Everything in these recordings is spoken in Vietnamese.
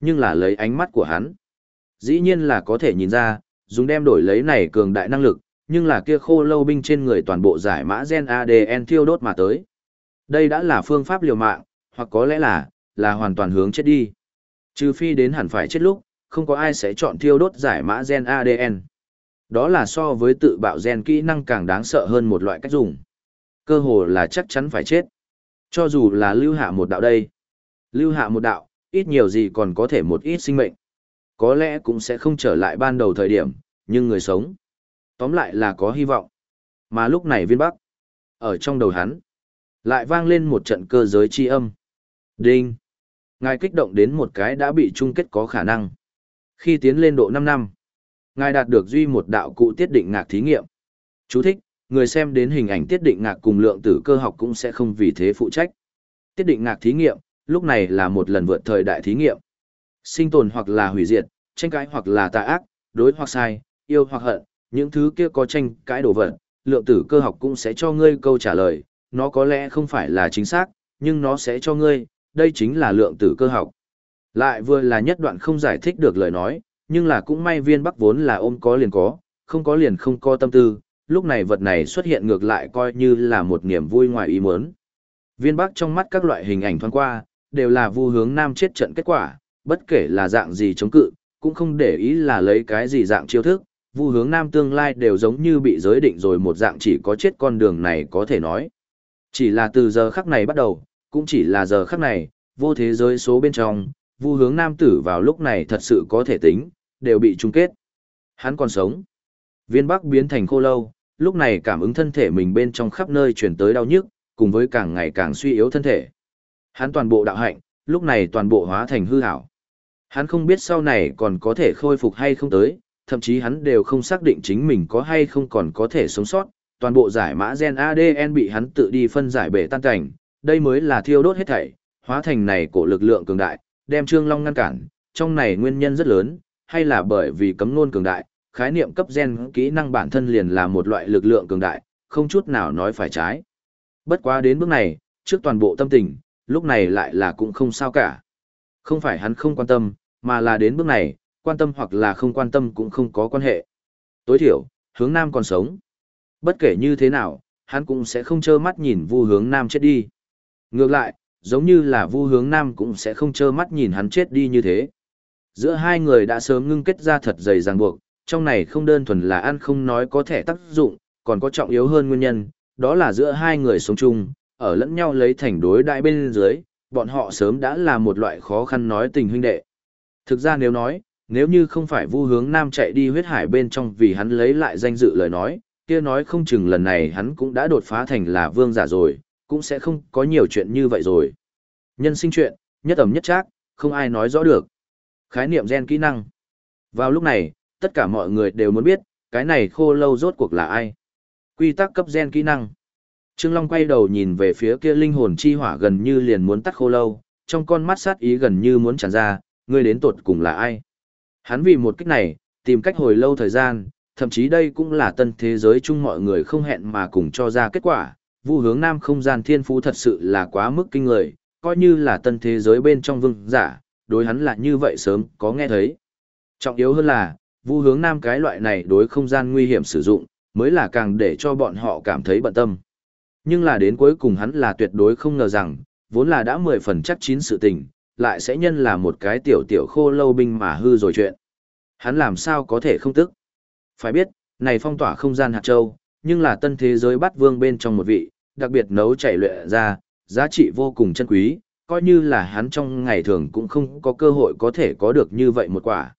Nhưng là lấy ánh mắt của hắn. Dĩ nhiên là có thể nhìn ra, dùng đem đổi lấy này cường đại năng lực, nhưng là kia khô lâu binh trên người toàn bộ giải mã gen ADN thiêu đốt mà tới. Đây đã là phương pháp liều mạng, hoặc có lẽ là, là hoàn toàn hướng chết đi. Trừ phi đến hẳn phải chết lúc, không có ai sẽ chọn thiêu đốt giải mã gen ADN. Đó là so với tự bạo gen kỹ năng càng đáng sợ hơn một loại cách dùng. Cơ hồ là chắc chắn phải chết. Cho dù là lưu hạ một đạo đây. Lưu hạ một đạo, ít nhiều gì còn có thể một ít sinh mệnh. Có lẽ cũng sẽ không trở lại ban đầu thời điểm, nhưng người sống. Tóm lại là có hy vọng. Mà lúc này viên bắc, ở trong đầu hắn, lại vang lên một trận cơ giới chi âm. Đinh! Ngài kích động đến một cái đã bị chung kết có khả năng. Khi tiến lên độ 5 năm, ngài đạt được duy một đạo cụ tiết định ngạc thí nghiệm. Chú thích, người xem đến hình ảnh tiết định ngạc cùng lượng tử cơ học cũng sẽ không vì thế phụ trách. Tiết định ngạc thí nghiệm, lúc này là một lần vượt thời đại thí nghiệm. Sinh tồn hoặc là hủy diệt, tranh cãi hoặc là tà ác, đối hoặc sai, yêu hoặc hận, những thứ kia có tranh cãi đổ vật, lượng tử cơ học cũng sẽ cho ngươi câu trả lời, nó có lẽ không phải là chính xác, nhưng nó sẽ cho ngươi, đây chính là lượng tử cơ học. Lại vừa là nhất đoạn không giải thích được lời nói, nhưng là cũng may viên bắc vốn là ôm có liền có, không có liền không có tâm tư, lúc này vật này xuất hiện ngược lại coi như là một niềm vui ngoài ý muốn. Viên bắc trong mắt các loại hình ảnh thoáng qua, đều là vu hướng nam chết trận kết quả, bất kể là dạng gì chống cự, cũng không để ý là lấy cái gì dạng chiêu thức, vu hướng nam tương lai đều giống như bị giới định rồi một dạng chỉ có chết con đường này có thể nói. Chỉ là từ giờ khắc này bắt đầu, cũng chỉ là giờ khắc này, vô thế giới số bên trong, vu hướng nam tử vào lúc này thật sự có thể tính, đều bị chung kết. Hắn còn sống. Viên bắc biến thành khô lâu, lúc này cảm ứng thân thể mình bên trong khắp nơi chuyển tới đau nhức, cùng với càng ngày càng suy yếu thân thể. Hắn toàn bộ đạo hạnh, lúc này toàn bộ hóa thành hư hảo. Hắn không biết sau này còn có thể khôi phục hay không tới, thậm chí hắn đều không xác định chính mình có hay không còn có thể sống sót. Toàn bộ giải mã gen ADN bị hắn tự đi phân giải bể tan cảnh, đây mới là thiêu đốt hết thảy, hóa thành này cổ lực lượng cường đại, đem Trương Long ngăn cản, trong này nguyên nhân rất lớn, hay là bởi vì cấm nôn cường đại, khái niệm cấp gen kỹ năng bản thân liền là một loại lực lượng cường đại, không chút nào nói phải trái. Bất quá đến bước này, trước toàn bộ tâm tình, lúc này lại là cũng không sao cả. Không phải hắn không quan tâm, mà là đến bước này, quan tâm hoặc là không quan tâm cũng không có quan hệ. Tối thiểu, hướng nam còn sống. Bất kể như thế nào, hắn cũng sẽ không trơ mắt nhìn vu hướng nam chết đi. Ngược lại, giống như là vu hướng nam cũng sẽ không trơ mắt nhìn hắn chết đi như thế. Giữa hai người đã sớm ngưng kết ra thật dày ràng buộc, trong này không đơn thuần là ăn không nói có thể tác dụng, còn có trọng yếu hơn nguyên nhân, đó là giữa hai người sống chung, ở lẫn nhau lấy thành đối đại bên dưới, bọn họ sớm đã là một loại khó khăn nói tình huynh đệ. Thực ra nếu nói, nếu như không phải vu hướng nam chạy đi huyết hải bên trong vì hắn lấy lại danh dự lời nói, kia nói không chừng lần này hắn cũng đã đột phá thành là vương giả rồi, cũng sẽ không có nhiều chuyện như vậy rồi. Nhân sinh chuyện, nhất ẩm nhất trác, không ai nói rõ được. Khái niệm gen kỹ năng. Vào lúc này, tất cả mọi người đều muốn biết, cái này khô lâu rốt cuộc là ai. Quy tắc cấp gen kỹ năng. Trương Long quay đầu nhìn về phía kia linh hồn chi hỏa gần như liền muốn tắt khô lâu, trong con mắt sát ý gần như muốn tràn ra, ngươi đến tột cùng là ai. Hắn vì một cách này, tìm cách hồi lâu thời gian, thậm chí đây cũng là tân thế giới chung mọi người không hẹn mà cùng cho ra kết quả. Vu hướng nam không gian thiên phú thật sự là quá mức kinh người, coi như là tân thế giới bên trong vương giả, đối hắn là như vậy sớm có nghe thấy. Trọng yếu hơn là, vu hướng nam cái loại này đối không gian nguy hiểm sử dụng, mới là càng để cho bọn họ cảm thấy bận tâm. Nhưng là đến cuối cùng hắn là tuyệt đối không ngờ rằng, vốn là đã mười phần chắc chín sự tình, lại sẽ nhân là một cái tiểu tiểu khô lâu binh mà hư rồi chuyện. Hắn làm sao có thể không tức. Phải biết, này phong tỏa không gian hạt châu, nhưng là tân thế giới bắt vương bên trong một vị, đặc biệt nấu chảy luyện ra, giá trị vô cùng chân quý, coi như là hắn trong ngày thường cũng không có cơ hội có thể có được như vậy một quả.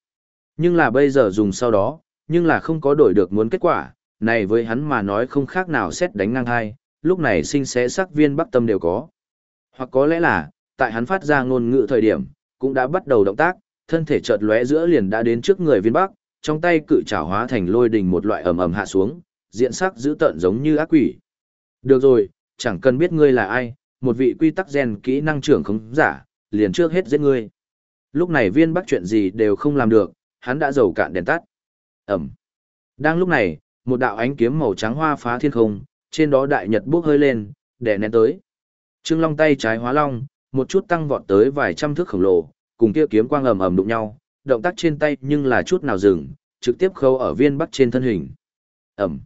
Nhưng là bây giờ dùng sau đó, nhưng là không có đổi được muốn kết quả, này với hắn mà nói không khác nào xét đánh ngang hai, lúc này sinh xé sắc viên bắc tâm đều có. Hoặc có lẽ là, tại hắn phát ra ngôn ngữ thời điểm, cũng đã bắt đầu động tác, thân thể chợt lóe giữa liền đã đến trước người viên bắc, trong tay cự trảo hóa thành lôi đình một loại ầm ầm hạ xuống, diện sắc dữ tợn giống như ác quỷ. Được rồi, chẳng cần biết ngươi là ai, một vị quy tắc gen kỹ năng trưởng không giả, liền trước hết giết ngươi. Lúc này viên bắc chuyện gì đều không làm được, hắn đã dầu cạn đèn tắt. Ẩm. Đang lúc này, một đạo ánh kiếm màu trắng hoa phá thiên không, trên đó đại nhật bước hơi lên, đè nén tới. Trương Long tay trái hóa long, một chút tăng vọt tới vài trăm thước khổng lồ, cùng kia kiếm quang ầm ầm đụng nhau, động tác trên tay nhưng là chút nào dừng, trực tiếp khâu ở viên bắc trên thân hình. ầm,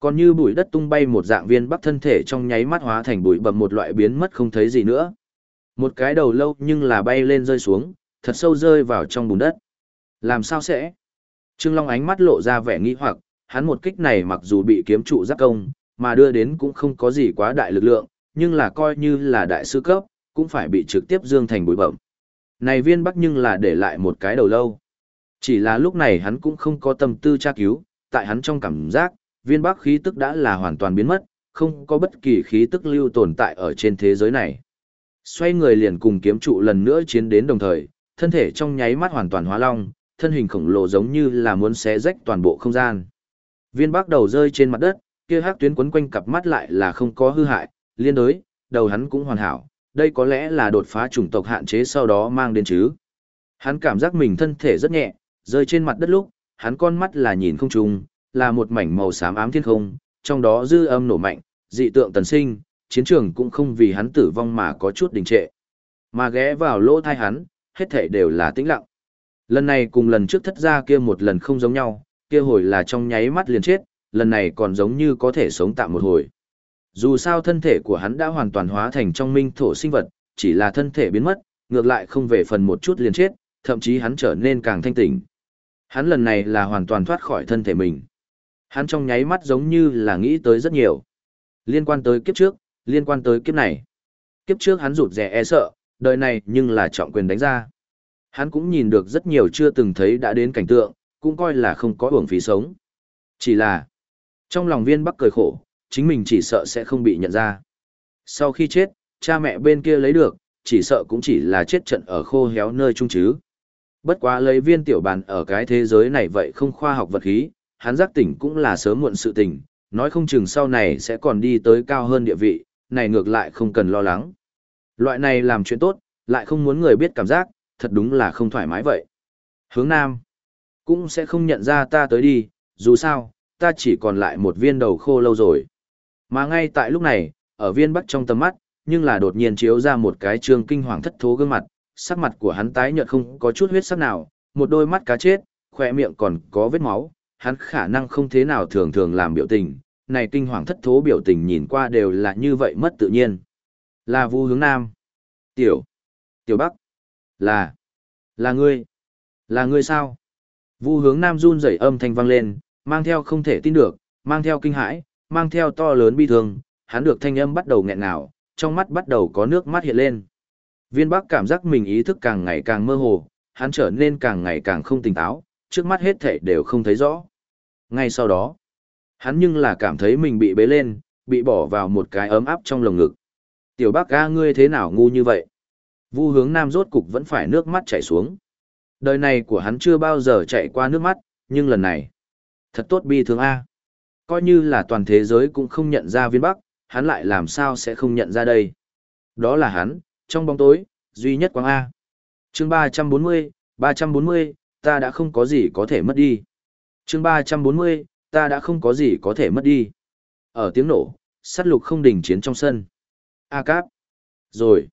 Còn như bụi đất tung bay một dạng viên bắc thân thể trong nháy mắt hóa thành bụi bầm một loại biến mất không thấy gì nữa. Một cái đầu lâu nhưng là bay lên rơi xuống, thật sâu rơi vào trong bùn đất. Làm sao sẽ? Trương Long ánh mắt lộ ra vẻ nghi hoặc, hắn một kích này mặc dù bị kiếm trụ giáp công, mà đưa đến cũng không có gì quá đại lực lượng, nhưng là coi như là đại sư cấp, cũng phải bị trực tiếp dương thành bụi bẩm. Này viên bắc nhưng là để lại một cái đầu lâu. Chỉ là lúc này hắn cũng không có tâm tư tra cứu, tại hắn trong cảm giác, viên bắc khí tức đã là hoàn toàn biến mất, không có bất kỳ khí tức lưu tồn tại ở trên thế giới này. Xoay người liền cùng kiếm trụ lần nữa chiến đến đồng thời, thân thể trong nháy mắt hoàn toàn hóa long, thân hình khổng lồ giống như là muốn xé rách toàn bộ không gian. Viên bắc đầu rơi trên mặt đất, kia hắc tuyến quấn quanh cặp mắt lại là không có hư hại, liên đối, đầu hắn cũng hoàn hảo, đây có lẽ là đột phá chủng tộc hạn chế sau đó mang đến chứ. Hắn cảm giác mình thân thể rất nhẹ, rơi trên mặt đất lúc, hắn con mắt là nhìn không trùng, là một mảnh màu xám ám thiên không, trong đó dư âm nổ mạnh, dị tượng tần sinh, chiến trường cũng không vì hắn tử vong mà có chút đình trệ. Mà ghé vào lỗ thai hắn, hết thảy đều là tĩnh lặng. Lần này cùng lần trước thất ra kia một lần không giống nhau, kia hồi là trong nháy mắt liền chết, lần này còn giống như có thể sống tạm một hồi. Dù sao thân thể của hắn đã hoàn toàn hóa thành trong minh thổ sinh vật, chỉ là thân thể biến mất, ngược lại không về phần một chút liền chết, thậm chí hắn trở nên càng thanh tỉnh. Hắn lần này là hoàn toàn thoát khỏi thân thể mình. Hắn trong nháy mắt giống như là nghĩ tới rất nhiều. Liên quan tới kiếp trước, liên quan tới kiếp này. Kiếp trước hắn rụt rè e sợ, đời này nhưng là trọng quyền đánh ra. Hắn cũng nhìn được rất nhiều chưa từng thấy đã đến cảnh tượng, cũng coi là không có uổng phí sống. Chỉ là, trong lòng viên bắc cười khổ, chính mình chỉ sợ sẽ không bị nhận ra. Sau khi chết, cha mẹ bên kia lấy được, chỉ sợ cũng chỉ là chết trận ở khô héo nơi chung chứ. Bất quá lấy viên tiểu bàn ở cái thế giới này vậy không khoa học vật khí, hắn giác tỉnh cũng là sớm muộn sự tỉnh, nói không chừng sau này sẽ còn đi tới cao hơn địa vị, này ngược lại không cần lo lắng. Loại này làm chuyện tốt, lại không muốn người biết cảm giác, thật đúng là không thoải mái vậy. Hướng Nam, cũng sẽ không nhận ra ta tới đi, dù sao, ta chỉ còn lại một viên đầu khô lâu rồi. Mà ngay tại lúc này, ở viên bắc trong tầm mắt, nhưng là đột nhiên chiếu ra một cái trương kinh hoàng thất thố gương mặt, sắc mặt của hắn tái nhợt không có chút huyết sắc nào, một đôi mắt cá chết, khỏe miệng còn có vết máu, hắn khả năng không thế nào thường thường làm biểu tình, này kinh hoàng thất thố biểu tình nhìn qua đều là như vậy mất tự nhiên. Là Vu Hướng Nam. Tiểu. Tiểu Bắc. Là. Là ngươi. Là ngươi sao? Vu Hướng Nam run rẩy âm thanh vang lên, mang theo không thể tin được, mang theo kinh hãi, mang theo to lớn bi thương, hắn được thanh âm bắt đầu nghẹn ngào, trong mắt bắt đầu có nước mắt hiện lên. Viên Bắc cảm giác mình ý thức càng ngày càng mơ hồ, hắn trở nên càng ngày càng không tỉnh táo, trước mắt hết thảy đều không thấy rõ. Ngay sau đó, hắn nhưng là cảm thấy mình bị bế lên, bị bỏ vào một cái ấm áp trong lồng ngực. Tiểu bác ga ngươi thế nào ngu như vậy? Vu hướng nam rốt cục vẫn phải nước mắt chảy xuống. Đời này của hắn chưa bao giờ chạy qua nước mắt, nhưng lần này, thật tốt bi thương A. Coi như là toàn thế giới cũng không nhận ra viên bắc, hắn lại làm sao sẽ không nhận ra đây. Đó là hắn, trong bóng tối, duy nhất quang A. chương 340, 340, ta đã không có gì có thể mất đi. chương 340, ta đã không có gì có thể mất đi. Ở tiếng nổ, sát lục không đình chiến trong sân. A cáp. Rồi.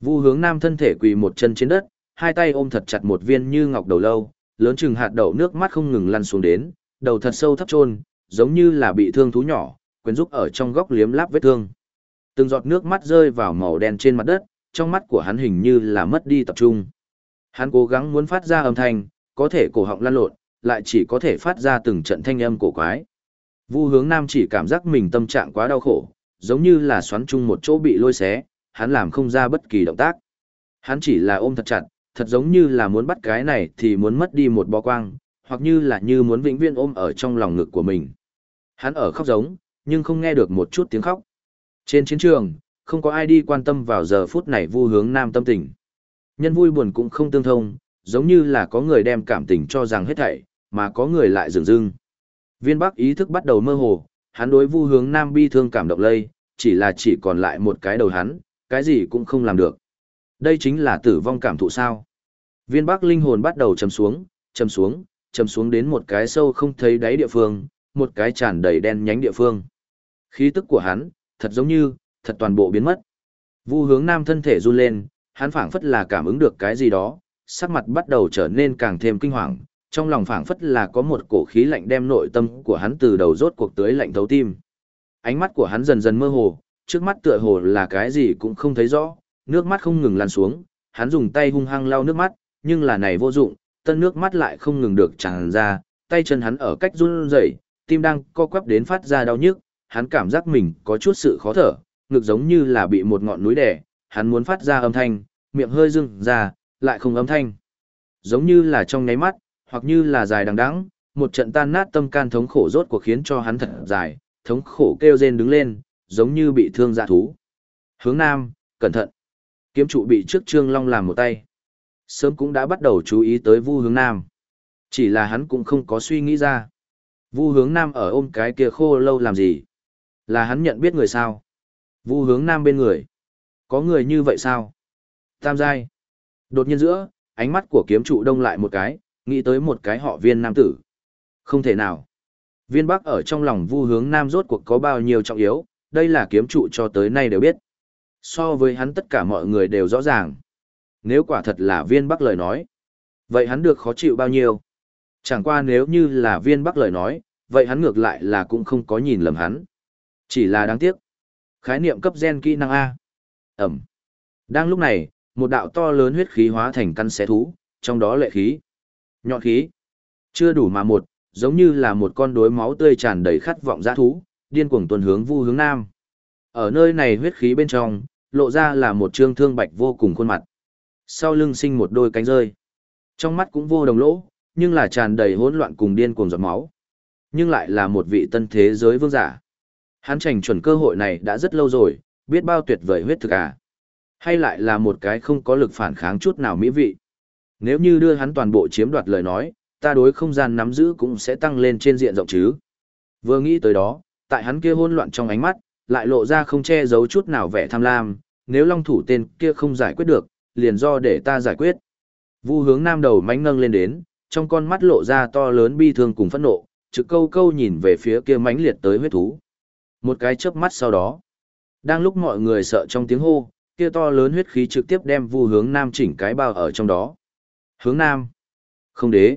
Vu hướng nam thân thể quỳ một chân trên đất, hai tay ôm thật chặt một viên như ngọc đầu lâu, lớn chừng hạt đậu nước mắt không ngừng lăn xuống đến, đầu thật sâu thấp chôn, giống như là bị thương thú nhỏ, quyến rúc ở trong góc liếm láp vết thương. Từng giọt nước mắt rơi vào màu đen trên mặt đất, trong mắt của hắn hình như là mất đi tập trung. Hắn cố gắng muốn phát ra âm thanh, có thể cổ họng lăn lộn, lại chỉ có thể phát ra từng trận thanh âm cổ quái. Vu hướng nam chỉ cảm giác mình tâm trạng quá đau khổ, giống như là xoắn chung một chỗ bị lôi xé, hắn làm không ra bất kỳ động tác. Hắn chỉ là ôm thật chặt, thật giống như là muốn bắt cái này thì muốn mất đi một bó quang, hoặc như là như muốn vĩnh viễn ôm ở trong lòng ngực của mình. Hắn ở khóc giống, nhưng không nghe được một chút tiếng khóc. Trên chiến trường, không có ai đi quan tâm vào giờ phút này vu hướng nam tâm tình. Nhân vui buồn cũng không tương thông, giống như là có người đem cảm tình cho rằng hết thảy, mà có người lại dừng dưng. Viên Bắc ý thức bắt đầu mơ hồ, hắn đối vu hướng nam bi thương cảm động lây, chỉ là chỉ còn lại một cái đầu hắn, cái gì cũng không làm được. Đây chính là tử vong cảm thụ sao. Viên Bắc linh hồn bắt đầu chầm xuống, chầm xuống, chầm xuống đến một cái sâu không thấy đáy địa phương, một cái tràn đầy đen nhánh địa phương. Khí tức của hắn, thật giống như, thật toàn bộ biến mất. Vu hướng nam thân thể run lên, hắn phảng phất là cảm ứng được cái gì đó, sắc mặt bắt đầu trở nên càng thêm kinh hoàng, trong lòng phảng phất là có một cổ khí lạnh đem nội tâm của hắn từ đầu rốt cuộc tới lạnh thấu tim. Ánh mắt của hắn dần dần mơ hồ, trước mắt tựa hồ là cái gì cũng không thấy rõ, nước mắt không ngừng lan xuống, hắn dùng tay hung hăng lau nước mắt, nhưng là này vô dụng, tân nước mắt lại không ngừng được tràn ra, tay chân hắn ở cách run rẩy, tim đang co quắp đến phát ra đau nhức, hắn cảm giác mình có chút sự khó thở, ngực giống như là bị một ngọn núi đè, hắn muốn phát ra âm thanh, miệng hơi dưng ra, lại không âm thanh. Giống như là trong nháy mắt, hoặc như là dài đằng đẵng, một trận tan nát tâm can thống khổ rốt cuộc khiến cho hắn thật dài, thống khổ kêu rên đứng lên, giống như bị thương dạ thú. Hướng nam, cẩn thận. Kiếm trụ bị trước Trương Long làm một tay. Sớm cũng đã bắt đầu chú ý tới Vu Hướng Nam. Chỉ là hắn cũng không có suy nghĩ ra. Vu Hướng Nam ở ôm cái kia khô lâu làm gì? Là hắn nhận biết người sao? Vu Hướng Nam bên người. Có người như vậy sao? Tam giai. Đột nhiên giữa, ánh mắt của kiếm trụ đông lại một cái, nghĩ tới một cái họ viên nam tử. Không thể nào. Viên Bắc ở trong lòng Vu Hướng Nam rốt cuộc có bao nhiêu trọng yếu, đây là kiếm trụ cho tới nay đều biết. So với hắn tất cả mọi người đều rõ ràng. Nếu quả thật là viên bắc lời nói, vậy hắn được khó chịu bao nhiêu? Chẳng qua nếu như là viên bắc lời nói, vậy hắn ngược lại là cũng không có nhìn lầm hắn. Chỉ là đáng tiếc. Khái niệm cấp gen kỹ năng A. Ẩm. Đang lúc này, một đạo to lớn huyết khí hóa thành căn xé thú, trong đó lệ khí. Nhọn khí. Chưa đủ mà một, giống như là một con đối máu tươi tràn đầy khát vọng dã thú, điên cuồng tuần hướng vu hướng nam. Ở nơi này huyết khí bên trong, lộ ra là một trương thương bạch vô cùng khuôn mặt. Sau lưng sinh một đôi cánh rơi. Trong mắt cũng vô đồng lỗ, nhưng là tràn đầy hỗn loạn cùng điên cuồng giọt máu. Nhưng lại là một vị tân thế giới vương giả. Hắn trành chuẩn cơ hội này đã rất lâu rồi, biết bao tuyệt vời huyết thực à. Hay lại là một cái không có lực phản kháng chút nào mỹ vị. Nếu như đưa hắn toàn bộ chiếm đoạt lời nói, ta đối không gian nắm giữ cũng sẽ tăng lên trên diện rộng chứ. Vừa nghĩ tới đó, tại hắn kia hỗn loạn trong ánh mắt, lại lộ ra không che giấu chút nào vẻ tham lam, nếu long thủ tên kia không giải quyết được, liền do để ta giải quyết. Vu hướng nam đầu mánh nâng lên đến, trong con mắt lộ ra to lớn bi thương cùng phẫn nộ, trực câu câu nhìn về phía kia mánh liệt tới huyết thú. Một cái chớp mắt sau đó, đang lúc mọi người sợ trong tiếng hô, kia to lớn huyết khí trực tiếp đem vu hướng nam chỉnh cái bao ở trong đó. Hướng nam. Không đế.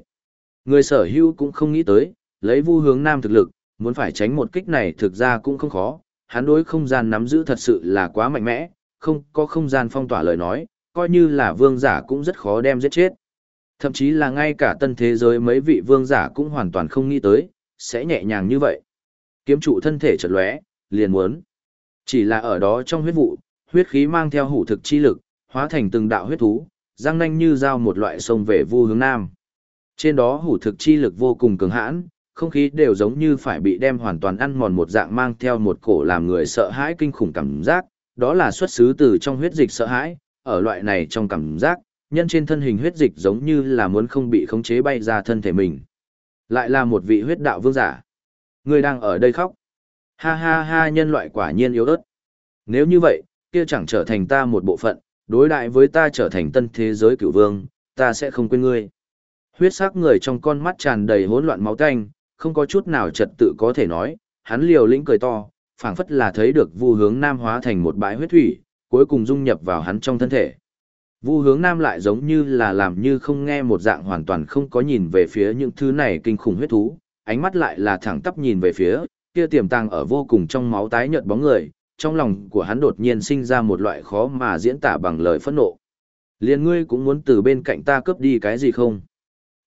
Người sở hữu cũng không nghĩ tới, lấy vu hướng nam thực lực, muốn phải tránh một kích này thực ra cũng không khó, hắn đối không gian nắm giữ thật sự là quá mạnh mẽ, không có không gian phong tỏa lời nói, coi như là vương giả cũng rất khó đem giết chết. Thậm chí là ngay cả tân thế giới mấy vị vương giả cũng hoàn toàn không nghĩ tới, sẽ nhẹ nhàng như vậy. Kiếm trụ thân thể chợt lóe, liền muốn. Chỉ là ở đó trong huyết vụ, huyết khí mang theo hủ thực chi lực, hóa thành từng đạo huyết thú, răng nanh như dao một loại sông về vu hướng nam. Trên đó hủ thực chi lực vô cùng cường hãn, không khí đều giống như phải bị đem hoàn toàn ăn mòn một dạng mang theo một cổ làm người sợ hãi kinh khủng cảm giác, đó là xuất xứ từ trong huyết dịch sợ hãi, ở loại này trong cảm giác, nhân trên thân hình huyết dịch giống như là muốn không bị khống chế bay ra thân thể mình. Lại là một vị huyết đạo vương giả. Người đang ở đây khóc. Ha ha ha nhân loại quả nhiên yếu ớt. Nếu như vậy, kia chẳng trở thành ta một bộ phận, đối đại với ta trở thành tân thế giới cửu vương, ta sẽ không quên ngươi. Huyết sắc người trong con mắt tràn đầy hỗn loạn máu tanh, không có chút nào trật tự có thể nói, hắn liều lĩnh cười to, phảng phất là thấy được vu hướng nam hóa thành một bãi huyết thủy, cuối cùng dung nhập vào hắn trong thân thể. Vu hướng nam lại giống như là làm như không nghe một dạng hoàn toàn không có nhìn về phía những thứ này kinh khủng huyết thú, ánh mắt lại là thẳng tắp nhìn về phía, kia tiềm tàng ở vô cùng trong máu tái nhợt bóng người, trong lòng của hắn đột nhiên sinh ra một loại khó mà diễn tả bằng lời phẫn nộ. Liên ngươi cũng muốn từ bên cạnh ta cướp đi cái gì không?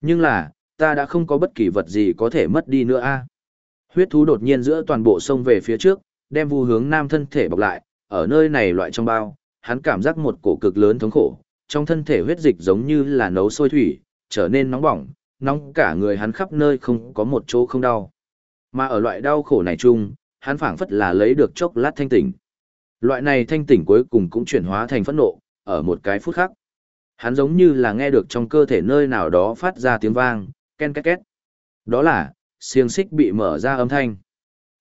Nhưng là, ta đã không có bất kỳ vật gì có thể mất đi nữa a. Huyết thú đột nhiên giữa toàn bộ sông về phía trước, đem vu hướng nam thân thể bọc lại, ở nơi này loại trong bao, hắn cảm giác một cổ cực lớn thống khổ, trong thân thể huyết dịch giống như là nấu sôi thủy, trở nên nóng bỏng, nóng cả người hắn khắp nơi không có một chỗ không đau. Mà ở loại đau khổ này chung, hắn phảng phất là lấy được chốc lát thanh tỉnh. Loại này thanh tỉnh cuối cùng cũng chuyển hóa thành phẫn nộ, ở một cái phút khác, Hắn giống như là nghe được trong cơ thể nơi nào đó phát ra tiếng vang, ken két két. Đó là, xiềng xích bị mở ra âm thanh.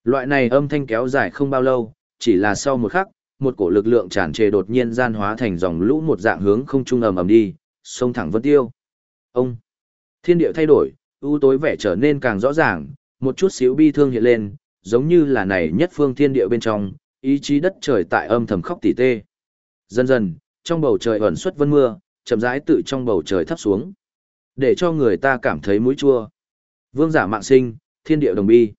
Loại này âm thanh kéo dài không bao lâu, chỉ là sau một khắc, một cổ lực lượng tràn trề đột nhiên gian hóa thành dòng lũ một dạng hướng không trung ầm ầm đi, sông thẳng vân tiêu. Ông! Thiên địa thay đổi, ưu tối vẻ trở nên càng rõ ràng, một chút xíu bi thương hiện lên, giống như là này nhất phương thiên địa bên trong, ý chí đất trời tại âm thầm khóc tỉ tê. Dần dần, trong bầu trời ẩn xuất vân mưa, chậm rãi tự trong bầu trời thấp xuống. Để cho người ta cảm thấy mũi chua. Vương giả mạng sinh, thiên địa đồng bi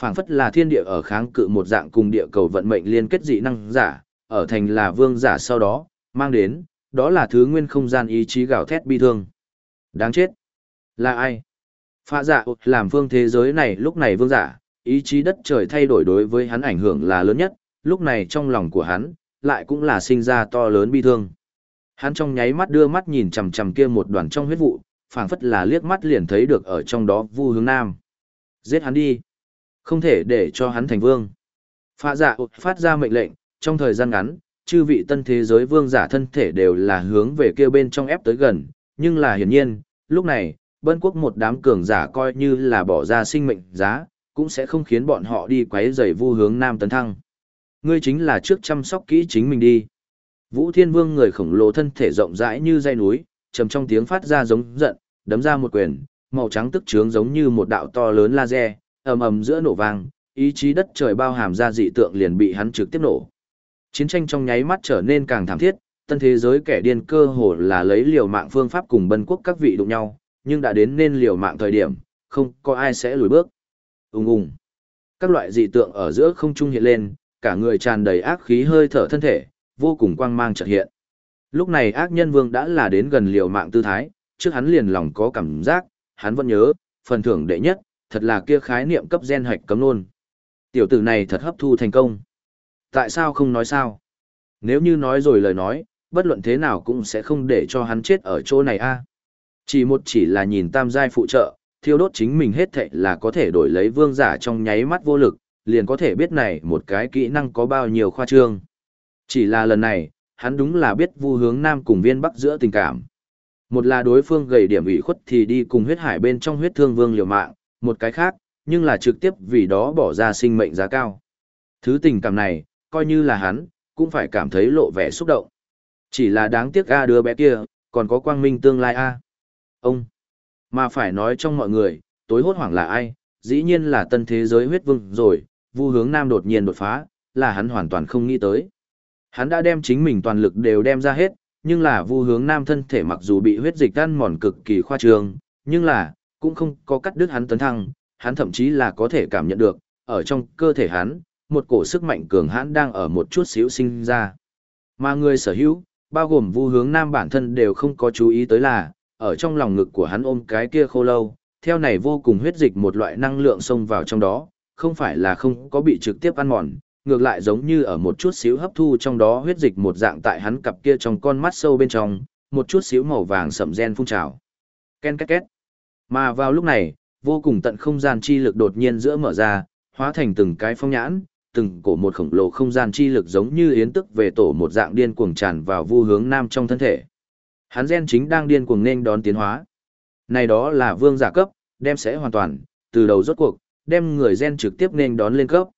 phảng phất là thiên địa ở kháng cự một dạng cùng địa cầu vận mệnh liên kết dị năng giả, ở thành là vương giả sau đó, mang đến, đó là thứ nguyên không gian ý chí gào thét bi thương. Đáng chết. Là ai? Phạ giả làm phương thế giới này lúc này vương giả, ý chí đất trời thay đổi đối với hắn ảnh hưởng là lớn nhất, lúc này trong lòng của hắn, lại cũng là sinh ra to lớn bi thương. Hắn trong nháy mắt đưa mắt nhìn chằm chằm kia một đoàn trong huyết vụ, phảng phất là liếc mắt liền thấy được ở trong đó Vu Hướng Nam. Giết hắn đi, không thể để cho hắn thành vương. Phạ dạ phát ra mệnh lệnh, trong thời gian ngắn, chư vị tân thế giới vương giả thân thể đều là hướng về kia bên trong ép tới gần, nhưng là hiển nhiên, lúc này, bân quốc một đám cường giả coi như là bỏ ra sinh mệnh giá, cũng sẽ không khiến bọn họ đi quấy rầy Vu Hướng Nam tấn thăng. Ngươi chính là trước chăm sóc kỹ chính mình đi. Vũ Thiên Vương người khổng lồ thân thể rộng rãi như dây núi, trầm trong tiếng phát ra giống giận, đấm ra một quyền, màu trắng tức trướng giống như một đạo to lớn laser, ầm ầm giữa nổ vang, ý chí đất trời bao hàm ra dị tượng liền bị hắn trực tiếp nổ. Chiến tranh trong nháy mắt trở nên càng thảm thiết, tân thế giới kẻ điên cơ hồ là lấy liều mạng phương pháp cùng bân quốc các vị đụng nhau, nhưng đã đến nên liều mạng thời điểm, không có ai sẽ lùi bước. Ùng ùng. Các loại dị tượng ở giữa không trung hiện lên, cả người tràn đầy ác khí hơi thở thân thể, vô cùng quang mang chợt hiện. Lúc này ác nhân vương đã là đến gần liều mạng tư thái, trước hắn liền lòng có cảm giác, hắn vẫn nhớ, phần thưởng đệ nhất, thật là kia khái niệm cấp gen hạch cấm luôn. Tiểu tử này thật hấp thu thành công. Tại sao không nói sao? Nếu như nói rồi lời nói, bất luận thế nào cũng sẽ không để cho hắn chết ở chỗ này a. Chỉ một chỉ là nhìn tam giai phụ trợ, thiêu đốt chính mình hết thệ là có thể đổi lấy vương giả trong nháy mắt vô lực, liền có thể biết này một cái kỹ năng có bao nhiêu khoa trương. Chỉ là lần này, hắn đúng là biết vu hướng nam cùng viên bắc giữa tình cảm. Một là đối phương gầy điểm ủy khuất thì đi cùng huyết hải bên trong huyết thương vương liều mạng, một cái khác, nhưng là trực tiếp vì đó bỏ ra sinh mệnh giá cao. Thứ tình cảm này, coi như là hắn, cũng phải cảm thấy lộ vẻ xúc động. Chỉ là đáng tiếc a đứa bé kia, còn có quang minh tương lai a. Ông, mà phải nói trong mọi người, tối hốt hoảng là ai, dĩ nhiên là tân thế giới huyết vương rồi, vu hướng nam đột nhiên đột phá, là hắn hoàn toàn không nghĩ tới. Hắn đã đem chính mình toàn lực đều đem ra hết, nhưng là vu hướng nam thân thể mặc dù bị huyết dịch ăn mòn cực kỳ khoa trương, nhưng là, cũng không có cắt đứt hắn tấn thăng, hắn thậm chí là có thể cảm nhận được, ở trong cơ thể hắn, một cổ sức mạnh cường hãn đang ở một chút xíu sinh ra. Mà người sở hữu, bao gồm vu hướng nam bản thân đều không có chú ý tới là, ở trong lòng ngực của hắn ôm cái kia khô lâu, theo này vô cùng huyết dịch một loại năng lượng xông vào trong đó, không phải là không có bị trực tiếp ăn mòn, ngược lại giống như ở một chút xíu hấp thu trong đó huyết dịch một dạng tại hắn cặp kia trong con mắt sâu bên trong, một chút xíu màu vàng sậm gen phun trào. Ken két két. Mà vào lúc này, vô cùng tận không gian chi lực đột nhiên giữa mở ra, hóa thành từng cái phong nhãn, từng cổ một khổng lồ không gian chi lực giống như yến tức về tổ một dạng điên cuồng tràn vào vu hướng nam trong thân thể. Hắn gen chính đang điên cuồng nên đón tiến hóa. Này đó là vương giả cấp, đem sẽ hoàn toàn, từ đầu rốt cuộc, đem người gen trực tiếp nên đón lên cấp.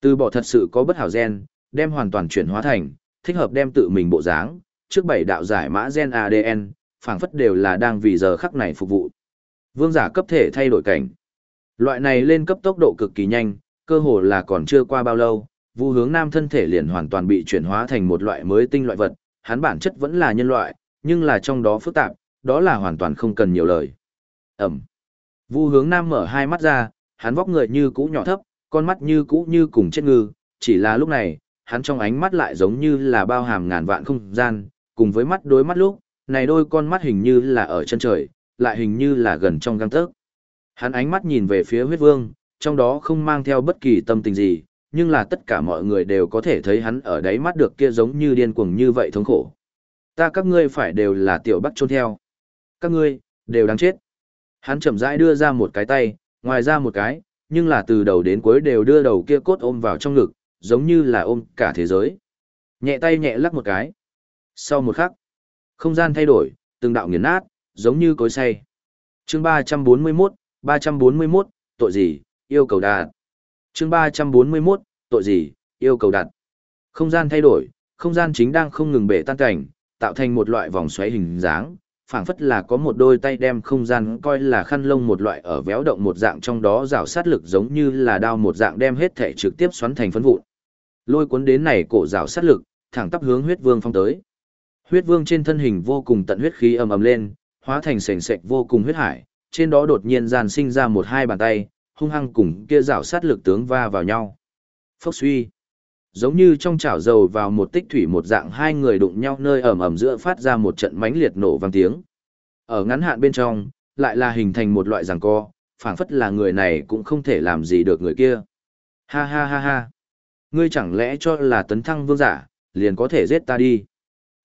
Từ bỏ thật sự có bất hảo gen, đem hoàn toàn chuyển hóa thành, thích hợp đem tự mình bộ dáng, trước bảy đạo giải mã gen ADN, phảng phất đều là đang vì giờ khắc này phục vụ. Vương giả cấp thể thay đổi cảnh. Loại này lên cấp tốc độ cực kỳ nhanh, cơ hồ là còn chưa qua bao lâu, Vu Hướng Nam thân thể liền hoàn toàn bị chuyển hóa thành một loại mới tinh loại vật, hắn bản chất vẫn là nhân loại, nhưng là trong đó phức tạp, đó là hoàn toàn không cần nhiều lời. Ẩm. Vu Hướng Nam mở hai mắt ra, hắn vóc người như cũ nhỏ thấp, con mắt như cũ như cùng chết ngư, chỉ là lúc này, hắn trong ánh mắt lại giống như là bao hàm ngàn vạn không gian, cùng với mắt đối mắt lúc, này đôi con mắt hình như là ở chân trời, lại hình như là gần trong găng tớc. Hắn ánh mắt nhìn về phía huyết vương, trong đó không mang theo bất kỳ tâm tình gì, nhưng là tất cả mọi người đều có thể thấy hắn ở đáy mắt được kia giống như điên cuồng như vậy thống khổ. Ta các ngươi phải đều là tiểu bắt trôn theo. Các ngươi, đều đáng chết. Hắn chậm rãi đưa ra một cái tay, ngoài ra một cái, nhưng là từ đầu đến cuối đều đưa đầu kia cốt ôm vào trong ngực, giống như là ôm cả thế giới. Nhẹ tay nhẹ lắc một cái. Sau một khắc, không gian thay đổi, từng đạo nghiền nát, giống như cối say. Chương 341, 341, tội gì, yêu cầu đạt. Chương 341, tội gì, yêu cầu đạt. Không gian thay đổi, không gian chính đang không ngừng bể tan cảnh, tạo thành một loại vòng xoáy hình dáng, phảng phất là có một đôi tay đem không gian coi là khăn lông một loại ở véo động một dạng trong đó rào sát lực giống như là đao một dạng đem hết thể trực tiếp xoắn thành phấn vụn. Lôi cuốn đến này cổ rào sát lực, thẳng tắp hướng huyết vương phong tới. Huyết vương trên thân hình vô cùng tận huyết khí ầm ầm lên, hóa thành sền sệt vô cùng huyết hải, trên đó đột nhiên giàn sinh ra một hai bàn tay, hung hăng cùng kia rảo sát lực tướng va vào nhau. Phốc suy. Giống như trong chảo dầu vào một tích thủy một dạng hai người đụng nhau nơi ẩm ẩm giữa phát ra một trận mãnh liệt nổ vang tiếng. Ở ngắn hạn bên trong, lại là hình thành một loại giằng co, phảng phất là người này cũng không thể làm gì được người kia. Ha ha ha ha. Ngươi chẳng lẽ cho là tấn thăng vương giả, liền có thể giết ta đi.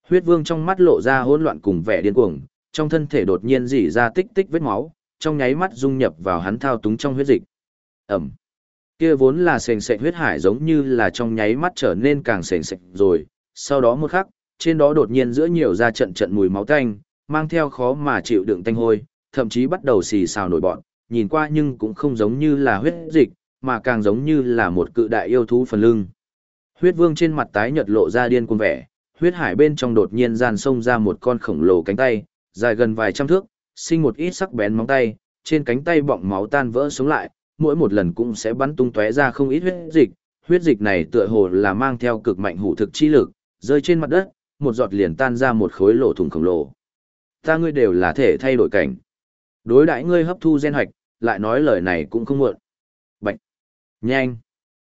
Huyết vương trong mắt lộ ra hỗn loạn cùng vẻ điên cuồng, trong thân thể đột nhiên dỉ ra tích tích vết máu, trong nháy mắt dung nhập vào hắn thao túng trong huyết dịch. Ẩm. Kia vốn là sền sệt huyết hải giống như là trong nháy mắt trở nên càng sền sệt rồi, sau đó một khắc, trên đó đột nhiên giữa nhiều ra trận trận mùi máu tanh, mang theo khó mà chịu đựng tanh hôi, thậm chí bắt đầu xì xào nổi bọn, nhìn qua nhưng cũng không giống như là huyết dịch, mà càng giống như là một cự đại yêu thú phần lưng. Huyết vương trên mặt tái nhợt lộ ra điên cuồng vẻ, huyết hải bên trong đột nhiên gian sông ra một con khổng lồ cánh tay, dài gần vài trăm thước, sinh một ít sắc bén móng tay, trên cánh tay bọng máu tan vỡ sống lại, mỗi một lần cũng sẽ bắn tung tóe ra không ít huyết dịch, huyết dịch này tựa hồ là mang theo cực mạnh hủ thực chi lực, rơi trên mặt đất, một giọt liền tan ra một khối lỗ thủng khổng lồ. Ta ngươi đều là thể thay đổi cảnh. Đối đãi ngươi hấp thu gen hoạch, lại nói lời này cũng không muộn. Bạch. Nhanh.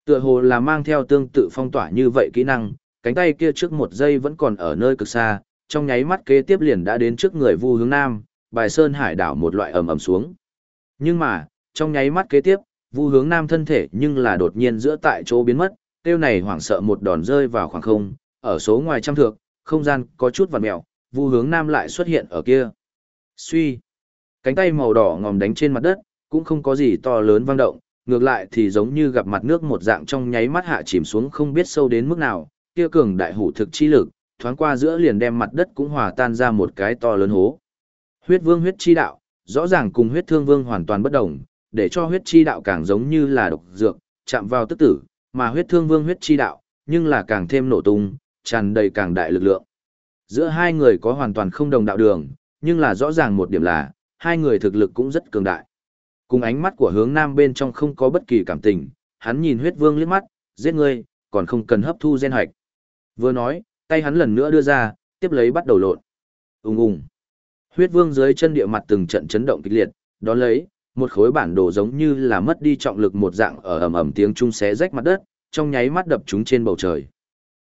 Tựa hồ là mang theo tương tự phong tỏa như vậy kỹ năng, cánh tay kia trước một giây vẫn còn ở nơi cực xa, trong nháy mắt kế tiếp liền đã đến trước người Vu Hướng Nam, bài sơn hải đảo một loại ầm ầm xuống. Nhưng mà, trong nháy mắt kế tiếp, Vu Hướng Nam thân thể nhưng là đột nhiên giữa tại chỗ biến mất, tiêu này hoảng sợ một đòn rơi vào khoảng không, ở số ngoài trăm thước, không gian có chút vặn mèo, Vu Hướng Nam lại xuất hiện ở kia. Suy, cánh tay màu đỏ ngòm đánh trên mặt đất, cũng không có gì to lớn vang động, ngược lại thì giống như gặp mặt nước một dạng trong nháy mắt hạ chìm xuống không biết sâu đến mức nào, kia cường đại hủ thực chi lực, thoáng qua giữa liền đem mặt đất cũng hòa tan ra một cái to lớn hố. Huyết vương huyết chi đạo, rõ ràng cùng huyết thương vương hoàn toàn bất đồng, để cho huyết chi đạo càng giống như là độc dược, chạm vào tức tử, mà huyết thương vương huyết chi đạo, nhưng là càng thêm nổ tung, tràn đầy càng đại lực lượng. Giữa hai người có hoàn toàn không đồng đạo đường, nhưng là rõ ràng một điểm là, hai người thực lực cũng rất cường đại. Cùng ánh mắt của hướng nam bên trong không có bất kỳ cảm tình, hắn nhìn huyết vương liếc mắt, giết ngươi, còn không cần hấp thu gen hoạch. Vừa nói, tay hắn lần nữa đưa ra, tiếp lấy bắt đầu lộn. Ùng ùng. Huyết vương dưới chân địa mặt từng trận chấn động kịch liệt, đón lấy, một khối bản đồ giống như là mất đi trọng lực một dạng ở ầm ầm tiếng trung xé rách mặt đất, trong nháy mắt đập chúng trên bầu trời.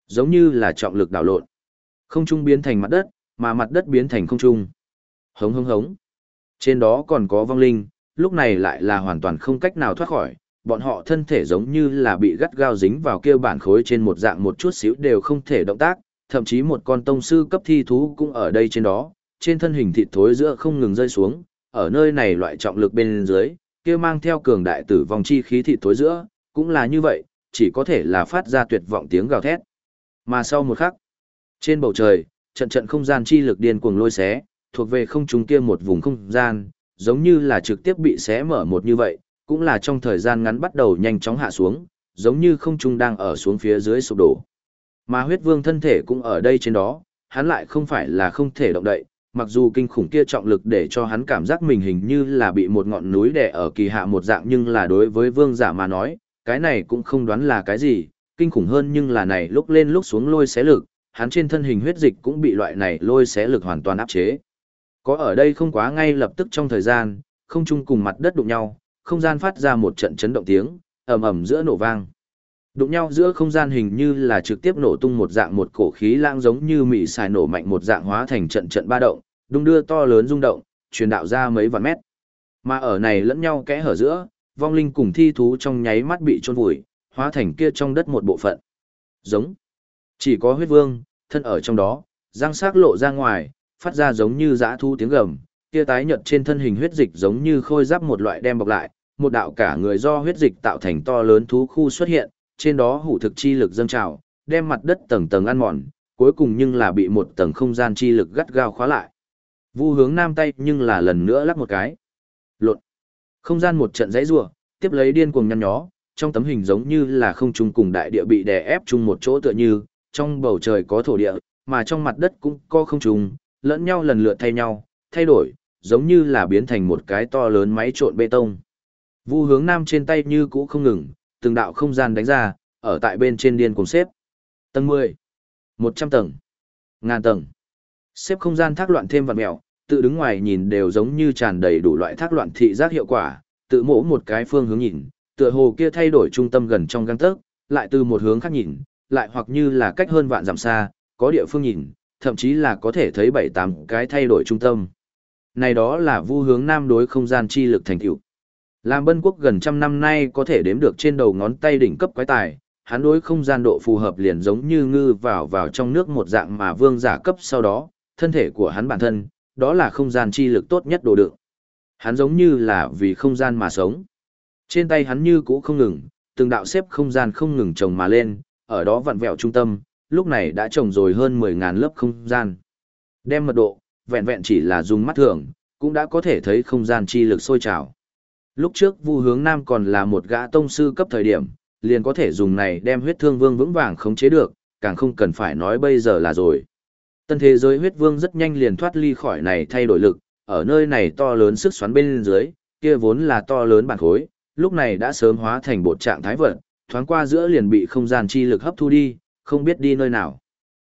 Giống như là trọng lực đảo lộn. Không trung biến thành mặt đất, mà mặt đất biến thành không trung. Hống hống hống. Trên đó còn có vong linh, lúc này lại là hoàn toàn không cách nào thoát khỏi, bọn họ thân thể giống như là bị gắt gao dính vào kia bản khối trên một dạng một chút xíu đều không thể động tác, thậm chí một con tông sư cấp thi thú cũng ở đây trên đó, trên thân hình thịt thối giữa không ngừng rơi xuống, ở nơi này loại trọng lực bên dưới, kia mang theo cường đại tử vong chi khí thịt thối giữa, cũng là như vậy, chỉ có thể là phát ra tuyệt vọng tiếng gào thét. Mà sau một khắc, trên bầu trời, trận trận không gian chi lực điên cuồng lôi xé, thuộc về không trung kia một vùng không gian, giống như là trực tiếp bị xé mở một như vậy, cũng là trong thời gian ngắn bắt đầu nhanh chóng hạ xuống, giống như không trung đang ở xuống phía dưới sụp đổ. Mà huyết vương thân thể cũng ở đây trên đó, hắn lại không phải là không thể động đậy, mặc dù kinh khủng kia trọng lực để cho hắn cảm giác mình hình như là bị một ngọn núi đè ở kỳ hạ một dạng nhưng là đối với vương giả mà nói, cái này cũng không đoán là cái gì, kinh khủng hơn nhưng là này lúc lên lúc xuống lôi xé lực, hắn trên thân hình huyết dịch cũng bị loại này lôi xé lực hoàn toàn áp chế. Có ở đây không quá ngay lập tức trong thời gian, không chung cùng mặt đất đụng nhau, không gian phát ra một trận chấn động tiếng, ầm ầm giữa nổ vang. Đụng nhau giữa không gian hình như là trực tiếp nổ tung một dạng một cổ khí lãng giống như mị xài nổ mạnh một dạng hóa thành trận trận ba động, đung đưa to lớn rung động, truyền đạo ra mấy vạn mét. Mà ở này lẫn nhau kẽ hở giữa, vong linh cùng thi thú trong nháy mắt bị chôn vùi, hóa thành kia trong đất một bộ phận. Giống. Chỉ có huyết vương, thân ở trong đó, răng sắc lộ ra ngoài, phát ra giống như dã thu tiếng gầm, kia tái nhợt trên thân hình huyết dịch giống như khôi giáp một loại đem bọc lại, một đạo cả người do huyết dịch tạo thành to lớn thú khu xuất hiện, trên đó hủ thực chi lực dâng trào, đem mặt đất tầng tầng ăn mòn, cuối cùng nhưng là bị một tầng không gian chi lực gắt gao khóa lại. Vu hướng nam tay nhưng là lần nữa lắc một cái. Lộn. Không gian một trận dãy rủa, tiếp lấy điên cuồng nhăn nhó, trong tấm hình giống như là không trung cùng đại địa bị đè ép chung một chỗ tựa như, trong bầu trời có thổ địa, mà trong mặt đất cũng có không trung, lẫn nhau lần lượt thay nhau, thay đổi, giống như là biến thành một cái to lớn máy trộn bê tông. Vu hướng nam trên tay như cũ không ngừng, từng đạo không gian đánh ra, ở tại bên trên điên cùng xếp. Tầng 10, 100 tầng, ngàn tầng. Xếp không gian thác loạn thêm vật mèo, tự đứng ngoài nhìn đều giống như tràn đầy đủ loại thác loạn thị giác hiệu quả, tự mổ một cái phương hướng nhìn, tựa hồ kia thay đổi trung tâm gần trong găng tấc, lại từ một hướng khác nhìn, lại hoặc như là cách hơn vạn dặm xa, có địa phương nhìn, thậm chí là có thể thấy bảy tám cái thay đổi trung tâm. Này đó là vu hướng nam đối không gian chi lực thành tựu. Làm bân quốc gần trăm năm nay có thể đếm được trên đầu ngón tay đỉnh cấp quái tài, hắn đối không gian độ phù hợp liền giống như ngư vào vào trong nước một dạng mà vương giả cấp sau đó, thân thể của hắn bản thân, đó là không gian chi lực tốt nhất đồ đựng. Hắn giống như là vì không gian mà sống. Trên tay hắn như cũ không ngừng, từng đạo xếp không gian không ngừng trồng mà lên, ở đó vặn vẹo trung tâm, lúc này đã trồng rồi hơn 10.000 lớp không gian. Đem mật độ, vẹn vẹn chỉ là dùng mắt thường, cũng đã có thể thấy không gian chi lực sôi trào. Lúc trước Vu Hướng Nam còn là một gã tông sư cấp thời điểm, liền có thể dùng này đem huyết thương vương vững vàng khống chế được, càng không cần phải nói bây giờ là rồi. Tân thế giới huyết vương rất nhanh liền thoát ly khỏi này thay đổi lực, ở nơi này to lớn sức xoắn bên dưới, kia vốn là to lớn bản khối, lúc này đã sớm hóa thành bột trạng thái vật, thoáng qua giữa liền bị không gian chi lực hấp thu đi, không biết đi nơi nào.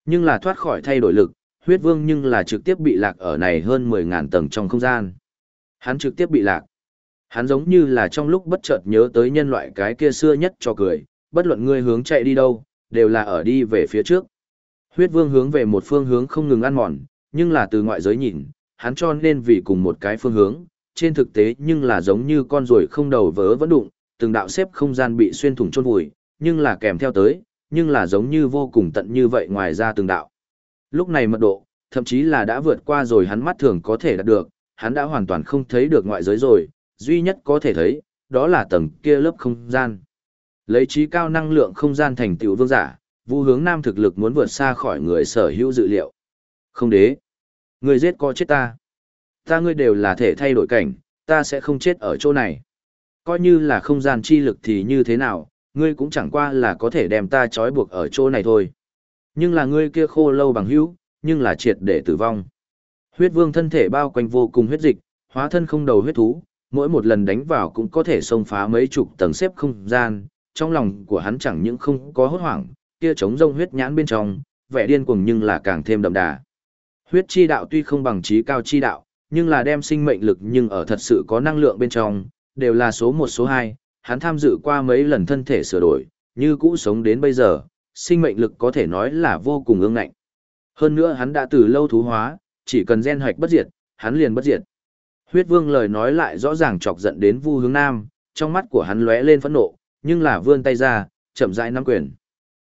Nhưng là thoát khỏi thay đổi lực, huyết vương nhưng là trực tiếp bị lạc ở này hơn 10.000 tầng trong không gian. Hắn trực tiếp bị lạc. Hắn giống như là trong lúc bất chợt nhớ tới nhân loại cái kia xưa nhất cho cười, bất luận ngươi hướng chạy đi đâu, đều là ở đi về phía trước. Huyết vương hướng về một phương hướng không ngừng ăn mòn, nhưng là từ ngoại giới nhìn, hắn cho nên vì cùng một cái phương hướng, trên thực tế nhưng là giống như con ruồi không đầu vớ vẫn đụng, từng đạo xếp không gian bị xuyên thủng chôn vùi, nhưng là kèm theo tới, nhưng là giống như vô cùng tận như vậy ngoài ra từng đạo. Lúc này mật độ, thậm chí là đã vượt qua rồi hắn mắt thường có thể đạt được, hắn đã hoàn toàn không thấy được ngoại giới rồi, duy nhất có thể thấy, đó là tầng kia lớp không gian. Lấy trí cao năng lượng không gian thành tiểu vương giả, Vu Hướng Nam thực lực muốn vượt xa khỏi người sở hữu dự liệu. Không đế, người giết có chết ta. Ta ngươi đều là thể thay đổi cảnh, ta sẽ không chết ở chỗ này. Coi như là không gian chi lực thì như thế nào, ngươi cũng chẳng qua là có thể đem ta trói buộc ở chỗ này thôi. Nhưng là ngươi kia khô lâu bằng hữu, nhưng là triệt để tử vong. Huyết vương thân thể bao quanh vô cùng huyết dịch, hóa thân không đầu huyết thú, mỗi một lần đánh vào cũng có thể xông phá mấy chục tầng xếp không gian, trong lòng của hắn chẳng những không có hốt hoảng, kia trống rông huyết nhãn bên trong, vẻ điên cuồng nhưng là càng thêm đậm đà. Huyết chi đạo tuy không bằng trí cao chi đạo, nhưng là đem sinh mệnh lực nhưng ở thật sự có năng lượng bên trong, đều là số một số hai. hắn tham dự qua mấy lần thân thể sửa đổi, như cũ sống đến bây giờ, sinh mệnh lực có thể nói là vô cùng ương ngạnh. Hơn nữa hắn đã từ lâu thú hóa, chỉ cần gen hoạch bất diệt, hắn liền bất diệt. Huyết vương lời nói lại rõ ràng chọc giận đến vu hướng nam, trong mắt của hắn lóe lên phẫn nộ, nhưng là vươn tay ra, chậm rãi nắm quyền.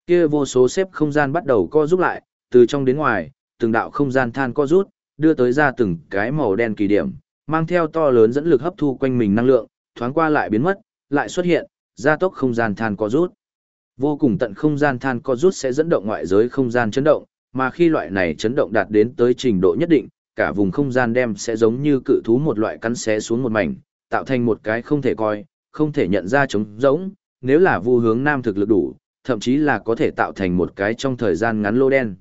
Kia vô số xếp không gian bắt đầu co rút lại, từ trong đến ngoài, từng đạo không gian than co rút, đưa tới ra từng cái màu đen kỳ điểm, mang theo to lớn dẫn lực hấp thu quanh mình năng lượng, thoáng qua lại biến mất, lại xuất hiện, gia tốc không gian than co rút. Vô cùng tận không gian than co rút sẽ dẫn động ngoại giới không gian chấn động, mà khi loại này chấn động đạt đến tới trình độ nhất định, cả vùng không gian đem sẽ giống như cự thú một loại cắn xé xuống một mảnh, tạo thành một cái không thể coi, không thể nhận ra trống rỗng, nếu là vu hướng nam thực lực đủ, thậm chí là có thể tạo thành một cái trong thời gian ngắn lô đen.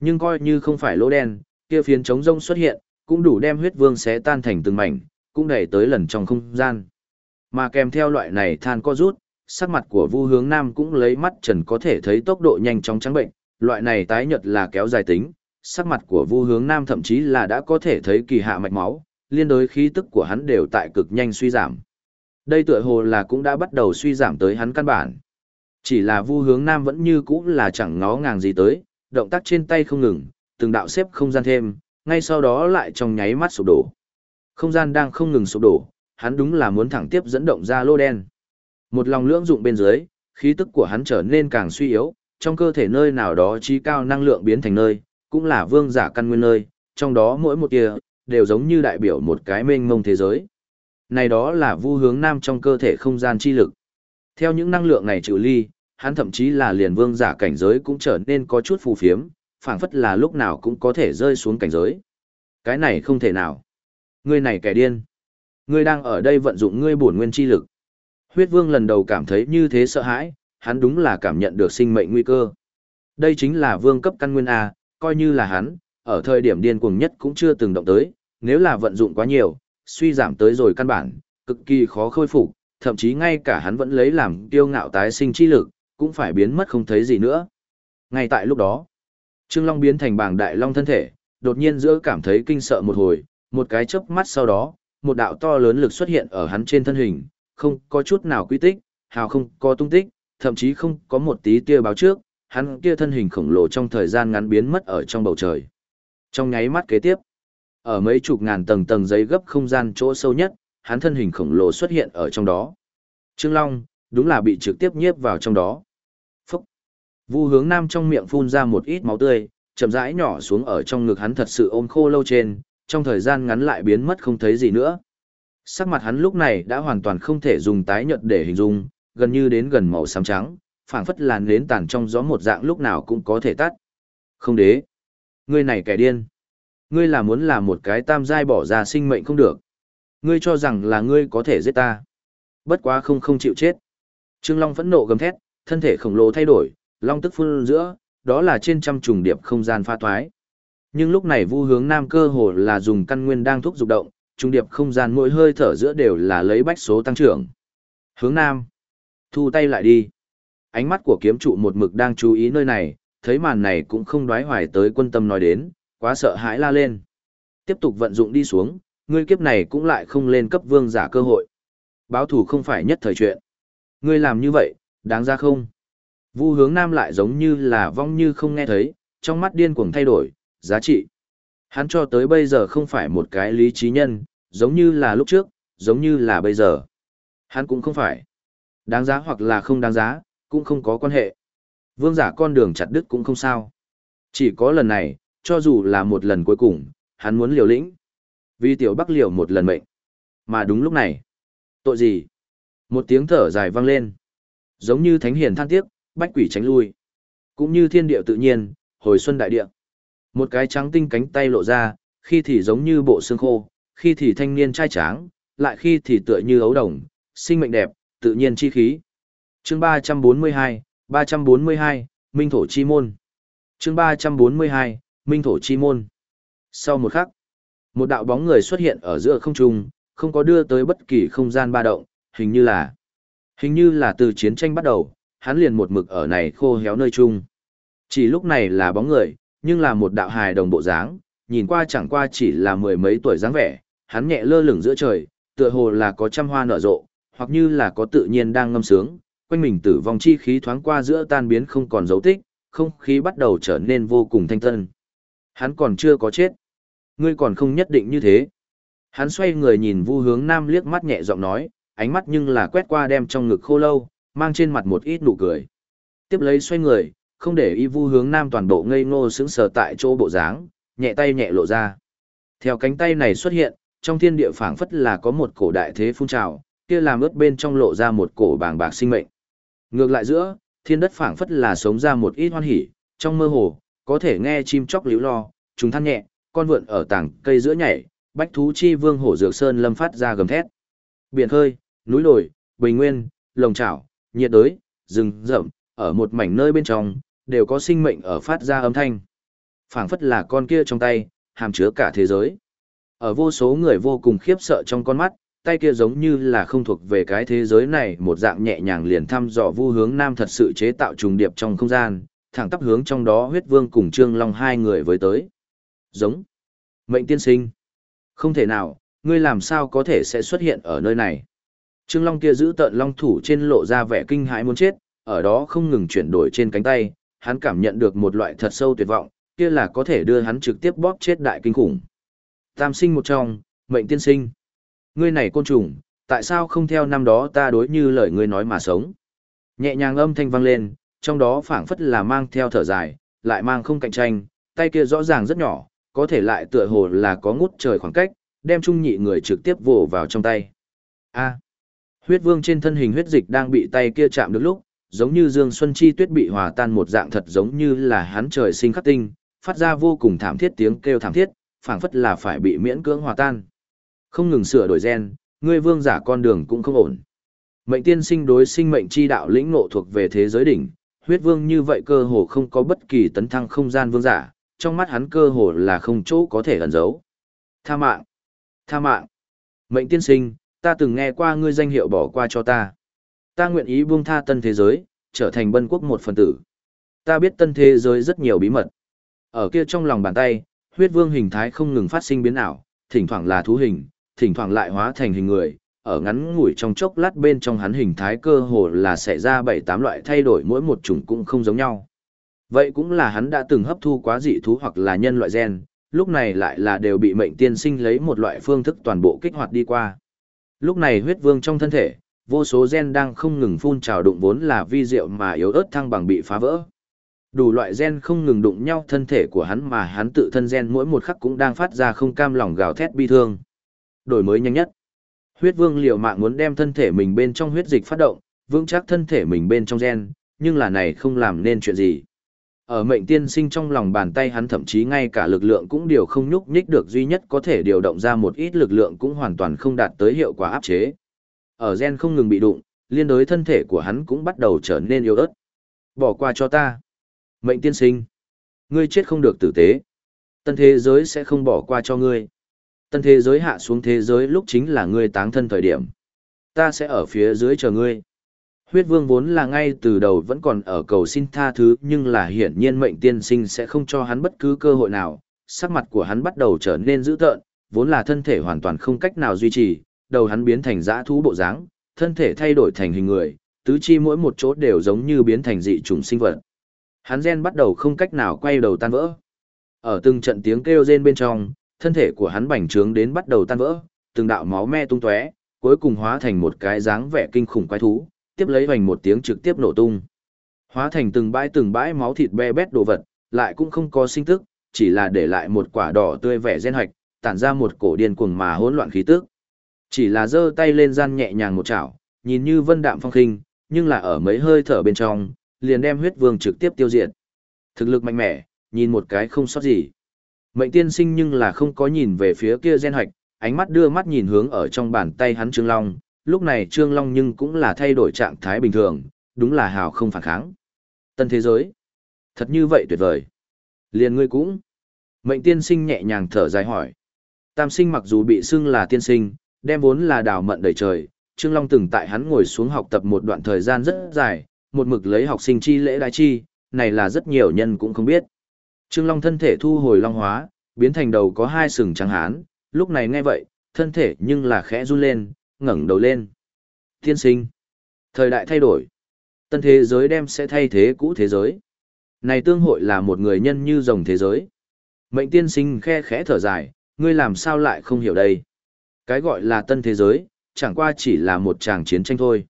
Nhưng coi như không phải lô đen, kia phiến trống rỗng xuất hiện, cũng đủ đem huyết vương xé tan thành từng mảnh, cũng đẩy tới lần trong không gian. Mà kèm theo loại này than co rút, sắc mặt của Vu Hướng Nam cũng lấy mắt trần có thể thấy tốc độ nhanh chóng trắng bệnh, loại này tái nhợt là kéo dài tính, sắc mặt của Vu Hướng Nam thậm chí là đã có thể thấy kỳ hạ mạch máu, liên đối khí tức của hắn đều tại cực nhanh suy giảm. Đây tựa hồ là cũng đã bắt đầu suy giảm tới hắn căn bản. Chỉ là Vu Hướng Nam vẫn như cũ là chẳng ngó ngàng gì tới, động tác trên tay không ngừng, từng đạo xếp không gian thêm, ngay sau đó lại trong nháy mắt sụp đổ. Không gian đang không ngừng sụp đổ, hắn đúng là muốn thẳng tiếp dẫn động ra lô đen. Một lòng lưỡng dụng bên dưới, khí tức của hắn trở nên càng suy yếu, trong cơ thể nơi nào đó trí cao năng lượng biến thành nơi, cũng là vương giả căn nguyên nơi, trong đó mỗi một tia đều giống như đại biểu một cái mênh mông thế giới. Này đó là vu hướng nam trong cơ thể không gian chi lực. Theo những năng lượng này trừ ly, hắn thậm chí là liền vương giả cảnh giới cũng trở nên có chút phù phiếm, phảng phất là lúc nào cũng có thể rơi xuống cảnh giới. Cái này không thể nào. Ngươi này kẻ điên. Ngươi đang ở đây vận dụng ngươi bổn nguyên chi lực. Huyết vương lần đầu cảm thấy như thế sợ hãi, hắn đúng là cảm nhận được sinh mệnh nguy cơ. Đây chính là vương cấp căn nguyên A, coi như là hắn, ở thời điểm điên cuồng nhất cũng chưa từng động tới, nếu là vận dụng quá nhiều, suy giảm tới rồi căn bản, cực kỳ khó khôi phục, thậm chí ngay cả hắn vẫn lấy làm tiêu ngạo tái sinh chi lực, cũng phải biến mất không thấy gì nữa. Ngay tại lúc đó, Trương Long biến thành bảng đại long thân thể, đột nhiên giữa cảm thấy kinh sợ một hồi, một cái chớp mắt sau đó, một đạo to lớn lực xuất hiện ở hắn trên thân hình, không có chút nào quy tích, hào không có tung tích, thậm chí không có một tí tia báo trước, hắn kia thân hình khổng lồ trong thời gian ngắn biến mất ở trong bầu trời. Trong nháy mắt kế tiếp, ở mấy chục ngàn tầng tầng giấy gấp không gian chỗ sâu nhất, hắn thân hình khổng lồ xuất hiện ở trong đó. Trương Long, đúng là bị trực tiếp nhiếp vào trong đó. Phúc! Vu hướng nam trong miệng phun ra một ít máu tươi, chậm rãi nhỏ xuống ở trong ngực hắn thật sự ôm khô lâu trên, trong thời gian ngắn lại biến mất không thấy gì nữa. Sắc mặt hắn lúc này đã hoàn toàn không thể dùng tái nhợt để hình dung, gần như đến gần màu xám trắng, phảng phất làn nến tàn trong gió một dạng lúc nào cũng có thể tắt. Không đế. Ngươi này kẻ điên. Ngươi là muốn làm một cái tam giai bỏ ra sinh mệnh không được. Ngươi cho rằng là ngươi có thể giết ta. Bất quá không không chịu chết. Trương Long phẫn nộ gầm thét, thân thể khổng lồ thay đổi, long tức phun giữa, đó là trên trăm trùng điệp không gian pha thoái. Nhưng lúc này Vu Hướng Nam cơ hồ là dùng căn nguyên đang thúc dục động, trùng điệp không gian mỗi hơi thở giữa đều là lấy bách số tăng trưởng. Hướng Nam, thu tay lại đi. Ánh mắt của kiếm trụ một mực đang chú ý nơi này, thấy màn này cũng không đoái hoài tới quân tâm nói đến, quá sợ hãi la lên. Tiếp tục vận dụng đi xuống, ngươi kiếp này cũng lại không lên cấp vương giả cơ hội. Báo thủ không phải nhất thời chuyện. Ngươi làm như vậy, đáng ra không? Vu hướng nam lại giống như là vong như không nghe thấy, trong mắt điên cuồng thay đổi, giá trị. Hắn cho tới bây giờ không phải một cái lý trí nhân, giống như là lúc trước, giống như là bây giờ. Hắn cũng không phải. Đáng giá hoặc là không đáng giá, cũng không có quan hệ. Vương giả con đường chặt đứt cũng không sao. Chỉ có lần này, cho dù là một lần cuối cùng, hắn muốn liều lĩnh. Vì tiểu bắc liều một lần mệnh. Mà đúng lúc này. Tội gì? Một tiếng thở dài vang lên. Giống như thánh hiền than tiếc, bách quỷ tránh lui. Cũng như thiên địa tự nhiên, hồi xuân đại địa. Một cái trắng tinh cánh tay lộ ra, khi thì giống như bộ xương khô, khi thì thanh niên trai tráng, lại khi thì tựa như ấu đồng, sinh mệnh đẹp, tự nhiên chi khí. Chương 342, 342, Minh thổ chi môn. Chương 342, Minh thổ chi môn. Sau một khắc, một đạo bóng người xuất hiện ở giữa không trung, không có đưa tới bất kỳ không gian ba động, hình như là hình như là từ chiến tranh bắt đầu, hắn liền một mực ở này khô héo nơi chung. Chỉ lúc này là bóng người, nhưng là một đạo hài đồng bộ dáng, nhìn qua chẳng qua chỉ là mười mấy tuổi dáng vẻ, hắn nhẹ lơ lửng giữa trời, tựa hồ là có trăm hoa nở rộ, hoặc như là có tự nhiên đang ngâm sướng, quanh mình tử vong chi khí thoáng qua giữa tan biến không còn dấu tích, không khí bắt đầu trở nên vô cùng thanh tân. Hắn còn chưa có chết. Ngươi còn không nhất định như thế. Hắn xoay người nhìn Vu Hướng Nam liếc mắt nhẹ giọng nói, ánh mắt nhưng là quét qua đem trong ngực khô lâu, mang trên mặt một ít nụ cười. Tiếp lấy xoay người, không để y Vu Hướng Nam toàn bộ ngây ngô sững sờ tại chỗ bộ dáng, nhẹ tay nhẹ lộ ra. Theo cánh tay này xuất hiện, trong thiên địa phảng phất là có một cổ đại thế phun trào, kia làm ướt bên trong lộ ra một cổ bàng bạc sinh mệnh. Ngược lại giữa, thiên đất phảng phất là sống ra một ít hoan hỉ, trong mơ hồ, có thể nghe chim chóc líu lo, chúng than nhẹ, con vượn ở tảng cây giữa nhảy, bách thú chi vương hổ dược sơn lâm phát ra gầm thét. Biển khơi, núi đồi, bình nguyên, lồng trảo, nhiệt đới, rừng rậm, ở một mảnh nơi bên trong, đều có sinh mệnh ở phát ra âm thanh. phảng phất là con kia trong tay, hàm chứa cả thế giới. Ở vô số người vô cùng khiếp sợ trong con mắt, tay kia giống như là không thuộc về cái thế giới này một dạng nhẹ nhàng liền thăm dò vu hướng nam thật sự chế tạo trùng điệp trong không gian, thẳng tắp hướng trong đó huyết vương cùng trương long hai người với tới. Giống. Mệnh tiên sinh. Không thể nào, ngươi làm sao có thể sẽ xuất hiện ở nơi này. Trương Long kia giữ tợn long thủ trên lộ ra vẻ kinh hãi muốn chết, ở đó không ngừng chuyển đổi trên cánh tay, hắn cảm nhận được một loại thật sâu tuyệt vọng, kia là có thể đưa hắn trực tiếp bóp chết đại kinh khủng. Tam sinh một trong, mệnh tiên sinh. Ngươi này côn trùng, tại sao không theo năm đó ta đối như lời ngươi nói mà sống? Nhẹ nhàng âm thanh vang lên, trong đó phảng phất là mang theo thở dài, lại mang không cạnh tranh, tay kia rõ ràng rất nhỏ, có thể lại tựa hồ là có ngút trời khoảng cách, đem trung nhị người trực tiếp vồ vào trong tay. A. huyết vương trên thân hình huyết dịch đang bị tay kia chạm được lúc, giống như Dương Xuân Chi tuyết bị hòa tan một dạng thật giống như là hắn trời sinh khắc tinh, phát ra vô cùng thảm thiết tiếng kêu thảm thiết, phảng phất là phải bị miễn cưỡng hòa tan. Không ngừng sửa đổi gen, ngươi vương giả con đường cũng không ổn. Mệnh tiên sinh đối sinh mệnh chi đạo lĩnh ngộ thuộc về thế giới đỉnh, huyết vương như vậy cơ hồ không có bất kỳ tấn thăng không gian vương giả, trong mắt hắn cơ hồ là không chỗ có thể ẩn giấu. Tha mạng! Tha mạng! Mệnh tiên sinh, ta từng nghe qua ngươi danh hiệu bỏ qua cho ta. Ta nguyện ý buông tha tân thế giới, trở thành bân quốc một phần tử. Ta biết tân thế giới rất nhiều bí mật. Ở kia trong lòng bàn tay, huyết vương hình thái không ngừng phát sinh biến ảo, thỉnh thoảng là thú hình, thỉnh thoảng lại hóa thành hình người, ở ngắn ngủi trong chốc lát bên trong hắn hình thái cơ hồ là xảy ra bảy tám loại thay đổi mỗi một chủng cũng không giống nhau. Vậy cũng là hắn đã từng hấp thu quá dị thú hoặc là nhân loại gen, lúc này lại là đều bị mệnh tiên sinh lấy một loại phương thức toàn bộ kích hoạt đi qua. Lúc này huyết vương trong thân thể, vô số gen đang không ngừng phun trào đụng vốn là vi diệu mà yếu ớt thăng bằng bị phá vỡ. Đủ loại gen không ngừng đụng nhau thân thể của hắn mà hắn tự thân gen mỗi một khắc cũng đang phát ra không cam lòng gào thét bi thương. Đổi mới nhanh nhất. Huyết vương liều mạng muốn đem thân thể mình bên trong huyết dịch phát động, vững chắc thân thể mình bên trong gen, nhưng là này không làm nên chuyện gì. Ở mệnh tiên sinh trong lòng bàn tay hắn thậm chí ngay cả lực lượng cũng điều không nhúc nhích được duy nhất có thể điều động ra một ít lực lượng cũng hoàn toàn không đạt tới hiệu quả áp chế. Ở gen không ngừng bị đụng, liên đối thân thể của hắn cũng bắt đầu trở nên yếu ớt. Bỏ qua cho ta. Mệnh tiên sinh. Ngươi chết không được tử tế. Tân thế giới sẽ không bỏ qua cho ngươi. Tân thế giới hạ xuống thế giới lúc chính là ngươi táng thân thời điểm. Ta sẽ ở phía dưới chờ ngươi. Huyết vương vốn là ngay từ đầu vẫn còn ở cầu xin tha thứ nhưng là hiển nhiên mệnh tiên sinh sẽ không cho hắn bất cứ cơ hội nào. Sắc mặt của hắn bắt đầu trở nên dữ tợn, vốn là thân thể hoàn toàn không cách nào duy trì, đầu hắn biến thành dã thú bộ dáng, thân thể thay đổi thành hình người, tứ chi mỗi một chỗ đều giống như biến thành dị trùng sinh vật. Hắn gen bắt đầu không cách nào quay đầu tan vỡ. Ở từng trận tiếng kêu rên bên trong, thân thể của hắn bành trướng đến bắt đầu tan vỡ, từng đạo máu me tung tóe, cuối cùng hóa thành một cái dáng vẻ kinh khủng quái thú, tiếp lấy vành một tiếng trực tiếp nổ tung. Hóa thành từng bãi từng bãi máu thịt be bét đồ vật, lại cũng không có sinh tức, chỉ là để lại một quả đỏ tươi vẻ gen hoạch, tản ra một cổ điên cuồng mà hỗn loạn khí tức. Chỉ là giơ tay lên gian nhẹ nhàng một chảo, nhìn như vân đạm phong khinh, nhưng là ở mấy hơi thở bên trong, liền đem huyết vương trực tiếp tiêu diệt. Thực lực mạnh mẽ, nhìn một cái không sót gì. Mệnh tiên sinh nhưng là không có nhìn về phía kia gen hoạch, ánh mắt đưa mắt nhìn hướng ở trong bàn tay hắn Trương Long, lúc này Trương Long nhưng cũng là thay đổi trạng thái bình thường, đúng là hào không phản kháng. Tân thế giới. Thật như vậy tuyệt vời. Liền ngươi cũng. Mệnh tiên sinh nhẹ nhàng thở dài hỏi. Tam sinh mặc dù bị xưng là tiên sinh, đem vốn là đào mận đầy trời, Trương Long từng tại hắn ngồi xuống học tập một đoạn thời gian rất dài, một mực lấy học sinh chi lễ đại chi, này là rất nhiều nhân cũng không biết. Trương Long thân thể thu hồi long hóa, biến thành đầu có hai sừng trắng hán, lúc này nghe vậy, thân thể nhưng là khẽ run lên, ngẩng đầu lên. Tiên sinh. Thời đại thay đổi. Tân thế giới đem sẽ thay thế cũ thế giới. Này tương hội là một người nhân như rồng thế giới. Mệnh tiên sinh khe khẽ thở dài, ngươi làm sao lại không hiểu đây. Cái gọi là tân thế giới, chẳng qua chỉ là một tràng chiến tranh thôi.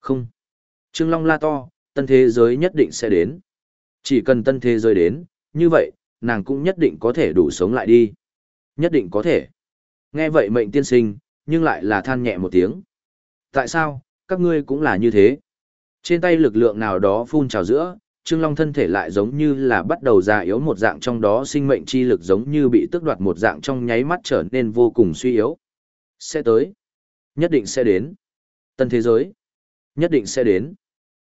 Không. Trương Long la to, tân thế giới nhất định sẽ đến. Chỉ cần tân thế giới đến, như vậy, nàng cũng nhất định có thể đủ sống lại đi. Nhất định có thể. Nghe vậy mệnh tiên sinh, nhưng lại là than nhẹ một tiếng. Tại sao, các ngươi cũng là như thế? Trên tay lực lượng nào đó phun trào giữa, Trương Long thân thể lại giống như là bắt đầu già yếu một dạng trong đó sinh mệnh chi lực giống như bị tước đoạt một dạng trong nháy mắt trở nên vô cùng suy yếu. Sẽ tới. Nhất định sẽ đến. Tân thế giới. Nhất định sẽ đến.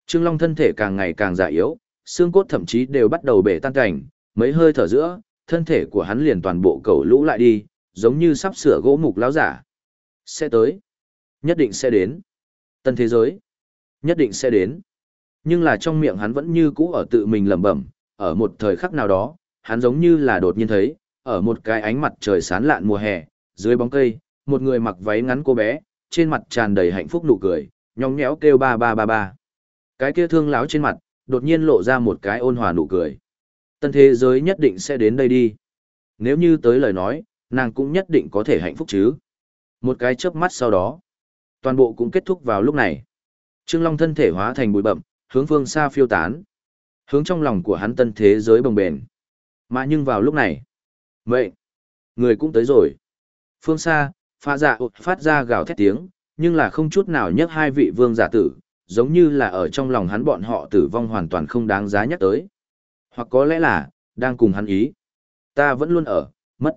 Trương Long thân thể càng ngày càng già yếu, xương cốt thậm chí đều bắt đầu bể tan cảnh, mấy hơi thở giữa, thân thể của hắn liền toàn bộ cầu lũ lại đi, giống như sắp sửa gỗ mục láo giả. Sẽ tới. Nhất định sẽ đến. Tân thế giới. Nhất định sẽ đến. Nhưng là trong miệng hắn vẫn như cũ ở tự mình lẩm bẩm, ở một thời khắc nào đó, hắn giống như là đột nhiên thấy, ở một cái ánh mặt trời sáng lạn mùa hè, dưới bóng cây, một người mặc váy ngắn cô bé, trên mặt tràn đầy hạnh phúc nụ cười, nhóng nhẽo kêu ba ba ba ba. Cái kia thương láo trên mặt, đột nhiên lộ ra một cái ôn hòa nụ cười. Tân thế giới nhất định sẽ đến đây đi. Nếu như tới lời nói, nàng cũng nhất định có thể hạnh phúc chứ. Một cái chớp mắt sau đó, toàn bộ cũng kết thúc vào lúc này. Trương Long thân thể hóa thành bụi bậm, hướng phương xa phiêu tán. Hướng trong lòng của hắn tân thế giới bồng bền. Mà nhưng vào lúc này, vậy, người cũng tới rồi. Phương xa, pha dạ phát ra gào thét tiếng, nhưng là không chút nào nhắc hai vị vương giả tử, giống như là ở trong lòng hắn bọn họ tử vong hoàn toàn không đáng giá nhắc tới. Hoặc có lẽ là, đang cùng hắn ý. Ta vẫn luôn ở, mất.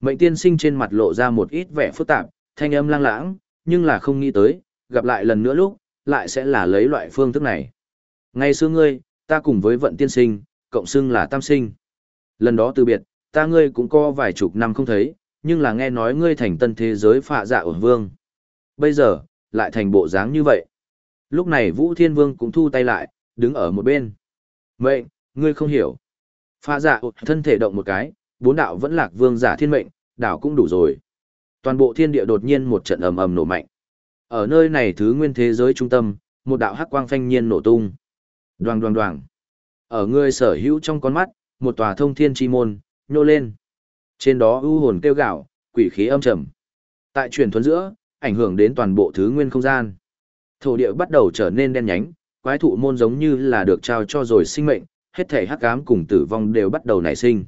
Mệnh tiên sinh trên mặt lộ ra một ít vẻ phức tạp, thanh âm lang lãng, nhưng là không nghĩ tới, gặp lại lần nữa lúc, lại sẽ là lấy loại phương thức này. Ngày xưa ngươi, ta cùng với vận tiên sinh, cộng xưng là tam sinh. Lần đó từ biệt, ta ngươi cũng có vài chục năm không thấy, nhưng là nghe nói ngươi thành tân thế giới phạ dạ ổn vương. Bây giờ, lại thành bộ dáng như vậy. Lúc này Vũ Thiên Vương cũng thu tay lại, đứng ở một bên. Mệnh, ngươi không hiểu. Phạ dạ thân thể động một cái, bốn đạo vẫn lạc vương giả thiên mệnh, đảo cũng đủ rồi. Toàn bộ thiên địa đột nhiên một trận ầm ầm nổ mạnh. Ở nơi này thứ nguyên thế giới trung tâm, một đạo hắc quang phanh nhiên nổ tung. Đoàng đoàng đoàng. Ở người sở hữu trong con mắt, một tòa thông thiên chi môn, nhô lên. Trên đó ưu hồn kêu gạo, quỷ khí âm trầm. Tại truyền thuấn giữa, ảnh hưởng đến toàn bộ thứ nguyên không gian. Thổ địa bắt đầu trở nên đen nhánh, quái thụ môn giống như là được trao cho rồi sinh mệnh, hết thể hắc ám cùng tử vong đều bắt đầu nảy sinh.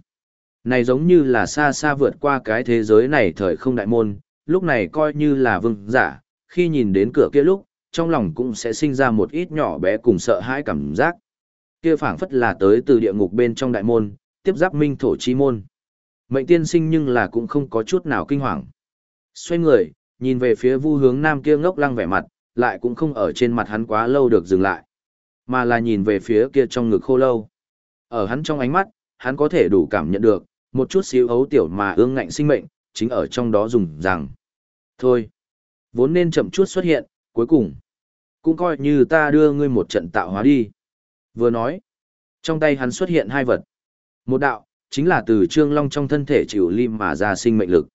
Này giống như là xa xa vượt qua cái thế giới này thời không đại môn, lúc này coi như là vương giả, khi nhìn đến cửa kia lúc, trong lòng cũng sẽ sinh ra một ít nhỏ bé cùng sợ hãi cảm giác. Kia phảng phất là tới từ địa ngục bên trong đại môn, tiếp giáp minh thổ chi môn. Mệnh tiên sinh nhưng là cũng không có chút nào kinh hoàng. Xoay người, nhìn về phía vu hướng nam kia ngốc lăng vẻ mặt, lại cũng không ở trên mặt hắn quá lâu được dừng lại, mà là nhìn về phía kia trong ngực khô lâu. Ở hắn trong ánh mắt, hắn có thể đủ cảm nhận được, một chút xíu ấu tiểu mà ương ngạnh sinh mệnh, chính ở trong đó dùng rằng. Thôi, vốn nên chậm chút xuất hiện, cuối cùng, cũng coi như ta đưa ngươi một trận tạo hóa đi. Vừa nói, trong tay hắn xuất hiện hai vật. Một đạo, chính là từ trương long trong thân thể chịu lim mà ra sinh mệnh lực.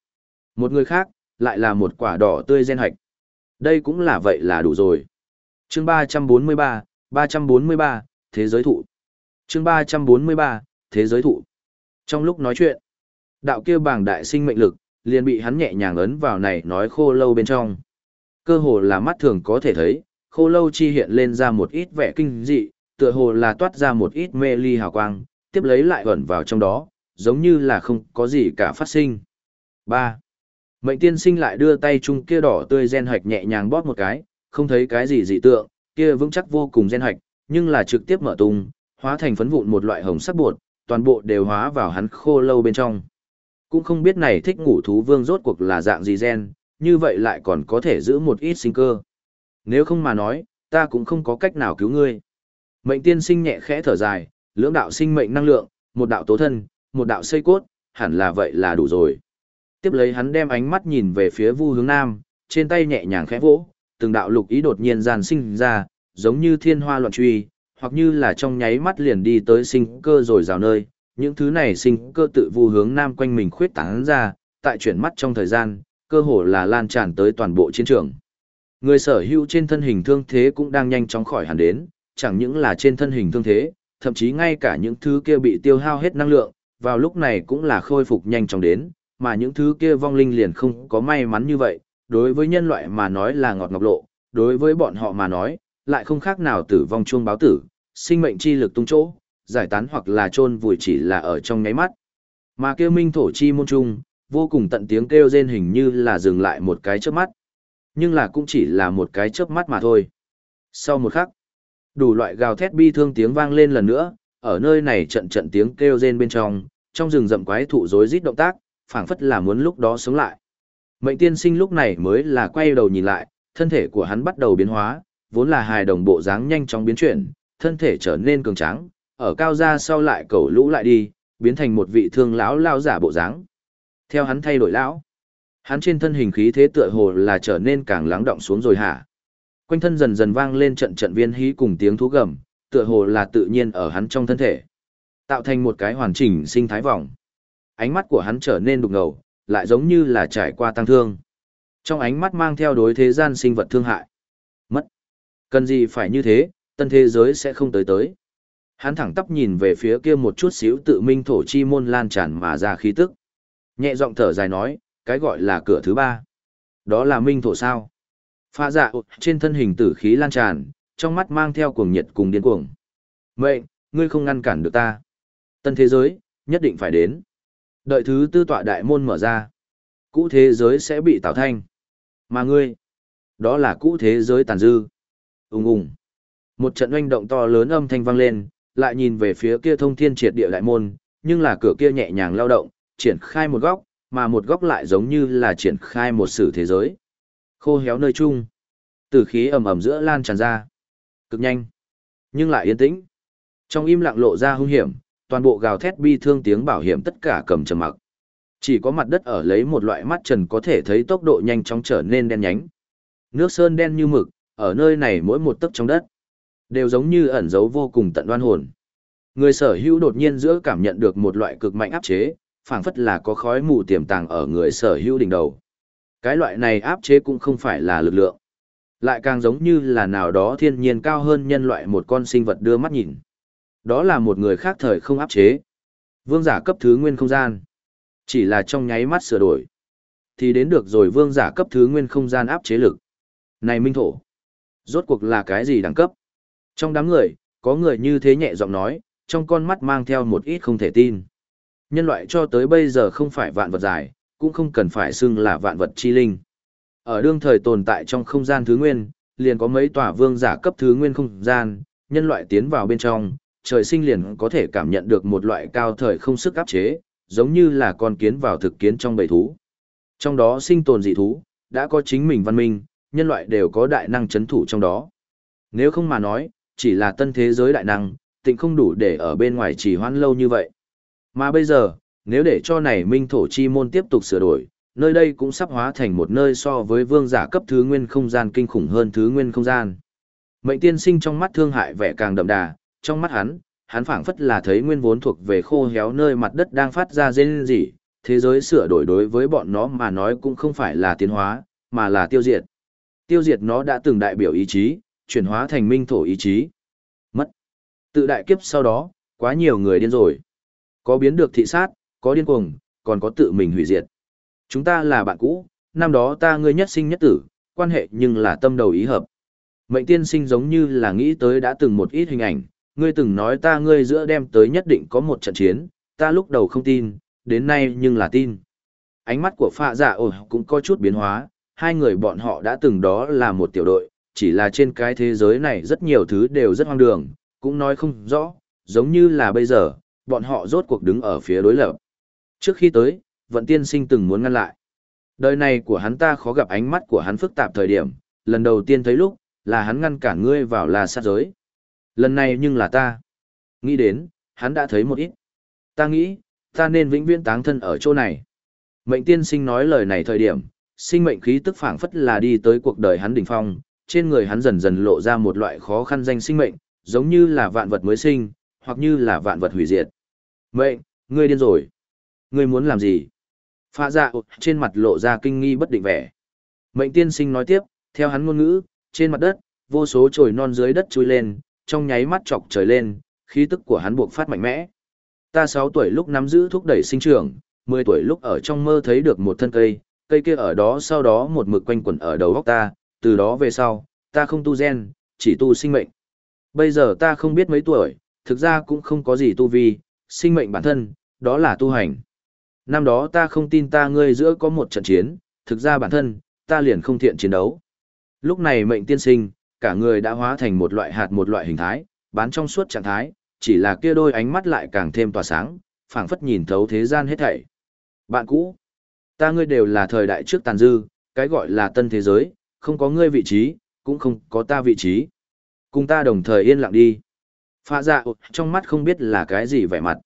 Một người khác, lại là một quả đỏ tươi gen hạch. Đây cũng là vậy là đủ rồi. Chương 343, 343, Thế giới thụ. Chương 343, Thế giới thụ. Trong lúc nói chuyện, đạo kia bảng đại sinh mệnh lực, liền bị hắn nhẹ nhàng ấn vào này nói khô lâu bên trong. Cơ hồ là mắt thường có thể thấy, khô lâu chi hiện lên ra một ít vẻ kinh dị, tựa hồ là toát ra một ít mê ly hào quang, tiếp lấy lại ẩn vào trong đó, giống như là không có gì cả phát sinh. ba Mệnh tiên sinh lại đưa tay chung kia đỏ tươi gen hạch nhẹ nhàng bóp một cái, không thấy cái gì dị tượng, kia vững chắc vô cùng gen hạch, nhưng là trực tiếp mở tung, hóa thành phấn vụn một loại hồng sắc bột, toàn bộ đều hóa vào hắn khô lâu bên trong. Cũng không biết này thích ngủ thú vương rốt cuộc là dạng gì gen, như vậy lại còn có thể giữ một ít sinh cơ. Nếu không mà nói, ta cũng không có cách nào cứu ngươi. Mệnh tiên sinh nhẹ khẽ thở dài, lưỡng đạo sinh mệnh năng lượng, một đạo tố thân, một đạo xây cốt, hẳn là vậy là đủ rồi. Tiếp lấy hắn đem ánh mắt nhìn về phía vu hướng nam, trên tay nhẹ nhàng khẽ vỗ, từng đạo lục ý đột nhiên giàn sinh ra, giống như thiên hoa loạn truy, hoặc như là trong nháy mắt liền đi tới sinh cơ rồi rào nơi. Những thứ này sinh cơ tự vu hướng nam quanh mình khuyết tán ra, tại chuyển mắt trong thời gian, cơ hồ là lan tràn tới toàn bộ chiến trường. Người sở hữu trên thân hình thương thế cũng đang nhanh chóng khỏi hẳn đến, chẳng những là trên thân hình thương thế, thậm chí ngay cả những thứ kia bị tiêu hao hết năng lượng, vào lúc này cũng là khôi phục nhanh chóng đến, mà những thứ kia vong linh liền không có may mắn như vậy, đối với nhân loại mà nói là ngọt ngọc lộ, đối với bọn họ mà nói, lại không khác nào tử vong chuông báo tử, sinh mệnh chi lực tung chỗ, giải tán hoặc là chôn vùi chỉ là ở trong nháy mắt. Mà kêu minh thổ chi môn trung, vô cùng tận tiếng kêu rên hình như là dừng lại một cái chớp mắt. Nhưng là cũng chỉ là một cái chớp mắt mà thôi. Sau một khắc, đủ loại gào thét bi thương tiếng vang lên lần nữa, ở nơi này trận trận tiếng kêu rên bên trong, trong rừng rậm quái thụ rối rít động tác, phảng phất là muốn lúc đó sống lại. Mệnh tiên sinh lúc này mới là quay đầu nhìn lại, thân thể của hắn bắt đầu biến hóa, vốn là hài đồng bộ dáng nhanh chóng biến chuyển, thân thể trở nên cường tráng, ở cao ra sau lại cầu lũ lại đi, biến thành một vị thương lão lao giả bộ dáng. Theo hắn thay đổi lão, hắn trên thân hình khí thế tựa hồ là trở nên càng lắng động xuống rồi hả? Quanh thân dần dần vang lên trận trận viên hí cùng tiếng thú gầm, tựa hồ là tự nhiên ở hắn trong thân thể, tạo thành một cái hoàn chỉnh sinh thái vòng ánh mắt của hắn trở nên đục ngầu, lại giống như là trải qua tăng thương. Trong ánh mắt mang theo đối thế gian sinh vật thương hại. Mất. Cần gì phải như thế, tân thế giới sẽ không tới tới. Hắn thẳng tắp nhìn về phía kia một chút xíu tự minh thổ chi môn lan tràn mà ra khí tức. Nhẹ giọng thở dài nói, cái gọi là cửa thứ ba. Đó là minh thổ sao. Pha dạ trên thân hình tử khí lan tràn, trong mắt mang theo cuồng nhiệt cùng điên cuồng. Mệnh, ngươi không ngăn cản được ta. Tân thế giới, nhất định phải đến. Đợi thứ tư tọa đại môn mở ra, cũ thế giới sẽ bị tạo thanh. Mà ngươi, đó là cũ thế giới tàn dư. Úng ùng. Một trận oanh động to lớn âm thanh vang lên, lại nhìn về phía kia thông thiên triệt địa đại môn, nhưng là cửa kia nhẹ nhàng lao động, triển khai một góc, mà một góc lại giống như là triển khai một sử thế giới. Khô héo nơi chung, tử khí ầm ầm giữa lan tràn ra. Cực nhanh, nhưng lại yên tĩnh. Trong im lặng lộ ra hung hiểm, toàn bộ gào thét bi thương tiếng bảo hiểm tất cả cầm trầm mặc. Chỉ có mặt đất ở lấy một loại mắt trần có thể thấy tốc độ nhanh chóng trở nên đen nhánh. Nước sơn đen như mực, ở nơi này mỗi một tấc trong đất, đều giống như ẩn giấu vô cùng tận đoan hồn. Người sở hữu đột nhiên giữa cảm nhận được một loại cực mạnh áp chế, phảng phất là có khói mù tiềm tàng ở người sở hữu đỉnh đầu. Cái loại này áp chế cũng không phải là lực lượng, lại càng giống như là nào đó thiên nhiên cao hơn nhân loại một con sinh vật đưa mắt nhìn. Đó là một người khác thời không áp chế. Vương giả cấp thứ nguyên không gian. Chỉ là trong nháy mắt sửa đổi. Thì đến được rồi vương giả cấp thứ nguyên không gian áp chế lực. Này minh thổ. Rốt cuộc là cái gì đẳng cấp? Trong đám người, có người như thế nhẹ giọng nói, trong con mắt mang theo một ít không thể tin. Nhân loại cho tới bây giờ không phải vạn vật dài, cũng không cần phải xưng là vạn vật chi linh. Ở đương thời tồn tại trong không gian thứ nguyên, liền có mấy tòa vương giả cấp thứ nguyên không gian, nhân loại tiến vào bên trong, trời sinh liền có thể cảm nhận được một loại cao thời không sức áp chế, giống như là con kiến vào thực kiến trong bầy thú. Trong đó sinh tồn dị thú, đã có chính mình văn minh, nhân loại đều có đại năng chấn thủ trong đó. Nếu không mà nói, chỉ là tân thế giới đại năng, tịnh không đủ để ở bên ngoài chỉ hoãn lâu như vậy. Mà bây giờ, nếu để cho này minh thổ chi môn tiếp tục sửa đổi, nơi đây cũng sắp hóa thành một nơi so với vương giả cấp thứ nguyên không gian kinh khủng hơn thứ nguyên không gian. Mệnh tiên sinh trong mắt thương hại vẻ càng đậm đà, trong mắt hắn, hắn phảng phất là thấy nguyên vốn thuộc về khô héo nơi mặt đất đang phát ra rên rỉ, thế giới sửa đổi đối với bọn nó mà nói cũng không phải là tiến hóa, mà là tiêu diệt. Tiêu diệt nó đã từng đại biểu ý chí, chuyển hóa thành minh thổ ý chí. Mất. Tự đại kiếp sau đó, quá nhiều người điên rồi. Có biến được thị sát, có điên cuồng, còn có tự mình hủy diệt. Chúng ta là bạn cũ, năm đó ta ngươi nhất sinh nhất tử, quan hệ nhưng là tâm đầu ý hợp. Mệnh tiên sinh giống như là nghĩ tới đã từng một ít hình ảnh, ngươi từng nói ta ngươi giữa đem tới nhất định có một trận chiến, ta lúc đầu không tin, đến nay nhưng là tin. Ánh mắt của phạ giả ồ cũng có chút biến hóa, hai người bọn họ đã từng đó là một tiểu đội, chỉ là trên cái thế giới này rất nhiều thứ đều rất hoang đường, cũng nói không rõ, giống như là bây giờ, bọn họ rốt cuộc đứng ở phía đối lập. Trước khi tới, vận tiên sinh từng muốn ngăn lại. Đời này của hắn ta khó gặp ánh mắt của hắn phức tạp thời điểm, lần đầu tiên thấy lúc, là hắn ngăn cản ngươi vào là sát giới. Lần này nhưng là ta. Nghĩ đến, hắn đã thấy một ít. Ta nghĩ, ta nên vĩnh viễn táng thân ở chỗ này. Mệnh tiên sinh nói lời này thời điểm, sinh mệnh khí tức phảng phất là đi tới cuộc đời hắn đỉnh phong, trên người hắn dần dần lộ ra một loại khó khăn danh sinh mệnh, giống như là vạn vật mới sinh, hoặc như là vạn vật hủy diệt. Mệnh, ngươi điên rồi. Ngươi muốn làm gì? Phạ dạ trên mặt lộ ra kinh nghi bất định vẻ. Mệnh tiên sinh nói tiếp, theo hắn ngôn ngữ, trên mặt đất, vô số chồi non dưới đất chui lên, trong nháy mắt chọc trời lên, khí tức của hắn buộc phát mạnh mẽ. Ta 6 tuổi lúc nắm giữ thúc đẩy sinh trưởng, 10 tuổi lúc ở trong mơ thấy được một thân cây, cây kia ở đó sau đó một mực quanh quẩn ở đầu góc ta, từ đó về sau, ta không tu gen, chỉ tu sinh mệnh. Bây giờ ta không biết mấy tuổi, thực ra cũng không có gì tu vi, sinh mệnh bản thân, đó là tu hành. Năm đó ta không tin ta ngươi giữa có một trận chiến, thực ra bản thân, ta liền không thiện chiến đấu. Lúc này mệnh tiên sinh, cả người đã hóa thành một loại hạt một loại hình thái, bán trong suốt trạng thái, chỉ là kia đôi ánh mắt lại càng thêm tỏa sáng, phảng phất nhìn thấu thế gian hết thảy. Bạn cũ, ta ngươi đều là thời đại trước tàn dư, cái gọi là tân thế giới, không có ngươi vị trí, cũng không có ta vị trí. Cùng ta đồng thời yên lặng đi. Pha dạ trong mắt không biết là cái gì vẻ mặt.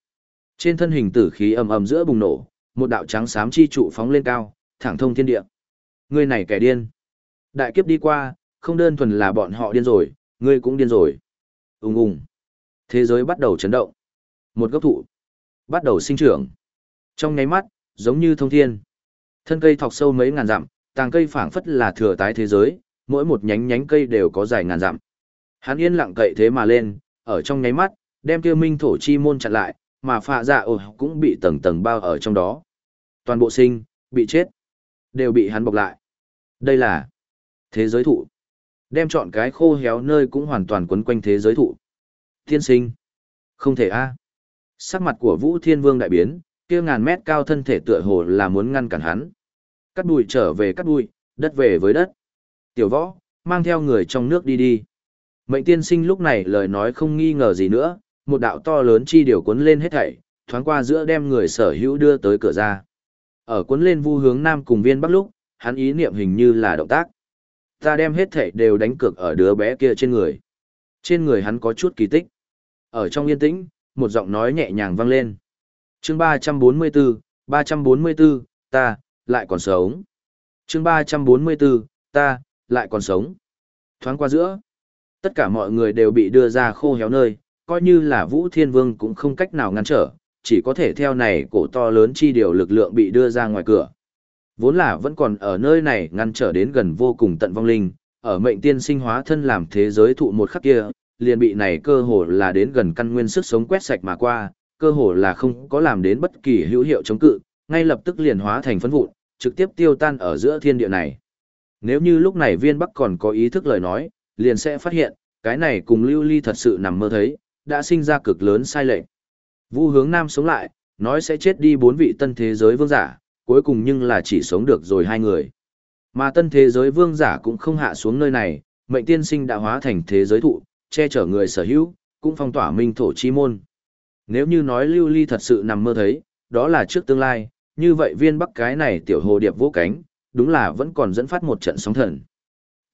Trên thân hình tử khí ầm ầm giữa bùng nổ, một đạo trắng xám chi trụ phóng lên cao, thẳng thông thiên địa. Ngươi này kẻ điên. Đại kiếp đi qua, không đơn thuần là bọn họ điên rồi, ngươi cũng điên rồi. Ùng ùng. Thế giới bắt đầu chấn động. Một gốc thụ bắt đầu sinh trưởng. Trong nháy mắt, giống như thông thiên. Thân cây thọc sâu mấy ngàn dặm, tàng cây phảng phất là thừa tái thế giới, mỗi một nhánh nhánh cây đều có dài ngàn dặm. Hắn yên lặng cậy thế mà lên, ở trong nháy mắt, đem kia minh thổ chi môn chặn lại, mà phạ dạ ồ cũng bị tầng tầng bao ở trong đó. Toàn bộ sinh, bị chết, đều bị hắn bọc lại. Đây là thế giới thụ. Đem chọn cái khô héo nơi cũng hoàn toàn quấn quanh thế giới thụ. Thiên sinh. Không thể a. Sắc mặt của Vũ Thiên Vương đại biến, kia ngàn mét cao thân thể tựa hồ là muốn ngăn cản hắn. Cắt bụi trở về cắt bụi đất về với đất. Tiểu võ, mang theo người trong nước đi đi. Mệnh tiên sinh lúc này lời nói không nghi ngờ gì nữa, một đạo to lớn chi điều cuốn lên hết thảy, thoáng qua giữa đem người sở hữu đưa tới cửa ra. Ở cuốn lên vu hướng nam cùng viên bắc lúc, hắn ý niệm hình như là động tác. Ta đem hết thảy đều đánh cược ở đứa bé kia trên người. Trên người hắn có chút kỳ tích. Ở trong yên tĩnh, một giọng nói nhẹ nhàng vang lên. chương 344, 344, ta, lại còn sống. chương 344, ta, lại còn sống. Thoáng qua giữa, tất cả mọi người đều bị đưa ra khô héo nơi, coi như là Vũ Thiên Vương cũng không cách nào ngăn trở, chỉ có thể theo này cổ to lớn chi điều lực lượng bị đưa ra ngoài cửa. Vốn là vẫn còn ở nơi này ngăn trở đến gần vô cùng tận vong linh, ở mệnh tiên sinh hóa thân làm thế giới thụ một khắc kia, liền bị này cơ hồ là đến gần căn nguyên sức sống quét sạch mà qua, cơ hồ là không có làm đến bất kỳ hữu hiệu chống cự, ngay lập tức liền hóa thành phấn vụn, trực tiếp tiêu tan ở giữa thiên địa này. Nếu như lúc này viên bắc còn có ý thức lời nói, liền sẽ phát hiện, cái này cùng lưu ly thật sự nằm mơ thấy, đã sinh ra cực lớn sai lệch. Vu hướng nam sống lại, nói sẽ chết đi bốn vị tân thế giới vương giả, cuối cùng nhưng là chỉ sống được rồi hai người. Mà tân thế giới vương giả cũng không hạ xuống nơi này, mệnh tiên sinh đã hóa thành thế giới thụ, che chở người sở hữu, cũng phong tỏa minh thổ chi môn. Nếu như nói lưu ly thật sự nằm mơ thấy, đó là trước tương lai, như vậy viên bắc cái này tiểu hồ điệp vô cánh, đúng là vẫn còn dẫn phát một trận sóng thần.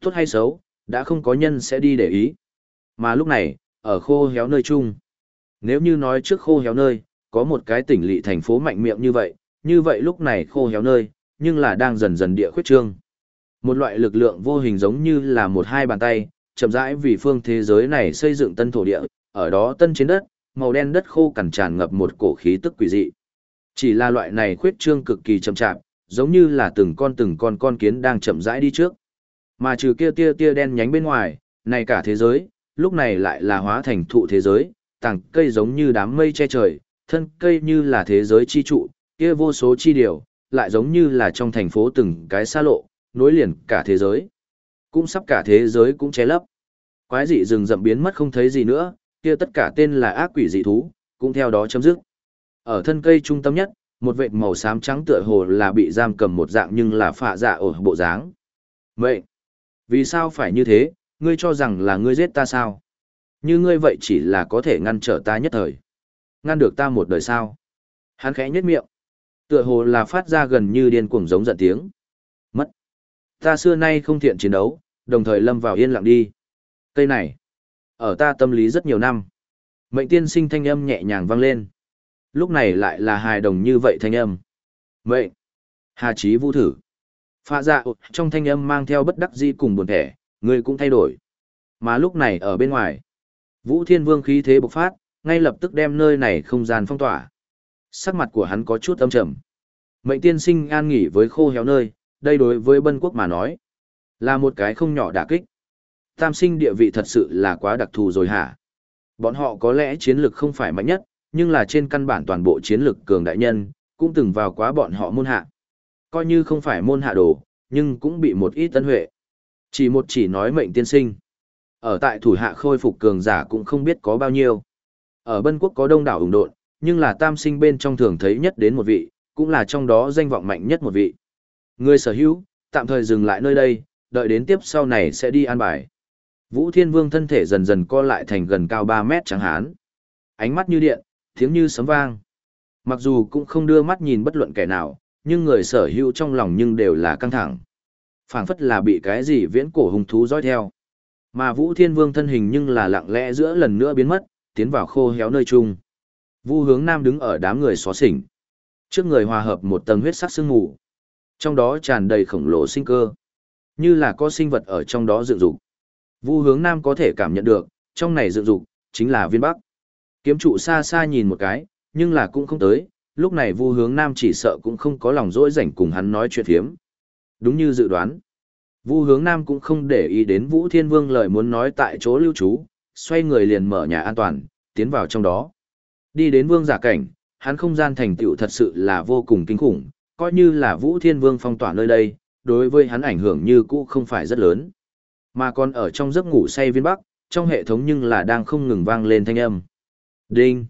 Tốt hay xấu, đã không có nhân sẽ đi để ý. Mà lúc này, ở khô héo nơi chung. Nếu như nói trước khô héo nơi, có một cái tỉnh lỵ thành phố mạnh miệng như vậy, như vậy lúc này khô héo nơi, nhưng là đang dần dần địa khuyết trương. Một loại lực lượng vô hình giống như là một hai bàn tay, chậm rãi vì phương thế giới này xây dựng tân thổ địa, ở đó tân trên đất, màu đen đất khô cằn tràn ngập một cổ khí tức quỷ dị. Chỉ là loại này khuyết trương cực kỳ chậm chạp, giống như là từng con từng con con kiến đang chậm rãi đi trước. Mà trừ kia tia tia đen nhánh bên ngoài, này cả thế giới, lúc này lại là hóa thành thụ thế giới, tàng cây giống như đám mây che trời, thân cây như là thế giới chi trụ, kia vô số chi điều, lại giống như là trong thành phố từng cái xa lộ, nối liền cả thế giới. Cũng sắp cả thế giới cũng che lấp. Quái dị rừng rậm biến mất không thấy gì nữa, kia tất cả tên là ác quỷ dị thú, cũng theo đó chấm dứt. Ở thân cây trung tâm nhất, một vệt màu xám trắng tựa hồ là bị giam cầm một dạng nhưng là phạ dạ ở bộ dáng. Vậy, vì sao phải như thế, ngươi cho rằng là ngươi giết ta sao? Như ngươi vậy chỉ là có thể ngăn trở ta nhất thời. Ngăn được ta một đời sao? Hắn khẽ nhếch miệng. Tựa hồ là phát ra gần như điên cuồng giống giận tiếng. Mất. Ta xưa nay không thiện chiến đấu, đồng thời lâm vào yên lặng đi. Cây này, ở ta tâm lý rất nhiều năm. Mệnh tiên sinh thanh âm nhẹ nhàng vang lên. Lúc này lại là hài đồng như vậy thanh âm. vậy Hà chí vũ thử. Pha dạ trong thanh âm mang theo bất đắc dĩ cùng buồn thẻ, người cũng thay đổi. Mà lúc này ở bên ngoài, Vũ Thiên Vương khí thế bộc phát, ngay lập tức đem nơi này không gian phong tỏa. Sắc mặt của hắn có chút âm trầm. Mệnh tiên sinh an nghỉ với khô héo nơi, đây đối với bân quốc mà nói, là một cái không nhỏ đả kích. Tam sinh địa vị thật sự là quá đặc thù rồi hả? Bọn họ có lẽ chiến lực không phải mạnh nhất, nhưng là trên căn bản toàn bộ chiến lực cường đại nhân, cũng từng vào quá bọn họ môn hạ. Coi như không phải môn hạ đồ, nhưng cũng bị một ít tân huệ. Chỉ một chỉ nói mệnh tiên sinh. Ở tại thủ hạ khôi phục cường giả cũng không biết có bao nhiêu. Ở Bân Quốc có đông đảo ủng độn, nhưng là tam sinh bên trong thường thấy nhất đến một vị, cũng là trong đó danh vọng mạnh nhất một vị. Người sở hữu, tạm thời dừng lại nơi đây, đợi đến tiếp sau này sẽ đi an bài. Vũ Thiên Vương thân thể dần dần co lại thành gần cao 3 mét trắng hán. Ánh mắt như điện, tiếng như sấm vang. Mặc dù cũng không đưa mắt nhìn bất luận kẻ nào, nhưng người sở hữu trong lòng nhưng đều là căng thẳng. phảng phất là bị cái gì viễn cổ hung thú dõi theo. Mà Vũ Thiên Vương thân hình nhưng là lặng lẽ giữa lần nữa biến mất, tiến vào khô héo nơi chung. Vu hướng nam đứng ở đám người xóa xỉnh. Trước người hòa hợp một tầng huyết sắc sương mù. Trong đó tràn đầy khổng lồ sinh cơ. Như là có sinh vật ở trong đó dựng dục. Vu hướng nam có thể cảm nhận được, trong này dựng dục, chính là viên bắc. Kiếm trụ xa xa nhìn một cái, nhưng là cũng không tới, lúc này vu hướng nam chỉ sợ cũng không có lòng dỗi rảnh cùng hắn nói chuyện phiếm. Đúng như dự đoán. Vu hướng nam cũng không để ý đến Vũ Thiên Vương lời muốn nói tại chỗ lưu trú, xoay người liền mở nhà an toàn, tiến vào trong đó. Đi đến vương giả cảnh, hắn không gian thành tựu thật sự là vô cùng kinh khủng, coi như là Vũ Thiên Vương phong tỏa nơi đây, đối với hắn ảnh hưởng như cũ không phải rất lớn. Mà còn ở trong giấc ngủ say viên bắc, trong hệ thống nhưng là đang không ngừng vang lên thanh âm. Đinh!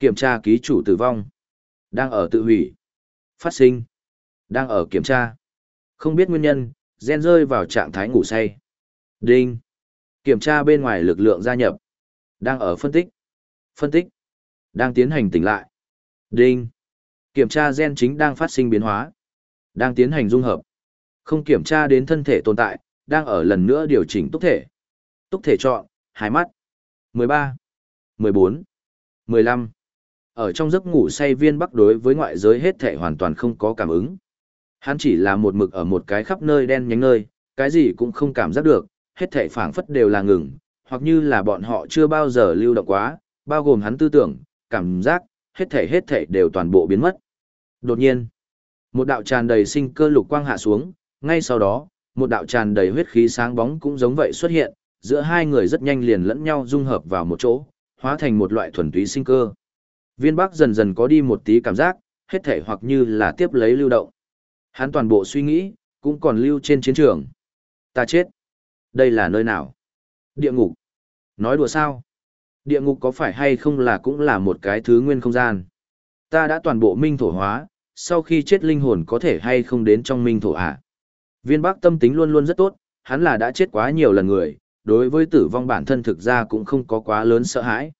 Kiểm tra ký chủ tử vong. Đang ở tự hủy. Phát sinh. Đang ở kiểm tra. Không biết nguyên nhân, gen rơi vào trạng thái ngủ say. Đinh. Kiểm tra bên ngoài lực lượng gia nhập. Đang ở phân tích. Phân tích. Đang tiến hành tỉnh lại. Đinh. Kiểm tra gen chính đang phát sinh biến hóa. Đang tiến hành dung hợp. Không kiểm tra đến thân thể tồn tại, đang ở lần nữa điều chỉnh túc thể. Túc thể chọn, hai mắt. 13, 14, 15. Ở trong giấc ngủ say viên bắc đối với ngoại giới hết thể hoàn toàn không có cảm ứng. Hắn chỉ là một mực ở một cái khắp nơi đen nhánh nơi, cái gì cũng không cảm giác được, hết thảy phảng phất đều là ngừng, hoặc như là bọn họ chưa bao giờ lưu động quá, bao gồm hắn tư tưởng, cảm giác, hết thể hết thể đều toàn bộ biến mất. Đột nhiên, một đạo tràn đầy sinh cơ lục quang hạ xuống, ngay sau đó, một đạo tràn đầy huyết khí sáng bóng cũng giống vậy xuất hiện, giữa hai người rất nhanh liền lẫn nhau dung hợp vào một chỗ, hóa thành một loại thuần túy sinh cơ. Viên Bắc dần dần có đi một tí cảm giác, hết thể hoặc như là tiếp lấy lưu động. Hắn toàn bộ suy nghĩ, cũng còn lưu trên chiến trường. Ta chết. Đây là nơi nào? Địa ngục. Nói đùa sao? Địa ngục có phải hay không là cũng là một cái thứ nguyên không gian? Ta đã toàn bộ minh thổ hóa, sau khi chết linh hồn có thể hay không đến trong minh thổ ạ? À? Viên Bắc tâm tính luôn luôn rất tốt, hắn là đã chết quá nhiều lần người, đối với tử vong bản thân thực ra cũng không có quá lớn sợ hãi.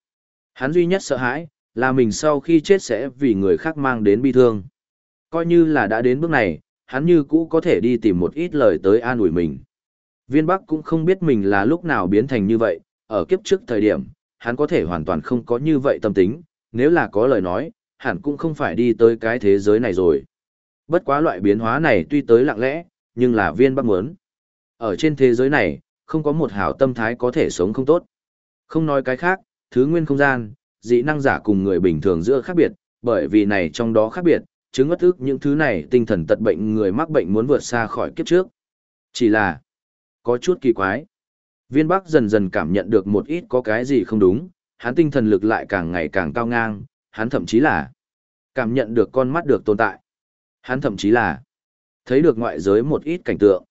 Hắn duy nhất sợ hãi, là mình sau khi chết sẽ vì người khác mang đến bi thương. Coi như là đã đến bước này, hắn như cũ có thể đi tìm một ít lời tới an ủi mình. Viên Bắc cũng không biết mình là lúc nào biến thành như vậy, ở kiếp trước thời điểm, hắn có thể hoàn toàn không có như vậy tâm tính, nếu là có lời nói, hẳn cũng không phải đi tới cái thế giới này rồi. Bất quá loại biến hóa này tuy tới lặng lẽ, nhưng là viên Bắc muốn. Ở trên thế giới này, không có một hảo tâm thái có thể sống không tốt. Không nói cái khác, thứ nguyên không gian, dị năng giả cùng người bình thường giữa khác biệt, bởi vì này trong đó khác biệt, chứng ngất ức những thứ này tinh thần tật bệnh người mắc bệnh muốn vượt xa khỏi kiếp trước. Chỉ là, có chút kỳ quái. Viên Bắc dần dần cảm nhận được một ít có cái gì không đúng, hắn tinh thần lực lại càng ngày càng cao ngang, hắn thậm chí là cảm nhận được con mắt được tồn tại. Hắn thậm chí là thấy được ngoại giới một ít cảnh tượng.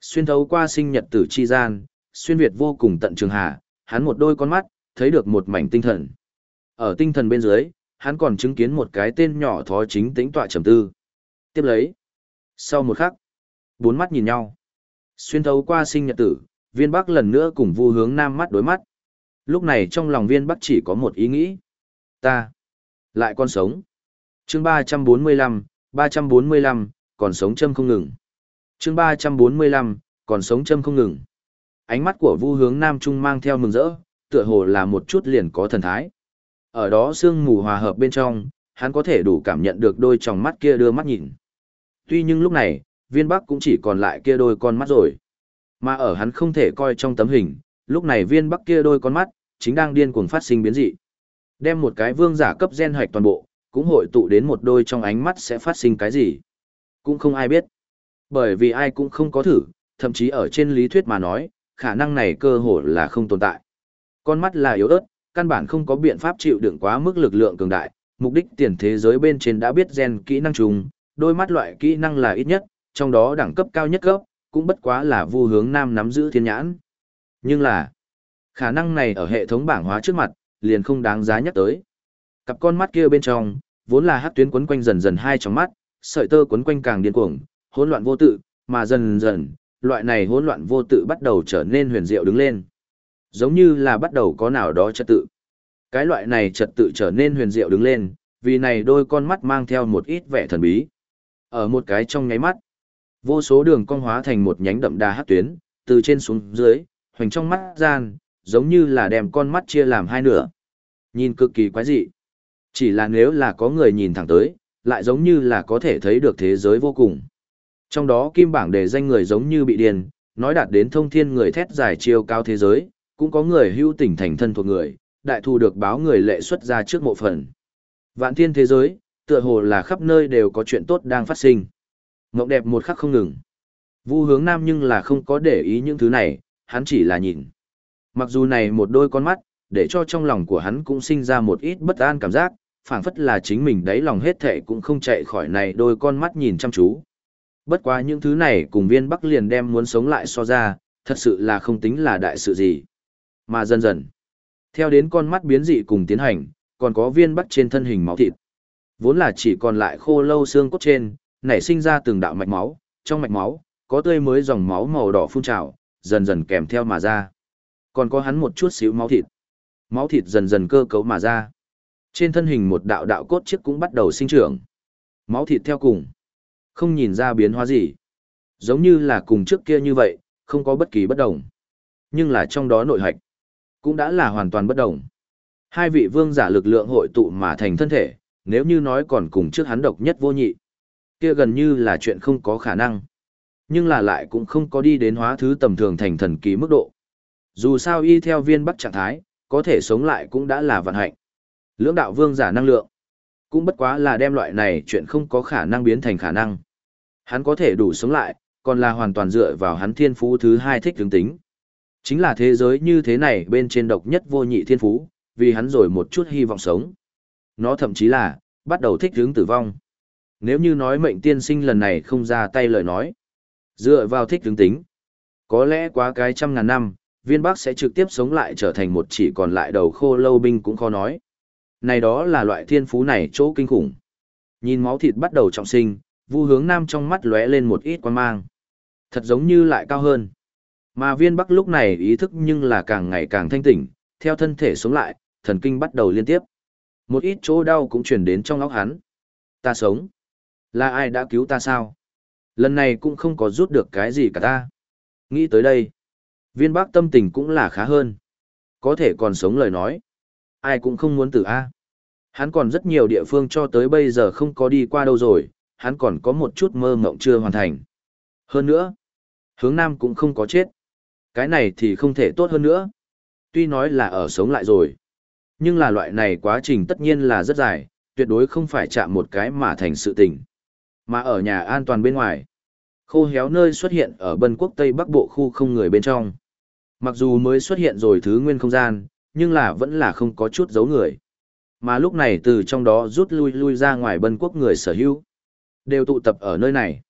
Xuyên thấu qua sinh nhật tử chi gian, xuyên Việt vô cùng tận trường hà, hắn một đôi con mắt, thấy được một mảnh tinh thần. Ở tinh thần bên dưới, hắn còn chứng kiến một cái tên nhỏ thó chính tính tọa trầm tư. Tiếp lấy. Sau một khắc, bốn mắt nhìn nhau. Xuyên thấu qua sinh nhật tử, viên bắc lần nữa cùng vu hướng nam mắt đối mắt. Lúc này trong lòng viên bắc chỉ có một ý nghĩ. Ta, lại còn sống. chương ba trăm bốn mươi lăm, ba trăm bốn mươi lăm, còn sống châm không ngừng chương ba trăm bốn mươi lăm, còn sống châm không ngừng. Ánh mắt của vu hướng nam trung mang theo mừng rỡ, tựa hồ là một chút liền có thần thái. Ở đó sương mù hòa hợp bên trong, hắn có thể đủ cảm nhận được đôi tròng mắt kia đưa mắt nhìn. Tuy nhưng lúc này, viên bắc cũng chỉ còn lại kia đôi con mắt rồi. Mà ở hắn không thể coi trong tấm hình, lúc này viên bắc kia đôi con mắt, chính đang điên cuồng phát sinh biến dị. Đem một cái vương giả cấp gen hoạch toàn bộ, cũng hội tụ đến một đôi trong ánh mắt sẽ phát sinh cái gì. Cũng không ai biết. Bởi vì ai cũng không có thử, thậm chí ở trên lý thuyết mà nói, khả năng này cơ hồ là không tồn tại. Con mắt là yếu ớt, căn bản không có biện pháp chịu đựng quá mức lực lượng cường đại, mục đích tiền thế giới bên trên đã biết gen kỹ năng trùng, đôi mắt loại kỹ năng là ít nhất, trong đó đẳng cấp cao nhất cấp, cũng bất quá là vu hướng nam nắm giữ thiên nhãn. Nhưng là, khả năng này ở hệ thống bảng hóa trước mặt, liền không đáng giá nhắc tới. Cặp con mắt kia bên trong, vốn là hắc tuyến quấn quanh dần dần hai trong mắt, sợi tơ quấn quanh càng điên cuồng, hỗn loạn vô tự, mà dần dần, loại này hỗn loạn vô tự bắt đầu trở nên huyền diệu đứng lên. Giống như là bắt đầu có nào đó trật tự. Cái loại này trật tự trở nên huyền diệu đứng lên, vì này đôi con mắt mang theo một ít vẻ thần bí. Ở một cái trong nháy mắt, vô số đường cong hóa thành một nhánh đậm đà hát tuyến, từ trên xuống dưới, hoành trong mắt gian, giống như là đem con mắt chia làm hai nửa. Nhìn cực kỳ quái dị. Chỉ là nếu là có người nhìn thẳng tới, lại giống như là có thể thấy được thế giới vô cùng. Trong đó kim bảng đề danh người giống như bị điên, nói đạt đến thông thiên người thét giải chiêu cao thế giới, cũng có người hưu tỉnh thành thân thuộc người, đại thù được báo người lệ xuất ra trước mộ phần. Vạn thiên thế giới, tựa hồ là khắp nơi đều có chuyện tốt đang phát sinh. Ngộng đẹp một khắc không ngừng. Vu hướng nam nhưng là không có để ý những thứ này, hắn chỉ là nhìn. Mặc dù này một đôi con mắt, để cho trong lòng của hắn cũng sinh ra một ít bất an cảm giác, phảng phất là chính mình đáy lòng hết thệ cũng không chạy khỏi này đôi con mắt nhìn chăm chú. Bất quá những thứ này cùng viên bắc liền đem muốn sống lại so ra, thật sự là không tính là đại sự gì. Mà dần dần, theo đến con mắt biến dị cùng tiến hành, còn có viên bắc trên thân hình máu thịt. Vốn là chỉ còn lại khô lâu xương cốt trên, nảy sinh ra từng đạo mạch máu, trong mạch máu, có tươi mới dòng máu màu đỏ phun trào, dần dần kèm theo mà ra. Còn có hắn một chút xíu máu thịt. Máu thịt dần dần cơ cấu mà ra. Trên thân hình một đạo đạo cốt chiếc cũng bắt đầu sinh trưởng. Máu thịt theo cùng. Không nhìn ra biến hóa gì. Giống như là cùng trước kia như vậy, không có bất kỳ bất đồng. Nhưng là trong đó nội hạch cũng đã là hoàn toàn bất đồng. Hai vị vương giả lực lượng hội tụ mà thành thân thể, nếu như nói còn cùng trước hắn độc nhất vô nhị, kia gần như là chuyện không có khả năng. Nhưng là lại cũng không có đi đến hóa thứ tầm thường thành thần kỳ mức độ. Dù sao y theo viên bắc trạng thái, có thể sống lại cũng đã là vận hạnh. Lưỡng đạo vương giả năng lượng. Cũng bất quá là đem loại này chuyện không có khả năng biến thành khả năng. Hắn có thể đủ sống lại, còn là hoàn toàn dựa vào hắn thiên phú thứ hai thích tướng tính. Chính là thế giới như thế này bên trên độc nhất vô nhị thiên phú, vì hắn rồi một chút hy vọng sống. Nó thậm chí là, bắt đầu thích hướng tử vong. Nếu như nói mệnh tiên sinh lần này không ra tay lời nói, dựa vào thích hướng tính, có lẽ quá cái trăm ngàn năm, viên bắc sẽ trực tiếp sống lại trở thành một chỉ còn lại đầu khô lâu binh cũng khó nói. Này đó là loại thiên phú này chỗ kinh khủng. Nhìn máu thịt bắt đầu trọng sinh, vu hướng nam trong mắt lóe lên một ít quan mang. Thật giống như lại cao hơn. Mà viên bắc lúc này ý thức nhưng là càng ngày càng thanh tỉnh, theo thân thể sống lại, thần kinh bắt đầu liên tiếp. Một ít chỗ đau cũng truyền đến trong óc hắn. Ta sống. Là ai đã cứu ta sao? Lần này cũng không có rút được cái gì cả ta. Nghĩ tới đây. Viên Bắc tâm tình cũng là khá hơn. Có thể còn sống lời nói. Ai cũng không muốn tử A. Hắn còn rất nhiều địa phương cho tới bây giờ không có đi qua đâu rồi, hắn còn có một chút mơ mộng chưa hoàn thành. Hơn nữa, hướng nam cũng không có chết. Cái này thì không thể tốt hơn nữa. Tuy nói là ở sống lại rồi. Nhưng là loại này quá trình tất nhiên là rất dài, tuyệt đối không phải chạm một cái mà thành sự tình. Mà ở nhà an toàn bên ngoài, khô héo nơi xuất hiện ở bân quốc Tây Bắc Bộ khu không người bên trong. Mặc dù mới xuất hiện rồi thứ nguyên không gian, nhưng là vẫn là không có chút dấu người. Mà lúc này từ trong đó rút lui lui ra ngoài bân quốc người sở hữu. Đều tụ tập ở nơi này.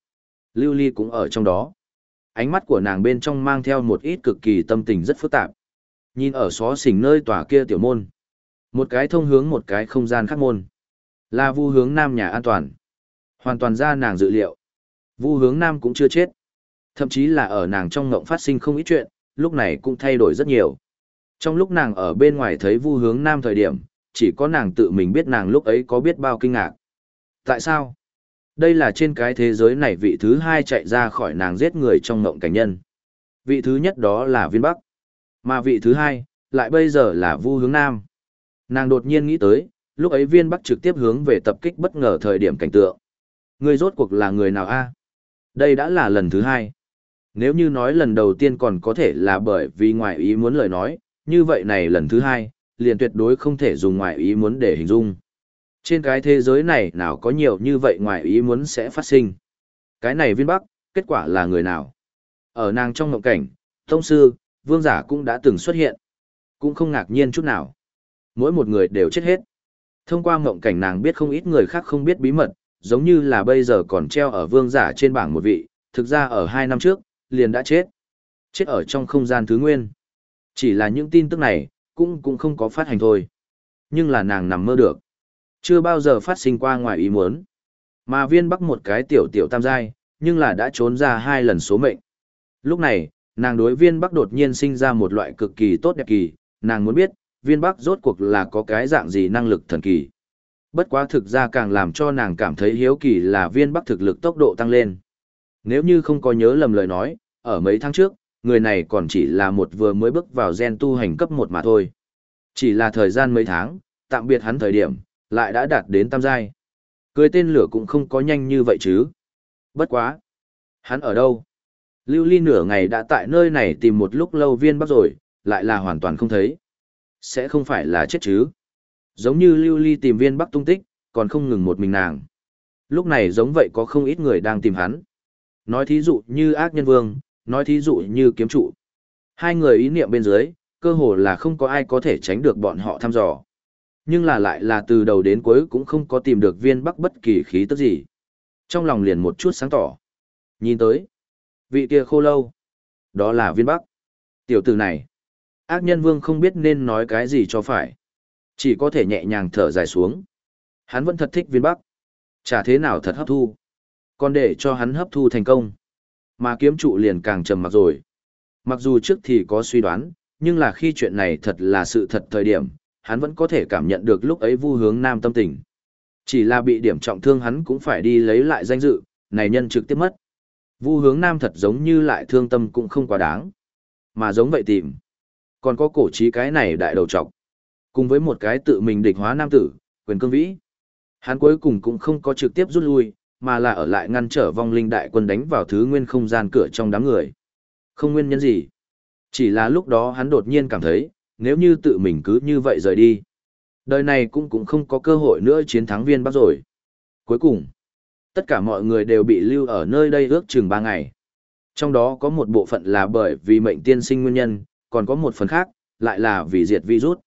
Lưu Ly cũng ở trong đó. Ánh mắt của nàng bên trong mang theo một ít cực kỳ tâm tình rất phức tạp. Nhìn ở xó xỉnh nơi tòa kia tiểu môn. Một cái thông hướng một cái không gian khác môn. Là vu hướng nam nhà an toàn. Hoàn toàn ra nàng dự liệu. Vu hướng nam cũng chưa chết. Thậm chí là ở nàng trong ngộng phát sinh không ít chuyện, lúc này cũng thay đổi rất nhiều. Trong lúc nàng ở bên ngoài thấy vu hướng nam thời điểm, chỉ có nàng tự mình biết nàng lúc ấy có biết bao kinh ngạc. Tại sao? Đây là trên cái thế giới này vị thứ hai chạy ra khỏi nàng giết người trong ngộng cảnh nhân. Vị thứ nhất đó là viên bắc. Mà vị thứ hai, lại bây giờ là vu hướng nam. Nàng đột nhiên nghĩ tới, lúc ấy viên bắc trực tiếp hướng về tập kích bất ngờ thời điểm cảnh tượng. Người rốt cuộc là người nào a? À? Đây đã là lần thứ hai. Nếu như nói lần đầu tiên còn có thể là bởi vì ngoại ý muốn lời nói, như vậy này lần thứ hai, liền tuyệt đối không thể dùng ngoại ý muốn để hình dung. Trên cái thế giới này nào có nhiều như vậy ngoài ý muốn sẽ phát sinh. Cái này viên bắc, kết quả là người nào? Ở nàng trong mộng cảnh, thông sư, vương giả cũng đã từng xuất hiện. Cũng không ngạc nhiên chút nào. Mỗi một người đều chết hết. Thông qua mộng cảnh nàng biết không ít người khác không biết bí mật, giống như là bây giờ còn treo ở vương giả trên bảng một vị, thực ra ở hai năm trước, liền đã chết. Chết ở trong không gian thứ nguyên. Chỉ là những tin tức này, cũng cũng không có phát hành thôi. Nhưng là nàng nằm mơ được. Chưa bao giờ phát sinh qua ngoài ý muốn. Mà viên bắc một cái tiểu tiểu tam giai, nhưng là đã trốn ra hai lần số mệnh. Lúc này, nàng đối viên bắc đột nhiên sinh ra một loại cực kỳ tốt đẹp kỳ, nàng muốn biết, viên bắc rốt cuộc là có cái dạng gì năng lực thần kỳ. Bất quá thực ra càng làm cho nàng cảm thấy hiếu kỳ là viên bắc thực lực tốc độ tăng lên. Nếu như không có nhớ lầm lời nói, ở mấy tháng trước, người này còn chỉ là một vừa mới bước vào gen tu hành cấp một mà thôi. Chỉ là thời gian mấy tháng, tạm biệt hắn thời điểm, lại đã đạt đến tam giai. Cười tên lửa cũng không có nhanh như vậy chứ. Bất quá. Hắn ở đâu? Lưu Ly nửa ngày đã tại nơi này tìm một lúc lâu viên bắc rồi, lại là hoàn toàn không thấy. Sẽ không phải là chết chứ. Giống như Lưu Ly tìm viên bắc tung tích, còn không ngừng một mình nàng. Lúc này giống vậy có không ít người đang tìm hắn. Nói thí dụ như ác nhân vương, nói thí dụ như kiếm trụ. Hai người ý niệm bên dưới, cơ hồ là không có ai có thể tránh được bọn họ thăm dò. Nhưng là lại là từ đầu đến cuối cũng không có tìm được viên bắc bất kỳ khí tức gì. Trong lòng liền một chút sáng tỏ. Nhìn tới, vị kia khô lâu. Đó là viên bắc. Tiểu tử này, ác nhân vương không biết nên nói cái gì cho phải. Chỉ có thể nhẹ nhàng thở dài xuống. Hắn vẫn thật thích viên bắc. Chả thế nào thật hấp thu. Còn để cho hắn hấp thu thành công. Mà kiếm trụ liền càng trầm mặc rồi. Mặc dù trước thì có suy đoán, nhưng là khi chuyện này thật là sự thật thời điểm, hắn vẫn có thể cảm nhận được lúc ấy vu hướng nam tâm tình. Chỉ là bị điểm trọng thương hắn cũng phải đi lấy lại danh dự, này nhân trực tiếp mất. Vu hướng nam thật giống như lại thương tâm cũng không quá đáng. Mà giống vậy tìm. Còn có cổ trí cái này đại đầu trọc. Cùng với một cái tự mình địch hóa nam tử, quyền cương vĩ. Hắn cuối cùng cũng không có trực tiếp rút lui, mà là ở lại ngăn trở vong linh đại quân đánh vào thứ nguyên không gian cửa trong đám người. Không nguyên nhân gì. Chỉ là lúc đó hắn đột nhiên cảm thấy, nếu như tự mình cứ như vậy rời đi. Đời này cũng cũng không có cơ hội nữa chiến thắng viên bắc rồi. Cuối cùng, tất cả mọi người đều bị lưu ở nơi đây ước chừng 3 ngày. Trong đó có một bộ phận là bởi vì mệnh tiên sinh nguyên nhân, còn có một phần khác, lại là vì diệt virus.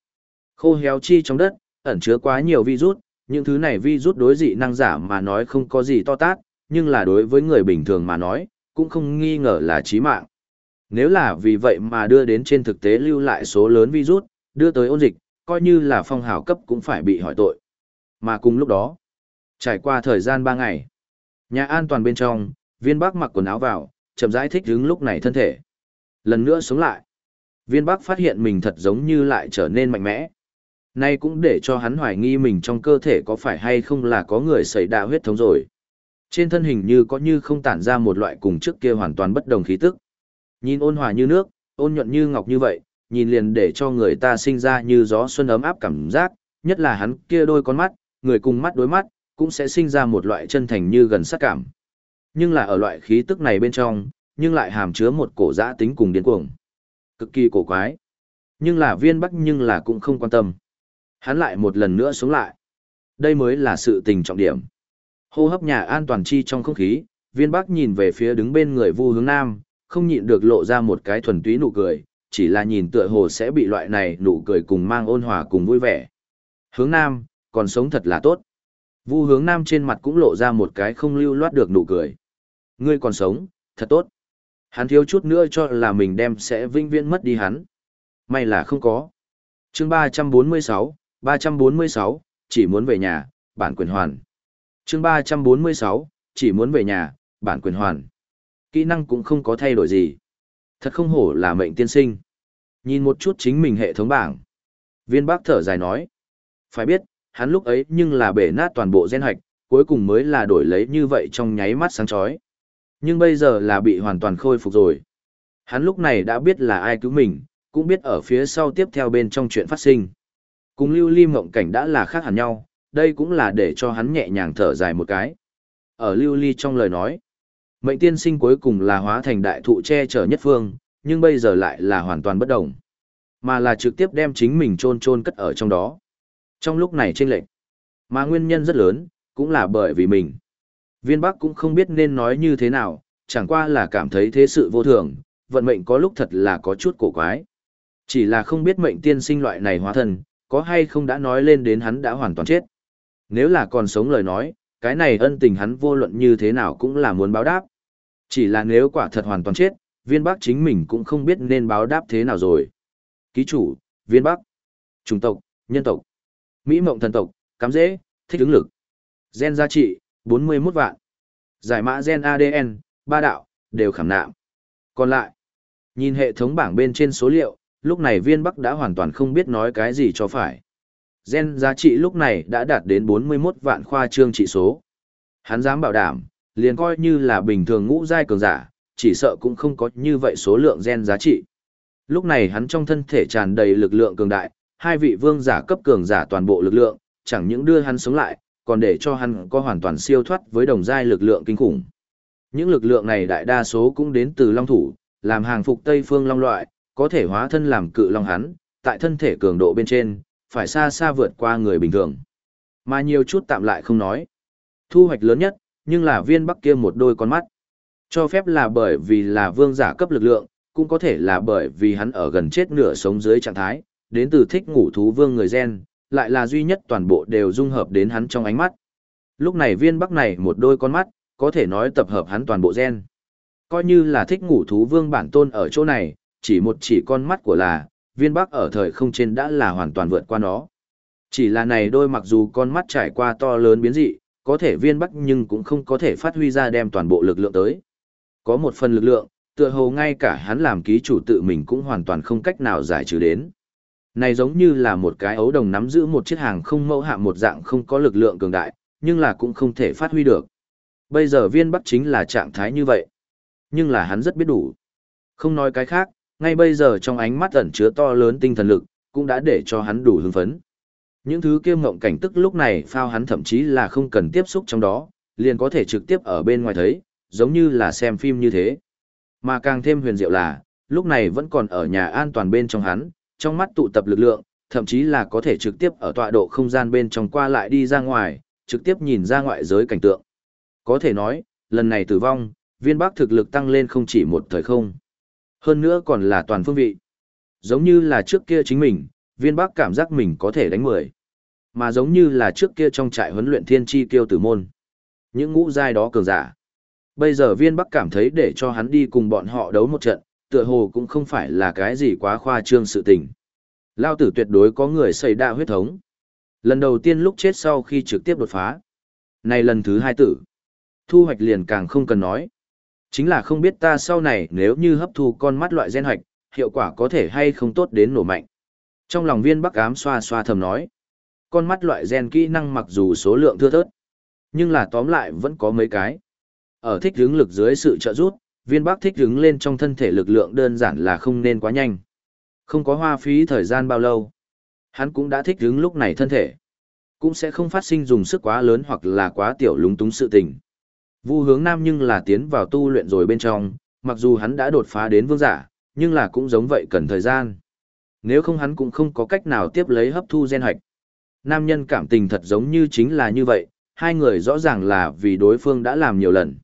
Khô héo chi trong đất, ẩn chứa quá nhiều virus, những thứ này virus đối dị năng giả mà nói không có gì to tát, nhưng là đối với người bình thường mà nói, cũng không nghi ngờ là chí mạng. Nếu là vì vậy mà đưa đến trên thực tế lưu lại số lớn virus, đưa tới ôn dịch, coi như là phong hào cấp cũng phải bị hỏi tội. Mà cùng lúc đó, trải qua thời gian 3 ngày, nhà an toàn bên trong, viên bác mặc quần áo vào, chậm rãi thích đứng lúc này thân thể. Lần nữa sống lại, viên bác phát hiện mình thật giống như lại trở nên mạnh mẽ. Nay cũng để cho hắn hoài nghi mình trong cơ thể có phải hay không là có người xảy đa huyết thống rồi. Trên thân hình như có như không tản ra một loại cùng trước kia hoàn toàn bất đồng khí tức. Nhìn ôn hòa như nước, ôn nhuận như ngọc như vậy, nhìn liền để cho người ta sinh ra như gió xuân ấm áp cảm giác, nhất là hắn kia đôi con mắt, người cùng mắt đối mắt, cũng sẽ sinh ra một loại chân thành như gần sát cảm. Nhưng là ở loại khí tức này bên trong, nhưng lại hàm chứa một cổ giã tính cùng điên cuồng. Cực kỳ cổ quái. Nhưng là viên bắc nhưng là cũng không quan tâm. Hắn lại một lần nữa sống lại. Đây mới là sự tình trọng điểm. Hô hấp nhà an toàn chi trong không khí, viên bắc nhìn về phía đứng bên người vu hướng nam, không nhịn được lộ ra một cái thuần túy nụ cười, chỉ là nhìn tựa hồ sẽ bị loại này nụ cười cùng mang ôn hòa cùng vui vẻ. Hướng nam, còn sống thật là tốt. Vu hướng nam trên mặt cũng lộ ra một cái không lưu loát được nụ cười. Ngươi còn sống, thật tốt. Hắn thiếu chút nữa cho là mình đem sẽ vinh viễn mất đi hắn. May là không có. chương 346, 346, chỉ muốn về nhà, bản quyền hoàn. chương 346, chỉ muốn về nhà, bản quyền hoàn. Kỹ năng cũng không có thay đổi gì. Thật không hổ là mệnh tiên sinh. Nhìn một chút chính mình hệ thống bảng. Viên bác thở dài nói. Phải biết, hắn lúc ấy nhưng là bể nát toàn bộ gen hạch, cuối cùng mới là đổi lấy như vậy trong nháy mắt sáng chói. Nhưng bây giờ là bị hoàn toàn khôi phục rồi. Hắn lúc này đã biết là ai cứu mình, cũng biết ở phía sau tiếp theo bên trong chuyện phát sinh. Cùng lưu ly mộng cảnh đã là khác hẳn nhau, đây cũng là để cho hắn nhẹ nhàng thở dài một cái. Ở lưu ly trong lời nói, mệnh tiên sinh cuối cùng là hóa thành đại thụ che chở nhất phương, nhưng bây giờ lại là hoàn toàn bất động. Mà là trực tiếp đem chính mình chôn chôn cất ở trong đó. Trong lúc này trên lệnh, mà nguyên nhân rất lớn, cũng là bởi vì mình. Viên Bắc cũng không biết nên nói như thế nào, chẳng qua là cảm thấy thế sự vô thường, vận mệnh có lúc thật là có chút cổ quái. Chỉ là không biết mệnh tiên sinh loại này hóa thân, có hay không đã nói lên đến hắn đã hoàn toàn chết. Nếu là còn sống lời nói, cái này ân tình hắn vô luận như thế nào cũng là muốn báo đáp. Chỉ là nếu quả thật hoàn toàn chết, viên bắc chính mình cũng không biết nên báo đáp thế nào rồi. Ký chủ, viên bắc, chủng tộc, nhân tộc, Mỹ mộng thần tộc, cắm dễ, thích ứng lực. Gen giá trị, 41 vạn. Giải mã gen ADN, ba đạo, đều khảm nạm. Còn lại, nhìn hệ thống bảng bên trên số liệu, lúc này viên bắc đã hoàn toàn không biết nói cái gì cho phải. Gen giá trị lúc này đã đạt đến 41 vạn khoa trương trị số. Hắn dám bảo đảm, liền coi như là bình thường ngũ giai cường giả, chỉ sợ cũng không có như vậy số lượng gen giá trị. Lúc này hắn trong thân thể tràn đầy lực lượng cường đại, hai vị vương giả cấp cường giả toàn bộ lực lượng, chẳng những đưa hắn sống lại, còn để cho hắn có hoàn toàn siêu thoát với đồng giai lực lượng kinh khủng. Những lực lượng này đại đa số cũng đến từ long thủ, làm hàng phục Tây phương long loại, có thể hóa thân làm cự long hắn, tại thân thể cường độ bên trên, phải xa xa vượt qua người bình thường. Mà nhiều chút tạm lại không nói. Thu hoạch lớn nhất, nhưng là viên bắc kia một đôi con mắt. Cho phép là bởi vì là vương giả cấp lực lượng, cũng có thể là bởi vì hắn ở gần chết nửa sống dưới trạng thái, đến từ thích ngủ thú vương người gen, lại là duy nhất toàn bộ đều dung hợp đến hắn trong ánh mắt. Lúc này viên bắc này một đôi con mắt, có thể nói tập hợp hắn toàn bộ gen. Coi như là thích ngủ thú vương bản tôn ở chỗ này, chỉ một chỉ con mắt của là, viên bắc ở thời không trên đã là hoàn toàn vượt qua nó. Chỉ là này đôi mặc dù con mắt trải qua to lớn biến dị, có thể viên bắc nhưng cũng không có thể phát huy ra đem toàn bộ lực lượng tới. Có một phần lực lượng, tựa hồ ngay cả hắn làm ký chủ tự mình cũng hoàn toàn không cách nào giải trừ đến. Này giống như là một cái ấu đồng nắm giữ một chiếc hàng không mẫu hạ một dạng không có lực lượng cường đại, nhưng là cũng không thể phát huy được. Bây giờ viên bắc chính là trạng thái như vậy. Nhưng là hắn rất biết đủ. Không nói cái khác, ngay bây giờ trong ánh mắt ẩn chứa to lớn tinh thần lực, cũng đã để cho hắn đủ hưng phấn. Những thứ kiêm mộng cảnh tức lúc này phao hắn thậm chí là không cần tiếp xúc trong đó, liền có thể trực tiếp ở bên ngoài thấy, giống như là xem phim như thế. Mà càng thêm huyền diệu là, lúc này vẫn còn ở nhà an toàn bên trong hắn, trong mắt tụ tập lực lượng, thậm chí là có thể trực tiếp ở tọa độ không gian bên trong qua lại đi ra ngoài, trực tiếp nhìn ra ngoại giới cảnh tượng. Có thể nói, lần này tử vong, viên bắc thực lực tăng lên không chỉ một thời không. Hơn nữa còn là toàn phương vị. Giống như là trước kia chính mình, viên bắc cảm giác mình có thể đánh mười. Mà giống như là trước kia trong trại huấn luyện thiên chi kiêu tử môn. Những ngũ giai đó cường giả. Bây giờ viên bắc cảm thấy để cho hắn đi cùng bọn họ đấu một trận, tựa hồ cũng không phải là cái gì quá khoa trương sự tình. Lao tử tuyệt đối có người xây đa huyết thống. Lần đầu tiên lúc chết sau khi trực tiếp đột phá. Này lần thứ hai tử. Thu hoạch liền càng không cần nói. Chính là không biết ta sau này nếu như hấp thu con mắt loại gen hoạch, hiệu quả có thể hay không tốt đến nổ mạnh. Trong lòng viên bắc ám xoa xoa thầm nói. Con mắt loại gen kỹ năng mặc dù số lượng thưa thớt, nhưng là tóm lại vẫn có mấy cái. Ở thích hướng lực dưới sự trợ giúp, viên bắc thích hướng lên trong thân thể lực lượng đơn giản là không nên quá nhanh. Không có hoa phí thời gian bao lâu. Hắn cũng đã thích hướng lúc này thân thể. Cũng sẽ không phát sinh dùng sức quá lớn hoặc là quá tiểu lúng túng sự tình. Vu hướng nam nhưng là tiến vào tu luyện rồi bên trong, mặc dù hắn đã đột phá đến vương giả, nhưng là cũng giống vậy cần thời gian. Nếu không hắn cũng không có cách nào tiếp lấy hấp thu gen hạch. Nam nhân cảm tình thật giống như chính là như vậy, hai người rõ ràng là vì đối phương đã làm nhiều lần.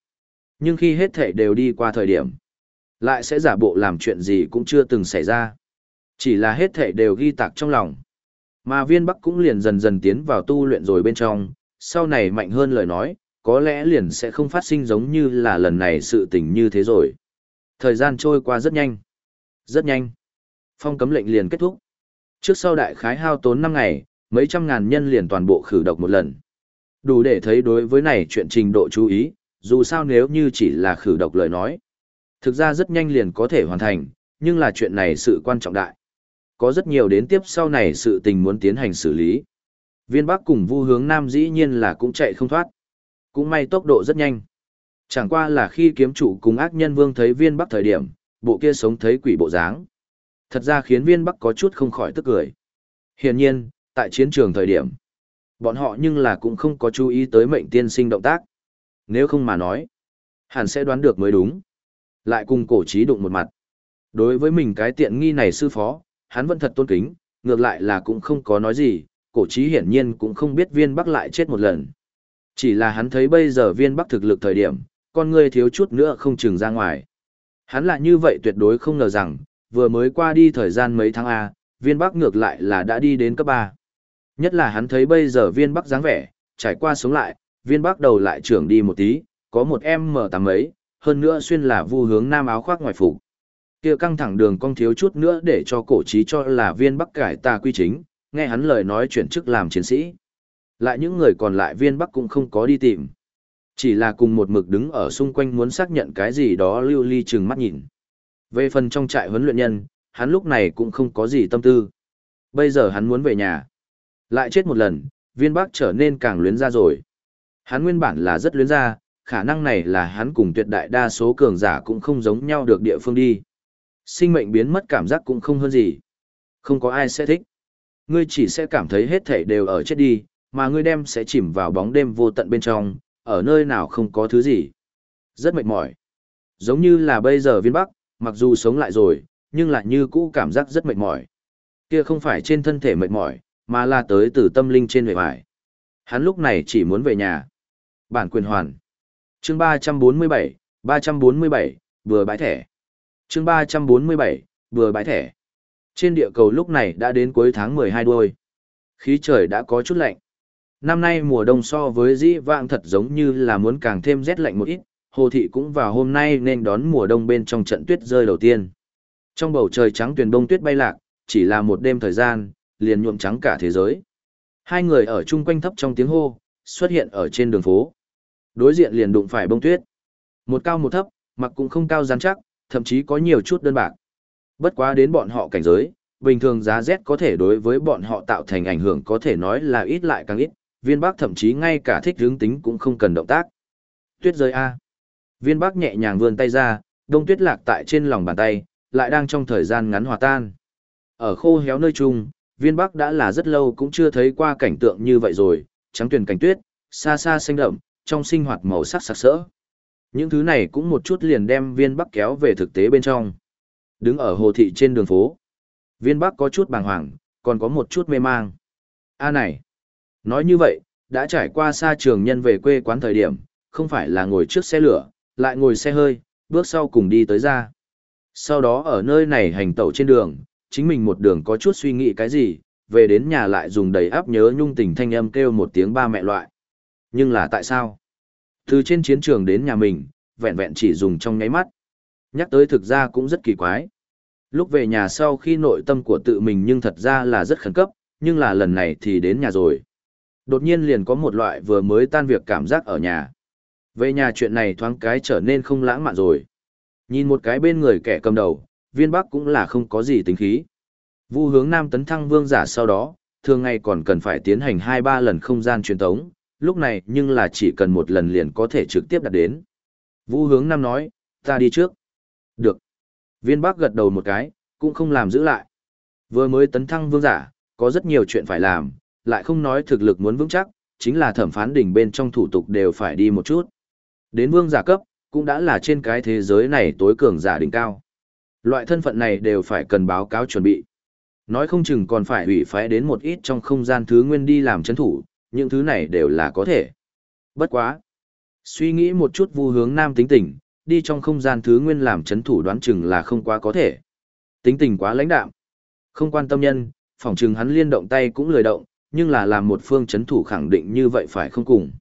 Nhưng khi hết thể đều đi qua thời điểm, lại sẽ giả bộ làm chuyện gì cũng chưa từng xảy ra. Chỉ là hết thể đều ghi tạc trong lòng. Mà viên bắc cũng liền dần dần tiến vào tu luyện rồi bên trong, sau này mạnh hơn lời nói, có lẽ liền sẽ không phát sinh giống như là lần này sự tình như thế rồi. Thời gian trôi qua rất nhanh. Rất nhanh. Phong cấm lệnh liền kết thúc. Trước sau đại khái hao tốn 5 ngày, mấy trăm ngàn nhân liền toàn bộ khử độc một lần. Đủ để thấy đối với này chuyện trình độ chú ý, dù sao nếu như chỉ là khử độc lời nói. Thực ra rất nhanh liền có thể hoàn thành, nhưng là chuyện này sự quan trọng đại. Có rất nhiều đến tiếp sau này sự tình muốn tiến hành xử lý. Viên Bắc cùng Vu Hướng Nam dĩ nhiên là cũng chạy không thoát. Cũng may tốc độ rất nhanh. Chẳng qua là khi kiếm chủ cùng ác nhân vương thấy viên Bắc thời điểm, bộ kia sống thấy quỷ bộ dáng. Thật ra khiến viên Bắc có chút không khỏi tức cười. Hiển nhiên, tại chiến trường thời điểm, bọn họ nhưng là cũng không có chú ý tới mệnh tiên sinh động tác. Nếu không mà nói, hẳn sẽ đoán được mới đúng. Lại cùng cổ trí đụng một mặt. Đối với mình cái tiện nghi này sư phó, hắn vẫn thật tôn kính, ngược lại là cũng không có nói gì, cổ trí hiển nhiên cũng không biết viên bắc lại chết một lần. Chỉ là hắn thấy bây giờ viên bắc thực lực thời điểm, con người thiếu chút nữa không chừng ra ngoài. Hắn lại như vậy tuyệt đối không ngờ rằng, vừa mới qua đi thời gian mấy tháng A, viên bắc ngược lại là đã đi đến cấp 3. Nhất là hắn thấy bây giờ viên bắc dáng vẻ, trải qua sống lại, viên bắc đầu lại trưởng đi một tí, có một em mở tầm ấy, hơn nữa xuyên là vu hướng nam áo khoác ngoài phục kia căng thẳng đường cong thiếu chút nữa để cho cổ trí cho là viên bắc cải tà quy chính, nghe hắn lời nói chuyển chức làm chiến sĩ. Lại những người còn lại viên bắc cũng không có đi tìm. Chỉ là cùng một mực đứng ở xung quanh muốn xác nhận cái gì đó lưu ly chừng mắt nhìn. Về phần trong trại huấn luyện nhân, hắn lúc này cũng không có gì tâm tư. Bây giờ hắn muốn về nhà. Lại chết một lần, viên bắc trở nên càng luyến ra rồi. Hắn nguyên bản là rất luyến ra, khả năng này là hắn cùng tuyệt đại đa số cường giả cũng không giống nhau được địa phương đi. Sinh mệnh biến mất cảm giác cũng không hơn gì. Không có ai sẽ thích. Ngươi chỉ sẽ cảm thấy hết thảy đều ở chết đi, mà ngươi đem sẽ chìm vào bóng đêm vô tận bên trong, ở nơi nào không có thứ gì. Rất mệt mỏi. Giống như là bây giờ viên bắc, mặc dù sống lại rồi, nhưng lại như cũ cảm giác rất mệt mỏi. Kia không phải trên thân thể mệt mỏi, mà là tới từ tâm linh trên người vải. Hắn lúc này chỉ muốn về nhà. Bản quyền hoàn. Chương 347, 347, vừa bãi thẻ chương ba trăm bốn mươi bảy vừa bãi thẻ trên địa cầu lúc này đã đến cuối tháng mười hai đuôi khí trời đã có chút lạnh năm nay mùa đông so với dĩ vãng thật giống như là muốn càng thêm rét lạnh một ít hồ thị cũng vào hôm nay nên đón mùa đông bên trong trận tuyết rơi đầu tiên trong bầu trời trắng tuyền bông tuyết bay lạc chỉ là một đêm thời gian liền nhuộm trắng cả thế giới hai người ở chung quanh thấp trong tiếng hô xuất hiện ở trên đường phố đối diện liền đụng phải bông tuyết một cao một thấp mặc cũng không cao dán chắc thậm chí có nhiều chút đơn bạc. Bất quá đến bọn họ cảnh giới, bình thường giá rét có thể đối với bọn họ tạo thành ảnh hưởng có thể nói là ít lại càng ít, viên bác thậm chí ngay cả thích hướng tính cũng không cần động tác. Tuyết rơi A. Viên bác nhẹ nhàng vươn tay ra, đông tuyết lạc tại trên lòng bàn tay, lại đang trong thời gian ngắn hòa tan. Ở khô héo nơi chung, viên bắc đã là rất lâu cũng chưa thấy qua cảnh tượng như vậy rồi, trắng tuyển cảnh tuyết, xa xa xanh đậm, trong sinh hoạt màu sắc sặc sỡ. Những thứ này cũng một chút liền đem viên bắc kéo về thực tế bên trong. Đứng ở hồ thị trên đường phố. Viên bắc có chút bàng hoàng, còn có một chút mê mang. A à này, nói như vậy, đã trải qua xa trường nhân về quê quán thời điểm, không phải là ngồi trước xe lửa, lại ngồi xe hơi, bước sau cùng đi tới ra. Sau đó ở nơi này hành tẩu trên đường, chính mình một đường có chút suy nghĩ cái gì, về đến nhà lại dùng đầy áp nhớ nhung tình thanh âm kêu một tiếng ba mẹ loại. Nhưng là tại sao? Từ trên chiến trường đến nhà mình, vẹn vẹn chỉ dùng trong nháy mắt. Nhắc tới thực ra cũng rất kỳ quái. Lúc về nhà sau khi nội tâm của tự mình nhưng thật ra là rất khẩn cấp, nhưng là lần này thì đến nhà rồi. Đột nhiên liền có một loại vừa mới tan việc cảm giác ở nhà. Về nhà chuyện này thoáng cái trở nên không lãng mạn rồi. Nhìn một cái bên người kẻ cầm đầu, viên bắc cũng là không có gì tính khí. Vu hướng nam tấn thăng vương giả sau đó, thường ngày còn cần phải tiến hành 2-3 lần không gian truyền tống, lúc này nhưng là chỉ cần một lần liền có thể trực tiếp đặt đến. Vu hướng nam nói, ta đi trước. Được. Viên bắc gật đầu một cái, cũng không làm giữ lại. Vừa mới tấn thăng vương giả, có rất nhiều chuyện phải làm, lại không nói thực lực muốn vững chắc, chính là thẩm phán đỉnh bên trong thủ tục đều phải đi một chút. Đến vương giả cấp, cũng đã là trên cái thế giới này tối cường giả đỉnh cao. Loại thân phận này đều phải cần báo cáo chuẩn bị. Nói không chừng còn phải ủy phái đến một ít trong không gian thứ nguyên đi làm chấn thủ, những thứ này đều là có thể. Bất quá. Suy nghĩ một chút vu hướng nam tính tình, đi trong không gian thứ nguyên làm chấn thủ đoán chừng là không quá có thể. Tính tình quá lãnh đạm. Không quan tâm nhân, phòng chừng hắn liên động tay cũng lười động, nhưng là làm một phương chấn thủ khẳng định như vậy phải không cùng.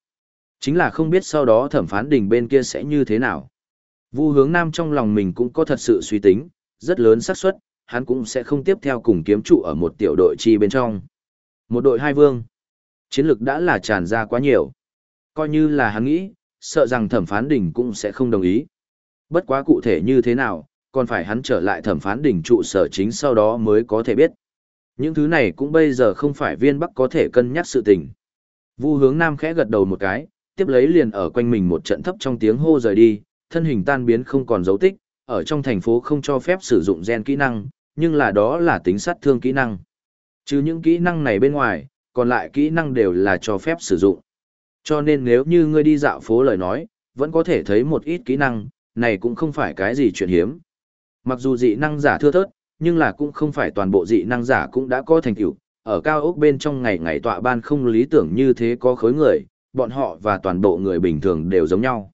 Chính là không biết sau đó thẩm phán đình bên kia sẽ như thế nào. Vu hướng nam trong lòng mình cũng có thật sự suy tính, rất lớn xác suất hắn cũng sẽ không tiếp theo cùng kiếm trụ ở một tiểu đội chi bên trong. Một đội hai vương. Chiến lược đã là tràn ra quá nhiều. Coi như là hắn nghĩ, sợ rằng thẩm phán đỉnh cũng sẽ không đồng ý. Bất quá cụ thể như thế nào, còn phải hắn trở lại thẩm phán đỉnh trụ sở chính sau đó mới có thể biết. Những thứ này cũng bây giờ không phải viên bắc có thể cân nhắc sự tình. Vu hướng nam khẽ gật đầu một cái, tiếp lấy liền ở quanh mình một trận thấp trong tiếng hô rời đi, thân hình tan biến không còn dấu tích, ở trong thành phố không cho phép sử dụng gen kỹ năng, nhưng là đó là tính sát thương kỹ năng. Chứ những kỹ năng này bên ngoài, còn lại kỹ năng đều là cho phép sử dụng. Cho nên nếu như ngươi đi dạo phố lời nói, vẫn có thể thấy một ít kỹ năng, này cũng không phải cái gì chuyện hiếm. Mặc dù dị năng giả thưa thớt, nhưng là cũng không phải toàn bộ dị năng giả cũng đã có thành tựu. Ở cao ốc bên trong ngày ngày tọa ban không lý tưởng như thế có khối người, bọn họ và toàn bộ người bình thường đều giống nhau.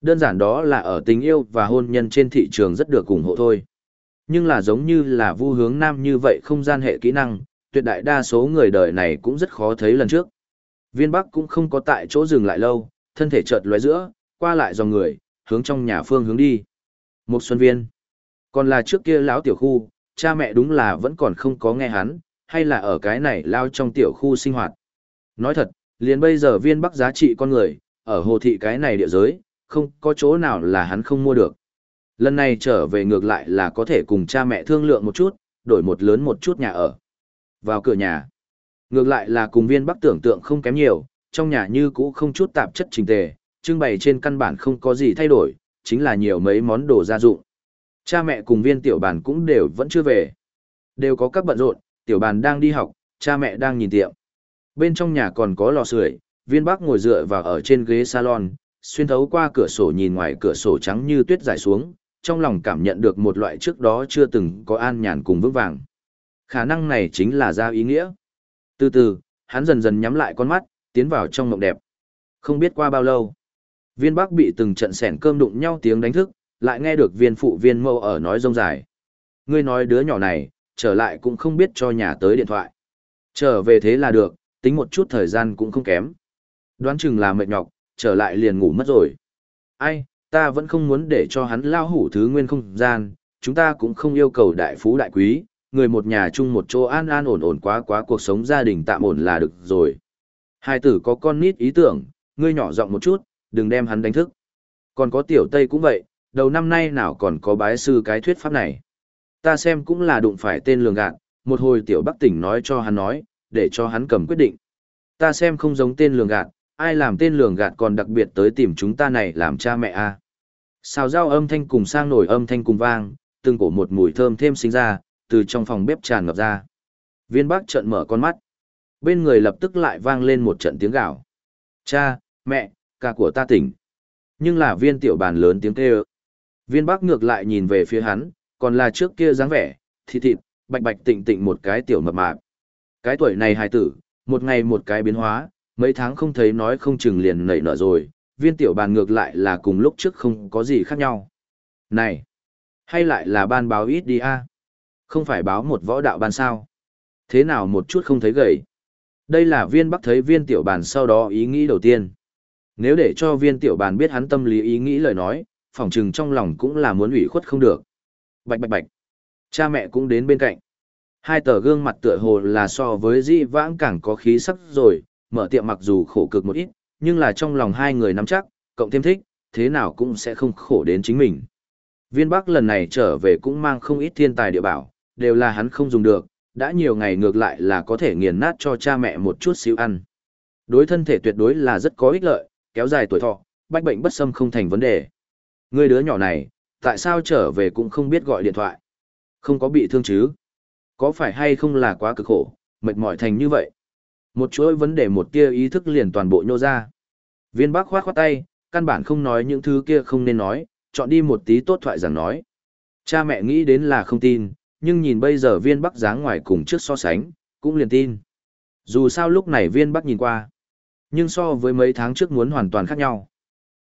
Đơn giản đó là ở tình yêu và hôn nhân trên thị trường rất được ủng hộ thôi. Nhưng là giống như là vu hướng nam như vậy không gian hệ kỹ năng, tuyệt đại đa số người đời này cũng rất khó thấy lần trước. Viên Bắc cũng không có tại chỗ dừng lại lâu, thân thể chợt lóe giữa, qua lại dòng người, hướng trong nhà phương hướng đi. Một xuân viên. Còn là trước kia lão tiểu khu, cha mẹ đúng là vẫn còn không có nghe hắn, hay là ở cái này lao trong tiểu khu sinh hoạt. Nói thật, liền bây giờ viên Bắc giá trị con người, ở hồ thị cái này địa giới, không có chỗ nào là hắn không mua được. Lần này trở về ngược lại là có thể cùng cha mẹ thương lượng một chút, đổi một lớn một chút nhà ở. Vào cửa nhà. Ngược lại là cùng viên bắc tưởng tượng không kém nhiều, trong nhà như cũ không chút tạp chất trình tề, trưng bày trên căn bản không có gì thay đổi, chính là nhiều mấy món đồ gia dụng. Cha mẹ cùng viên tiểu bàn cũng đều vẫn chưa về. Đều có các bận rộn, tiểu bàn đang đi học, cha mẹ đang nhìn tiệm. Bên trong nhà còn có lò sưởi, viên bắc ngồi dựa vào ở trên ghế salon, xuyên thấu qua cửa sổ nhìn ngoài cửa sổ trắng như tuyết dài xuống, trong lòng cảm nhận được một loại trước đó chưa từng có an nhàn cùng vững vàng. Khả năng này chính là ra ý nghĩa. Từ từ, hắn dần dần nhắm lại con mắt, tiến vào trong mộng đẹp. Không biết qua bao lâu, viên bắc bị từng trận sẻn cơm đụng nhau tiếng đánh thức, lại nghe được viên phụ viên mâu ở nói rông dài. Ngươi nói đứa nhỏ này, trở lại cũng không biết cho nhà tới điện thoại. Trở về thế là được, tính một chút thời gian cũng không kém. Đoán chừng là mệt nhọc, trở lại liền ngủ mất rồi. Ai, ta vẫn không muốn để cho hắn lao hủ thứ nguyên không gian, chúng ta cũng không yêu cầu đại phú đại quý, người một nhà chung một chỗ an an ổn ổn quá quá cuộc sống gia đình tạm ổn là được rồi. Hai tử có con nít ý tưởng, ngươi nhỏ giọng một chút, đừng đem hắn đánh thức. Còn có tiểu Tây cũng vậy, đầu năm nay nào còn có bái sư cái thuyết pháp này. Ta xem cũng là đụng phải tên lường gạt, một hồi tiểu Bắc tỉnh nói cho hắn nói, để cho hắn cầm quyết định. Ta xem không giống tên lường gạt, ai làm tên lường gạt còn đặc biệt tới tìm chúng ta này làm cha mẹ a à. Xào rau âm thanh cùng sang nổi âm thanh cùng vang, từng cổ một mùi thơm thêm sinh ra, từ trong phòng bếp tràn ngập ra. Viên bác trợn mở con mắt. Bên người lập tức lại vang lên một trận tiếng gào. Cha, mẹ, ca của ta tỉnh. Nhưng là viên tiểu bàn lớn tiếng kêu. Viên bác ngược lại nhìn về phía hắn, còn là trước kia dáng vẻ, thịt thịt, bạch bạch tịnh tịnh một cái tiểu mập mạp. Cái tuổi này hài tử, một ngày một cái biến hóa, mấy tháng không thấy nói không chừng liền nảy nở rồi, viên tiểu bàn ngược lại là cùng lúc trước không có gì khác nhau. Này, hay lại là ban báo ít đi a Không phải báo một võ đạo ban sao? Thế nào một chút không thấy gầy? Đây là viên bắc thấy viên tiểu bàn sau đó ý nghĩ đầu tiên. Nếu để cho viên tiểu bàn biết hắn tâm lý ý nghĩ lời nói, phỏng chừng trong lòng cũng là muốn ủy khuất không được. Bạch bạch bạch. Cha mẹ cũng đến bên cạnh. Hai tờ gương mặt tựa hồ là so với di vãng càng có khí sắc rồi, mở tiệm mặc dù khổ cực một ít, nhưng là trong lòng hai người nắm chắc, cộng thêm thích, thế nào cũng sẽ không khổ đến chính mình. Viên Bắc lần này trở về cũng mang không ít thiên tài địa bảo, đều là hắn không dùng được, đã nhiều ngày ngược lại là có thể nghiền nát cho cha mẹ một chút xíu ăn. Đối thân thể tuyệt đối là rất có ích lợi, kéo dài tuổi thọ, bách bệnh bất xâm không thành vấn đề. Người đứa nhỏ này, tại sao trở về cũng không biết gọi điện thoại? Không có bị thương chứ? Có phải hay không là quá cực khổ, mệt mỏi thành như vậy? Một chuỗi vấn đề một tia ý thức liền toàn bộ nhô ra. Viên bác khoát khoát tay, căn bản không nói những thứ kia không nên nói, chọn đi một tí tốt thoại rằng nói. Cha mẹ nghĩ đến là không tin, nhưng nhìn bây giờ viên bắc dáng ngoài cùng trước so sánh, cũng liền tin. Dù sao lúc này viên bắc nhìn qua, nhưng so với mấy tháng trước muốn hoàn toàn khác nhau.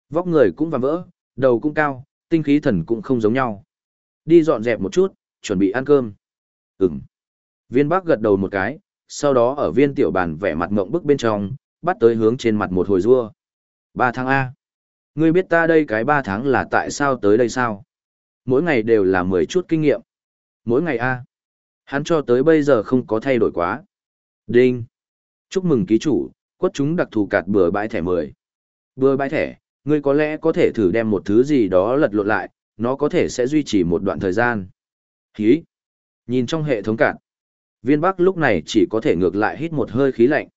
Vóc người cũng vạm vỡ, đầu cũng cao, tinh khí thần cũng không giống nhau. Đi dọn dẹp một chút, chuẩn bị ăn cơm. Ừm. Viên bắc gật đầu một cái, sau đó ở viên tiểu bàn vẻ mặt ngộng bức bên trong, bắt tới hướng trên mặt một hồi rua. Ba tháng A. Ngươi biết ta đây cái ba tháng là tại sao tới đây sao? Mỗi ngày đều là mười chút kinh nghiệm. Mỗi ngày A. Hắn cho tới bây giờ không có thay đổi quá. Đinh. Chúc mừng ký chủ, quất chúng đặc thù cạt bừa bãi thẻ mười. Bừa bãi thẻ, ngươi có lẽ có thể thử đem một thứ gì đó lật lộn lại, nó có thể sẽ duy trì một đoạn thời gian. Khí. Nhìn trong hệ thống cạn. Viên Bắc lúc này chỉ có thể ngược lại hít một hơi khí lạnh.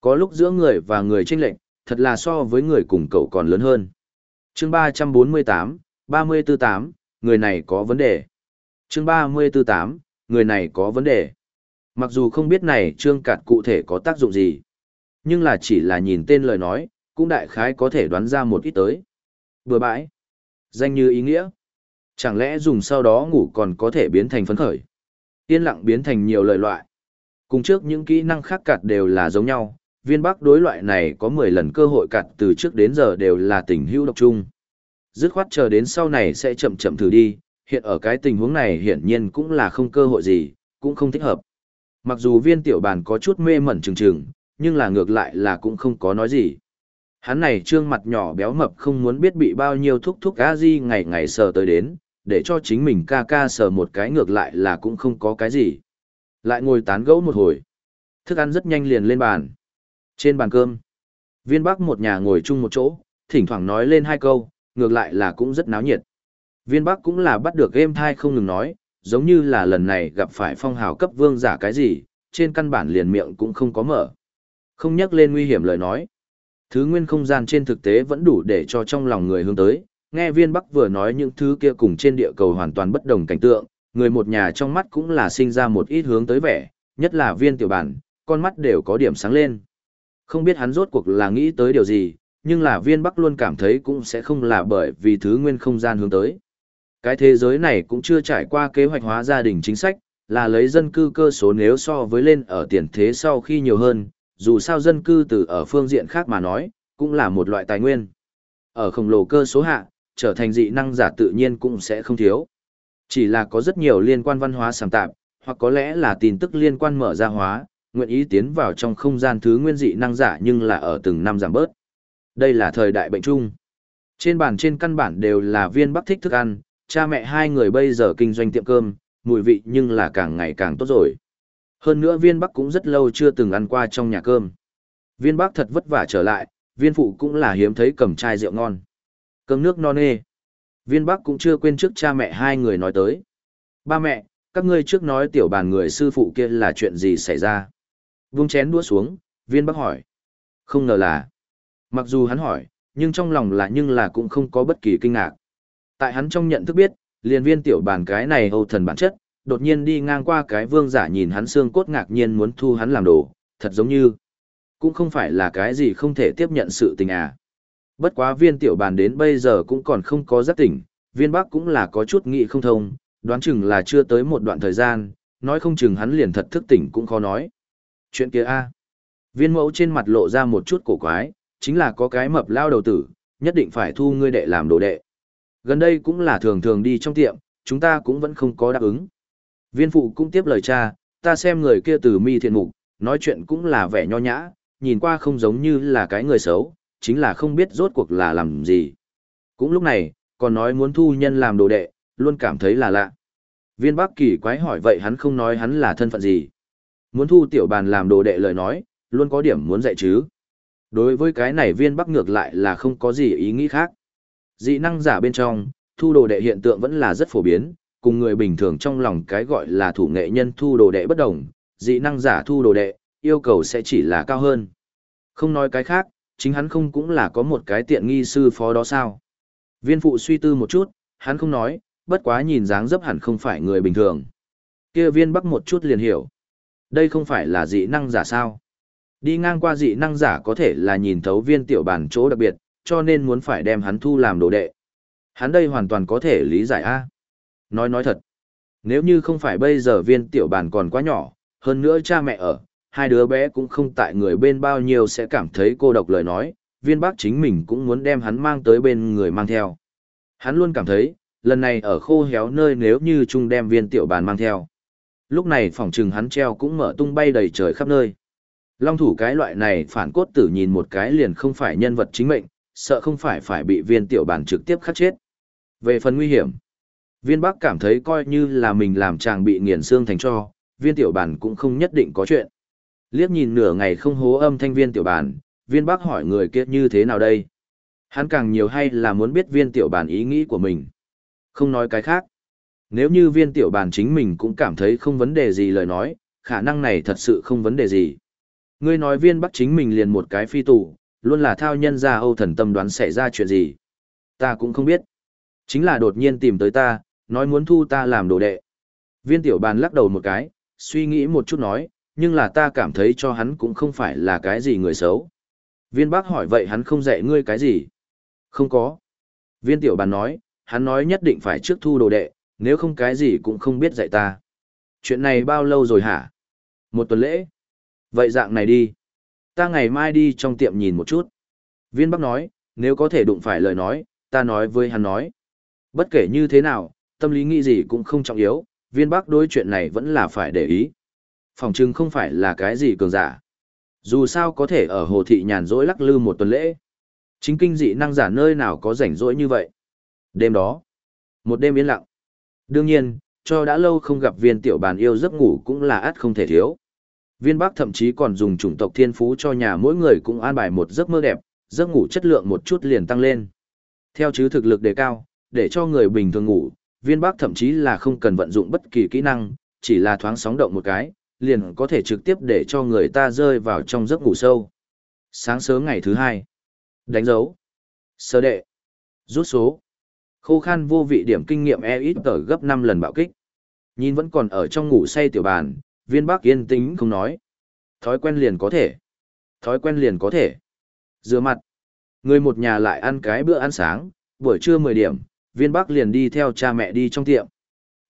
Có lúc giữa người và người tranh lệnh, thật là so với người cùng cậu còn lớn hơn. Chương 348, 348, người này có vấn đề. Chương 348, người này có vấn đề. Mặc dù không biết này trương cạt cụ thể có tác dụng gì, nhưng là chỉ là nhìn tên lời nói, cũng đại khái có thể đoán ra một ít tới. Bừa bãi. Danh như ý nghĩa. Chẳng lẽ dùng sau đó ngủ còn có thể biến thành phấn khởi. Yên lặng biến thành nhiều lời loại. Cùng trước những kỹ năng khác cạt đều là giống nhau, viên bắc đối loại này có 10 lần cơ hội cặt từ trước đến giờ đều là tình hữu độc chung. Dứt khoát chờ đến sau này sẽ chậm chậm thử đi, hiện ở cái tình huống này hiển nhiên cũng là không cơ hội gì, cũng không thích hợp. Mặc dù viên tiểu bàn có chút mê mẩn trừng trừng, nhưng là ngược lại là cũng không có nói gì. Hắn này trương mặt nhỏ béo mập không muốn biết bị bao nhiêu thúc thúc a di ngày ngày sờ tới đến, để cho chính mình ca ca sờ một cái ngược lại là cũng không có cái gì. Lại ngồi tán gẫu một hồi. Thức ăn rất nhanh liền lên bàn. Trên bàn cơm, viên bắc một nhà ngồi chung một chỗ, thỉnh thoảng nói lên hai câu, ngược lại là cũng rất náo nhiệt. Viên bắc cũng là bắt được game thai không ngừng nói, giống như là lần này gặp phải phong hào cấp vương giả cái gì, trên căn bản liền miệng cũng không có mở. Không nhắc lên nguy hiểm lời nói. Thứ nguyên không gian trên thực tế vẫn đủ để cho trong lòng người hướng tới, nghe viên bắc vừa nói những thứ kia cùng trên địa cầu hoàn toàn bất đồng cảnh tượng, người một nhà trong mắt cũng là sinh ra một ít hướng tới vẻ, nhất là viên tiểu bản, con mắt đều có điểm sáng lên. Không biết hắn rốt cuộc là nghĩ tới điều gì, nhưng là viên bắc luôn cảm thấy cũng sẽ không là bởi vì thứ nguyên không gian hướng tới. Cái thế giới này cũng chưa trải qua kế hoạch hóa gia đình chính sách, là lấy dân cư cơ số nếu so với lên ở tiền thế sau khi nhiều hơn, dù sao dân cư từ ở phương diện khác mà nói, cũng là một loại tài nguyên. Ở khổng lồ cơ số hạ, trở thành dị năng giả tự nhiên cũng sẽ không thiếu. Chỉ là có rất nhiều liên quan văn hóa sáng tạp, hoặc có lẽ là tin tức liên quan mở ra hóa, nguyện ý tiến vào trong không gian thứ nguyên dị năng giả nhưng là ở từng năm giảm bớt. Đây là thời đại bệnh chung. Trên bàn trên căn bản đều là viên bắc thích thức ăn, cha mẹ hai người bây giờ kinh doanh tiệm cơm, mùi vị nhưng là càng ngày càng tốt rồi. Hơn nữa viên bắc cũng rất lâu chưa từng ăn qua trong nhà cơm. Viên bắc thật vất vả trở lại, viên phụ cũng là hiếm thấy cầm chai rượu ngon. Cơm nước non nê. Viên bắc cũng chưa quên trước cha mẹ hai người nói tới. Ba mẹ, các ngươi trước nói tiểu bàn người sư phụ kia là chuyện gì xảy ra. Vung chén đũa xuống, viên bắc hỏi. Không ngờ là. Mặc dù hắn hỏi, nhưng trong lòng là nhưng là cũng không có bất kỳ kinh ngạc. Tại hắn trong nhận thức biết, liền viên tiểu bàn cái này hầu thần bản chất, đột nhiên đi ngang qua cái vương giả nhìn hắn xương cốt ngạc nhiên muốn thu hắn làm đồ, thật giống như. Cũng không phải là cái gì không thể tiếp nhận sự tình à. Bất quá viên tiểu bàn đến bây giờ cũng còn không có giác tỉnh, viên bắc cũng là có chút nghị không thông, đoán chừng là chưa tới một đoạn thời gian, nói không chừng hắn liền thật thức tỉnh cũng khó nói. Chuyện kia a Viên mẫu trên mặt lộ ra một chút cổ quái, chính là có cái mập lao đầu tử, nhất định phải thu ngươi đệ làm đồ đệ. Gần đây cũng là thường thường đi trong tiệm, chúng ta cũng vẫn không có đáp ứng. Viên phụ cũng tiếp lời cha, ta xem người kia từ mi thiện mục, nói chuyện cũng là vẻ nho nhã, nhìn qua không giống như là cái người xấu, chính là không biết rốt cuộc là làm gì. Cũng lúc này, còn nói muốn thu nhân làm đồ đệ, luôn cảm thấy là lạ. Viên Bắc Kỳ quái hỏi vậy hắn không nói hắn là thân phận gì. Muốn thu tiểu bàn làm đồ đệ lời nói, luôn có điểm muốn dạy chứ. Đối với cái này viên Bắc ngược lại là không có gì ý nghĩ khác. Dị năng giả bên trong, thu đồ đệ hiện tượng vẫn là rất phổ biến, cùng người bình thường trong lòng cái gọi là thủ nghệ nhân thu đồ đệ bất đồng, dị năng giả thu đồ đệ, yêu cầu sẽ chỉ là cao hơn. Không nói cái khác, chính hắn không cũng là có một cái tiện nghi sư phó đó sao. Viên phụ suy tư một chút, hắn không nói, bất quá nhìn dáng dấp hẳn không phải người bình thường. kia viên bắc một chút liền hiểu. Đây không phải là dị năng giả sao. Đi ngang qua dị năng giả có thể là nhìn thấu viên tiểu bản chỗ đặc biệt, cho nên muốn phải đem hắn thu làm đồ đệ. Hắn đây hoàn toàn có thể lý giải a. Nói nói thật, nếu như không phải bây giờ viên tiểu bản còn quá nhỏ, hơn nữa cha mẹ ở, hai đứa bé cũng không tại người bên bao nhiêu sẽ cảm thấy cô độc lời nói, viên bác chính mình cũng muốn đem hắn mang tới bên người mang theo. Hắn luôn cảm thấy, lần này ở khô héo nơi nếu như chung đem viên tiểu bàn mang theo. Lúc này phòng trừng hắn treo cũng mở tung bay đầy trời khắp nơi. Long thủ cái loại này phản cốt tử nhìn một cái liền không phải nhân vật chính mệnh, sợ không phải phải bị viên tiểu bàn trực tiếp khắc chết. Về phần nguy hiểm, viên bắc cảm thấy coi như là mình làm chàng bị nghiền xương thành cho, viên tiểu bàn cũng không nhất định có chuyện. Liếc nhìn nửa ngày không hố âm thanh viên tiểu bàn, viên bắc hỏi người kia như thế nào đây. Hắn càng nhiều hay là muốn biết viên tiểu bàn ý nghĩ của mình. Không nói cái khác. Nếu như viên tiểu bàn chính mình cũng cảm thấy không vấn đề gì lời nói, khả năng này thật sự không vấn đề gì. Ngươi nói viên bắc chính mình liền một cái phi tù, luôn là thao nhân ra âu thần tâm đoán xảy ra chuyện gì. Ta cũng không biết. Chính là đột nhiên tìm tới ta, nói muốn thu ta làm đồ đệ. Viên tiểu bàn lắc đầu một cái, suy nghĩ một chút nói, nhưng là ta cảm thấy cho hắn cũng không phải là cái gì người xấu. Viên bác hỏi vậy hắn không dạy ngươi cái gì? Không có. Viên tiểu bàn nói, hắn nói nhất định phải trước thu đồ đệ, nếu không cái gì cũng không biết dạy ta. Chuyện này bao lâu rồi hả? Một tuần lễ. Vậy dạng này đi. Ta ngày mai đi trong tiệm nhìn một chút. Viên bác nói, nếu có thể đụng phải lời nói, ta nói với hắn nói. Bất kể như thế nào, tâm lý nghĩ gì cũng không trọng yếu, viên bác đối chuyện này vẫn là phải để ý. Phòng trưng không phải là cái gì cường giả. Dù sao có thể ở hồ thị nhàn rỗi lắc lư một tuần lễ. Chính kinh dị năng giả nơi nào có rảnh rỗi như vậy. Đêm đó, một đêm yên lặng. Đương nhiên, cho đã lâu không gặp viên tiểu bàn yêu giấc ngủ cũng là át không thể thiếu. Viên Bắc thậm chí còn dùng chủng tộc thiên phú cho nhà mỗi người cũng an bài một giấc mơ đẹp, giấc ngủ chất lượng một chút liền tăng lên. Theo chứ thực lực đề cao, để cho người bình thường ngủ, viên Bắc thậm chí là không cần vận dụng bất kỳ kỹ năng, chỉ là thoáng sóng động một cái, liền có thể trực tiếp để cho người ta rơi vào trong giấc ngủ sâu. Sáng sớm ngày thứ hai, đánh dấu, sơ đệ, rút số, khô khan vô vị điểm kinh nghiệm e ít tờ gấp 5 lần bạo kích. Nhìn vẫn còn ở trong ngủ say tiểu bàn, viên bác yên tĩnh không nói. Thói quen liền có thể. Thói quen liền có thể. Rửa mặt. Người một nhà lại ăn cái bữa ăn sáng, buổi trưa 10 điểm, viên bác liền đi theo cha mẹ đi trong tiệm.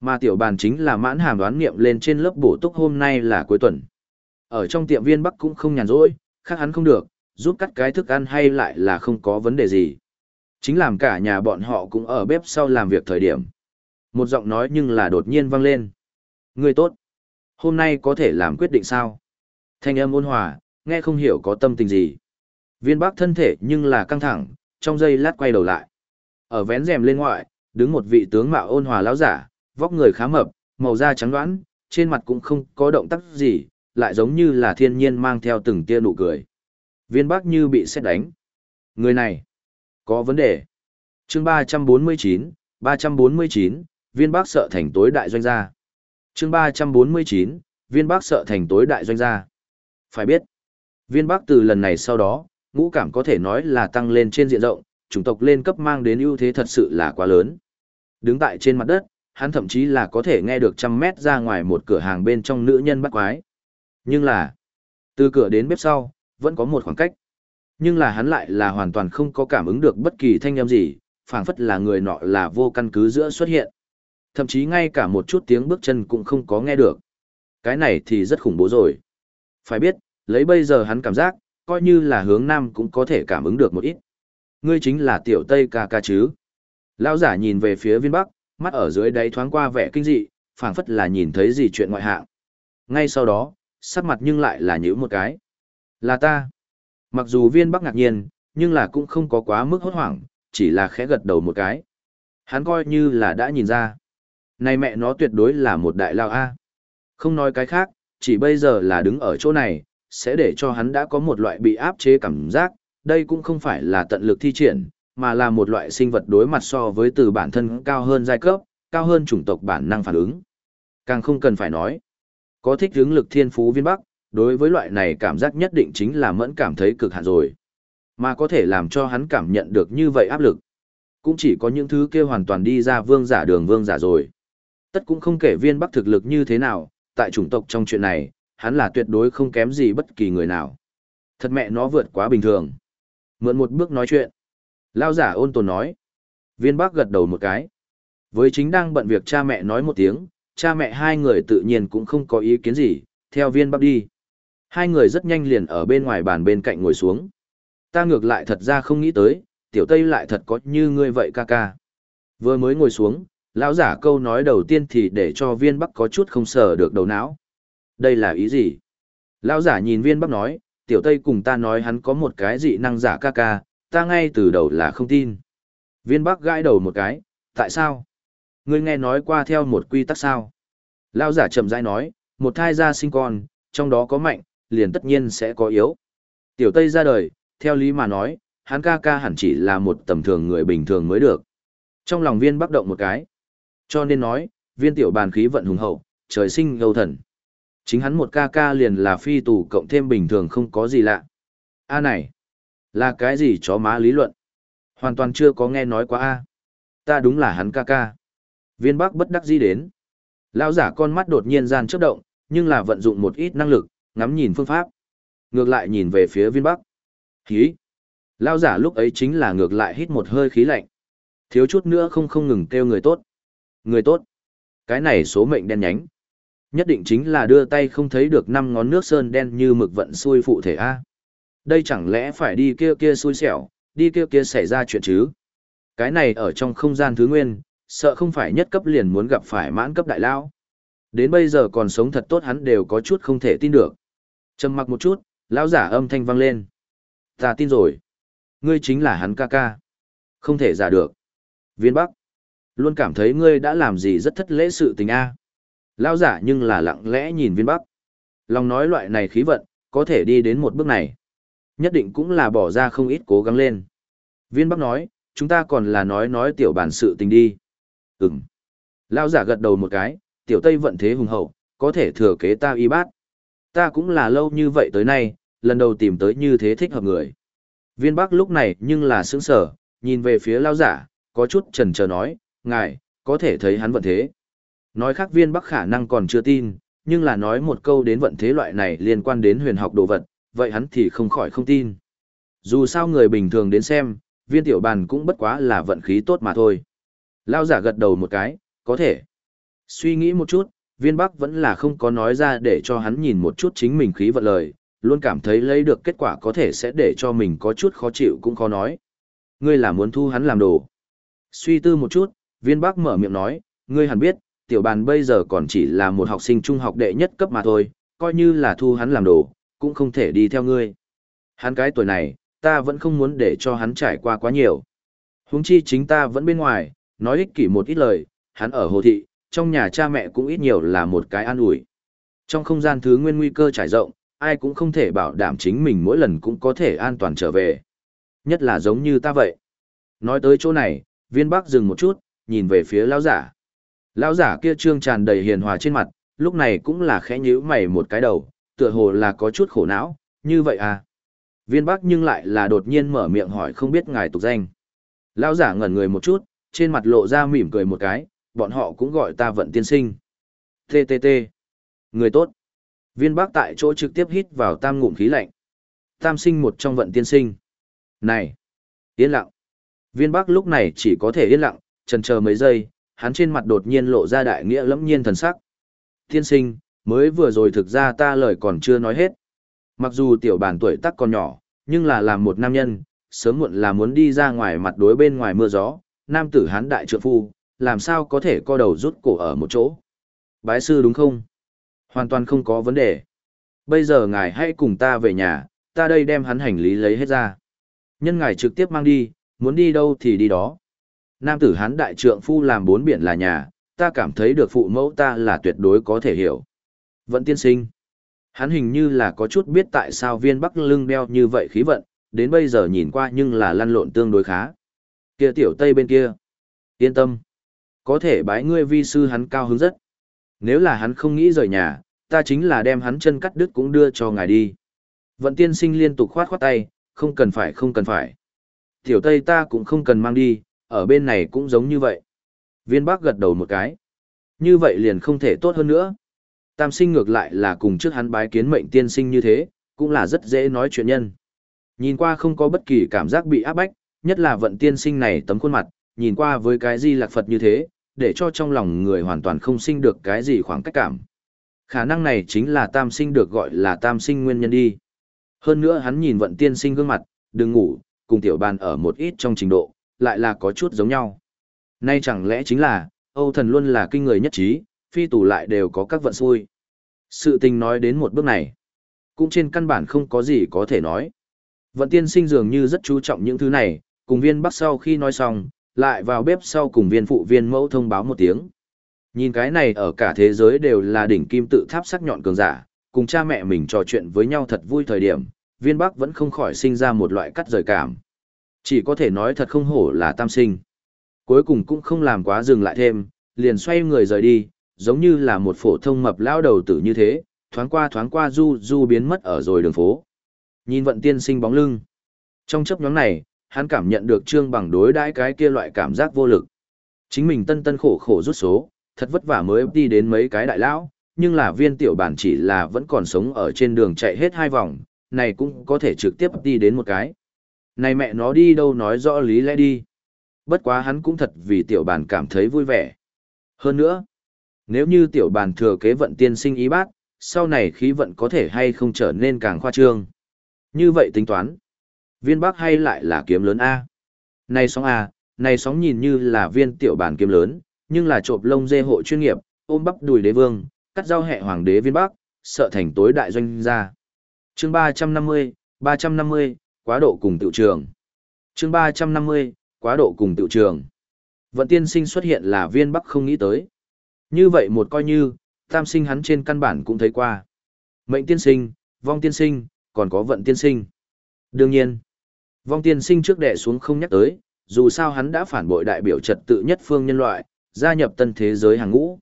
Mà tiểu bàn chính là mãn hàm đoán nghiệm lên trên lớp bổ túc hôm nay là cuối tuần. Ở trong tiệm viên bắc cũng không nhàn rỗi, khác hắn không được, giúp cắt cái thức ăn hay lại là không có vấn đề gì. Chính làm cả nhà bọn họ cũng ở bếp sau làm việc thời điểm. Một giọng nói nhưng là đột nhiên vang lên. Người tốt. Hôm nay có thể làm quyết định sao? Thanh âm ôn hòa, nghe không hiểu có tâm tình gì. Viên bác thân thể nhưng là căng thẳng, trong giây lát quay đầu lại. Ở vén rèm lên ngoại, đứng một vị tướng mạo ôn hòa lão giả, vóc người khá mập, màu da trắng đoán, trên mặt cũng không có động tác gì, lại giống như là thiên nhiên mang theo từng tia nụ cười. Viên bác như bị xét đánh. Người này, có vấn đề. chương 349, 349, viên bác sợ thành tối đại doanh gia. chương 349, viên bác sợ thành tối đại doanh gia. Phải biết, viên bác từ lần này sau đó, ngũ cảm có thể nói là tăng lên trên diện rộng, chủng tộc lên cấp mang đến ưu thế thật sự là quá lớn. Đứng tại trên mặt đất, hắn thậm chí là có thể nghe được trăm mét ra ngoài một cửa hàng bên trong nữ nhân bắt quái. Nhưng là, từ cửa đến bếp sau, vẫn có một khoảng cách. Nhưng là hắn lại là hoàn toàn không có cảm ứng được bất kỳ thanh âm gì, phảng phất là người nọ là vô căn cứ giữa xuất hiện. Thậm chí ngay cả một chút tiếng bước chân cũng không có nghe được. Cái này thì rất khủng bố rồi. Phải biết, lấy bây giờ hắn cảm giác, coi như là hướng nam cũng có thể cảm ứng được một ít. Ngươi chính là tiểu Tây ca ca chứ. Lão giả nhìn về phía viên bắc, mắt ở dưới đáy thoáng qua vẻ kinh dị, phảng phất là nhìn thấy gì chuyện ngoại hạng. Ngay sau đó, sắc mặt nhưng lại là nhíu một cái. Là ta. Mặc dù viên bắc ngạc nhiên, nhưng là cũng không có quá mức hốt hoảng, chỉ là khẽ gật đầu một cái. Hắn coi như là đã nhìn ra. Này mẹ nó tuyệt đối là một đại lao A. Không nói cái khác, chỉ bây giờ là đứng ở chỗ này, sẽ để cho hắn đã có một loại bị áp chế cảm giác, đây cũng không phải là tận lực thi triển, mà là một loại sinh vật đối mặt so với từ bản thân cao hơn giai cấp, cao hơn chủng tộc bản năng phản ứng. Càng không cần phải nói. Có thích hướng lực thiên phú viên bắc, đối với loại này cảm giác nhất định chính là mẫn cảm thấy cực hạn rồi. Mà có thể làm cho hắn cảm nhận được như vậy áp lực. Cũng chỉ có những thứ kia hoàn toàn đi ra vương giả đường vương giả rồi. Tất cũng không kể viên bắc thực lực như thế nào, tại chủng tộc trong chuyện này, hắn là tuyệt đối không kém gì bất kỳ người nào. Thật mẹ nó vượt quá bình thường. Mượn một bước nói chuyện. Lao giả ôn tồn nói. Viên bắc gật đầu một cái. Với chính đang bận việc cha mẹ nói một tiếng, cha mẹ hai người tự nhiên cũng không có ý kiến gì, theo viên bắc đi. Hai người rất nhanh liền ở bên ngoài bàn bên cạnh ngồi xuống. Ta ngược lại thật ra không nghĩ tới, tiểu tây lại thật có như ngươi vậy ca ca. Vừa mới ngồi xuống, lão giả câu nói đầu tiên thì để cho viên bắc có chút không sờ được đầu não. Đây là ý gì? Lão giả nhìn viên bắc nói, tiểu tây cùng ta nói hắn có một cái dị năng giả ca ca, ta ngay từ đầu là không tin. Viên bắc gãi đầu một cái, tại sao? Ngươi nghe nói qua theo một quy tắc sao? Lão giả chậm rãi nói, một thai gia sinh con, trong đó có mạnh, liền tất nhiên sẽ có yếu. Tiểu Tây ra đời, theo lý mà nói, hắn ca ca hẳn chỉ là một tầm thường người bình thường mới được. Trong lòng viên bắc động một cái. Cho nên nói, viên tiểu bàn khí vận hùng hậu, trời sinh gâu thần. Chính hắn một ca ca liền là phi tù cộng thêm bình thường không có gì lạ. A này, là cái gì chó má lý luận? Hoàn toàn chưa có nghe nói qua A. Ta đúng là hắn ca ca. Viên bắc bất đắc dĩ đến. Lão giả con mắt đột nhiên gian chớp động, nhưng là vận dụng một ít năng lực, ngắm nhìn phương pháp. Ngược lại nhìn về phía viên bắc. Khí. Lão giả lúc ấy chính là ngược lại hít một hơi khí lạnh. Thiếu chút nữa không không ngừng kêu người tốt. Người tốt. Cái này số mệnh đen nhánh. Nhất định chính là đưa tay không thấy được năm ngón nước sơn đen như mực vận xuôi phụ thể A. Đây chẳng lẽ phải đi kia kia xui xẻo, đi kia kia xảy ra chuyện chứ? Cái này ở trong không gian thứ nguyên, sợ không phải nhất cấp liền muốn gặp phải mãn cấp đại lao. Đến bây giờ còn sống thật tốt hắn đều có chút không thể tin được. Trầm mặc một chút, lão giả âm thanh vang lên. Ta tin rồi. Ngươi chính là hắn ca ca. Không thể giả được. Viên Bắc. Luôn cảm thấy ngươi đã làm gì rất thất lễ sự tình a. Lão giả nhưng là lặng lẽ nhìn viên Bắc. Lòng nói loại này khí vận, có thể đi đến một bước này. Nhất định cũng là bỏ ra không ít cố gắng lên. Viên Bắc nói, chúng ta còn là nói nói tiểu bản sự tình đi. Ừm. Lão giả gật đầu một cái, tiểu tây vận thế hùng hậu, có thể thừa kế ta y bát. Ta cũng là lâu như vậy tới nay, lần đầu tìm tới như thế thích hợp người. Viên Bắc lúc này nhưng là sững sờ, nhìn về phía lão giả, có chút chần chờ nói, ngài, có thể thấy hắn vận thế. Nói khác viên Bắc khả năng còn chưa tin, nhưng là nói một câu đến vận thế loại này liên quan đến huyền học đồ vật, vậy hắn thì không khỏi không tin. Dù sao người bình thường đến xem, viên tiểu bàn cũng bất quá là vận khí tốt mà thôi. Lao giả gật đầu một cái, có thể. Suy nghĩ một chút, viên bắc vẫn là không có nói ra để cho hắn nhìn một chút chính mình khí vận lời, luôn cảm thấy lấy được kết quả có thể sẽ để cho mình có chút khó chịu cũng khó nói. Ngươi là muốn thu hắn làm đồ. Suy tư một chút, viên bắc mở miệng nói, ngươi hẳn biết, tiểu bàn bây giờ còn chỉ là một học sinh trung học đệ nhất cấp mà thôi, coi như là thu hắn làm đồ, cũng không thể đi theo ngươi. Hắn cái tuổi này, ta vẫn không muốn để cho hắn trải qua quá nhiều. Huống chi chính ta vẫn bên ngoài, nói ích kỷ một ít lời, hắn ở hồ thị, trong nhà cha mẹ cũng ít nhiều là một cái an ủi. Trong không gian thứ nguyên nguy cơ trải rộng, ai cũng không thể bảo đảm chính mình mỗi lần cũng có thể an toàn trở về. Nhất là giống như ta vậy. Nói tới chỗ này, viên bắc dừng một chút, nhìn về phía lão giả. Lão giả kia trương tràn đầy hiền hòa trên mặt, lúc này cũng là khẽ nhíu mày một cái đầu, tựa hồ là có chút khổ não, như vậy à. Viên bắc nhưng lại là đột nhiên mở miệng hỏi không biết ngài tục danh. Lão giả ngẩn người một chút, trên mặt lộ ra mỉm cười một cái, bọn họ cũng gọi ta vận tiên sinh. TTT. Người tốt. Viên bác tại chỗ trực tiếp hít vào tam ngụm khí lạnh. Tam sinh một trong vận tiên sinh. Này. Yên lặng. Viên bác lúc này chỉ có thể yên lặng, chần chờ mấy giây, hắn trên mặt đột nhiên lộ ra đại nghĩa lẫm nhiên thần sắc. Tiên sinh, mới vừa rồi thực ra ta lời còn chưa nói hết. Mặc dù tiểu bản tuổi tác còn nhỏ, nhưng là làm một nam nhân, sớm muộn là muốn đi ra ngoài mặt đối bên ngoài mưa gió, nam tử hán đại trượng phu, làm sao có thể co đầu rút cổ ở một chỗ. Bái sư đúng không? Hoàn toàn không có vấn đề. Bây giờ ngài hãy cùng ta về nhà, ta đây đem hắn hành lý lấy hết ra. Nhân ngài trực tiếp mang đi, muốn đi đâu thì đi đó. Nam tử hán đại trượng phu làm bốn biển là nhà, ta cảm thấy được phụ mẫu ta là tuyệt đối có thể hiểu. Vận tiên sinh. Hắn hình như là có chút biết tại sao viên bắc lưng đeo như vậy khí vận, đến bây giờ nhìn qua nhưng là lăn lộn tương đối khá. Kia tiểu tây bên kia. Yên tâm. Có thể bái ngươi vi sư hắn cao hứng rất. Nếu là hắn không nghĩ rời nhà, ta chính là đem hắn chân cắt đứt cũng đưa cho ngài đi. Vận tiên sinh liên tục khoát khoát tay, không cần phải không cần phải. Tiểu tây ta cũng không cần mang đi, ở bên này cũng giống như vậy. Viên Bắc gật đầu một cái. Như vậy liền không thể tốt hơn nữa. Tam sinh ngược lại là cùng trước hắn bái kiến mệnh tiên sinh như thế, cũng là rất dễ nói chuyện nhân. Nhìn qua không có bất kỳ cảm giác bị áp bách, nhất là vận tiên sinh này tấm khuôn mặt, nhìn qua với cái di lạc Phật như thế, để cho trong lòng người hoàn toàn không sinh được cái gì khoảng cách cảm. Khả năng này chính là tam sinh được gọi là tam sinh nguyên nhân đi. Hơn nữa hắn nhìn vận tiên sinh gương mặt, đừng ngủ, cùng tiểu bàn ở một ít trong trình độ, lại là có chút giống nhau. Nay chẳng lẽ chính là, Âu thần luôn là kinh người nhất trí, phi tù lại đều có các vận xui. Sự tình nói đến một bước này, cũng trên căn bản không có gì có thể nói. Vận tiên sinh dường như rất chú trọng những thứ này, cùng viên bắc sau khi nói xong, lại vào bếp sau cùng viên phụ viên mẫu thông báo một tiếng. Nhìn cái này ở cả thế giới đều là đỉnh kim tự tháp sắc nhọn cường giả, cùng cha mẹ mình trò chuyện với nhau thật vui thời điểm, viên bắc vẫn không khỏi sinh ra một loại cắt rời cảm. Chỉ có thể nói thật không hổ là tam sinh. Cuối cùng cũng không làm quá dừng lại thêm, liền xoay người rời đi, giống như là một phổ thông mập lao đầu tử như thế, thoáng qua thoáng qua du du biến mất ở rồi đường phố. Nhìn vận tiên sinh bóng lưng. Trong chấp nhóm này, hắn cảm nhận được trương bằng đối đãi cái kia loại cảm giác vô lực. Chính mình tân tân khổ khổ rút số, thật vất vả mới đi đến mấy cái đại lão, nhưng là viên tiểu bản chỉ là vẫn còn sống ở trên đường chạy hết hai vòng, này cũng có thể trực tiếp đi đến một cái. Này mẹ nó đi đâu nói rõ lý lẽ đi. Bất quá hắn cũng thật vì tiểu bản cảm thấy vui vẻ. Hơn nữa, nếu như tiểu bàn thừa kế vận tiên sinh ý bác, sau này khí vận có thể hay không trở nên càng khoa trương. Như vậy tính toán. Viên bắc hay lại là kiếm lớn A. Này sóng A, này sóng nhìn như là viên tiểu bàn kiếm lớn, nhưng là trộm lông dê hộ chuyên nghiệp, ôm bắp đùi đế vương, cắt rau hẹ hoàng đế viên bắc, sợ thành tối đại doanh gia. Chương 350, 350, quá độ cùng tự trường. Chương 350, quá độ cùng tự trường. Vận tiên sinh xuất hiện là viên bắc không nghĩ tới. Như vậy một coi như, tam sinh hắn trên căn bản cũng thấy qua. Mệnh tiên sinh, vong tiên sinh, còn có vận tiên sinh. Đương nhiên, vong tiên sinh trước đệ xuống không nhắc tới, dù sao hắn đã phản bội đại biểu trật tự nhất phương nhân loại, gia nhập tân thế giới hàng ngũ.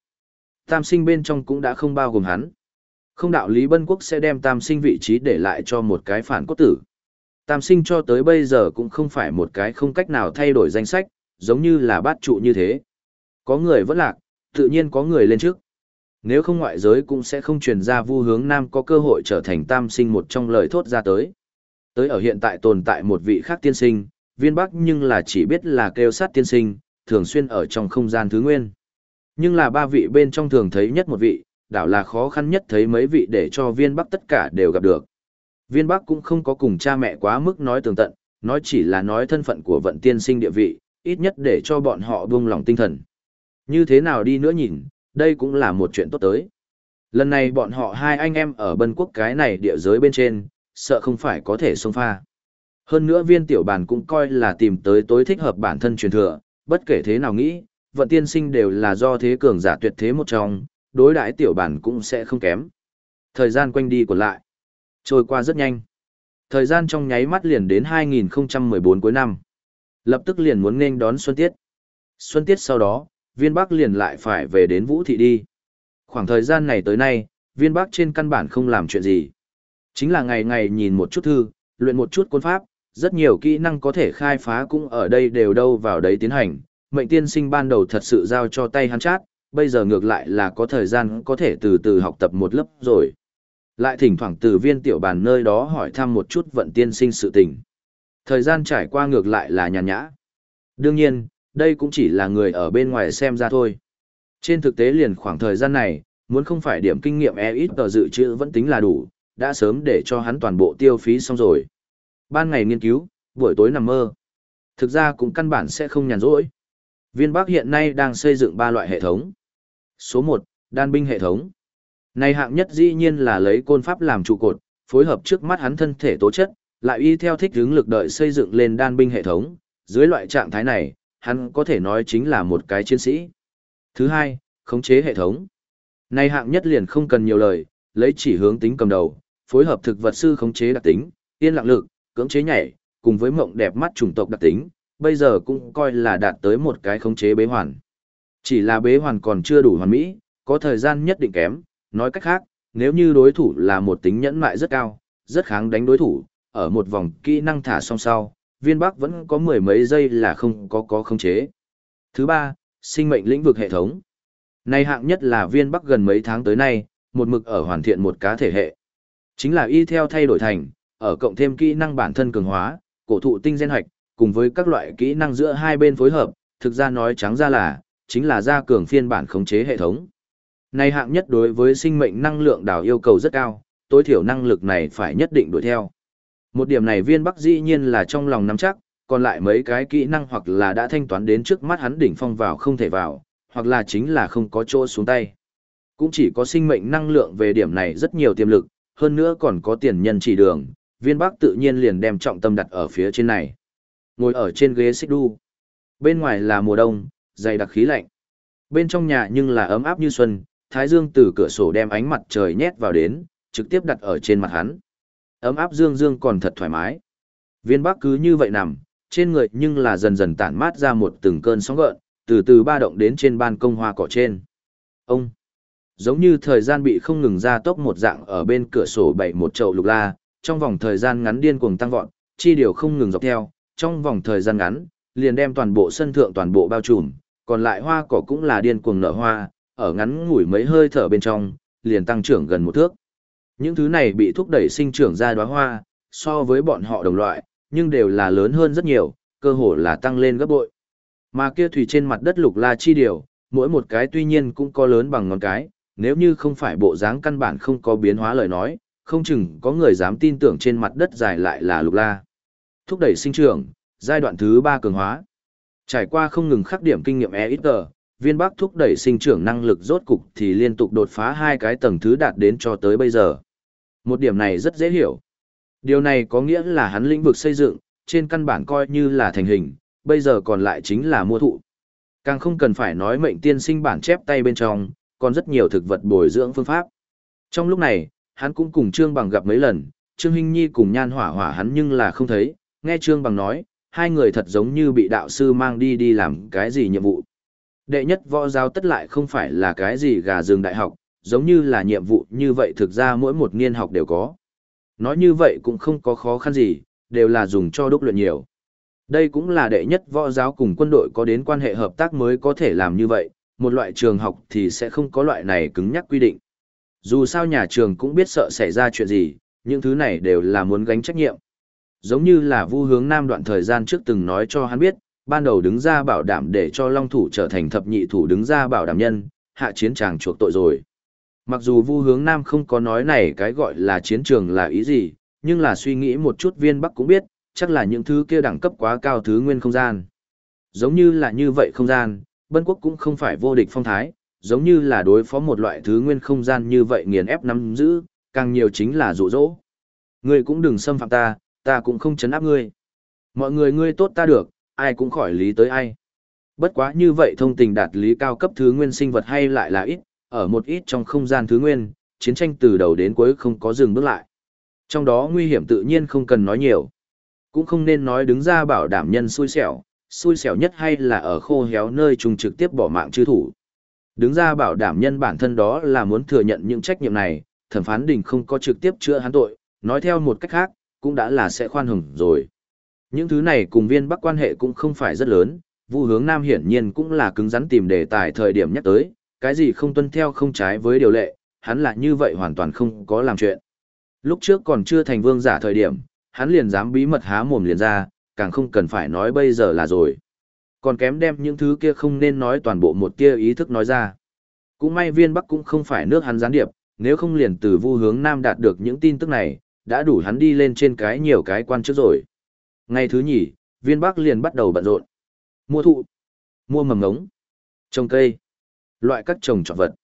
Tam sinh bên trong cũng đã không bao gồm hắn. Không đạo lý bân quốc sẽ đem tam sinh vị trí để lại cho một cái phản cốt tử. Tam sinh cho tới bây giờ cũng không phải một cái không cách nào thay đổi danh sách, giống như là bát trụ như thế. Có người vẫn lạc, tự nhiên có người lên trước. Nếu không ngoại giới cũng sẽ không truyền ra vu hướng nam có cơ hội trở thành tam sinh một trong lời thốt ra tới. Tới ở hiện tại tồn tại một vị khác tiên sinh, viên bắc nhưng là chỉ biết là kêu sát tiên sinh, thường xuyên ở trong không gian thứ nguyên. Nhưng là ba vị bên trong thường thấy nhất một vị, đảo là khó khăn nhất thấy mấy vị để cho viên bắc tất cả đều gặp được. Viên bắc cũng không có cùng cha mẹ quá mức nói tường tận, nói chỉ là nói thân phận của vận tiên sinh địa vị, ít nhất để cho bọn họ buông lòng tinh thần. Như thế nào đi nữa nhìn, đây cũng là một chuyện tốt tới. Lần này bọn họ hai anh em ở bân quốc cái này địa giới bên trên, sợ không phải có thể xông pha. Hơn nữa viên tiểu bản cũng coi là tìm tới tối thích hợp bản thân truyền thừa, bất kể thế nào nghĩ, vận tiên sinh đều là do thế cường giả tuyệt thế một trong, đối đãi tiểu bản cũng sẽ không kém. Thời gian quanh đi của lại, trôi qua rất nhanh. Thời gian trong nháy mắt liền đến 2014 cuối năm. Lập tức liền muốn nên đón Xuân Tiết. Xuân Tiết sau đó, viên bắc liền lại phải về đến Vũ Thị đi. Khoảng thời gian này tới nay, viên bắc trên căn bản không làm chuyện gì. Chính là ngày ngày nhìn một chút thư, luyện một chút côn pháp, rất nhiều kỹ năng có thể khai phá cũng ở đây đều đâu vào đấy tiến hành. Mệnh tiên sinh ban đầu thật sự giao cho tay hắn chát, bây giờ ngược lại là có thời gian có thể từ từ học tập một lớp rồi. Lại thỉnh thoảng từ viên tiểu bàn nơi đó hỏi thăm một chút vận tiên sinh sự tình. Thời gian trải qua ngược lại là nhàn nhã. Đương nhiên, đây cũng chỉ là người ở bên ngoài xem ra thôi. Trên thực tế liền khoảng thời gian này, muốn không phải điểm kinh nghiệm e ít tờ dự trữ vẫn tính là đủ, đã sớm để cho hắn toàn bộ tiêu phí xong rồi. Ban ngày nghiên cứu, buổi tối nằm mơ. Thực ra cũng căn bản sẽ không nhàn rỗi. Viên Bắc hiện nay đang xây dựng ba loại hệ thống. Số 1, đan binh hệ thống. Này hạng nhất dĩ nhiên là lấy côn pháp làm trụ cột, phối hợp trước mắt hắn thân thể tố chất, lại y theo thích hướng lực đợi xây dựng lên đan binh hệ thống. Dưới loại trạng thái này, hắn có thể nói chính là một cái chiến sĩ. Thứ hai, khống chế hệ thống. Nay hạng nhất liền không cần nhiều lời, lấy chỉ hướng tính cầm đầu, phối hợp thực vật sư khống chế đặc tính, yên lặng lực, cưỡng chế nhảy, cùng với mộng đẹp mắt chủng tộc đặc tính, bây giờ cũng coi là đạt tới một cái khống chế bế hoàn. Chỉ là bế hoàn còn chưa đủ hoàn mỹ, có thời gian nhất định kém, nói cách khác, nếu như đối thủ là một tính nhẫn mại rất cao, rất kháng đánh đối thủ, ở một vòng kỹ năng thả song sau, viên bắc vẫn có mười mấy giây là không có có khống chế. Thứ ba, sinh mệnh lĩnh vực hệ thống. Này hạng nhất là viên bắc gần mấy tháng tới nay, một mực ở hoàn thiện một cá thể hệ. Chính là y theo thay đổi thành, ở cộng thêm kỹ năng bản thân cường hóa, cổ thụ tinh gen hoạch, cùng với các loại kỹ năng giữa hai bên phối hợp, thực ra nói trắng ra là, chính là gia cường phiên bản khống chế hệ thống. Này hạng nhất đối với sinh mệnh năng lượng đảo yêu cầu rất cao, tối thiểu năng lực này phải nhất định đuổi theo. Một điểm này viên bắc dĩ nhiên là trong lòng nắm chắc, còn lại mấy cái kỹ năng hoặc là đã thanh toán đến trước mắt hắn đỉnh phong vào không thể vào, hoặc là chính là không có chỗ xuống tay. Cũng chỉ có sinh mệnh năng lượng về điểm này rất nhiều tiềm lực, hơn nữa còn có tiền nhân chỉ đường, viên bắc tự nhiên liền đem trọng tâm đặt ở phía trên này. Ngồi ở trên ghế xích đu. Bên ngoài là mùa đông, dày đặc khí lạnh. Bên trong nhà nhưng là ấm áp như xuân, thái dương từ cửa sổ đem ánh mặt trời nhét vào đến, trực tiếp đặt ở trên mặt hắn. Ấm áp dương dương còn thật thoải mái. Viên bắc cứ như vậy nằm, trên người nhưng là dần dần tản mát ra một từng cơn sóng gợn, từ từ ba động đến trên ban công hoa cỏ trên. Ông, giống như thời gian bị không ngừng ra tốc một dạng ở bên cửa sổ bày một chậu lục la, trong vòng thời gian ngắn điên cuồng tăng vọt, chi điều không ngừng dọc theo, trong vòng thời gian ngắn, liền đem toàn bộ sân thượng toàn bộ bao trùm, còn lại hoa cỏ cũng là điên cuồng nở hoa, ở ngắn ngủi mấy hơi thở bên trong, liền tăng trưởng gần một thước. Những thứ này bị thúc đẩy sinh trưởng ra đóa hoa, so với bọn họ đồng loại, nhưng đều là lớn hơn rất nhiều, cơ hồ là tăng lên gấp bội. Mà kia thủy trên mặt đất lục la chi điều, mỗi một cái tuy nhiên cũng có lớn bằng ngón cái, nếu như không phải bộ dáng căn bản không có biến hóa lời nói, không chừng có người dám tin tưởng trên mặt đất dài lại là lục la. Thúc đẩy sinh trưởng, giai đoạn thứ 3 cường hóa. Trải qua không ngừng khắc điểm kinh nghiệm EXG, viên bắc thúc đẩy sinh trưởng năng lực rốt cục thì liên tục đột phá hai cái tầng thứ đạt đến cho tới bây giờ. Một điểm này rất dễ hiểu. Điều này có nghĩa là hắn lĩnh vực xây dựng, trên căn bản coi như là thành hình, bây giờ còn lại chính là mua thụ. Càng không cần phải nói mệnh tiên sinh bản chép tay bên trong, còn rất nhiều thực vật bồi dưỡng phương pháp. Trong lúc này, hắn cũng cùng Trương Bằng gặp mấy lần, Trương Hinh Nhi cùng Nhan Hỏa Hỏa hắn nhưng là không thấy, nghe Trương Bằng nói, hai người thật giống như bị đạo sư mang đi đi làm cái gì nhiệm vụ. Đệ nhất võ giáo tất lại không phải là cái gì gà rừng đại học, giống như là nhiệm vụ như vậy thực ra mỗi một niên học đều có. Nói như vậy cũng không có khó khăn gì, đều là dùng cho đúc luyện nhiều. Đây cũng là đệ nhất võ giáo cùng quân đội có đến quan hệ hợp tác mới có thể làm như vậy, một loại trường học thì sẽ không có loại này cứng nhắc quy định. Dù sao nhà trường cũng biết sợ xảy ra chuyện gì, những thứ này đều là muốn gánh trách nhiệm. Giống như là vu hướng nam đoạn thời gian trước từng nói cho hắn biết, ban đầu đứng ra bảo đảm để cho Long Thủ trở thành thập nhị thủ đứng ra bảo đảm nhân, hạ chiến tràng chuộc tội rồi. Mặc dù vu hướng nam không có nói này cái gọi là chiến trường là ý gì, nhưng là suy nghĩ một chút viên bắc cũng biết, chắc là những thứ kia đẳng cấp quá cao thứ nguyên không gian. Giống như là như vậy không gian, bân quốc cũng không phải vô địch phong thái, giống như là đối phó một loại thứ nguyên không gian như vậy nghiền ép nắm giữ, càng nhiều chính là dụ dỗ. Ngươi cũng đừng xâm phạm ta, ta cũng không chấn áp ngươi. Mọi người ngươi tốt ta được, ai cũng khỏi lý tới ai. Bất quá như vậy thông tình đạt lý cao cấp thứ nguyên sinh vật hay lại là ít, ở một ít trong không gian thứ nguyên, chiến tranh từ đầu đến cuối không có dừng bước lại. Trong đó nguy hiểm tự nhiên không cần nói nhiều. Cũng không nên nói đứng ra bảo đảm nhân xui xẻo, xui xẻo nhất hay là ở khô héo nơi trùng trực tiếp bỏ mạng chư thủ. Đứng ra bảo đảm nhân bản thân đó là muốn thừa nhận những trách nhiệm này, thẩm phán đình không có trực tiếp chữa hắn tội, nói theo một cách khác, cũng đã là sẽ khoan hồng rồi. Những thứ này cùng viên bắc quan hệ cũng không phải rất lớn, Vu hướng Nam hiển nhiên cũng là cứng rắn tìm đề tài thời điểm nhắc tới, cái gì không tuân theo không trái với điều lệ, hắn là như vậy hoàn toàn không có làm chuyện. Lúc trước còn chưa thành vương giả thời điểm, hắn liền dám bí mật há mồm liền ra, càng không cần phải nói bây giờ là rồi. Còn kém đem những thứ kia không nên nói toàn bộ một kia ý thức nói ra. Cũng may viên bắc cũng không phải nước hắn gián điệp, nếu không liền từ vu hướng nam đạt được những tin tức này, đã đủ hắn đi lên trên cái nhiều cái quan trước rồi. Ngày thứ nhì, viên bắc liền bắt đầu bận rộn. Mua thụ, mua mầm ngống, trồng cây, loại các trồng trọt vật.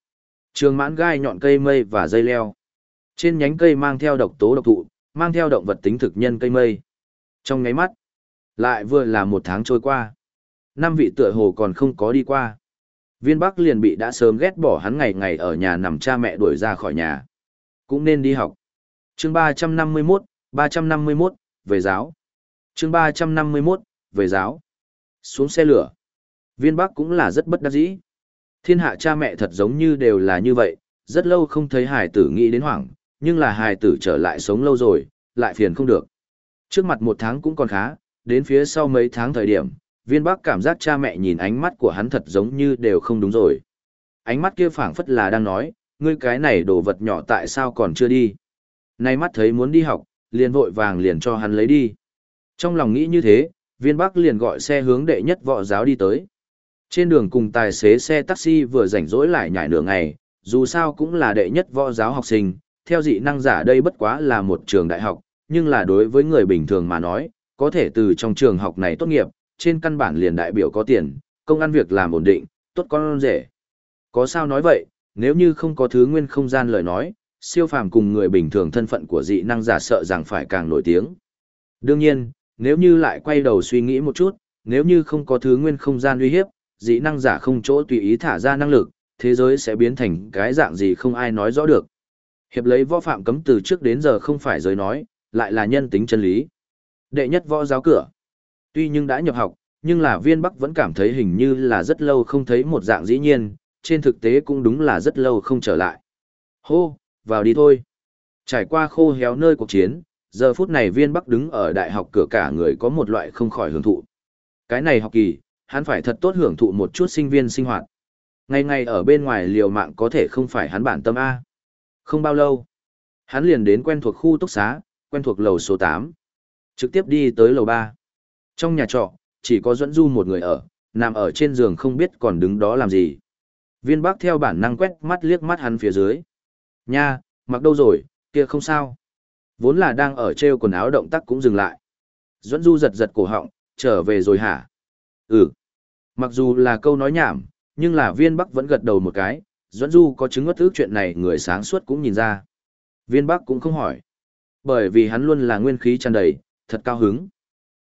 Trường mãn gai nhọn cây mây và dây leo. Trên nhánh cây mang theo độc tố độc thụ, mang theo động vật tính thực nhân cây mây. Trong ngáy mắt, lại vừa là một tháng trôi qua. Năm vị tựa hồ còn không có đi qua. Viên Bắc liền bị đã sớm ghét bỏ hắn ngày ngày ở nhà nằm cha mẹ đuổi ra khỏi nhà. Cũng nên đi học. chương 351, 351, về giáo. chương 351, về giáo. Xuống xe lửa. Viên Bắc cũng là rất bất đắc dĩ. Thiên hạ cha mẹ thật giống như đều là như vậy, rất lâu không thấy hài tử nghĩ đến hoảng, nhưng là hài tử trở lại sống lâu rồi, lại phiền không được. Trước mặt một tháng cũng còn khá, đến phía sau mấy tháng thời điểm, viên bắc cảm giác cha mẹ nhìn ánh mắt của hắn thật giống như đều không đúng rồi. Ánh mắt kia phảng phất là đang nói, ngươi cái này đồ vật nhỏ tại sao còn chưa đi. Nay mắt thấy muốn đi học, liền vội vàng liền cho hắn lấy đi. Trong lòng nghĩ như thế, viên bắc liền gọi xe hướng đệ nhất võ giáo đi tới. Trên đường cùng tài xế xe taxi vừa rảnh rỗi lại nhảy nửa ngày, dù sao cũng là đệ nhất võ giáo học sinh, theo dị năng giả đây bất quá là một trường đại học, nhưng là đối với người bình thường mà nói, có thể từ trong trường học này tốt nghiệp, trên căn bản liền đại biểu có tiền, công ăn việc làm ổn định, tốt con rể. Có sao nói vậy, nếu như không có thứ nguyên không gian lời nói, siêu phàm cùng người bình thường thân phận của dị năng giả sợ rằng phải càng nổi tiếng. Đương nhiên, nếu như lại quay đầu suy nghĩ một chút, nếu như không có thứ nguyên không gian uy hiếp, dị năng giả không chỗ tùy ý thả ra năng lực, thế giới sẽ biến thành cái dạng gì không ai nói rõ được. Hiệp lấy võ phạm cấm từ trước đến giờ không phải giới nói, lại là nhân tính chân lý. Đệ nhất võ giáo cửa. Tuy nhưng đã nhập học, nhưng là viên bắc vẫn cảm thấy hình như là rất lâu không thấy một dạng dĩ nhiên, trên thực tế cũng đúng là rất lâu không trở lại. Hô, vào đi thôi. Trải qua khô héo nơi cuộc chiến, giờ phút này viên bắc đứng ở đại học cửa cả người có một loại không khỏi hưởng thụ. Cái này học kỳ, hắn phải thật tốt hưởng thụ một chút sinh viên sinh hoạt. Ngày ngày ở bên ngoài liều mạng có thể không phải hắn bản tâm A. Không bao lâu, hắn liền đến quen thuộc khu túc xá, quen thuộc lầu số 8. Trực tiếp đi tới lầu 3. Trong nhà trọ, chỉ có Duẫn Du một người ở, nằm ở trên giường không biết còn đứng đó làm gì. Viên bác theo bản năng quét mắt liếc mắt hắn phía dưới. Nha, mặc đâu rồi, kia không sao. Vốn là đang ở treo quần áo động tác cũng dừng lại. Duẫn Du giật giật cổ họng, trở về rồi hả? Ừ. Mặc dù là câu nói nhảm, nhưng là viên bắc vẫn gật đầu một cái, Duẫn Du có chứng ngất ước chuyện này người sáng suốt cũng nhìn ra. Viên bắc cũng không hỏi. Bởi vì hắn luôn là nguyên khí tràn đầy, thật cao hứng.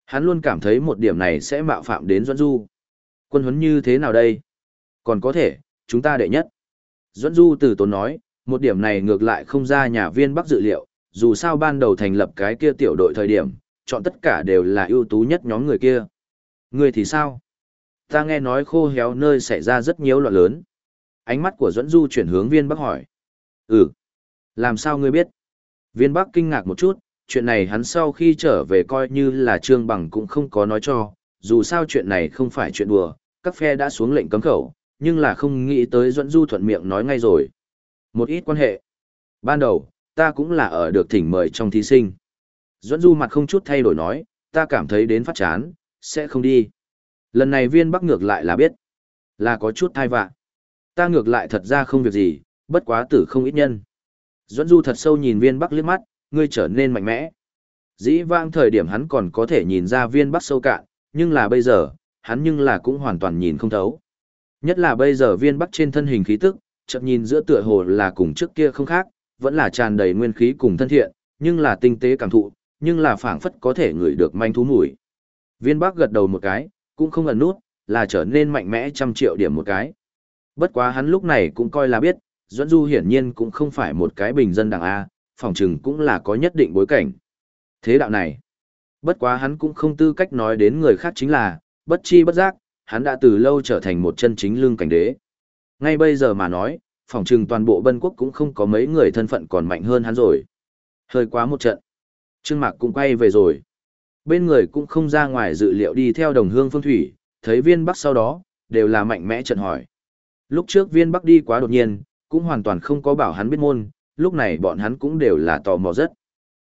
Hắn luôn cảm thấy một điểm này sẽ mạo phạm đến Duẫn Du. Quân huấn như thế nào đây? Còn có thể, chúng ta đệ nhất. Duẫn Du từ tốn nói, một điểm này ngược lại không ra nhà viên bắc dự liệu, dù sao ban đầu thành lập cái kia tiểu đội thời điểm, chọn tất cả đều là ưu tú nhất nhóm người kia. Người thì sao? Ta nghe nói khô héo nơi xảy ra rất nhiều loạn lớn. Ánh mắt của Duẫn Du chuyển hướng viên bắc hỏi. Ừ. Làm sao ngươi biết? Viên bắc kinh ngạc một chút, chuyện này hắn sau khi trở về coi như là trương bằng cũng không có nói cho, dù sao chuyện này không phải chuyện đùa, các phe đã xuống lệnh cấm khẩu, nhưng là không nghĩ tới Duẫn Du thuận miệng nói ngay rồi. Một ít quan hệ. Ban đầu, ta cũng là ở được thỉnh mời trong thí sinh. Duẫn Du mặt không chút thay đổi nói, ta cảm thấy đến phát chán, sẽ không đi. Lần này viên bắc ngược lại là biết, là có chút thai vạ. Ta ngược lại thật ra không việc gì, bất quá tử không ít nhân. Duẫn Du thật sâu nhìn viên bắc liếc mắt, ngươi trở nên mạnh mẽ. Dĩ vãng thời điểm hắn còn có thể nhìn ra viên bắc sâu cạn, nhưng là bây giờ, hắn nhưng là cũng hoàn toàn nhìn không thấu. Nhất là bây giờ viên bắc trên thân hình khí tức, chợt nhìn giữa tựa hồ là cùng trước kia không khác, vẫn là tràn đầy nguyên khí cùng thân thiện, nhưng là tinh tế cảm thụ, nhưng là phảng phất có thể ngửi được manh thú mùi. Viên bắc gật đầu một cái, cũng không ẩn nút, là trở nên mạnh mẽ trăm triệu điểm một cái. Bất quá hắn lúc này cũng coi là biết, Duẫn Du hiển nhiên cũng không phải một cái bình dân đảng A, phòng trừng cũng là có nhất định bối cảnh. Thế đạo này, bất quá hắn cũng không tư cách nói đến người khác chính là, bất chi bất giác, hắn đã từ lâu trở thành một chân chính lương cảnh đế. Ngay bây giờ mà nói, phòng trừng toàn bộ bân quốc cũng không có mấy người thân phận còn mạnh hơn hắn rồi. Hơi quá một trận. Trương Mạc cũng quay về rồi. Bên người cũng không ra ngoài dự liệu đi theo đồng hương phương thủy, thấy viên bắc sau đó, đều là mạnh mẽ trận hỏi. Lúc trước viên bắc đi quá đột nhiên, cũng hoàn toàn không có bảo hắn biết môn, lúc này bọn hắn cũng đều là tò mò rất.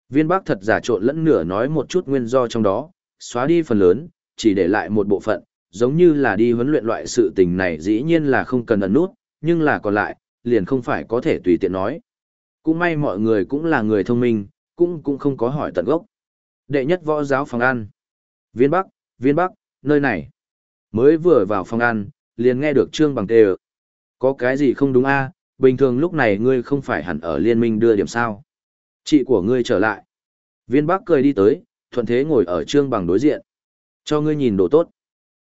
Viên bắc thật giả trộn lẫn nửa nói một chút nguyên do trong đó, xóa đi phần lớn, chỉ để lại một bộ phận, giống như là đi huấn luyện loại sự tình này dĩ nhiên là không cần ẩn nút, nhưng là còn lại, liền không phải có thể tùy tiện nói. Cũng may mọi người cũng là người thông minh, cũng cũng không có hỏi tận gốc. Đệ nhất võ giáo phòng ăn. Viên Bắc, Viên Bắc, nơi này. Mới vừa vào phòng ăn, liền nghe được Trương Bằng Tề. Có cái gì không đúng a? bình thường lúc này ngươi không phải hẳn ở liên minh đưa điểm sao. Chị của ngươi trở lại. Viên Bắc cười đi tới, thuận thế ngồi ở Trương Bằng đối diện. Cho ngươi nhìn đồ tốt.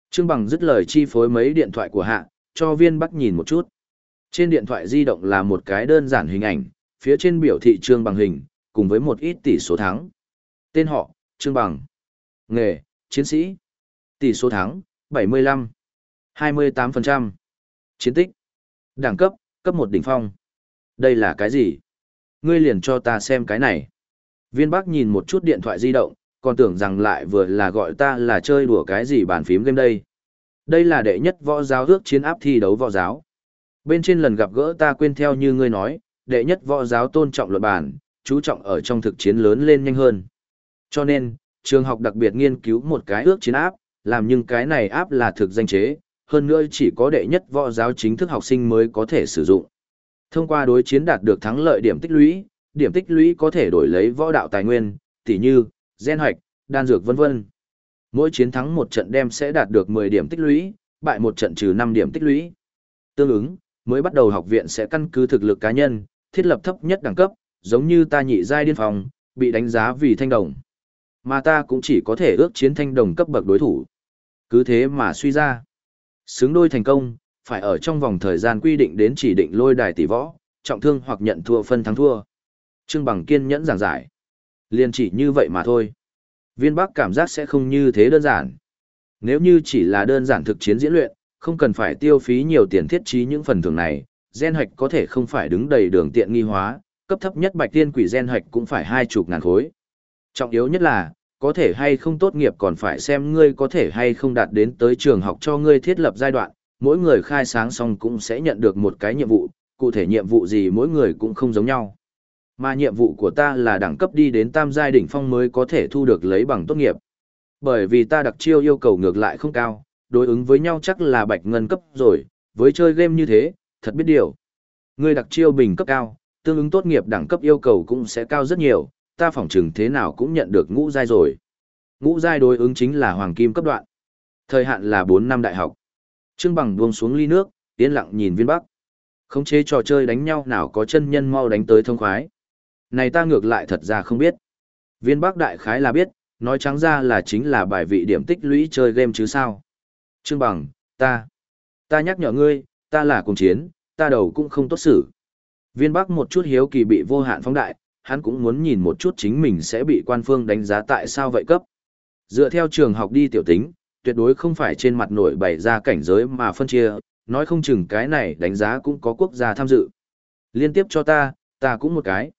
Trương Bằng dứt lời chi phối mấy điện thoại của hạ, cho Viên Bắc nhìn một chút. Trên điện thoại di động là một cái đơn giản hình ảnh, phía trên biểu thị Trương Bằng hình, cùng với một ít tỷ số thắng. Tên họ, Trương Bằng. Nghề, chiến sĩ. Tỷ số thắng, 75. 28%. Chiến tích. Đẳng cấp, cấp 1 đỉnh phong. Đây là cái gì? Ngươi liền cho ta xem cái này. Viên Bắc nhìn một chút điện thoại di động, còn tưởng rằng lại vừa là gọi ta là chơi đùa cái gì bàn phím game đây. Đây là đệ nhất võ giáo ước chiến áp thi đấu võ giáo. Bên trên lần gặp gỡ ta quên theo như ngươi nói, đệ nhất võ giáo tôn trọng luật bản, chú trọng ở trong thực chiến lớn lên nhanh hơn. Cho nên, trường học đặc biệt nghiên cứu một cái ước chiến áp, làm nhưng cái này áp là thực danh chế, hơn nữa chỉ có đệ nhất võ giáo chính thức học sinh mới có thể sử dụng. Thông qua đối chiến đạt được thắng lợi điểm tích lũy, điểm tích lũy có thể đổi lấy võ đạo tài nguyên, tỉ như, gen hoạch, đan dược vân vân. Mỗi chiến thắng một trận đem sẽ đạt được 10 điểm tích lũy, bại một trận trừ 5 điểm tích lũy. Tương ứng, mới bắt đầu học viện sẽ căn cứ thực lực cá nhân, thiết lập thấp nhất đẳng cấp, giống như ta nhị giai điên phòng, bị đánh giá vì thanh đồng. Mà ta cũng chỉ có thể ước chiến thanh đồng cấp bậc đối thủ. Cứ thế mà suy ra. Xứng đôi thành công, phải ở trong vòng thời gian quy định đến chỉ định lôi đài tỷ võ, trọng thương hoặc nhận thua phân thắng thua. Trương Bằng kiên nhẫn giảng giải. Liên chỉ như vậy mà thôi. Viên Bắc cảm giác sẽ không như thế đơn giản. Nếu như chỉ là đơn giản thực chiến diễn luyện, không cần phải tiêu phí nhiều tiền thiết trí những phần thưởng này, gen hạch có thể không phải đứng đầy đường tiện nghi hóa, cấp thấp nhất bạch tiên quỷ gen hạch cũng phải hai chục ngàn khối. Trọng yếu nhất là, có thể hay không tốt nghiệp còn phải xem ngươi có thể hay không đạt đến tới trường học cho ngươi thiết lập giai đoạn, mỗi người khai sáng xong cũng sẽ nhận được một cái nhiệm vụ, cụ thể nhiệm vụ gì mỗi người cũng không giống nhau. Mà nhiệm vụ của ta là đẳng cấp đi đến tam giai đỉnh phong mới có thể thu được lấy bằng tốt nghiệp. Bởi vì ta đặc chiêu yêu cầu ngược lại không cao, đối ứng với nhau chắc là bạch ngân cấp rồi, với chơi game như thế, thật biết điều. Ngươi đặc chiêu bình cấp cao, tương ứng tốt nghiệp đẳng cấp yêu cầu cũng sẽ cao rất nhiều, ta phỏng chừng thế nào cũng nhận được ngũ giai rồi. Ngũ giai đối ứng chính là hoàng kim cấp đoạn. Thời hạn là 4 năm đại học. Trương Bằng buông xuống ly nước, yên lặng nhìn viên bắc. Không chế trò chơi đánh nhau nào có chân nhân mau đánh tới thông khoái. Này ta ngược lại thật ra không biết. Viên bắc đại khái là biết, nói trắng ra là chính là bài vị điểm tích lũy chơi game chứ sao. Trương Bằng, ta, ta nhắc nhở ngươi, ta là cùng chiến, ta đầu cũng không tốt xử. Viên Bắc một chút hiếu kỳ bị vô hạn phóng đại, hắn cũng muốn nhìn một chút chính mình sẽ bị quan phương đánh giá tại sao vậy cấp. Dựa theo trường học đi tiểu tính, tuyệt đối không phải trên mặt nổi bày ra cảnh giới mà phân chia, nói không chừng cái này đánh giá cũng có quốc gia tham dự. Liên tiếp cho ta, ta cũng một cái.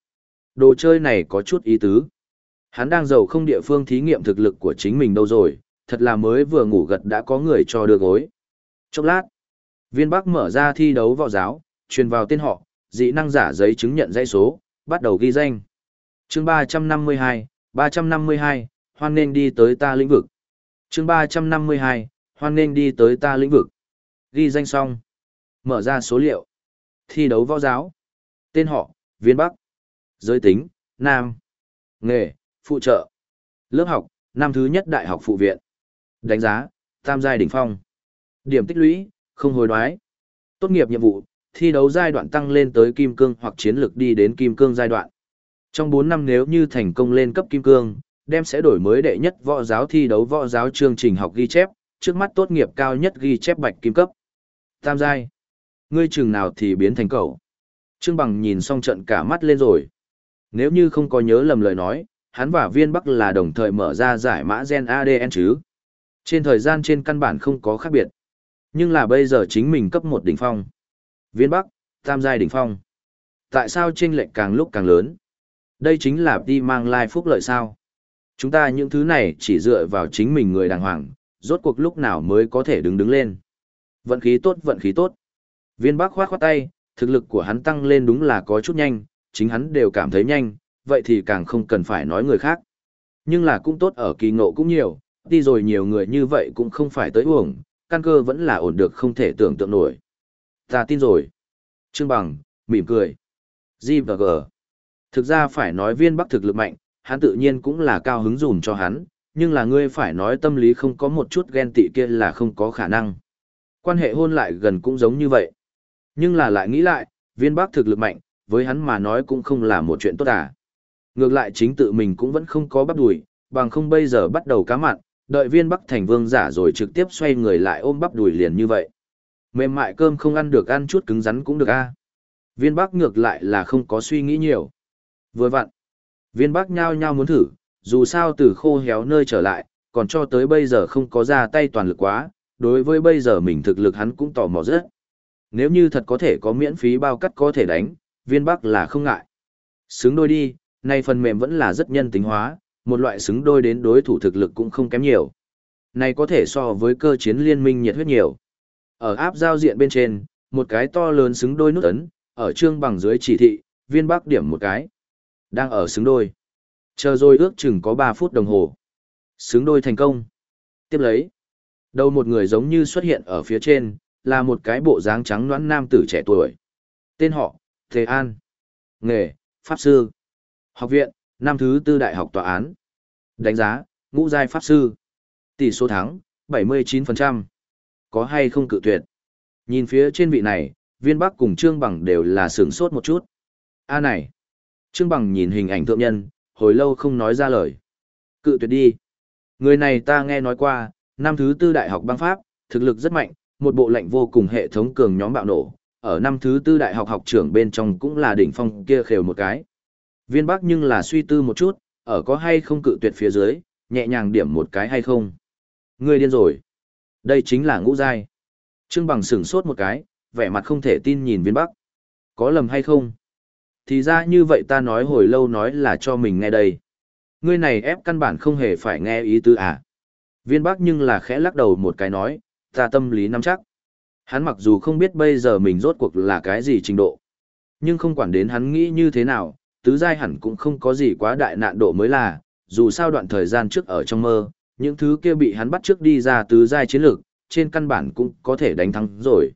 Đồ chơi này có chút ý tứ. Hắn đang giàu không địa phương thí nghiệm thực lực của chính mình đâu rồi, thật là mới vừa ngủ gật đã có người cho đưa gối. Chốc lát, viên bắc mở ra thi đấu võ giáo, truyền vào tên họ, dị năng giả giấy chứng nhận dãy số, bắt đầu ghi danh. chương 352, 352, hoan nên đi tới ta lĩnh vực. chương 352, hoan nên đi tới ta lĩnh vực. Ghi danh xong. Mở ra số liệu. Thi đấu võ giáo. Tên họ, viên bắc. Giới tính, nam. Nghề, phụ trợ. Lớp học, năm thứ nhất đại học phụ viện. Đánh giá, tam giai đỉnh phong. Điểm tích lũy, không hồi đoái. Tốt nghiệp nhiệm vụ, thi đấu giai đoạn tăng lên tới kim cương hoặc chiến lược đi đến kim cương giai đoạn. Trong 4 năm nếu như thành công lên cấp kim cương, đem sẽ đổi mới đệ nhất võ giáo thi đấu võ giáo chương trình học ghi chép, trước mắt tốt nghiệp cao nhất ghi chép bạch kim cấp. Tam giai. Ngươi chừng nào thì biến thành cậu. Trương Bằng nhìn xong trận cả mắt lên rồi. Nếu như không có nhớ lầm lời nói, hắn và viên bắc là đồng thời mở ra giải mã gen ADN chứ. Trên thời gian trên căn bản không có khác biệt. Nhưng là bây giờ chính mình cấp một đỉnh phong. Viên Bắc, tam giai đỉnh phong. Tại sao chênh lệch càng lúc càng lớn? Đây chính là đi mang lai phúc lợi sao? Chúng ta những thứ này chỉ dựa vào chính mình người đàng hoàng, rốt cuộc lúc nào mới có thể đứng đứng lên. Vận khí tốt, vận khí tốt. Viên Bắc khoát khoát tay, thực lực của hắn tăng lên đúng là có chút nhanh, chính hắn đều cảm thấy nhanh, vậy thì càng không cần phải nói người khác. Nhưng là cũng tốt ở kỳ ngộ cũng nhiều, đi rồi nhiều người như vậy cũng không phải tới uổng, căn cơ vẫn là ổn được không thể tưởng tượng nổi. Ta tin rồi. Trương Bằng, mỉm cười. G và G. Thực ra phải nói viên bắc thực lực mạnh, hắn tự nhiên cũng là cao hứng dùm cho hắn, nhưng là ngươi phải nói tâm lý không có một chút ghen tị kia là không có khả năng. Quan hệ hôn lại gần cũng giống như vậy. Nhưng là lại nghĩ lại, viên bắc thực lực mạnh, với hắn mà nói cũng không là một chuyện tốt à. Ngược lại chính tự mình cũng vẫn không có bắt đùi, bằng không bây giờ bắt đầu cá mặn, đợi viên bắc thành vương giả rồi trực tiếp xoay người lại ôm bắp đùi liền như vậy. Mềm mại cơm không ăn được ăn chút cứng rắn cũng được a. Viên bắc ngược lại là không có suy nghĩ nhiều. Vừa vặn, viên bắc nhao nhao muốn thử, dù sao từ khô héo nơi trở lại, còn cho tới bây giờ không có ra tay toàn lực quá, đối với bây giờ mình thực lực hắn cũng tò mò rất. Nếu như thật có thể có miễn phí bao cắt có thể đánh, viên bắc là không ngại. Xứng đôi đi, nay phần mềm vẫn là rất nhân tính hóa, một loại xứng đôi đến đối thủ thực lực cũng không kém nhiều. Này có thể so với cơ chiến liên minh nhiệt huyết nhiều. Ở áp giao diện bên trên, một cái to lớn xứng đôi nút ấn, ở trương bằng dưới chỉ thị, viên bắc điểm một cái. Đang ở xứng đôi. Chờ rồi ước chừng có 3 phút đồng hồ. Xứng đôi thành công. Tiếp lấy. Đầu một người giống như xuất hiện ở phía trên, là một cái bộ dáng trắng nõn nam tử trẻ tuổi. Tên họ, Thế An. Nghề, Pháp Sư. Học viện, năm thứ tư đại học tòa án. Đánh giá, ngũ giai Pháp Sư. Tỷ số thắng, 79%. Có hay không cự tuyệt? Nhìn phía trên vị này, viên bắc cùng Trương Bằng đều là sướng sốt một chút. A này. Trương Bằng nhìn hình ảnh thượng nhân, hồi lâu không nói ra lời. Cự tuyệt đi. Người này ta nghe nói qua, năm thứ tư đại học băng pháp, thực lực rất mạnh, một bộ lệnh vô cùng hệ thống cường nhóm bạo nổ. Ở năm thứ tư đại học học trưởng bên trong cũng là đỉnh phong kia khều một cái. Viên Bắc nhưng là suy tư một chút, ở có hay không cự tuyệt phía dưới, nhẹ nhàng điểm một cái hay không. Người điên rồi. Đây chính là ngũ giai. Trương Bằng sửng sốt một cái, vẻ mặt không thể tin nhìn viên Bắc. Có lầm hay không? Thì ra như vậy ta nói hồi lâu nói là cho mình nghe đây. Ngươi này ép căn bản không hề phải nghe ý tứ à. Viên Bắc nhưng là khẽ lắc đầu một cái nói, ta tâm lý nắm chắc. Hắn mặc dù không biết bây giờ mình rốt cuộc là cái gì trình độ. Nhưng không quản đến hắn nghĩ như thế nào, tứ giai hẳn cũng không có gì quá đại nạn độ mới là, dù sao đoạn thời gian trước ở trong mơ, những thứ kia bị hắn bắt trước đi ra tứ giai chiến lược, trên căn bản cũng có thể đánh thắng rồi.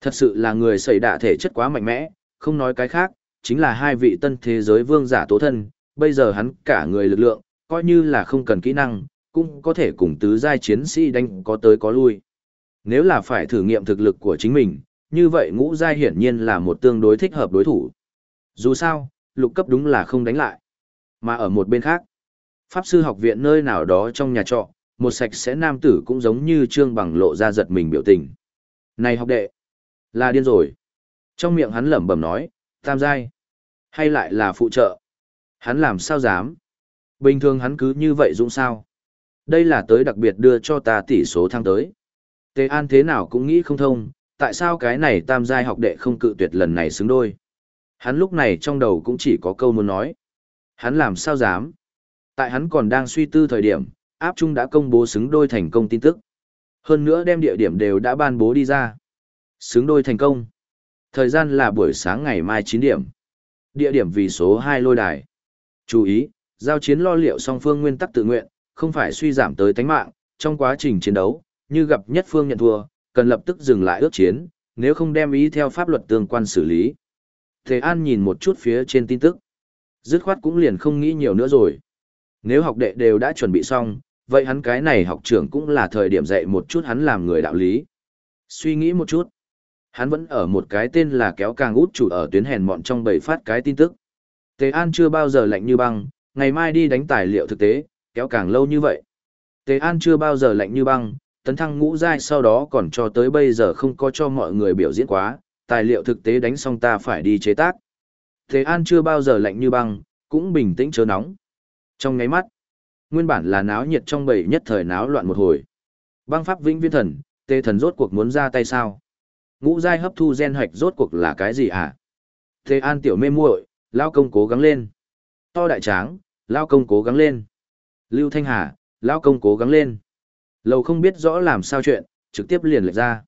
Thật sự là người xảy đạ thể chất quá mạnh mẽ, không nói cái khác, chính là hai vị tân thế giới vương giả tố thân, bây giờ hắn cả người lực lượng, coi như là không cần kỹ năng, cũng có thể cùng tứ giai chiến sĩ đánh có tới có lui. Nếu là phải thử nghiệm thực lực của chính mình, như vậy ngũ giai hiển nhiên là một tương đối thích hợp đối thủ. Dù sao, lục cấp đúng là không đánh lại. Mà ở một bên khác, Pháp sư học viện nơi nào đó trong nhà trọ, một sạch sẽ nam tử cũng giống như trương bằng lộ ra giật mình biểu tình. Này học đệ, là điên rồi. Trong miệng hắn lẩm bẩm nói, tam giai, hay lại là phụ trợ. Hắn làm sao dám? Bình thường hắn cứ như vậy dũng sao? Đây là tới đặc biệt đưa cho ta tỷ số thăng tới. Tề An thế nào cũng nghĩ không thông, tại sao cái này tam giai học đệ không cự tuyệt lần này xứng đôi. Hắn lúc này trong đầu cũng chỉ có câu muốn nói. Hắn làm sao dám? Tại hắn còn đang suy tư thời điểm, áp trung đã công bố xứng đôi thành công tin tức. Hơn nữa đem địa điểm đều đã ban bố đi ra. Xứng đôi thành công. Thời gian là buổi sáng ngày mai 9 điểm. Địa điểm vì số 2 lôi đài. Chú ý, giao chiến lo liệu song phương nguyên tắc tự nguyện, không phải suy giảm tới tánh mạng, trong quá trình chiến đấu, như gặp nhất phương nhận thua, cần lập tức dừng lại ước chiến, nếu không đem ý theo pháp luật tương quan xử lý. Thế An nhìn một chút phía trên tin tức. Dứt khoát cũng liền không nghĩ nhiều nữa rồi. Nếu học đệ đều đã chuẩn bị xong, vậy hắn cái này học trưởng cũng là thời điểm dạy một chút hắn làm người đạo lý. Suy nghĩ một chút. Hắn vẫn ở một cái tên là kéo càng út chủ ở tuyến hèn mọn trong bầy phát cái tin tức. Tề An chưa bao giờ lạnh như băng, ngày mai đi đánh tài liệu thực tế, kéo càng lâu như vậy. Tề An chưa bao giờ lạnh như băng, tấn thăng ngũ giai sau đó còn cho tới bây giờ không có cho mọi người biểu diễn quá, tài liệu thực tế đánh xong ta phải đi chế tác. Tề An chưa bao giờ lạnh như băng, cũng bình tĩnh chớ nóng. Trong ngáy mắt, nguyên bản là náo nhiệt trong bầy nhất thời náo loạn một hồi. Băng pháp vĩnh viễn thần, tê thần rốt cuộc muốn ra tay sao? Ngũ giai hấp thu gen hoạch rốt cuộc là cái gì à? Tề An tiểu mê muội, lao công cố gắng lên. To đại tráng, lao công cố gắng lên. Lưu Thanh Hà, lao công cố gắng lên. Lầu không biết rõ làm sao chuyện, trực tiếp liền lệch ra.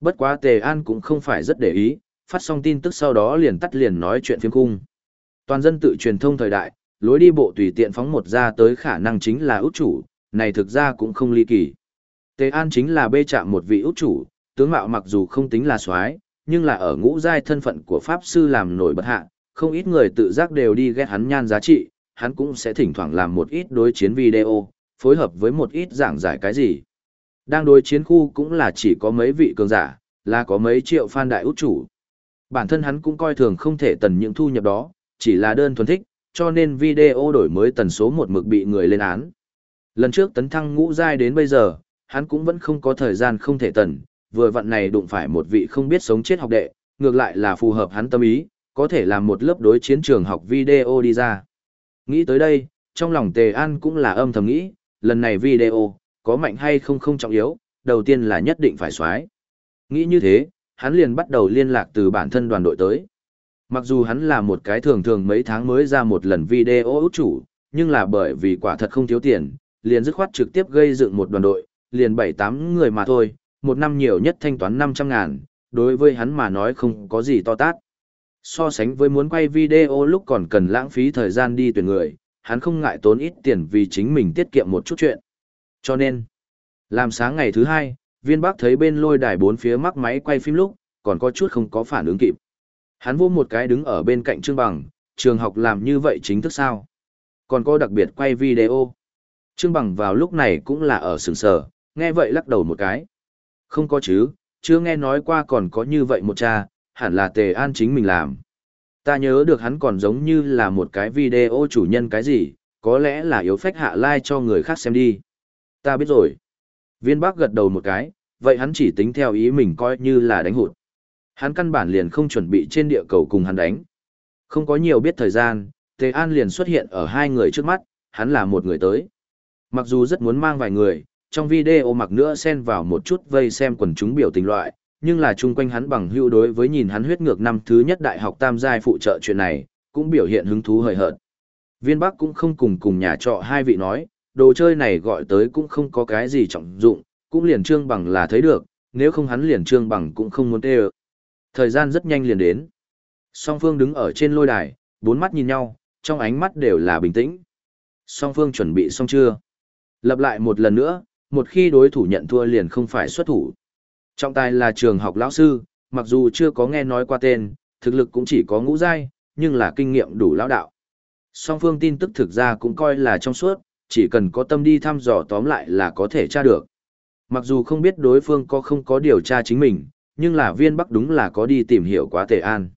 Bất quá Tề An cũng không phải rất để ý, phát xong tin tức sau đó liền tắt liền nói chuyện phiếm cung. Toàn dân tự truyền thông thời đại, lối đi bộ tùy tiện phóng một ra tới khả năng chính là út chủ, này thực ra cũng không ly kỳ. Tề An chính là bê chạm một vị út chủ, tướng mạo mặc dù không tính là soái nhưng là ở ngũ giai thân phận của Pháp Sư làm nổi bật hạ, Không ít người tự giác đều đi ghét hắn nhan giá trị, hắn cũng sẽ thỉnh thoảng làm một ít đối chiến video, phối hợp với một ít giảng giải cái gì. Đang đối chiến khu cũng là chỉ có mấy vị cường giả, là có mấy triệu fan đại út chủ. Bản thân hắn cũng coi thường không thể tần những thu nhập đó, chỉ là đơn thuần thích, cho nên video đổi mới tần số một mực bị người lên án. Lần trước tấn thăng ngũ giai đến bây giờ, hắn cũng vẫn không có thời gian không thể tần, vừa vặn này đụng phải một vị không biết sống chết học đệ, ngược lại là phù hợp hắn tâm ý, có thể làm một lớp đối chiến trường học video đi ra. Nghĩ tới đây, trong lòng Tề An cũng là âm thầm nghĩ, lần này video, có mạnh hay không không trọng yếu, đầu tiên là nhất định phải xoái. Nghĩ như thế, hắn liền bắt đầu liên lạc từ bản thân đoàn đội tới. Mặc dù hắn là một cái thường thường mấy tháng mới ra một lần video út chủ, nhưng là bởi vì quả thật không thiếu tiền, liền dứt khoát trực tiếp gây dựng một đoàn đội, liền 7-8 người mà thôi, một năm nhiều nhất thanh toán 500 ngàn, đối với hắn mà nói không có gì to tát. So sánh với muốn quay video lúc còn cần lãng phí thời gian đi tuyển người, hắn không ngại tốn ít tiền vì chính mình tiết kiệm một chút chuyện. Cho nên, làm sáng ngày thứ hai, viên bác thấy bên lôi đài bốn phía mắc máy quay phim lúc, còn có chút không có phản ứng kịp. Hắn vô một cái đứng ở bên cạnh Trương Bằng, trường học làm như vậy chính thức sao? Còn có đặc biệt quay video. Trương Bằng vào lúc này cũng là ở sừng sờ, nghe vậy lắc đầu một cái. Không có chứ, chưa nghe nói qua còn có như vậy một cha, hẳn là tề an chính mình làm. Ta nhớ được hắn còn giống như là một cái video chủ nhân cái gì, có lẽ là yếu phách hạ like cho người khác xem đi. Ta biết rồi. Viên bác gật đầu một cái, vậy hắn chỉ tính theo ý mình coi như là đánh hụt. Hắn căn bản liền không chuẩn bị trên địa cầu cùng hắn đánh. Không có nhiều biết thời gian, Tề An liền xuất hiện ở hai người trước mắt, hắn là một người tới. Mặc dù rất muốn mang vài người, trong video mặc nữa xen vào một chút vây xem quần chúng biểu tình loại, nhưng là chung quanh hắn bằng hữu đối với nhìn hắn huyết ngược năm thứ nhất đại học tam giai phụ trợ chuyện này, cũng biểu hiện hứng thú hời hợt. Viên Bắc cũng không cùng cùng nhà trọ hai vị nói, đồ chơi này gọi tới cũng không có cái gì trọng dụng, cũng liền trương bằng là thấy được, nếu không hắn liền trương bằng cũng không muốn tê. Thời gian rất nhanh liền đến. Song phương đứng ở trên lôi đài, bốn mắt nhìn nhau, trong ánh mắt đều là bình tĩnh. Song phương chuẩn bị xong chưa? Lập lại một lần nữa, một khi đối thủ nhận thua liền không phải xuất thủ. Trọng tài là trường học lão sư, mặc dù chưa có nghe nói qua tên, thực lực cũng chỉ có ngũ giai, nhưng là kinh nghiệm đủ lão đạo. Song phương tin tức thực ra cũng coi là trong suốt, chỉ cần có tâm đi thăm dò tóm lại là có thể tra được. Mặc dù không biết đối phương có không có điều tra chính mình, nhưng là viên bắc đúng là có đi tìm hiểu quá tề an.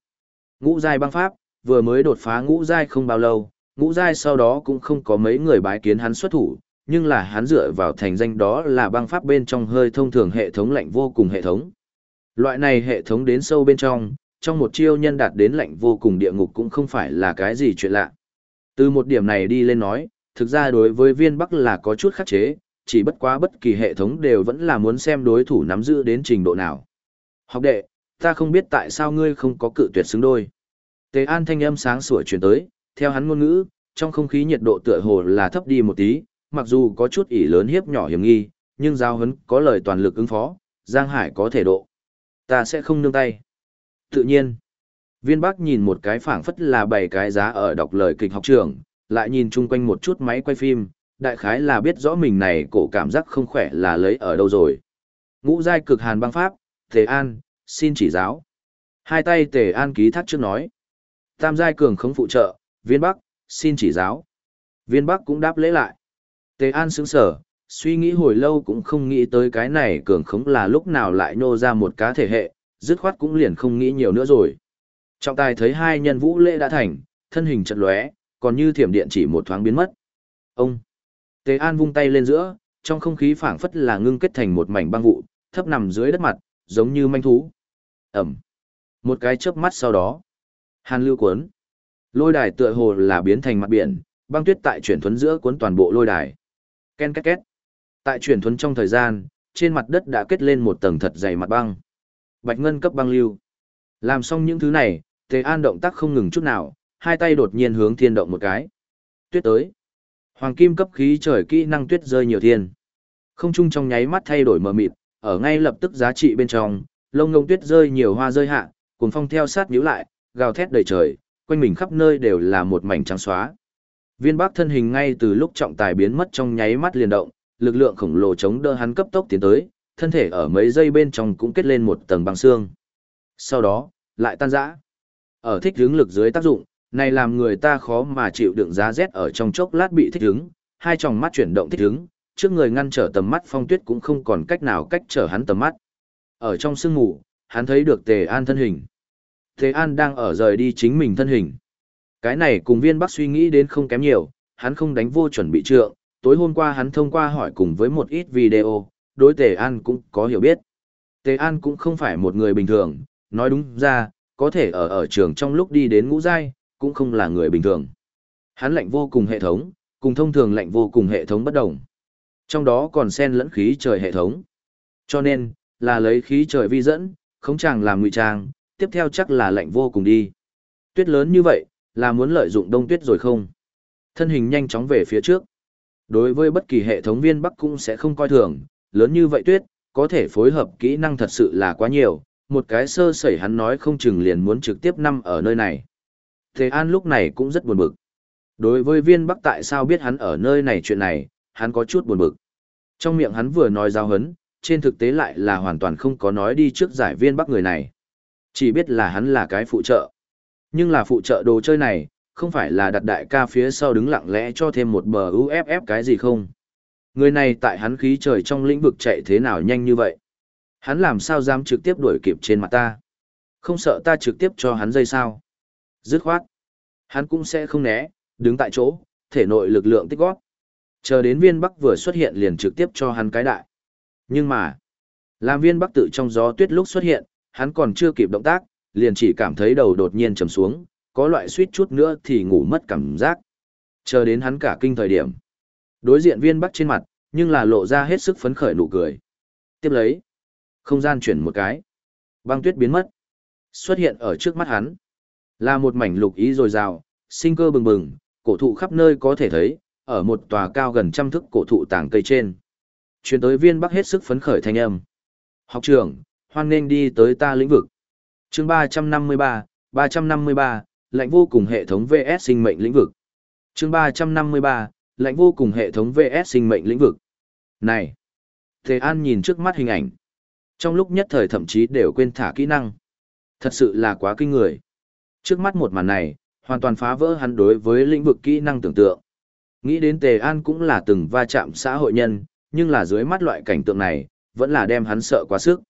Ngũ giai băng pháp, vừa mới đột phá ngũ giai không bao lâu, ngũ giai sau đó cũng không có mấy người bái kiến hắn xuất thủ, nhưng là hắn dựa vào thành danh đó là băng pháp bên trong hơi thông thường hệ thống lạnh vô cùng hệ thống. Loại này hệ thống đến sâu bên trong, trong một chiêu nhân đạt đến lạnh vô cùng địa ngục cũng không phải là cái gì chuyện lạ. Từ một điểm này đi lên nói, thực ra đối với viên bắc là có chút khắc chế, chỉ bất quá bất kỳ hệ thống đều vẫn là muốn xem đối thủ nắm giữ đến trình độ nào. Học đệ, ta không biết tại sao ngươi không có cự tuyệt xứng đôi. Tề An thanh âm sáng sủa chuyển tới, theo hắn ngôn ngữ, trong không khí nhiệt độ tựa hồ là thấp đi một tí, mặc dù có chút ỉ lớn hiếp nhỏ hiểm nghi, nhưng giao hấn có lời toàn lực ứng phó, Giang Hải có thể độ. Ta sẽ không nương tay. Tự nhiên, viên Bắc nhìn một cái phảng phất là bảy cái giá ở đọc lời kịch học trường, lại nhìn chung quanh một chút máy quay phim, đại khái là biết rõ mình này cổ cảm giác không khỏe là lấy ở đâu rồi. Ngũ giai cực hàn băng pháp, Tề An, xin chỉ giáo. Hai tay Tề An ký thác trước nói. Tam giai cường khống phụ trợ, viên bắc, xin chỉ giáo. Viên bắc cũng đáp lễ lại. Tề An sững sờ, suy nghĩ hồi lâu cũng không nghĩ tới cái này cường khống là lúc nào lại nô ra một cá thể hệ, dứt khoát cũng liền không nghĩ nhiều nữa rồi. Trọng tài thấy hai nhân vũ lễ đã thành, thân hình chật lóe, còn như thiểm điện chỉ một thoáng biến mất. Ông! Tề An vung tay lên giữa, trong không khí phảng phất là ngưng kết thành một mảnh băng vụ, thấp nằm dưới đất mặt, giống như manh thú. Ẩm! Một cái chớp mắt sau đó. Hàn lưu cuốn. Lôi đài tựa hồ là biến thành mặt biển, băng tuyết tại chuyển thuấn giữa cuốn toàn bộ lôi đài. Ken két két. Tại chuyển thuấn trong thời gian, trên mặt đất đã kết lên một tầng thật dày mặt băng. Bạch ngân cấp băng lưu. Làm xong những thứ này, Tề An động tác không ngừng chút nào, hai tay đột nhiên hướng thiên động một cái. Tuyết tới. Hoàng kim cấp khí trời kỹ năng tuyết rơi nhiều thiên. Không trung trong nháy mắt thay đổi mờ mịt, ở ngay lập tức giá trị bên trong, lông ngông tuyết rơi nhiều hoa rơi hạ, cuồng phong theo sát nhíu lại, gào thét đầy trời, quanh mình khắp nơi đều là một mảnh trắng xóa. Viên Bắc thân hình ngay từ lúc trọng tài biến mất trong nháy mắt liền động, lực lượng khổng lồ chống đỡ hắn cấp tốc tiến tới, thân thể ở mấy giây bên trong cũng kết lên một tầng băng xương. Sau đó, lại tan rã. Ở thích hướng lực dưới tác dụng, Này làm người ta khó mà chịu đựng giá rét ở trong chốc lát bị thích ứng, hai tròng mắt chuyển động thích ứng, trước người ngăn trở tầm mắt phong tuyết cũng không còn cách nào cách trở hắn tầm mắt. Ở trong sương mù, hắn thấy được Tề An thân hình. Tề An đang ở rời đi chính mình thân hình. Cái này cùng viên bắc suy nghĩ đến không kém nhiều, hắn không đánh vô chuẩn bị trượng, tối hôm qua hắn thông qua hỏi cùng với một ít video, đối Tề An cũng có hiểu biết. Tề An cũng không phải một người bình thường, nói đúng ra, có thể ở ở trường trong lúc đi đến ngũ giai, cũng không là người bình thường. Hắn lạnh vô cùng hệ thống, cùng thông thường lạnh vô cùng hệ thống bất đồng. Trong đó còn xen lẫn khí trời hệ thống. Cho nên, là lấy khí trời vi dẫn, không chàng làm ngụy trang, tiếp theo chắc là lạnh vô cùng đi. Tuyết lớn như vậy, là muốn lợi dụng đông tuyết rồi không? Thân hình nhanh chóng về phía trước. Đối với bất kỳ hệ thống viên Bắc cũng sẽ không coi thường, lớn như vậy tuyết, có thể phối hợp kỹ năng thật sự là quá nhiều, một cái sơ sẩy hắn nói không chừng liền muốn trực tiếp năm ở nơi này. Thế An lúc này cũng rất buồn bực. Đối với viên Bắc tại sao biết hắn ở nơi này chuyện này, hắn có chút buồn bực. Trong miệng hắn vừa nói giao hấn, trên thực tế lại là hoàn toàn không có nói đi trước giải viên Bắc người này. Chỉ biết là hắn là cái phụ trợ. Nhưng là phụ trợ đồ chơi này, không phải là đặt đại ca phía sau đứng lặng lẽ cho thêm một bờ UFF cái gì không. Người này tại hắn khí trời trong lĩnh vực chạy thế nào nhanh như vậy. Hắn làm sao dám trực tiếp đuổi kịp trên mặt ta. Không sợ ta trực tiếp cho hắn dây sao. Dứt khoát. Hắn cũng sẽ không né, đứng tại chỗ, thể nội lực lượng tích góp. Chờ đến viên bắc vừa xuất hiện liền trực tiếp cho hắn cái đại. Nhưng mà, làm viên bắc tự trong gió tuyết lúc xuất hiện, hắn còn chưa kịp động tác, liền chỉ cảm thấy đầu đột nhiên trầm xuống, có loại suýt chút nữa thì ngủ mất cảm giác. Chờ đến hắn cả kinh thời điểm. Đối diện viên bắc trên mặt, nhưng là lộ ra hết sức phấn khởi nụ cười. Tiếp lấy, không gian chuyển một cái. Băng tuyết biến mất. Xuất hiện ở trước mắt hắn. Là một mảnh lục ý rồi rào, sinh cơ bừng bừng, cổ thụ khắp nơi có thể thấy, ở một tòa cao gần trăm thước cổ thụ tàng cây trên. Chuyển tới viên bắc hết sức phấn khởi thanh âm. Học trưởng, hoan nên đi tới ta lĩnh vực. chương 353, 353, lạnh vô cùng hệ thống VS sinh mệnh lĩnh vực. chương 353, lạnh vô cùng hệ thống VS sinh mệnh lĩnh vực. Này! Thế An nhìn trước mắt hình ảnh. Trong lúc nhất thời thậm chí đều quên thả kỹ năng. Thật sự là quá kinh người. Trước mắt một màn này, hoàn toàn phá vỡ hắn đối với lĩnh vực kỹ năng tưởng tượng. Nghĩ đến Tề An cũng là từng va chạm xã hội nhân, nhưng là dưới mắt loại cảnh tượng này, vẫn là đem hắn sợ quá sức.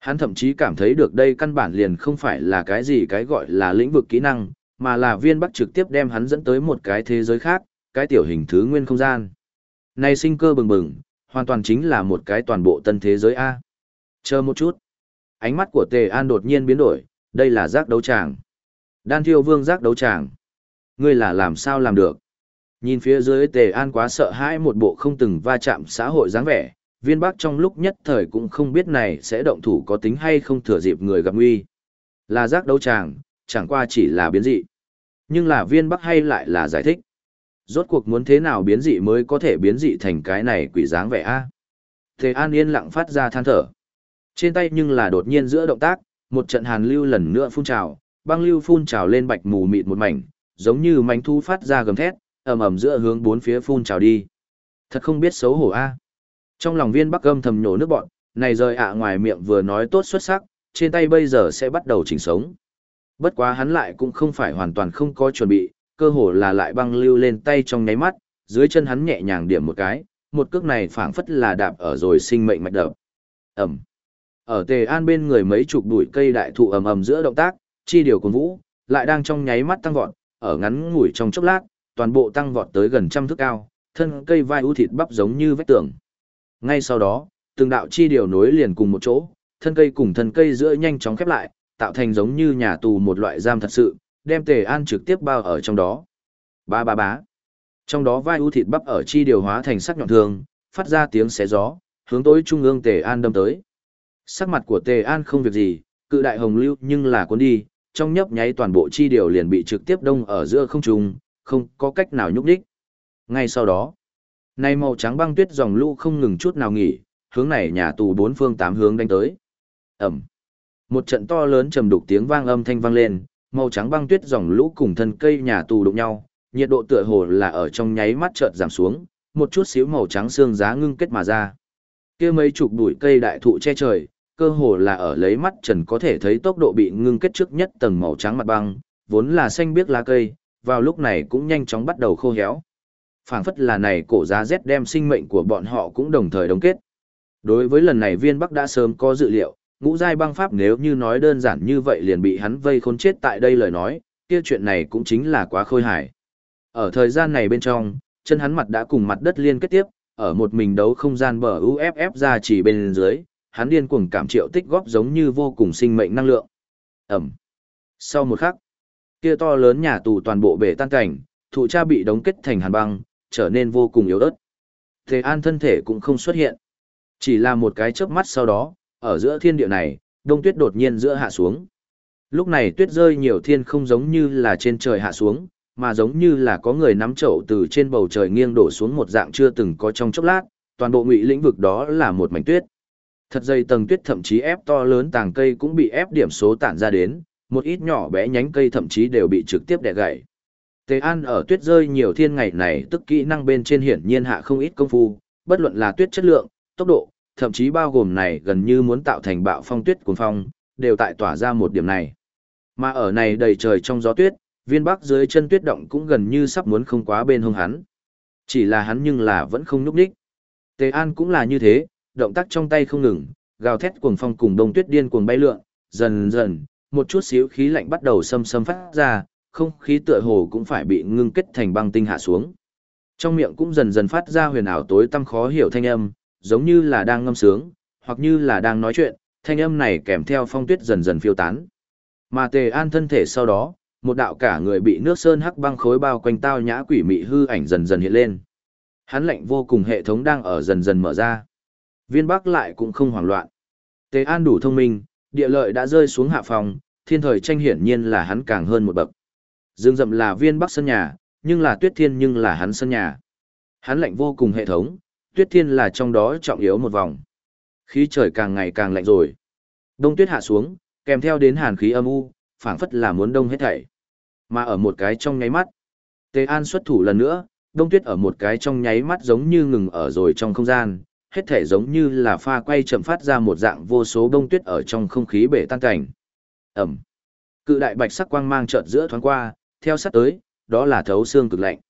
Hắn thậm chí cảm thấy được đây căn bản liền không phải là cái gì cái gọi là lĩnh vực kỹ năng, mà là viên bắc trực tiếp đem hắn dẫn tới một cái thế giới khác, cái tiểu hình thứ nguyên không gian. Này sinh cơ bừng bừng, hoàn toàn chính là một cái toàn bộ tân thế giới A. Chờ một chút. Ánh mắt của Tề An đột nhiên biến đổi, đây là giác đấu tràng. Đan thiêu vương giác đấu tràng. Ngươi là làm sao làm được? Nhìn phía dưới Tề An quá sợ hãi một bộ không từng va chạm xã hội dáng vẻ, viên bắc trong lúc nhất thời cũng không biết này sẽ động thủ có tính hay không thừa dịp người gặp nguy. Là giác đấu tràng, chẳng qua chỉ là biến dị. Nhưng là viên bắc hay lại là giải thích. Rốt cuộc muốn thế nào biến dị mới có thể biến dị thành cái này quỷ dáng vẻ a Tề An yên lặng phát ra than thở. Trên tay nhưng là đột nhiên giữa động tác, một trận hàn lưu lần nữa phun trào, băng lưu phun trào lên bạch mù mịt một mảnh, giống như mảnh thu phát ra gầm thét, ầm ầm giữa hướng bốn phía phun trào đi. Thật không biết xấu hổ a. Trong lòng viên Bắc Âm thầm nhổ nước bọn, này rời ạ ngoài miệng vừa nói tốt xuất sắc, trên tay bây giờ sẽ bắt đầu chỉnh sống. Bất quá hắn lại cũng không phải hoàn toàn không có chuẩn bị, cơ hồ là lại băng lưu lên tay trong nháy mắt, dưới chân hắn nhẹ nhàng điểm một cái, một cước này phảng phất là đạp ở rồi sinh mệnh mạch đập. ầm. Ở Tề An bên người mấy chục bụi cây đại thụ ầm ầm giữa động tác, chi điều cuồng vũ, lại đang trong nháy mắt tăng vọt, ở ngắn ngủi trong chốc lát, toàn bộ tăng vọt tới gần trăm thước cao, thân cây vai ưu thịt bắp giống như vách tường. Ngay sau đó, từng đạo chi điều nối liền cùng một chỗ, thân cây cùng thân cây giữa nhanh chóng khép lại, tạo thành giống như nhà tù một loại giam thật sự, đem Tề An trực tiếp bao ở trong đó. Ba ba bá. Trong đó vai ưu thịt bắp ở chi điều hóa thành sắc nhọn thường, phát ra tiếng xé gió, hướng tới trung ương Tề An đâm tới. Sắc mặt của Tề An không việc gì, cự đại hồng lưu nhưng là cuốn đi, trong nhấp nháy toàn bộ chi điều liền bị trực tiếp đông ở giữa không trung, không có cách nào nhúc đích. Ngay sau đó, nay màu trắng băng tuyết dòng lũ không ngừng chút nào nghỉ, hướng này nhà tù bốn phương tám hướng đánh tới. Ẩm. Một trận to lớn trầm đục tiếng vang âm thanh vang lên, màu trắng băng tuyết dòng lũ cùng thân cây nhà tù đụng nhau, nhiệt độ tựa hồ là ở trong nháy mắt chợt giảm xuống, một chút xíu màu trắng xương giá ngưng kết mà ra. Kia mấy chục bụi cây đại thụ che trời, cơ hồ là ở lấy mắt trần có thể thấy tốc độ bị ngưng kết trước nhất tầng màu trắng mặt băng, vốn là xanh biếc lá cây, vào lúc này cũng nhanh chóng bắt đầu khô héo. phảng phất là này cổ giá rét đem sinh mệnh của bọn họ cũng đồng thời đóng kết. Đối với lần này viên Bắc đã sớm có dự liệu, ngũ giai băng pháp nếu như nói đơn giản như vậy liền bị hắn vây khốn chết tại đây lời nói, kia chuyện này cũng chính là quá khôi hài. Ở thời gian này bên trong, chân hắn mặt đã cùng mặt đất liên kết tiếp, ở một mình đấu không gian bờ UFF ra chỉ bên dưới, hắn điên cuồng cảm triệu tích góp giống như vô cùng sinh mệnh năng lượng. Ẩm. Sau một khắc, kia to lớn nhà tù toàn bộ bể tan cảnh, thụ cha bị đóng kết thành hàn băng, trở nên vô cùng yếu ớt. Thế an thân thể cũng không xuất hiện. Chỉ là một cái chớp mắt sau đó, ở giữa thiên địa này, đông tuyết đột nhiên giữa hạ xuống. Lúc này tuyết rơi nhiều thiên không giống như là trên trời hạ xuống, mà giống như là có người nắm chậu từ trên bầu trời nghiêng đổ xuống một dạng chưa từng có trong chốc lát, toàn bộ ngụy lĩnh vực đó là một mảnh tuyết. Thật dày tầng tuyết thậm chí ép to lớn tàng cây cũng bị ép điểm số tản ra đến, một ít nhỏ bé nhánh cây thậm chí đều bị trực tiếp đè gãy. Tề An ở tuyết rơi nhiều thiên ngày này tức kỹ năng bên trên hiển nhiên hạ không ít công phu, bất luận là tuyết chất lượng, tốc độ, thậm chí bao gồm này gần như muốn tạo thành bạo phong tuyết cuồng phong, đều tại tỏa ra một điểm này. Mà ở này đầy trời trong gió tuyết, viên bắc dưới chân tuyết động cũng gần như sắp muốn không quá bên hông hắn. Chỉ là hắn nhưng là vẫn không núp đích. Tề An cũng là như thế, động tác trong tay không ngừng, gào thét cuồng phong cùng đông tuyết điên cuồng bay lượn, dần dần, một chút xíu khí lạnh bắt đầu xâm xâm phát ra, không khí tựa hồ cũng phải bị ngưng kết thành băng tinh hạ xuống. Trong miệng cũng dần dần phát ra huyền ảo tối tăm khó hiểu thanh âm, giống như là đang ngâm sướng, hoặc như là đang nói chuyện, thanh âm này kèm theo phong tuyết dần dần phiêu tán. Mà Tề An thân thể sau đó, một đạo cả người bị nước sơn hắc băng khối bao quanh tao nhã quỷ mị hư ảnh dần dần hiện lên. Hắn lệnh vô cùng hệ thống đang ở dần dần mở ra. Viên Bắc lại cũng không hoảng loạn. Tề An đủ thông minh, địa lợi đã rơi xuống hạ phòng, thiên thời tranh hiển nhiên là hắn càng hơn một bậc. Dương dậm là viên Bắc sân nhà, nhưng là tuyết thiên nhưng là hắn sân nhà. Hắn lạnh vô cùng hệ thống, tuyết thiên là trong đó trọng yếu một vòng. Khí trời càng ngày càng lạnh rồi. Đông tuyết hạ xuống, kèm theo đến hàn khí âm u, phảng phất là muốn đông hết thảy. Mà ở một cái trong nháy mắt, Tề An xuất thủ lần nữa, đông tuyết ở một cái trong nháy mắt giống như ngừng ở rồi trong không gian, hết thể giống như là pha quay chậm phát ra một dạng vô số đông tuyết ở trong không khí bể tan cảnh. Ẩm. Cự đại bạch sắc quang mang chợt giữa thoáng qua, theo sát tới, đó là thấu xương cực lạnh.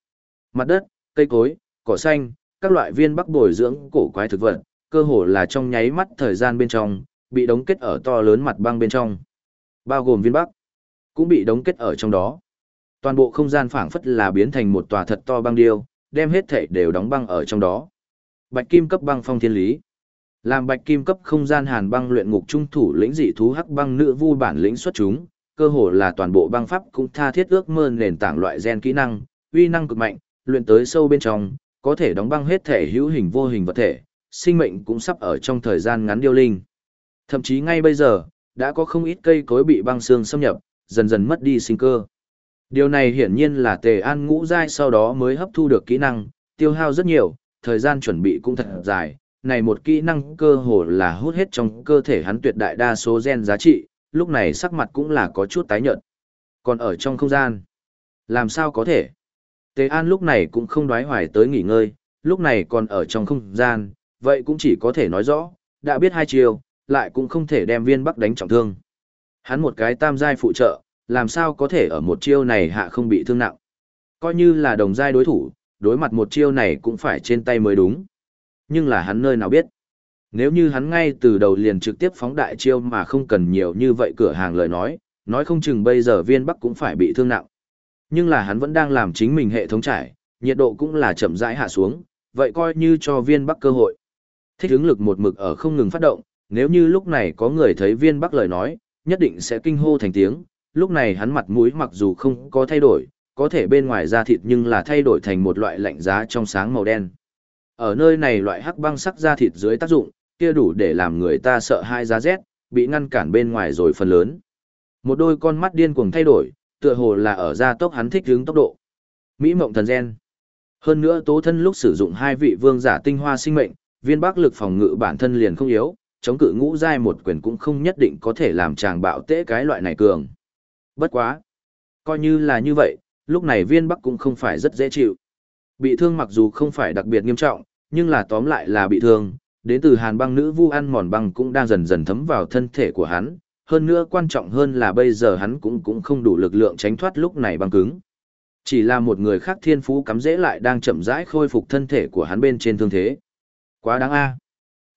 Mặt đất, cây cối, cỏ xanh, các loại viên bắc bồi dưỡng cổ quái thực vật, cơ hồ là trong nháy mắt thời gian bên trong, bị đóng kết ở to lớn mặt băng bên trong. Bao gồm viên bắc, cũng bị đóng kết ở trong đó. Toàn bộ không gian phảng phất là biến thành một tòa thật to băng điêu, đem hết thảy đều đóng băng ở trong đó. Bạch kim cấp băng phong thiên lý. Làm bạch kim cấp không gian hàn băng luyện ngục trung thủ lĩnh dị thú hắc băng nữ vu bản lĩnh xuất chúng, cơ hồ là toàn bộ băng pháp cũng tha thiết ước mơ nền tảng loại gen kỹ năng, uy năng cực mạnh, luyện tới sâu bên trong, có thể đóng băng hết thể hữu hình vô hình vật thể, sinh mệnh cũng sắp ở trong thời gian ngắn điêu linh. Thậm chí ngay bây giờ, đã có không ít cây cối bị băng xương xâm nhập, dần dần mất đi sinh cơ. Điều này hiển nhiên là tề an ngũ giai sau đó mới hấp thu được kỹ năng, tiêu hao rất nhiều, thời gian chuẩn bị cũng thật dài. Này một kỹ năng cơ hồ là hút hết trong cơ thể hắn tuyệt đại đa số gen giá trị, lúc này sắc mặt cũng là có chút tái nhợt. Còn ở trong không gian, làm sao có thể? Tề An lúc này cũng không đoái hoài tới nghỉ ngơi, lúc này còn ở trong không gian, vậy cũng chỉ có thể nói rõ, đã biết hai chiều, lại cũng không thể đem viên bắc đánh trọng thương. Hắn một cái tam giai phụ trợ, làm sao có thể ở một chiêu này hạ không bị thương nặng. Coi như là đồng giai đối thủ, đối mặt một chiêu này cũng phải trên tay mới đúng. Nhưng là hắn nơi nào biết. Nếu như hắn ngay từ đầu liền trực tiếp phóng đại chiêu mà không cần nhiều như vậy cửa hàng lời nói, nói không chừng bây giờ viên bắc cũng phải bị thương nặng. Nhưng là hắn vẫn đang làm chính mình hệ thống trải, nhiệt độ cũng là chậm rãi hạ xuống, vậy coi như cho viên bắc cơ hội. Thích ứng lực một mực ở không ngừng phát động, nếu như lúc này có người thấy viên bắc lời nói, nhất định sẽ kinh hô thành tiếng, lúc này hắn mặt mũi mặc dù không có thay đổi, có thể bên ngoài da thịt nhưng là thay đổi thành một loại lạnh giá trong sáng màu đen. Ở nơi này loại hắc băng sắc da thịt dưới tác dụng, kia đủ để làm người ta sợ hai giá rét, bị ngăn cản bên ngoài rồi phần lớn. Một đôi con mắt điên cuồng thay đổi, tựa hồ là ở gia tốc hắn thích hướng tốc độ. Mỹ mộng thần gen. Hơn nữa tố thân lúc sử dụng hai vị vương giả tinh hoa sinh mệnh, viên bác lực phòng ngự bản thân liền không yếu, chống cự ngũ giai một quyền cũng không nhất định có thể làm chàng bạo tế cái loại này cường. Bất quá. Coi như là như vậy, lúc này viên bắc cũng không phải rất dễ chịu. Bị thương mặc dù không phải đặc biệt nghiêm trọng, nhưng là tóm lại là bị thương, đến từ hàn băng nữ vu ăn mòn băng cũng đang dần dần thấm vào thân thể của hắn, hơn nữa quan trọng hơn là bây giờ hắn cũng cũng không đủ lực lượng tránh thoát lúc này băng cứng. Chỉ là một người khác thiên phú cắm dễ lại đang chậm rãi khôi phục thân thể của hắn bên trên thương thế. Quá đáng a.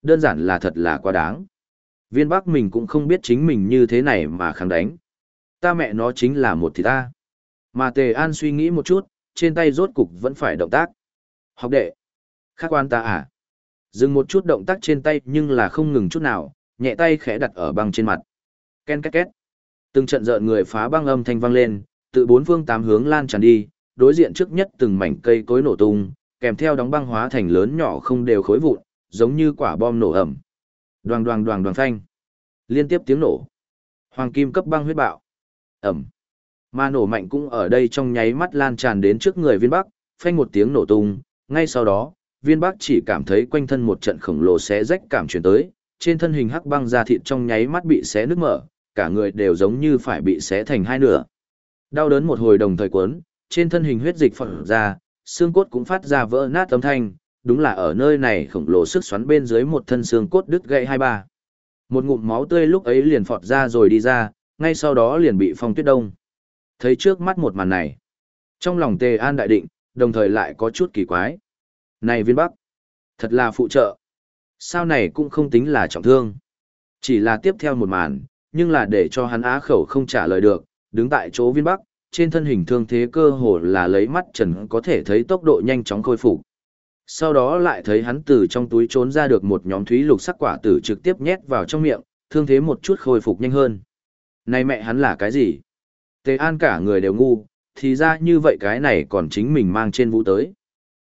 Đơn giản là thật là quá đáng. Viên Bắc mình cũng không biết chính mình như thế này mà kháng đánh. Ta mẹ nó chính là một thì ta. Mà Tề An suy nghĩ một chút, trên tay rốt cục vẫn phải động tác. Học đệ. Khác quan ta à? Dừng một chút động tác trên tay nhưng là không ngừng chút nào, nhẹ tay khẽ đặt ở băng trên mặt. Ken két két. Từng trận rợn người phá băng âm thanh vang lên, từ bốn phương tám hướng lan tràn đi, đối diện trước nhất từng mảnh cây cối nổ tung, kèm theo đóng băng hóa thành lớn nhỏ không đều khối vụn, giống như quả bom nổ ẩm. Đoàng đoàng đoàng đoàng phanh. Liên tiếp tiếng nổ. Hoàng kim cấp băng huyết bạo. Ẩm. Mà nổ mạnh cũng ở đây trong nháy mắt lan tràn đến trước người viên bắc, phanh một tiếng nổ tung, ngay sau đó, viên bắc chỉ cảm thấy quanh thân một trận khổng lồ xé rách cảm truyền tới, trên thân hình hắc băng da thịt trong nháy mắt bị xé nứt mở, cả người đều giống như phải bị xé thành hai nửa. Đau đớn một hồi đồng thời cuốn, trên thân hình huyết dịch phật ra, xương cốt cũng phát ra vỡ nát âm thanh, đúng là ở nơi này khổng lồ sức xoắn bên dưới một thân xương cốt đứt gãy hai ba. Một ngụm máu tươi lúc ấy liền phọt ra rồi đi ra, ngay sau đó liền bị phong tuyết đông. Thấy trước mắt một màn này, trong lòng tề an đại định, đồng thời lại có chút kỳ quái. Này viên bắc, thật là phụ trợ. Sao này cũng không tính là trọng thương. Chỉ là tiếp theo một màn, nhưng là để cho hắn á khẩu không trả lời được, đứng tại chỗ viên bắc, trên thân hình thương thế cơ hồ là lấy mắt trần có thể thấy tốc độ nhanh chóng khôi phục. Sau đó lại thấy hắn từ trong túi trốn ra được một nhóm thúy lục sắc quả tử trực tiếp nhét vào trong miệng, thương thế một chút khôi phục nhanh hơn. Này mẹ hắn là cái gì? Tề An cả người đều ngu, thì ra như vậy cái này còn chính mình mang trên vũ tới.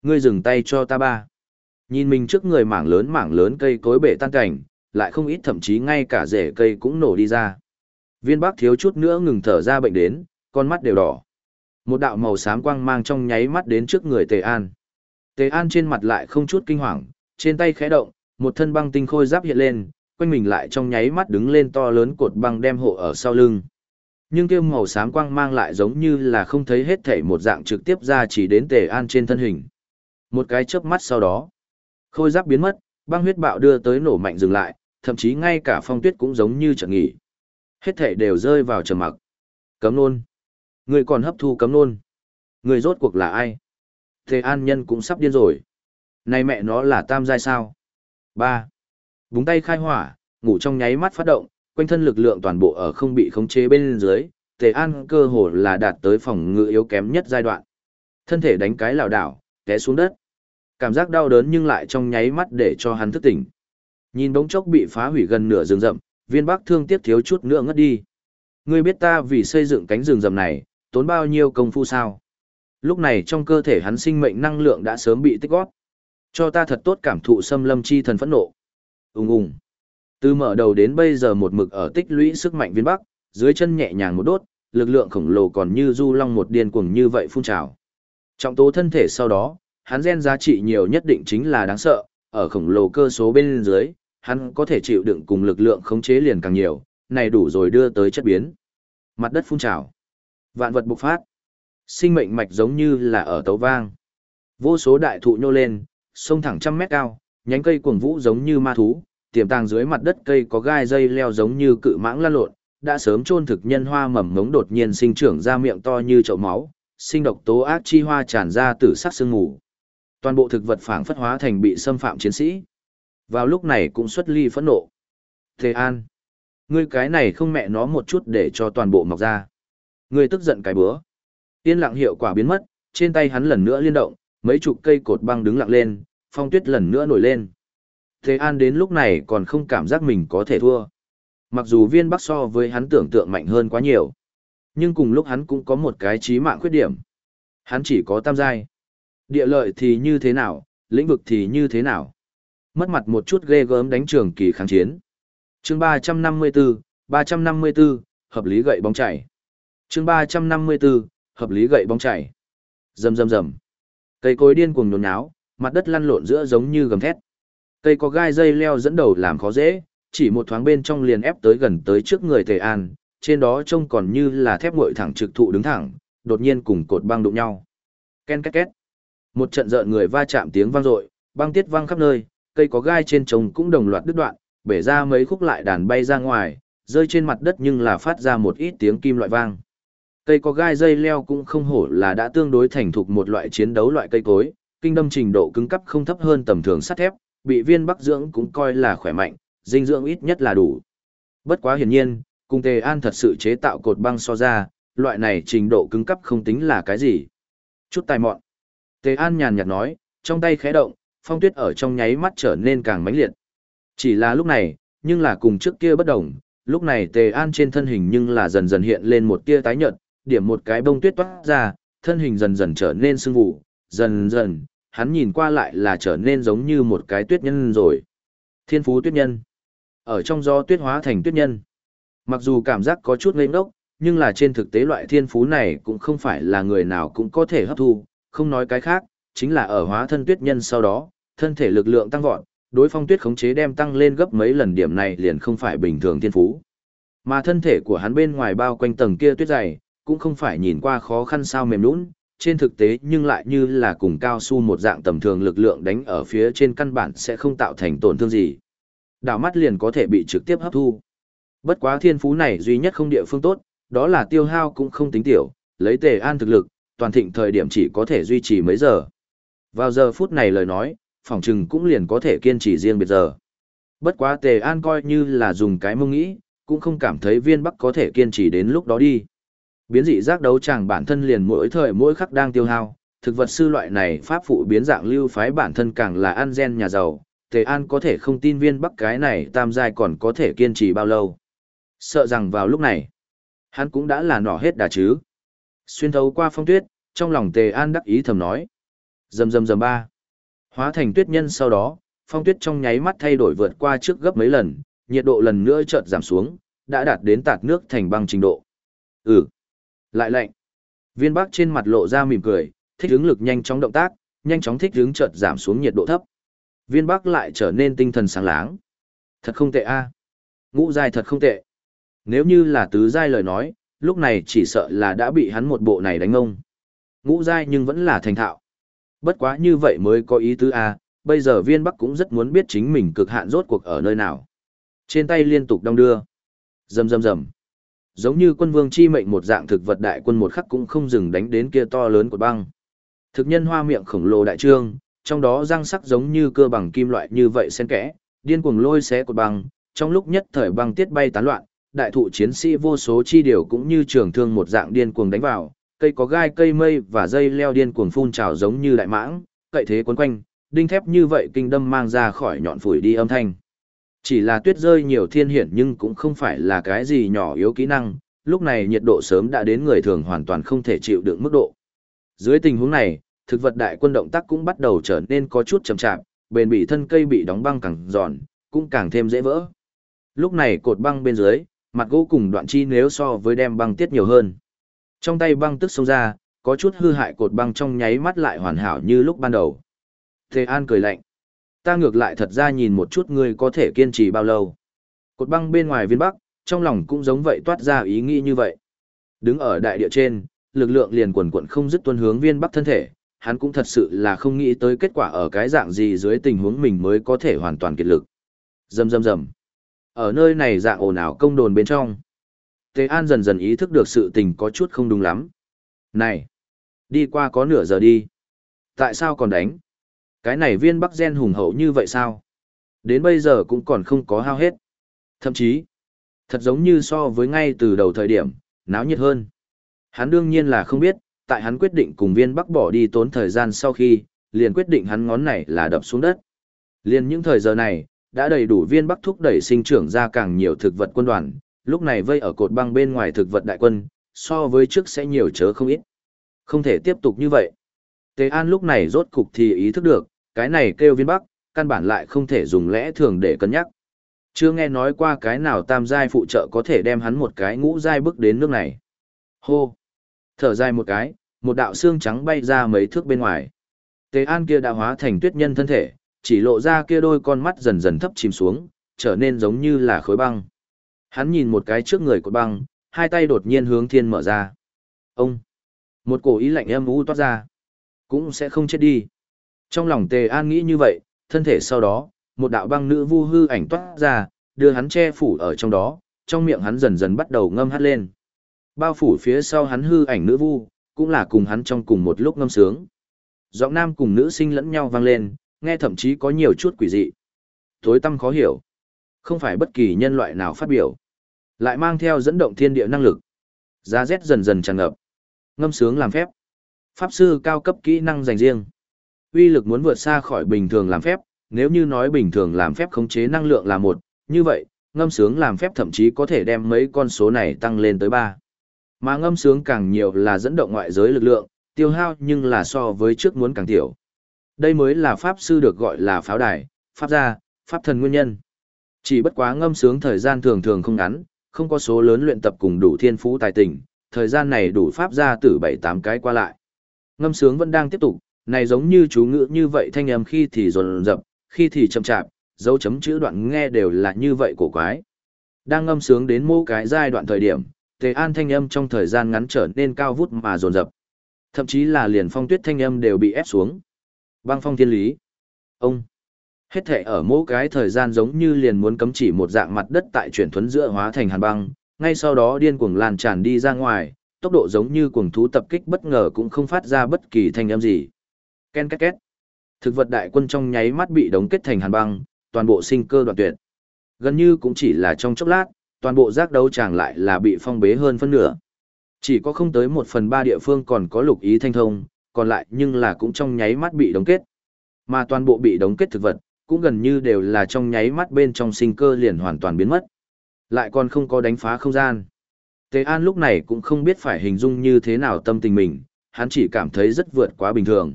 Ngươi dừng tay cho ta ba. Nhìn mình trước người mảng lớn mảng lớn cây cối bể tan cảnh, lại không ít thậm chí ngay cả rễ cây cũng nổ đi ra. Viên Bắc thiếu chút nữa ngừng thở ra bệnh đến, con mắt đều đỏ. Một đạo màu xám quang mang trong nháy mắt đến trước người Tề An. Tề An trên mặt lại không chút kinh hoàng, trên tay khẽ động, một thân băng tinh khôi giáp hiện lên, quanh mình lại trong nháy mắt đứng lên to lớn cột băng đem hộ ở sau lưng. Nhưng kia màu xám quang mang lại giống như là không thấy hết thảy một dạng trực tiếp ra chỉ đến Tề An trên thân hình. Một cái chớp mắt sau đó, khôi giáp biến mất, băng huyết bạo đưa tới nổ mạnh dừng lại, thậm chí ngay cả phong tuyết cũng giống như chợt nghỉ. Hết thảy đều rơi vào trầm mặc. Cấm nôn. Người còn hấp thu cấm nôn. Người rốt cuộc là ai? Tề An Nhân cũng sắp điên rồi. Này mẹ nó là tam giai sao? ba Búng tay khai hỏa, ngủ trong nháy mắt phát động, quanh thân lực lượng toàn bộ ở không bị khống chế bên dưới, Tề An cơ hồ là đạt tới phòng ngự yếu kém nhất giai đoạn. Thân thể đánh cái lảo đảo, té xuống đất. Cảm giác đau đớn nhưng lại trong nháy mắt để cho hắn thức tỉnh. Nhìn bóng chốc bị phá hủy gần nửa rừng rậm, viên bắc thương tiếc thiếu chút nữa ngất đi. Ngươi biết ta vì xây dựng cánh rừng rậm này, tốn bao nhiêu công phu sao? Lúc này trong cơ thể hắn sinh mệnh năng lượng đã sớm bị tích góp, Cho ta thật tốt cảm thụ xâm lâm chi thần phẫn nộ. Ùng ùng. Từ mở đầu đến bây giờ một mực ở tích lũy sức mạnh viên bắc, dưới chân nhẹ nhàng một đốt, lực lượng khổng lồ còn như du long một điên cuồng như vậy phun trào. Trọng tố thân thể sau đó, hắn gen giá trị nhiều nhất định chính là đáng sợ, ở khổng lồ cơ số bên dưới, hắn có thể chịu đựng cùng lực lượng khống chế liền càng nhiều, này đủ rồi đưa tới chất biến. Mặt đất phun trào. Vạn vật bộc phát. Sinh mệnh mạch giống như là ở tấu vang. Vô số đại thụ nhô lên, sông thẳng trăm mét cao, nhánh cây cuồng vũ giống như ma thú, tiềm tàng dưới mặt đất cây có gai dây leo giống như cự mãng lăn lộn, đã sớm chôn thực nhân hoa mầm ngống đột nhiên sinh trưởng ra miệng to như chậu máu, sinh độc tố ác chi hoa tràn ra từ sắc sương mù. Toàn bộ thực vật phảng phất hóa thành bị xâm phạm chiến sĩ. Vào lúc này cũng xuất ly phẫn nộ. Thế An, ngươi cái này không mẹ nó một chút để cho toàn bộ mọc ra. Ngươi tức giận cái bữa. Yên lặng hiệu quả biến mất, trên tay hắn lần nữa liên động, mấy chục cây cột băng đứng lặng lên, phong tuyết lần nữa nổi lên. Thế An đến lúc này còn không cảm giác mình có thể thua. Mặc dù viên bắc so với hắn tưởng tượng mạnh hơn quá nhiều. Nhưng cùng lúc hắn cũng có một cái chí mạng khuyết điểm. Hắn chỉ có tam giai. Địa lợi thì như thế nào, lĩnh vực thì như thế nào. Mất mặt một chút ghê gớm đánh trường kỳ kháng chiến. chương 354, 354, hợp lý gậy bóng chảy. chương 354, hợp lý gậy bóng chảy. Rầm rầm rầm. Cây cối điên cuồng nhốn nháo, mặt đất lăn lộn giữa giống như gầm thét. Cây có gai dây leo dẫn đầu làm khó dễ, chỉ một thoáng bên trong liền ép tới gần tới trước người Tề An, trên đó trông còn như là thép nguội thẳng trực thụ đứng thẳng, đột nhiên cùng cột băng đụng nhau. Ken két két. Một trận rợn người va chạm tiếng vang dội, băng tiết vang khắp nơi, cây có gai trên trồng cũng đồng loạt đứt đoạn, bể ra mấy khúc lại đàn bay ra ngoài, rơi trên mặt đất nhưng là phát ra một ít tiếng kim loại vang. Cây có gai dây leo cũng không hổ là đã tương đối thành thục một loại chiến đấu loại cây cối, kinh đâm trình độ cứng cấp không thấp hơn tầm thường sắt thép, bị viên bắc dưỡng cũng coi là khỏe mạnh, dinh dưỡng ít nhất là đủ. Bất quá hiển nhiên, cùng Tề An thật sự chế tạo cột băng so ra, loại này trình độ cứng cấp không tính là cái gì. Chút tài mọn. Tề An nhàn nhạt nói, trong tay khẽ động, phong tuyết ở trong nháy mắt trở nên càng mãnh liệt. Chỉ là lúc này, nhưng là cùng trước kia bất đồng, lúc này Tề An trên thân hình nhưng là dần dần hiện lên một tia tái nhợt, điểm một cái bông tuyết toát ra, thân hình dần dần trở nên sưng vụ, dần dần, hắn nhìn qua lại là trở nên giống như một cái tuyết nhân rồi. Thiên phú tuyết nhân. Ở trong gió tuyết hóa thành tuyết nhân. Mặc dù cảm giác có chút ngây ngốc, nhưng là trên thực tế loại thiên phú này cũng không phải là người nào cũng có thể hấp thu, không nói cái khác, chính là ở hóa thân tuyết nhân sau đó, thân thể lực lượng tăng vọt, đối phong tuyết khống chế đem tăng lên gấp mấy lần điểm này liền không phải bình thường thiên phú. Mà thân thể của hắn bên ngoài bao quanh tầng kia tuyết dày, cũng không phải nhìn qua khó khăn sao mềm nhũn, trên thực tế nhưng lại như là cùng cao su một dạng tầm thường lực lượng đánh ở phía trên căn bản sẽ không tạo thành tổn thương gì. Đảo mắt liền có thể bị trực tiếp hấp thu. Bất quá thiên phú này duy nhất không địa phương tốt, đó là tiêu hao cũng không tính tiểu, lấy tề an thực lực, toàn thịnh thời điểm chỉ có thể duy trì mấy giờ. Vào giờ phút này lời nói, phỏng chừng cũng liền có thể kiên trì riêng biệt giờ. Bất quá tề an coi như là dùng cái mông nghĩ, cũng không cảm thấy viên bắc có thể kiên trì đến lúc đó đi. Biến dị giác đấu chàng bản thân liền mỗi thời mỗi khắc đang tiêu hao, thực vật sư loại này pháp phụ biến dạng lưu phái bản thân càng là an gen nhà giàu, Tề An có thể không tin viên bắc cái này tam giai còn có thể kiên trì bao lâu. Sợ rằng vào lúc này, hắn cũng đã là nỏ hết đà chứ. Xuyên thấu qua phong tuyết, trong lòng Tề An đắc ý thầm nói. Dầm dầm dầm ba. Hóa thành tuyết nhân sau đó, phong tuyết trong nháy mắt thay đổi vượt qua trước gấp mấy lần, nhiệt độ lần nữa chợt giảm xuống, đã đạt đến tạt nước thành băng trình độ. Ừ. Lại lạnh. Viên Bắc trên mặt lộ ra mỉm cười, thích ứng lực nhanh chóng động tác, nhanh chóng thích ứng chợt giảm xuống nhiệt độ thấp. Viên Bắc lại trở nên tinh thần sáng láng. Thật không tệ a. Ngũ giai thật không tệ. Nếu như là tứ giai lời nói, lúc này chỉ sợ là đã bị hắn một bộ này đánh ngông. Ngũ giai nhưng vẫn là thành thạo. Bất quá như vậy mới có ý tứ a, bây giờ Viên Bắc cũng rất muốn biết chính mình cực hạn rốt cuộc ở nơi nào. Trên tay liên tục đong đưa. Rầm rầm rầm giống như quân vương chi mệnh một dạng thực vật đại quân một khắc cũng không dừng đánh đến kia to lớn của băng. Thực nhân hoa miệng khổng lồ đại trương, trong đó răng sắc giống như cơ bằng kim loại như vậy xen kẽ, điên cuồng lôi xé cột băng, trong lúc nhất thời băng tiết bay tán loạn, đại thụ chiến sĩ vô số chi điều cũng như trường thương một dạng điên cuồng đánh vào, cây có gai cây mây và dây leo điên cuồng phun trào giống như đại mãng, cậy thế quấn quanh, đinh thép như vậy kinh đâm mang ra khỏi nhọn phủi đi âm thanh. Chỉ là tuyết rơi nhiều thiên hiển nhưng cũng không phải là cái gì nhỏ yếu kỹ năng, lúc này nhiệt độ sớm đã đến người thường hoàn toàn không thể chịu đựng mức độ. Dưới tình huống này, thực vật đại quân động tác cũng bắt đầu trở nên có chút chậm chạp, bền bị thân cây bị đóng băng càng giòn, cũng càng thêm dễ vỡ. Lúc này cột băng bên dưới, mặt gỗ cùng đoạn chi nếu so với đem băng tiết nhiều hơn. Trong tay băng tức xông ra, có chút hư hại cột băng trong nháy mắt lại hoàn hảo như lúc ban đầu. Thế An cười lạnh. Ta ngược lại thật ra nhìn một chút ngươi có thể kiên trì bao lâu. Cột băng bên ngoài viên bắc, trong lòng cũng giống vậy toát ra ý nghĩ như vậy. Đứng ở đại địa trên, lực lượng liền quần quận không dứt tuân hướng viên bắc thân thể, hắn cũng thật sự là không nghĩ tới kết quả ở cái dạng gì dưới tình huống mình mới có thể hoàn toàn kiệt lực. Rầm rầm rầm. Ở nơi này dạng ồn ào công đồn bên trong. Tề An dần dần ý thức được sự tình có chút không đúng lắm. Này! Đi qua có nửa giờ đi. Tại sao còn đánh? Cái này viên bắc gen hùng hậu như vậy sao? Đến bây giờ cũng còn không có hao hết. Thậm chí, thật giống như so với ngay từ đầu thời điểm, náo nhiệt hơn. Hắn đương nhiên là không biết, tại hắn quyết định cùng viên bắc bỏ đi tốn thời gian sau khi, liền quyết định hắn ngón này là đập xuống đất. Liền những thời giờ này, đã đầy đủ viên bắc thúc đẩy sinh trưởng ra càng nhiều thực vật quân đoàn, lúc này vây ở cột băng bên ngoài thực vật đại quân, so với trước sẽ nhiều chớ không ít. Không thể tiếp tục như vậy. Tề An lúc này rốt cục thì ý thức được, cái này kêu viên bắc, căn bản lại không thể dùng lẽ thường để cân nhắc. Chưa nghe nói qua cái nào tam giai phụ trợ có thể đem hắn một cái ngũ giai bước đến nước này. Hô! Thở dài một cái, một đạo xương trắng bay ra mấy thước bên ngoài. Tề An kia đã hóa thành tuyết nhân thân thể, chỉ lộ ra kia đôi con mắt dần dần thấp chìm xuống, trở nên giống như là khối băng. Hắn nhìn một cái trước người của băng, hai tay đột nhiên hướng thiên mở ra. Ông! Một cổ ý lạnh em u toát ra. Cũng sẽ không chết đi. Trong lòng Tề An nghĩ như vậy, thân thể sau đó, một đạo băng nữ vu hư ảnh toát ra, đưa hắn che phủ ở trong đó, trong miệng hắn dần dần bắt đầu ngâm hát lên. Bao phủ phía sau hắn hư ảnh nữ vu, cũng là cùng hắn trong cùng một lúc ngâm sướng. Giọng nam cùng nữ sinh lẫn nhau vang lên, nghe thậm chí có nhiều chút quỷ dị. Tối tâm khó hiểu. Không phải bất kỳ nhân loại nào phát biểu. Lại mang theo dẫn động thiên địa năng lực. Giá rét dần dần tràn ngập. Ngâm sướng làm phép. Pháp sư cao cấp kỹ năng dành riêng. Uy lực muốn vượt xa khỏi bình thường làm phép, nếu như nói bình thường làm phép khống chế năng lượng là một, như vậy, ngâm sướng làm phép thậm chí có thể đem mấy con số này tăng lên tới ba. Mà ngâm sướng càng nhiều là dẫn động ngoại giới lực lượng, tiêu hao nhưng là so với trước muốn càng tiểu. Đây mới là pháp sư được gọi là pháo đài, pháp gia, pháp thần nguyên nhân. Chỉ bất quá ngâm sướng thời gian thường thường không ngắn, không có số lớn luyện tập cùng đủ thiên phú tài tình, thời gian này đủ pháp gia từ 7-8 cái qua lại. Ngâm sướng vẫn đang tiếp tục, này giống như chú ngữ như vậy thanh âm khi thì dồn dập, khi thì chậm chạp, dấu chấm chữ đoạn nghe đều là như vậy cổ quái. Đang ngâm sướng đến mô cái giai đoạn thời điểm, tề an thanh âm trong thời gian ngắn trở nên cao vút mà dồn dập. Thậm chí là liền phong tuyết thanh âm đều bị ép xuống. Băng phong thiên lý. Ông. Hết thể ở mỗi cái thời gian giống như liền muốn cấm chỉ một dạng mặt đất tại chuyển thuấn giữa hóa thành hàn băng, ngay sau đó điên cuồng lan tràn đi ra ngoài, tốc độ giống như cuồng thú tập kích bất ngờ cũng không phát ra bất kỳ thanh âm gì. Ken két két. Thực vật đại quân trong nháy mắt bị đóng kết thành hàn băng, toàn bộ sinh cơ đoạn tuyệt. Gần như cũng chỉ là trong chốc lát, toàn bộ giác đấu tràng lại là bị phong bế hơn phân nửa. Chỉ có không tới một phần ba địa phương còn có lục ý thanh thông, còn lại nhưng là cũng trong nháy mắt bị đóng kết. Mà toàn bộ bị đóng kết thực vật, cũng gần như đều là trong nháy mắt bên trong sinh cơ liền hoàn toàn biến mất. Lại còn không có đánh phá không gian. Tề An lúc này cũng không biết phải hình dung như thế nào tâm tình mình, hắn chỉ cảm thấy rất vượt quá bình thường.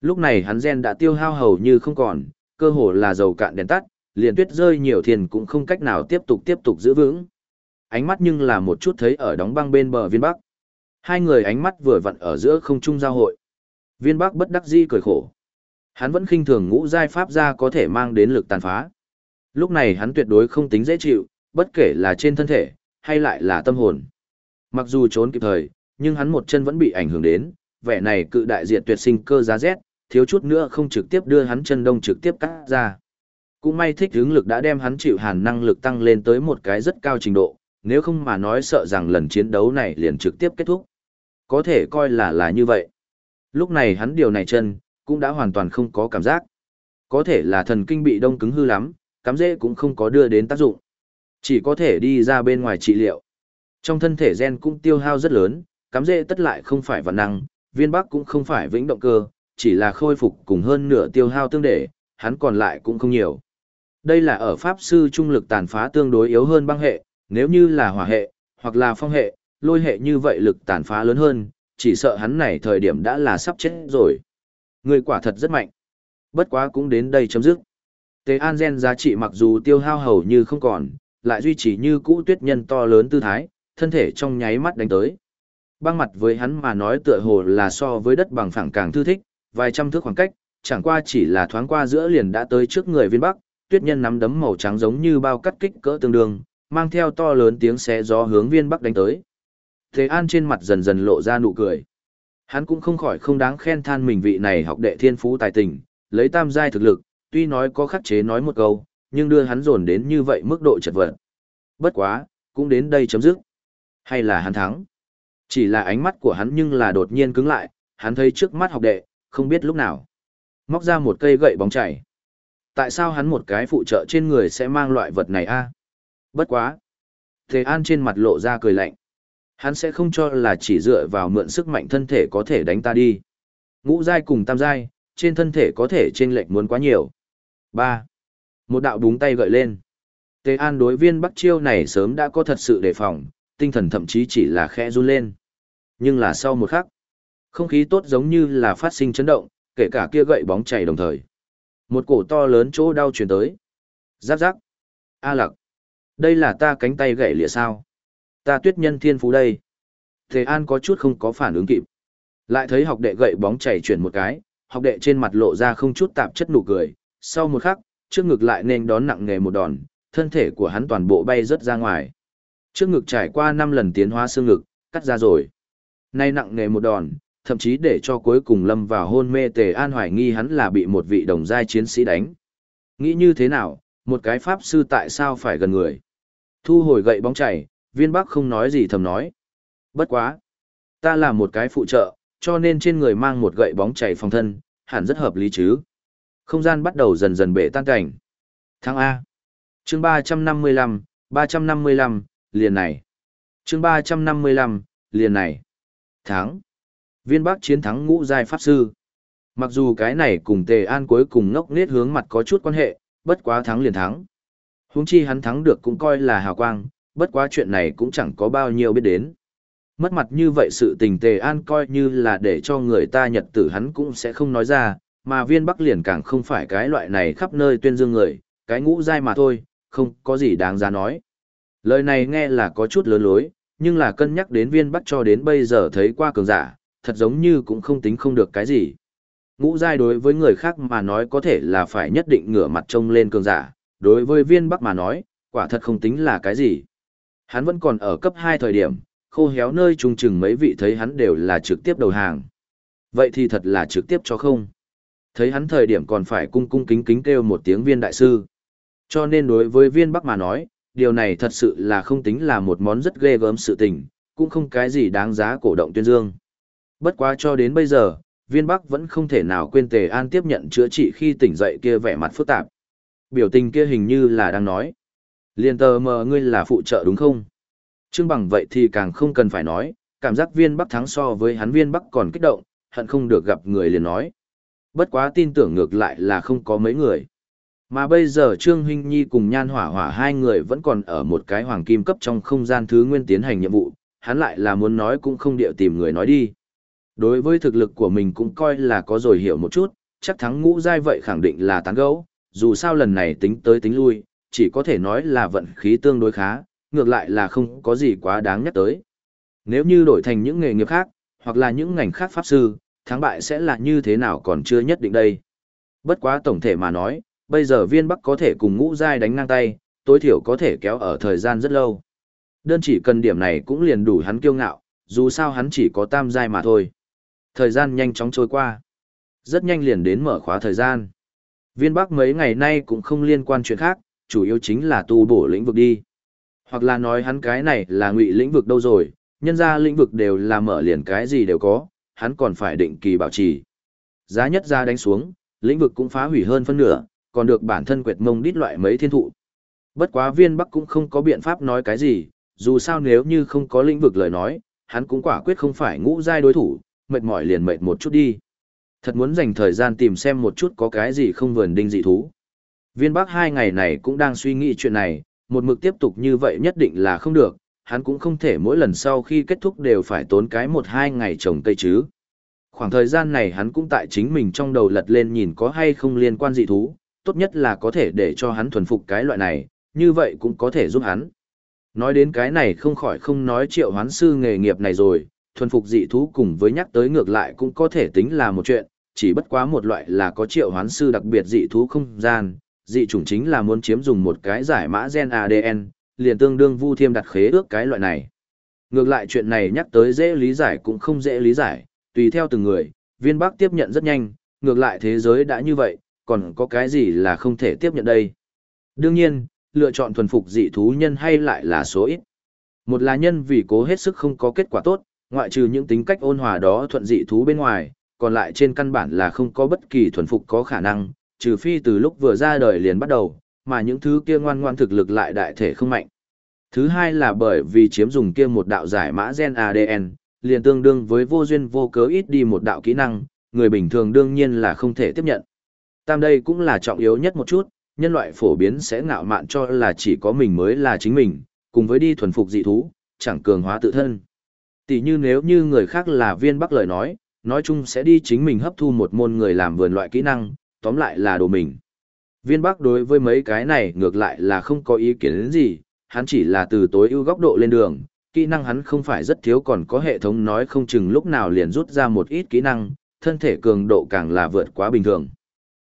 Lúc này hắn gen đã tiêu hao hầu như không còn, cơ hồ là dầu cạn đèn tắt, liền tuyết rơi nhiều thiền cũng không cách nào tiếp tục tiếp tục giữ vững. Ánh mắt nhưng là một chút thấy ở đóng băng bên bờ viên bắc. Hai người ánh mắt vừa vặn ở giữa không trung giao hội. Viên bắc bất đắc dĩ cười khổ. Hắn vẫn khinh thường ngũ giai pháp gia có thể mang đến lực tàn phá. Lúc này hắn tuyệt đối không tính dễ chịu, bất kể là trên thân thể, hay lại là tâm hồn. Mặc dù trốn kịp thời, nhưng hắn một chân vẫn bị ảnh hưởng đến, vẻ này cự đại diệt tuyệt sinh cơ giá rét, thiếu chút nữa không trực tiếp đưa hắn chân đông trực tiếp cắt ra. Cũng may thích hướng lực đã đem hắn chịu hàn năng lực tăng lên tới một cái rất cao trình độ, nếu không mà nói sợ rằng lần chiến đấu này liền trực tiếp kết thúc. Có thể coi là là như vậy. Lúc này hắn điều này chân, cũng đã hoàn toàn không có cảm giác. Có thể là thần kinh bị đông cứng hư lắm, cắm dễ cũng không có đưa đến tác dụng. Chỉ có thể đi ra bên ngoài trị liệu. Trong thân thể gen cũng tiêu hao rất lớn, cắm dễ tất lại không phải vật năng, viên bắc cũng không phải vĩnh động cơ, chỉ là khôi phục cùng hơn nửa tiêu hao tương để, hắn còn lại cũng không nhiều. Đây là ở pháp sư trung lực tàn phá tương đối yếu hơn băng hệ, nếu như là hỏa hệ, hoặc là phong hệ, lôi hệ như vậy lực tàn phá lớn hơn, chỉ sợ hắn này thời điểm đã là sắp chết rồi. Người quả thật rất mạnh. Bất quá cũng đến đây chấm dứt. Tế an gen giá trị mặc dù tiêu hao hầu như không còn, lại duy trì như cũ tuyết nhân to lớn tư thái, thân thể trong nháy mắt đánh tới. Băng mặt với hắn mà nói tựa hồ là so với đất bằng phẳng càng thư thích, vài trăm thước khoảng cách, chẳng qua chỉ là thoáng qua giữa liền đã tới trước người viên bắc, tuyết nhân nắm đấm màu trắng giống như bao cắt kích cỡ tương đương, mang theo to lớn tiếng xé gió hướng viên bắc đánh tới. Thế An trên mặt dần dần lộ ra nụ cười. Hắn cũng không khỏi không đáng khen than mình vị này học đệ thiên phú tài tình, lấy tam giai thực lực, tuy nói có khắc chế nói một câu, nhưng đưa hắn dồn đến như vậy mức độ chật vật. Bất quá, cũng đến đây chấm dứt. Hay là hắn thắng? Chỉ là ánh mắt của hắn nhưng là đột nhiên cứng lại, hắn thấy trước mắt học đệ, không biết lúc nào. Móc ra một cây gậy bóng chảy. Tại sao hắn một cái phụ trợ trên người sẽ mang loại vật này a? Bất quá. Thế An trên mặt lộ ra cười lạnh. Hắn sẽ không cho là chỉ dựa vào mượn sức mạnh thân thể có thể đánh ta đi. Ngũ giai cùng tam giai, trên thân thể có thể trên lệch muốn quá nhiều. 3. Một đạo búng tay gợi lên. Tề An đối viên Bắc Chiêu này sớm đã có thật sự đề phòng, tinh thần thậm chí chỉ là khẽ run lên. Nhưng là sau một khắc, không khí tốt giống như là phát sinh chấn động, kể cả kia gậy bóng chảy đồng thời. Một cổ to lớn chỗ đau truyền tới. Giáp giáp. A lặc. Đây là ta cánh tay gãy lìa sao? Ta tuyết nhân thiên phú đây. Thế An có chút không có phản ứng kịp. Lại thấy học đệ gậy bóng chảy chuyển một cái, học đệ trên mặt lộ ra không chút tạp chất nụ cười. Sau một khắc, trước ngực lại nên đón nặng nghề một đòn, thân thể của hắn toàn bộ bay rất ra ngoài. Trước ngực trải qua 5 lần tiến hóa xương ngực, cắt ra rồi. Nay nặng nghề một đòn, thậm chí để cho cuối cùng lâm vào hôn mê tề an hoài nghi hắn là bị một vị đồng giai chiến sĩ đánh. Nghĩ như thế nào, một cái pháp sư tại sao phải gần người? Thu hồi gậy bóng chảy, viên bắc không nói gì thầm nói. Bất quá. Ta là một cái phụ trợ, cho nên trên người mang một gậy bóng chảy phòng thân, hẳn rất hợp lý chứ. Không gian bắt đầu dần dần bể tan cảnh. tháng A. chương 355, 355, liền này. chương 355, liền này. tháng Viên Bắc chiến thắng ngũ giai pháp sư. Mặc dù cái này cùng Tề An cuối cùng ngốc nết hướng mặt có chút quan hệ, bất quá thắng liền thắng. Huống chi hắn thắng được cũng coi là hào quang, bất quá chuyện này cũng chẳng có bao nhiêu biết đến. Mất mặt như vậy sự tình Tề An coi như là để cho người ta nhật tử hắn cũng sẽ không nói ra, mà viên Bắc liền càng không phải cái loại này khắp nơi tuyên dương người, cái ngũ giai mà thôi, không có gì đáng giá nói. Lời này nghe là có chút lớn lối, nhưng là cân nhắc đến viên Bắc cho đến bây giờ thấy qua cường giả, thật giống như cũng không tính không được cái gì. Ngũ giai đối với người khác mà nói có thể là phải nhất định ngửa mặt trông lên cường giả, đối với viên bắc mà nói, quả thật không tính là cái gì. Hắn vẫn còn ở cấp 2 thời điểm, khô héo nơi trung chừng mấy vị thấy hắn đều là trực tiếp đầu hàng. Vậy thì thật là trực tiếp cho không. Thấy hắn thời điểm còn phải cung cung kính kính kêu một tiếng viên đại sư. Cho nên đối với viên bắc mà nói, điều này thật sự là không tính là một món rất ghê gớm sự tình, cũng không cái gì đáng giá cổ động tuyên dương. Bất quá cho đến bây giờ, viên bắc vẫn không thể nào quên tề an tiếp nhận chữa trị khi tỉnh dậy kia vẻ mặt phức tạp. Biểu tình kia hình như là đang nói. Liên tờ mờ ngươi là phụ trợ đúng không? Trương bằng vậy thì càng không cần phải nói, cảm giác viên bắc thắng so với hắn viên bắc còn kích động, hận không được gặp người liền nói. Bất quá tin tưởng ngược lại là không có mấy người. Mà bây giờ Trương Huynh Nhi cùng Nhan Hỏa Hỏa hai người vẫn còn ở một cái hoàng kim cấp trong không gian thứ nguyên tiến hành nhiệm vụ, hắn lại là muốn nói cũng không điệu tìm người nói đi. Đối với thực lực của mình cũng coi là có rồi hiểu một chút, chắc thắng ngũ giai vậy khẳng định là tán gấu, dù sao lần này tính tới tính lui, chỉ có thể nói là vận khí tương đối khá, ngược lại là không có gì quá đáng nhắc tới. Nếu như đổi thành những nghề nghiệp khác, hoặc là những ngành khác pháp sư, thắng bại sẽ là như thế nào còn chưa nhất định đây. Bất quá tổng thể mà nói, bây giờ viên bắc có thể cùng ngũ giai đánh ngang tay, tối thiểu có thể kéo ở thời gian rất lâu. Đơn chỉ cần điểm này cũng liền đủ hắn kiêu ngạo, dù sao hắn chỉ có tam giai mà thôi. Thời gian nhanh chóng trôi qua. Rất nhanh liền đến mở khóa thời gian. Viên Bắc mấy ngày nay cũng không liên quan chuyện khác, chủ yếu chính là tu bổ lĩnh vực đi. Hoặc là nói hắn cái này là ngụy lĩnh vực đâu rồi, nhân ra lĩnh vực đều là mở liền cái gì đều có, hắn còn phải định kỳ bảo trì. Giá nhất ra đánh xuống, lĩnh vực cũng phá hủy hơn phân nửa, còn được bản thân quệt mông đít loại mấy thiên thụ. Bất quá viên Bắc cũng không có biện pháp nói cái gì, dù sao nếu như không có lĩnh vực lời nói, hắn cũng quả quyết không phải ngũ giai đối thủ, mệt mỏi liền mệt một chút đi. Thật muốn dành thời gian tìm xem một chút có cái gì không vườn đinh dị thú. Viên Bắc hai ngày này cũng đang suy nghĩ chuyện này, một mực tiếp tục như vậy nhất định là không được, hắn cũng không thể mỗi lần sau khi kết thúc đều phải tốn cái một hai ngày trồng cây chứ. Khoảng thời gian này hắn cũng tại chính mình trong đầu lật lên nhìn có hay không liên quan dị thú, tốt nhất là có thể để cho hắn thuần phục cái loại này, như vậy cũng có thể giúp hắn. Nói đến cái này không khỏi không nói triệu hoán sư nghề nghiệp này rồi, thuần phục dị thú cùng với nhắc tới ngược lại cũng có thể tính là một chuyện, chỉ bất quá một loại là có triệu hoán sư đặc biệt dị thú không gian, dị chủng chính là muốn chiếm dùng một cái giải mã gen ADN, liền tương đương vu thiêm đặt khế ước cái loại này. Ngược lại chuyện này nhắc tới dễ lý giải cũng không dễ lý giải, tùy theo từng người, viên bắc tiếp nhận rất nhanh, ngược lại thế giới đã như vậy, còn có cái gì là không thể tiếp nhận đây. Đương nhiên, lựa chọn thuần phục dị thú nhân hay lại là số ít. Một là nhân vì cố hết sức không có kết quả tốt, ngoại trừ những tính cách ôn hòa đó thuận dị thú bên ngoài, còn lại trên căn bản là không có bất kỳ thuần phục có khả năng, trừ phi từ lúc vừa ra đời liền bắt đầu, mà những thứ kia ngoan ngoan thực lực lại đại thể không mạnh. Thứ hai là bởi vì chiếm dùng kia một đạo giải mã gen ADN, liền tương đương với vô duyên vô cớ ít đi một đạo kỹ năng, người bình thường đương nhiên là không thể tiếp nhận. Tam đây cũng là trọng yếu nhất một chút, nhân loại phổ biến sẽ ngạo mạn cho là chỉ có mình mới là chính mình, cùng với đi thuần phục dị thú, chẳng cường hóa tự thân. Tỷ như nếu như người khác là viên bắc lời nói, nói chung sẽ đi chính mình hấp thu một môn người làm vườn loại kỹ năng, tóm lại là đồ mình. Viên bắc đối với mấy cái này ngược lại là không có ý kiến đến gì, hắn chỉ là từ tối ưu góc độ lên đường, kỹ năng hắn không phải rất thiếu còn có hệ thống nói không chừng lúc nào liền rút ra một ít kỹ năng, thân thể cường độ càng là vượt quá bình thường.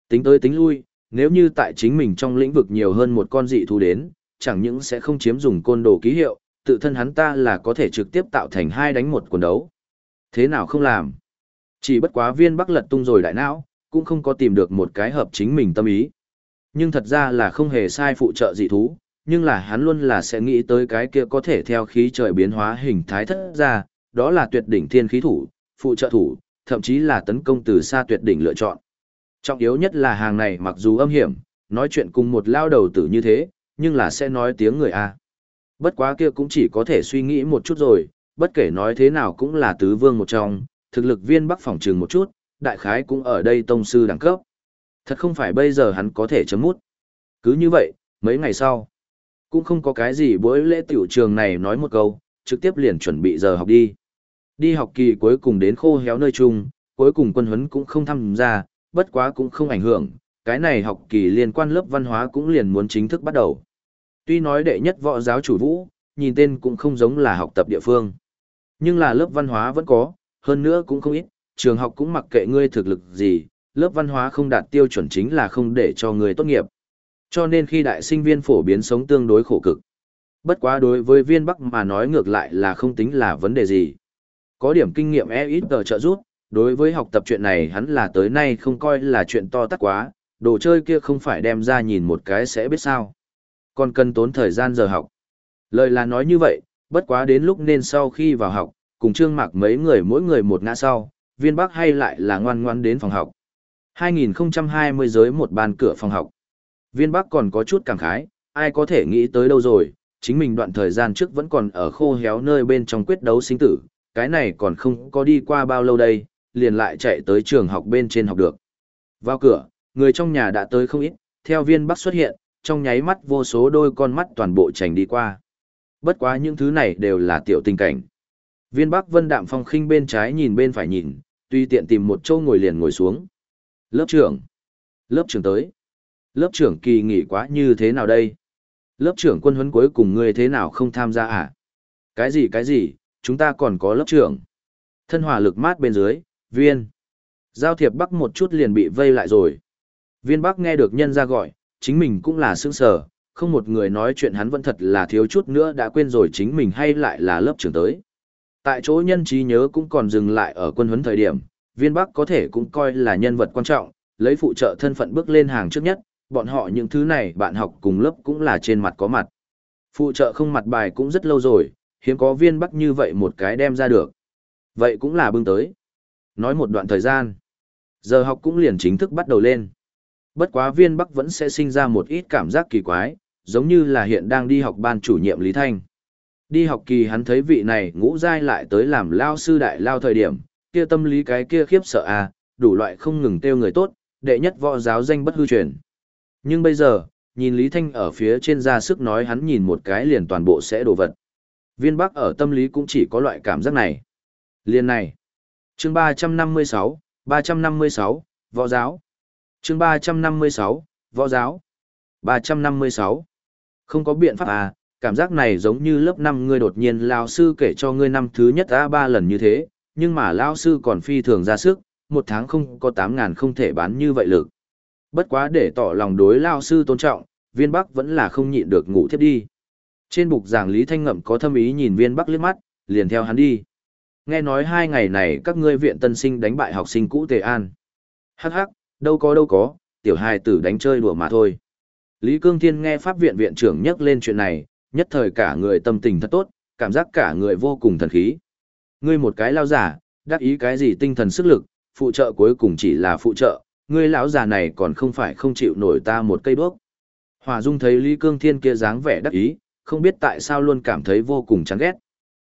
Tính tới tính lui, nếu như tại chính mình trong lĩnh vực nhiều hơn một con dị thú đến, chẳng những sẽ không chiếm dùng côn đồ ký hiệu, tự thân hắn ta là có thể trực tiếp tạo thành hai đánh một quần đấu. Thế nào không làm? Chỉ bất quá viên bắc lật tung rồi đại não, cũng không có tìm được một cái hợp chính mình tâm ý. Nhưng thật ra là không hề sai phụ trợ dị thú, nhưng là hắn luôn là sẽ nghĩ tới cái kia có thể theo khí trời biến hóa hình thái thất ra, đó là tuyệt đỉnh thiên khí thủ, phụ trợ thủ, thậm chí là tấn công từ xa tuyệt đỉnh lựa chọn. Trọng yếu nhất là hàng này mặc dù âm hiểm, nói chuyện cùng một lao đầu tử như thế, nhưng là sẽ nói tiếng người A. Bất quá kia cũng chỉ có thể suy nghĩ một chút rồi, bất kể nói thế nào cũng là tứ vương một trong, thực lực viên bắc phòng trường một chút, đại khái cũng ở đây tông sư đẳng cấp. Thật không phải bây giờ hắn có thể chấm mút. Cứ như vậy, mấy ngày sau, cũng không có cái gì buổi lễ tiểu trường này nói một câu, trực tiếp liền chuẩn bị giờ học đi. Đi học kỳ cuối cùng đến khô héo nơi chung, cuối cùng quân huấn cũng không tham gia, bất quá cũng không ảnh hưởng, cái này học kỳ liên quan lớp văn hóa cũng liền muốn chính thức bắt đầu. Tuy nói đệ nhất võ giáo chủ vũ, nhìn tên cũng không giống là học tập địa phương. Nhưng là lớp văn hóa vẫn có, hơn nữa cũng không ít, trường học cũng mặc kệ ngươi thực lực gì, lớp văn hóa không đạt tiêu chuẩn chính là không để cho người tốt nghiệp. Cho nên khi đại sinh viên phổ biến sống tương đối khổ cực. Bất quá đối với viên Bắc mà nói ngược lại là không tính là vấn đề gì. Có điểm kinh nghiệm e ít tờ trợ giúp, đối với học tập chuyện này hắn là tới nay không coi là chuyện to tát quá, đồ chơi kia không phải đem ra nhìn một cái sẽ biết sao. Còn cần tốn thời gian giờ học. Lời là nói như vậy, bất quá đến lúc nên sau khi vào học, cùng trương mạc mấy người mỗi người một ngã sau, viên bắc hay lại là ngoan ngoan đến phòng học. 2020 giới một bàn cửa phòng học. Viên bắc còn có chút cảm khái, ai có thể nghĩ tới đâu rồi, chính mình đoạn thời gian trước vẫn còn ở khô héo nơi bên trong quyết đấu sinh tử, cái này còn không có đi qua bao lâu đây, liền lại chạy tới trường học bên trên học được. Vào cửa, người trong nhà đã tới không ít, theo viên bắc xuất hiện, trong nháy mắt vô số đôi con mắt toàn bộ trành đi qua. Bất quá những thứ này đều là tiểu tình cảnh. Viên bắc vân đạm phong khinh bên trái nhìn bên phải nhìn, tuy tiện tìm một chỗ ngồi liền ngồi xuống. Lớp trưởng. Lớp trưởng tới. Lớp trưởng kỳ nghỉ quá như thế nào đây? Lớp trưởng quân huấn cuối cùng ngươi thế nào không tham gia à? Cái gì cái gì, chúng ta còn có lớp trưởng. Thân hỏa lực mát bên dưới, viên. Giao thiệp bắc một chút liền bị vây lại rồi. Viên bắc nghe được nhân ra gọi, chính mình cũng là sững sờ, không một người nói chuyện hắn vẫn thật là thiếu chút nữa đã quên rồi chính mình hay lại là lớp trưởng tới. Tại chỗ nhân trí nhớ cũng còn dừng lại ở quân huấn thời điểm, viên bắc có thể cũng coi là nhân vật quan trọng, lấy phụ trợ thân phận bước lên hàng trước nhất, bọn họ những thứ này bạn học cùng lớp cũng là trên mặt có mặt. Phụ trợ không mặt bài cũng rất lâu rồi, hiếm có viên bắc như vậy một cái đem ra được. Vậy cũng là bưng tới. Nói một đoạn thời gian, giờ học cũng liền chính thức bắt đầu lên. Bất quá viên bắc vẫn sẽ sinh ra một ít cảm giác kỳ quái, giống như là hiện đang đi học ban chủ nhiệm Lý Thanh. Đi học kỳ hắn thấy vị này ngũ giai lại tới làm lao sư đại lao thời điểm, kia tâm lý cái kia khiếp sợ à, đủ loại không ngừng tiêu người tốt, đệ nhất võ giáo danh bất hư truyền. Nhưng bây giờ, nhìn Lý Thanh ở phía trên ra sức nói hắn nhìn một cái liền toàn bộ sẽ đổ vật. Viên Bắc ở tâm lý cũng chỉ có loại cảm giác này. Liên này. chương 356, 356, võ giáo. chương 356, võ giáo. 356. Không có biện pháp à, cảm giác này giống như lớp 5 ngươi đột nhiên lao sư kể cho ngươi năm thứ nhất a ba lần như thế, nhưng mà lao sư còn phi thường ra sức, một tháng không có 8.000 không thể bán như vậy lực. Bất quá để tỏ lòng đối lao sư tôn trọng, viên bắc vẫn là không nhịn được ngủ thiếp đi. Trên bục giảng Lý Thanh Ngậm có thâm ý nhìn viên bắc liếc mắt, liền theo hắn đi. Nghe nói hai ngày này các ngươi viện tân sinh đánh bại học sinh cũ Tề An. Hắc hắc, đâu có đâu có, tiểu hài tử đánh chơi đùa mà thôi. Lý Cương Thiên nghe pháp viện viện trưởng nhắc lên chuyện này, nhất thời cả người tâm tình thật tốt, cảm giác cả người vô cùng thần khí. Ngươi một cái lao giả, đắc ý cái gì tinh thần sức lực, phụ trợ cuối cùng chỉ là phụ trợ, ngươi lão già này còn không phải không chịu nổi ta một cây đuốc. Hòa Dung thấy Lý Cương Thiên kia dáng vẻ đắc ý, không biết tại sao luôn cảm thấy vô cùng chán ghét.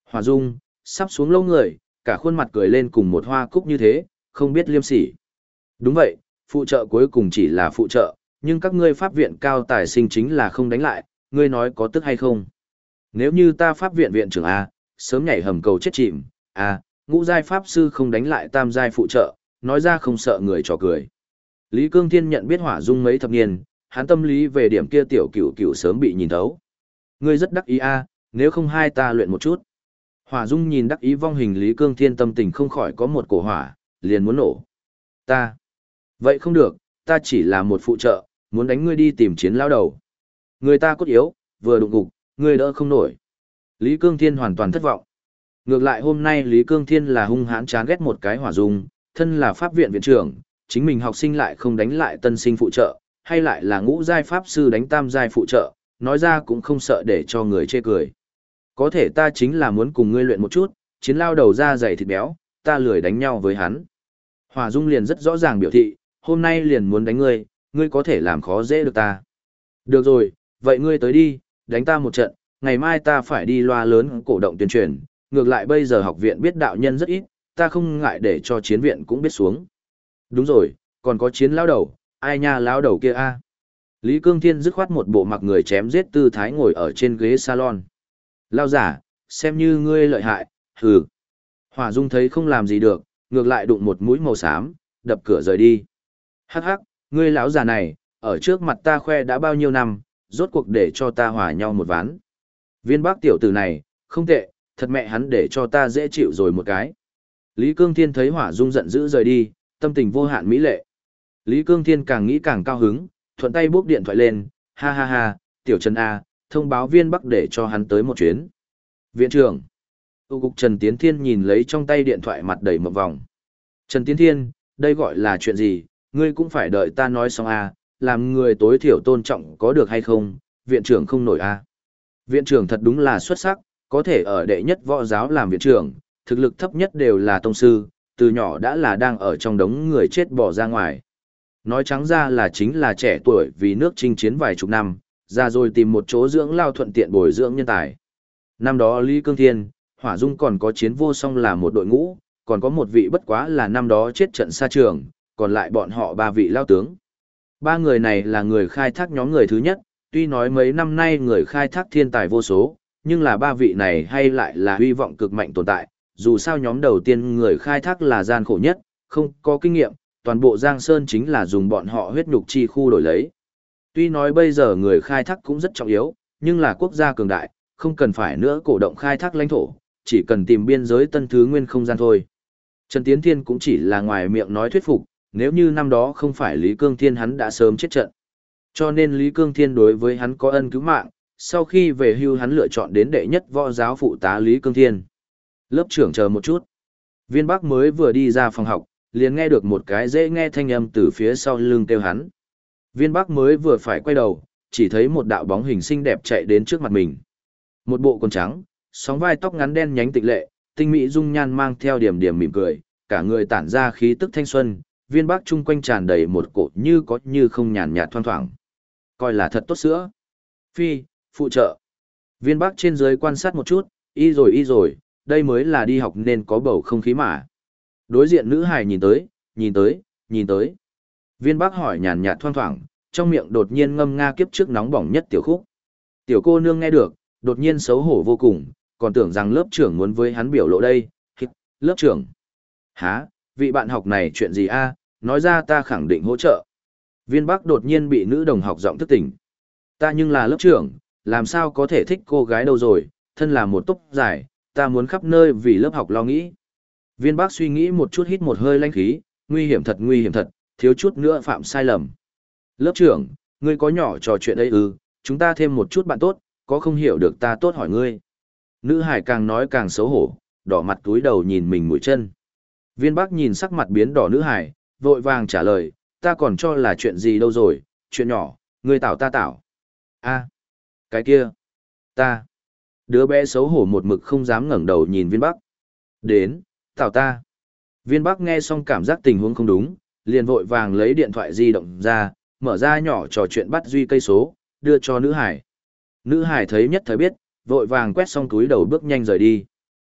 Hòa Dung, sắp xuống lâu người, cả khuôn mặt cười lên cùng một hoa cúc như thế, không biết liêm sỉ. Đúng vậy, phụ trợ cuối cùng chỉ là phụ trợ, nhưng các ngươi pháp viện cao tài sinh chính là không đánh lại, ngươi nói có tức hay không? Nếu như ta pháp viện viện trưởng A, sớm nhảy hầm cầu chết chìm, A, ngũ giai pháp sư không đánh lại tam giai phụ trợ, nói ra không sợ người trò cười. Lý Cương Thiên nhận biết hỏa dung mấy thập niên, hắn tâm lý về điểm kia tiểu cửu cửu sớm bị nhìn thấu. Ngươi rất đắc ý a, nếu không hai ta luyện một chút. Hỏa dung nhìn đắc ý vong hình Lý Cương Thiên tâm tình không khỏi có một cổ hỏa, liền muốn nổ. Ta. Vậy không được, ta chỉ là một phụ trợ, muốn đánh ngươi đi tìm chiến lao đầu. Người ta cốt yếu, vừa đụng gục, ngươi đỡ không nổi. Lý Cương Thiên hoàn toàn thất vọng. Ngược lại hôm nay Lý Cương Thiên là hung hãn chán ghét một cái hỏa dung, thân là pháp viện viện trưởng, chính mình học sinh lại không đánh lại tân sinh phụ trợ, hay lại là ngũ giai pháp sư đánh tam giai phụ trợ, nói ra cũng không sợ để cho người chê cười. Có thể ta chính là muốn cùng ngươi luyện một chút, chiến lao đầu ra dày thịt béo, ta lười đánh nhau với hắn. Hỏa Dung liền rất rõ ràng biểu thị, hôm nay liền muốn đánh ngươi, ngươi có thể làm khó dễ được ta. Được rồi, vậy ngươi tới đi, đánh ta một trận, ngày mai ta phải đi loa lớn cổ động tuyên truyền, ngược lại bây giờ học viện biết đạo nhân rất ít, ta không ngại để cho chiến viện cũng biết xuống. Đúng rồi, còn có chiến lao đầu, ai nha lao đầu kia a Lý Cương Thiên dứt khoát một bộ mặc người chém giết tư thái ngồi ở trên ghế salon. Lao giả, xem như ngươi lợi hại, hừ. Hỏa Dung thấy không làm gì được, ngược lại đụng một mũi màu xám, đập cửa rời đi. Hắc hắc, ngươi lão già này, ở trước mặt ta khoe đã bao nhiêu năm, rốt cuộc để cho ta hòa nhau một ván. Viên bác tiểu tử này, không tệ, thật mẹ hắn để cho ta dễ chịu rồi một cái. Lý Cương Thiên thấy Hỏa Dung giận dữ rời đi, tâm tình vô hạn mỹ lệ. Lý Cương Thiên càng nghĩ càng cao hứng, thuận tay bốc điện thoại lên, ha ha ha, tiểu Trần A, thông báo viên bắc để cho hắn tới một chuyến. Viện trưởng. Tu cục Trần Tiến Thiên nhìn lấy trong tay điện thoại mặt đầy một vòng. Trần Tiến Thiên, đây gọi là chuyện gì, ngươi cũng phải đợi ta nói xong A, làm người tối thiểu tôn trọng có được hay không, viện trưởng không nổi A. Viện trưởng thật đúng là xuất sắc, có thể ở đệ nhất võ giáo làm viện trưởng, thực lực thấp nhất đều là tông sư, từ nhỏ đã là đang ở trong đống người chết bỏ ra ngoài. Nói trắng ra là chính là trẻ tuổi vì nước chinh chiến vài chục năm, ra rồi tìm một chỗ dưỡng lao thuận tiện bồi dưỡng nhân tài. Năm đó Lý Cương Thiên, Hỏa Dung còn có chiến vô song là một đội ngũ, còn có một vị bất quá là năm đó chết trận xa trường, còn lại bọn họ ba vị lao tướng. Ba người này là người khai thác nhóm người thứ nhất, tuy nói mấy năm nay người khai thác thiên tài vô số, nhưng là ba vị này hay lại là hy vọng cực mạnh tồn tại, dù sao nhóm đầu tiên người khai thác là gian khổ nhất, không có kinh nghiệm, toàn bộ Giang Sơn chính là dùng bọn họ huyết nhục chi khu đổi lấy. Tuy nói bây giờ người khai thác cũng rất trọng yếu, nhưng là quốc gia cường đại, không cần phải nữa cổ động khai thác lãnh thổ, chỉ cần tìm biên giới tân thứ nguyên không gian thôi. Trần Tiến Thiên cũng chỉ là ngoài miệng nói thuyết phục, nếu như năm đó không phải Lý Cương Thiên hắn đã sớm chết trận. Cho nên Lý Cương Thiên đối với hắn có ân cứu mạng, sau khi về hưu hắn lựa chọn đến đệ nhất võ giáo phụ tá Lý Cương Thiên. Lớp trưởng chờ một chút. Viên Bắc mới vừa đi ra phòng học, liền nghe được một cái dễ nghe thanh âm từ phía sau lưng kêu hắn. Viên Bắc mới vừa phải quay đầu, chỉ thấy một đạo bóng hình xinh đẹp chạy đến trước mặt mình. Một bộ quần trắng, sóng vai tóc ngắn đen nhánh tịch lệ, tinh mỹ dung nhan mang theo điểm điểm mỉm cười, cả người tản ra khí tức thanh xuân, viên Bắc chung quanh tràn đầy một cột như có như không nhàn nhạt thoang thoảng. Coi là thật tốt sữa. Phi, phụ trợ. Viên Bắc trên dưới quan sát một chút, y rồi y rồi, đây mới là đi học nên có bầu không khí mà. Đối diện nữ hài nhìn tới, nhìn tới, nhìn tới. Viên bác hỏi nhàn nhạt thoang thoảng, trong miệng đột nhiên ngâm nga kiếp trước nóng bỏng nhất tiểu khúc. Tiểu cô nương nghe được, đột nhiên xấu hổ vô cùng, còn tưởng rằng lớp trưởng muốn với hắn biểu lộ đây. Lớp trưởng. Hả, vị bạn học này chuyện gì a? nói ra ta khẳng định hỗ trợ. Viên Bắc đột nhiên bị nữ đồng học giọng thức tỉnh. Ta nhưng là lớp trưởng, làm sao có thể thích cô gái đâu rồi, thân là một túc giải, ta muốn khắp nơi vì lớp học lo nghĩ. Viên bác suy nghĩ một chút hít một hơi lanh khí, nguy hiểm thật nguy hiểm thật, thiếu chút nữa phạm sai lầm. Lớp trưởng, ngươi có nhỏ trò chuyện ấy ư, chúng ta thêm một chút bạn tốt, có không hiểu được ta tốt hỏi ngươi. Nữ hải càng nói càng xấu hổ, đỏ mặt túi đầu nhìn mình mũi chân. Viên bác nhìn sắc mặt biến đỏ nữ hải, vội vàng trả lời, ta còn cho là chuyện gì đâu rồi, chuyện nhỏ, ngươi tảo ta tảo. a cái kia, ta. Đứa bé xấu hổ một mực không dám ngẩng đầu nhìn viên bắc. Đến, tào ta. Viên bắc nghe xong cảm giác tình huống không đúng, liền vội vàng lấy điện thoại di động ra, mở ra nhỏ trò chuyện bắt duy cây số, đưa cho nữ hải. Nữ hải thấy nhất thời biết, vội vàng quét xong túi đầu bước nhanh rời đi.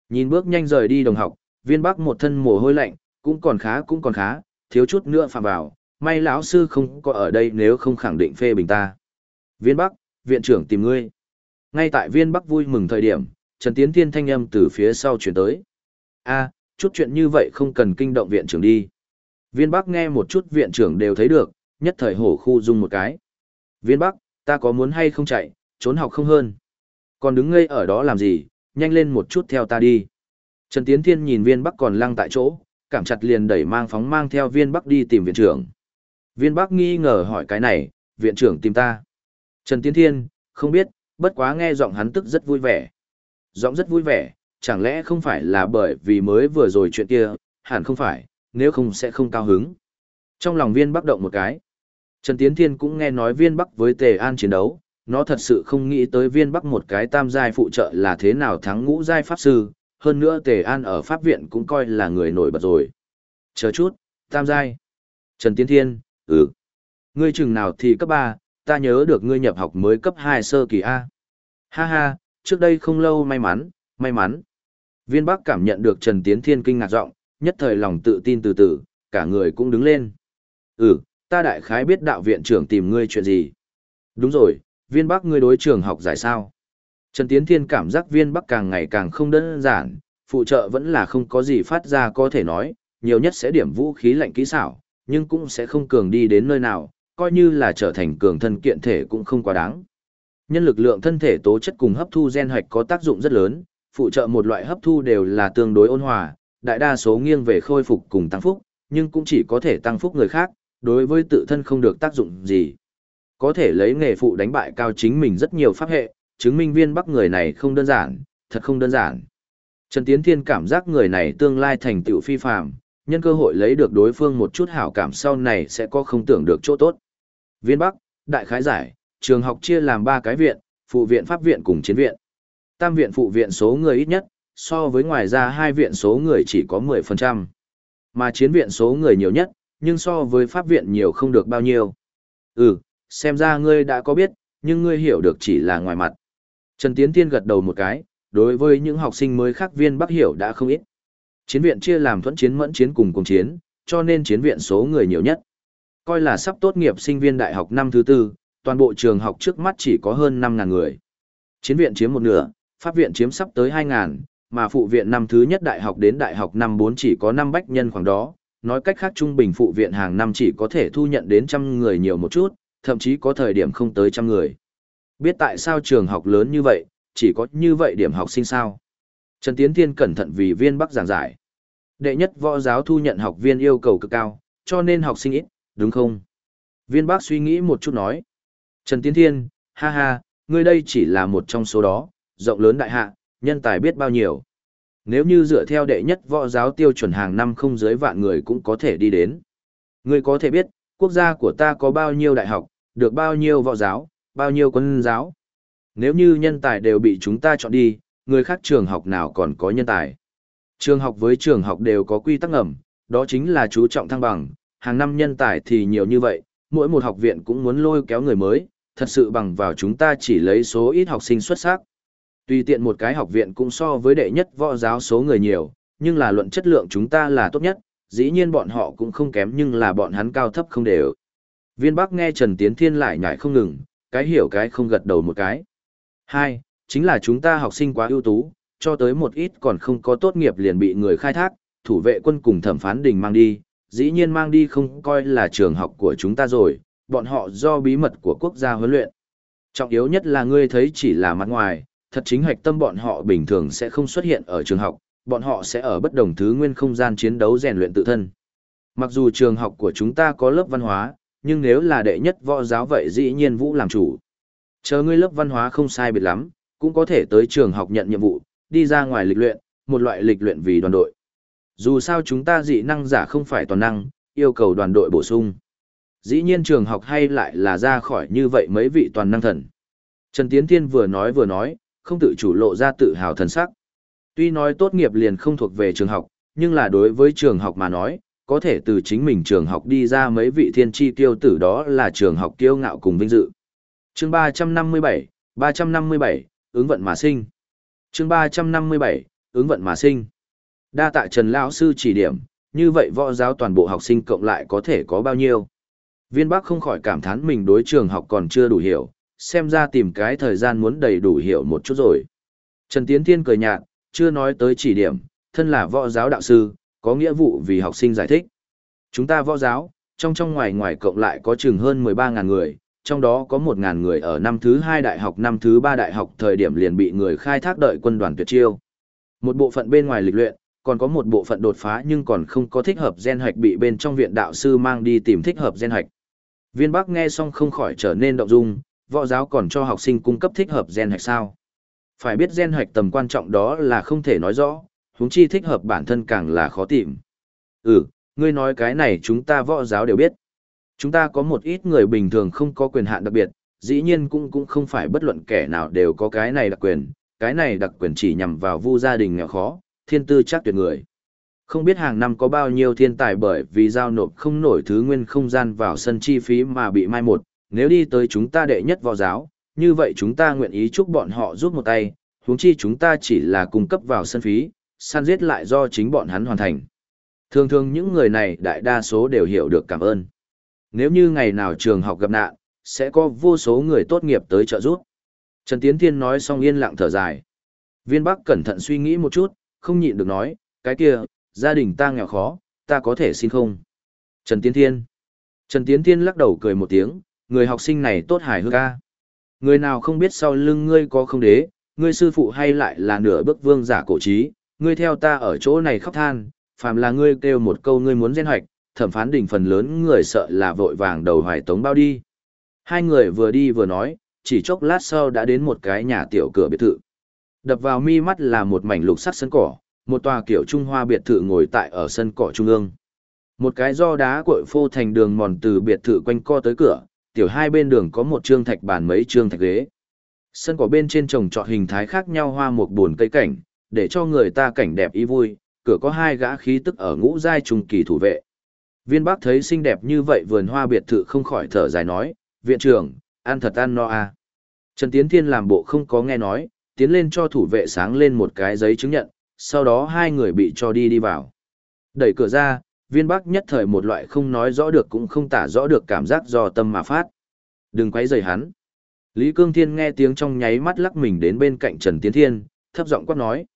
Nhìn bước nhanh rời đi đồng học, viên bắc một thân mồ hôi lạnh, cũng còn khá cũng còn khá, thiếu chút nữa phạm vào, may lão sư không có ở đây nếu không khẳng định phê bình ta. Viên bắc, viện trưởng tìm ngươi. Ngay tại viên bắc vui mừng thời điểm, Trần Tiến Thiên thanh âm từ phía sau chuyển tới. a chút chuyện như vậy không cần kinh động viện trưởng đi. Viên Bắc nghe một chút viện trưởng đều thấy được, nhất thời hổ khu dung một cái. Viên Bắc, ta có muốn hay không chạy, trốn học không hơn. Còn đứng ngây ở đó làm gì, nhanh lên một chút theo ta đi. Trần Tiến Thiên nhìn viên Bắc còn lăng tại chỗ, cảm chặt liền đẩy mang phóng mang theo viên Bắc đi tìm viện trưởng. Viên Bắc nghi ngờ hỏi cái này, viện trưởng tìm ta. Trần Tiến Thiên, không biết, bất quá nghe giọng hắn tức rất vui vẻ. Giọng rất vui vẻ, chẳng lẽ không phải là bởi vì mới vừa rồi chuyện kia, hẳn không phải, nếu không sẽ không cao hứng. Trong lòng viên bắc động một cái, Trần Tiến Thiên cũng nghe nói viên bắc với Tề An chiến đấu, nó thật sự không nghĩ tới viên bắc một cái tam giai phụ trợ là thế nào thắng ngũ giai pháp sư, hơn nữa Tề An ở pháp viện cũng coi là người nổi bật rồi. Chờ chút, tam giai. Trần Tiến Thiên, ừ. Ngươi chừng nào thì cấp 3, ta nhớ được ngươi nhập học mới cấp 2 sơ kỳ A. Ha ha, trước đây không lâu may mắn, may mắn. Viên Bắc cảm nhận được Trần Tiến Thiên kinh ngạc giọng, nhất thời lòng tự tin từ từ, cả người cũng đứng lên. Ừ, ta đại khái biết đạo viện trưởng tìm ngươi chuyện gì. Đúng rồi, viên Bắc ngươi đối trường học giải sao. Trần Tiến Thiên cảm giác viên Bắc càng ngày càng không đơn giản, phụ trợ vẫn là không có gì phát ra có thể nói, nhiều nhất sẽ điểm vũ khí lạnh kỹ xảo, nhưng cũng sẽ không cường đi đến nơi nào, coi như là trở thành cường thân kiện thể cũng không quá đáng. Nhân lực lượng thân thể tố chất cùng hấp thu gen hoạch có tác dụng rất lớn, phụ trợ một loại hấp thu đều là tương đối ôn hòa, đại đa số nghiêng về khôi phục cùng tăng phúc, nhưng cũng chỉ có thể tăng phúc người khác, đối với tự thân không được tác dụng gì. Có thể lấy nghề phụ đánh bại cao chính mình rất nhiều pháp hệ, chứng minh viên bắc người này không đơn giản, thật không đơn giản. Trần Tiến Thiên cảm giác người này tương lai thành tựu phi phàm, nhân cơ hội lấy được đối phương một chút hảo cảm sau này sẽ có không tưởng được chỗ tốt. Viên Bắc, Đại Khái Giải, trường học chia làm 3 cái viện, phụ viện pháp viện cùng chiến viện. Tam viện phụ viện số người ít nhất, so với ngoài ra hai viện số người chỉ có 10%. Mà chiến viện số người nhiều nhất, nhưng so với pháp viện nhiều không được bao nhiêu. Ừ, xem ra ngươi đã có biết, nhưng ngươi hiểu được chỉ là ngoài mặt. Trần Tiến Tiên gật đầu một cái, đối với những học sinh mới khác viên Bắc hiểu đã không ít. Chiến viện chia làm thuẫn chiến mẫn chiến cùng cùng chiến, cho nên chiến viện số người nhiều nhất. Coi là sắp tốt nghiệp sinh viên đại học năm thứ tư, toàn bộ trường học trước mắt chỉ có hơn 5.000 người. Chiến viện chiếm một nửa, pháp viện chiếm sắp tới 2.000, mà phụ viện năm thứ nhất đại học đến đại học năm 4 chỉ có 5 bách nhân khoảng đó. Nói cách khác trung bình phụ viện hàng năm chỉ có thể thu nhận đến trăm người nhiều một chút, thậm chí có thời điểm không tới trăm người. Biết tại sao trường học lớn như vậy, chỉ có như vậy điểm học sinh sao? Trần Tiến Thiên cẩn thận vì viên Bắc giảng giải. Đệ nhất võ giáo thu nhận học viên yêu cầu cực cao, cho nên học sinh ít, đúng không? Viên bác suy nghĩ một chút nói. Trần Tiến Thiên, ha ha, ngươi đây chỉ là một trong số đó, rộng lớn đại hạ, nhân tài biết bao nhiêu. Nếu như dựa theo đệ nhất võ giáo tiêu chuẩn hàng năm không dưới vạn người cũng có thể đi đến. Ngươi có thể biết, quốc gia của ta có bao nhiêu đại học, được bao nhiêu võ giáo, bao nhiêu quân giáo. Nếu như nhân tài đều bị chúng ta chọn đi, người khác trường học nào còn có nhân tài. Trường học với trường học đều có quy tắc ngầm, đó chính là chú trọng thăng bằng, hàng năm nhân tài thì nhiều như vậy, mỗi một học viện cũng muốn lôi kéo người mới, thật sự bằng vào chúng ta chỉ lấy số ít học sinh xuất sắc. Tùy tiện một cái học viện cũng so với đệ nhất võ giáo số người nhiều, nhưng là luận chất lượng chúng ta là tốt nhất, dĩ nhiên bọn họ cũng không kém nhưng là bọn hắn cao thấp không đều. Viên Bắc nghe Trần Tiến Thiên lại nhảy không ngừng, cái hiểu cái không gật đầu một cái. Hai, chính là chúng ta học sinh quá ưu tú, cho tới một ít còn không có tốt nghiệp liền bị người khai thác, thủ vệ quân cùng thẩm phán đình mang đi, dĩ nhiên mang đi không coi là trường học của chúng ta rồi, bọn họ do bí mật của quốc gia huấn luyện. Trọng yếu nhất là ngươi thấy chỉ là mặt ngoài, thật chính hạch tâm bọn họ bình thường sẽ không xuất hiện ở trường học, bọn họ sẽ ở bất đồng thứ nguyên không gian chiến đấu rèn luyện tự thân. Mặc dù trường học của chúng ta có lớp văn hóa, nhưng nếu là đệ nhất võ giáo vậy dĩ nhiên Vũ làm chủ. Chờ ngươi lớp văn hóa không sai biệt lắm, cũng có thể tới trường học nhận nhiệm vụ, đi ra ngoài lịch luyện, một loại lịch luyện vì đoàn đội. Dù sao chúng ta dị năng giả không phải toàn năng, yêu cầu đoàn đội bổ sung. Dĩ nhiên trường học hay lại là ra khỏi như vậy mấy vị toàn năng thần. Trần Tiến Thiên vừa nói vừa nói, không tự chủ lộ ra tự hào thần sắc. Tuy nói tốt nghiệp liền không thuộc về trường học, nhưng là đối với trường học mà nói, có thể từ chính mình trường học đi ra mấy vị thiên tri tiêu tử đó là trường học kiêu ngạo cùng vinh dự. chương 357, 357, ứng vận mà sinh. chương 357, ứng vận mà sinh. Đa tạ Trần Lão Sư chỉ điểm, như vậy võ giáo toàn bộ học sinh cộng lại có thể có bao nhiêu. Viên Bắc không khỏi cảm thán mình đối trường học còn chưa đủ hiểu, xem ra tìm cái thời gian muốn đầy đủ hiểu một chút rồi. Trần Tiến Thiên cười nhạt, chưa nói tới chỉ điểm, thân là võ giáo đạo sư, có nghĩa vụ vì học sinh giải thích. Chúng ta võ giáo, trong trong ngoài ngoài cộng lại có chừng hơn 13.000 người, trong đó có 1.000 người ở năm thứ 2 đại học năm thứ 3 đại học thời điểm liền bị người khai thác đợi quân đoàn tuyệt chiêu. Một bộ phận bên ngoài lịch luyện, còn có một bộ phận đột phá nhưng còn không có thích hợp gen hạch bị bên trong viện đạo sư mang đi tìm thích hợp gen hạch Viên Bắc nghe xong không khỏi trở nên động dung, võ giáo còn cho học sinh cung cấp thích hợp gen hạch sao? Phải biết gen hạch tầm quan trọng đó là không thể nói rõ, huống chi thích hợp bản thân càng là khó tìm. Ừ, ngươi nói cái này chúng ta võ giáo đều biết. Chúng ta có một ít người bình thường không có quyền hạn đặc biệt, dĩ nhiên cũng cũng không phải bất luận kẻ nào đều có cái này đặc quyền, cái này đặc quyền chỉ nhằm vào vu gia đình nghèo khó, thiên tư chắc tuyệt người. Không biết hàng năm có bao nhiêu thiên tài bởi vì giao nộp không nổi thứ nguyên không gian vào sân chi phí mà bị mai một, nếu đi tới chúng ta đệ nhất võ giáo, như vậy chúng ta nguyện ý chúc bọn họ giúp một tay, huống chi chúng ta chỉ là cung cấp vào sân phí, săn giết lại do chính bọn hắn hoàn thành. Thường thường những người này đại đa số đều hiểu được cảm ơn. Nếu như ngày nào trường học gặp nạn, sẽ có vô số người tốt nghiệp tới trợ giúp. Trần Tiến Thiên nói xong yên lặng thở dài. Viên Bắc cẩn thận suy nghĩ một chút, không nhịn được nói, cái kia, gia đình ta nghèo khó, ta có thể xin không? Trần Tiến Thiên. Trần Tiến Thiên lắc đầu cười một tiếng, người học sinh này tốt hài hước ca. Người nào không biết sau lưng ngươi có không đế, ngươi sư phụ hay lại là nửa bước vương giả cổ trí, ngươi theo ta ở chỗ này khóc than, phàm là ngươi kêu một câu ngươi muốn gen hoạch, thẩm phán đỉnh phần lớn người sợ là vội vàng đầu hoài tống bao đi. Hai người vừa đi vừa nói, chỉ chốc lát sau đã đến một cái nhà tiểu cửa biệt thự. Đập vào mi mắt là một mảnh lục sắc sân cỏ, một tòa kiểu Trung Hoa biệt thự ngồi tại ở sân cỏ trung ương. Một cái do đá cội phô thành đường mòn từ biệt thự quanh co tới cửa, tiểu hai bên đường có một trương thạch bàn mấy trương thạch ghế. Sân cỏ bên trên trồng trọt hình thái khác nhau hoa một buồn cây cảnh, để cho người ta cảnh đẹp ý vui, cửa có hai gã khí tức ở ngũ giai trung kỳ thủ vệ. Viên Bắc thấy xinh đẹp như vậy vườn hoa biệt thự không khỏi thở dài nói, viện trưởng, ăn thật ăn no à. Trần Tiến Thiên làm bộ không có nghe nói, tiến lên cho thủ vệ sáng lên một cái giấy chứng nhận, sau đó hai người bị cho đi đi vào. Đẩy cửa ra, viên bắc nhất thời một loại không nói rõ được cũng không tả rõ được cảm giác do tâm mà phát. Đừng quấy rầy hắn. Lý Cương Thiên nghe tiếng trong nháy mắt lắc mình đến bên cạnh Trần Tiến Thiên, thấp giọng quát nói.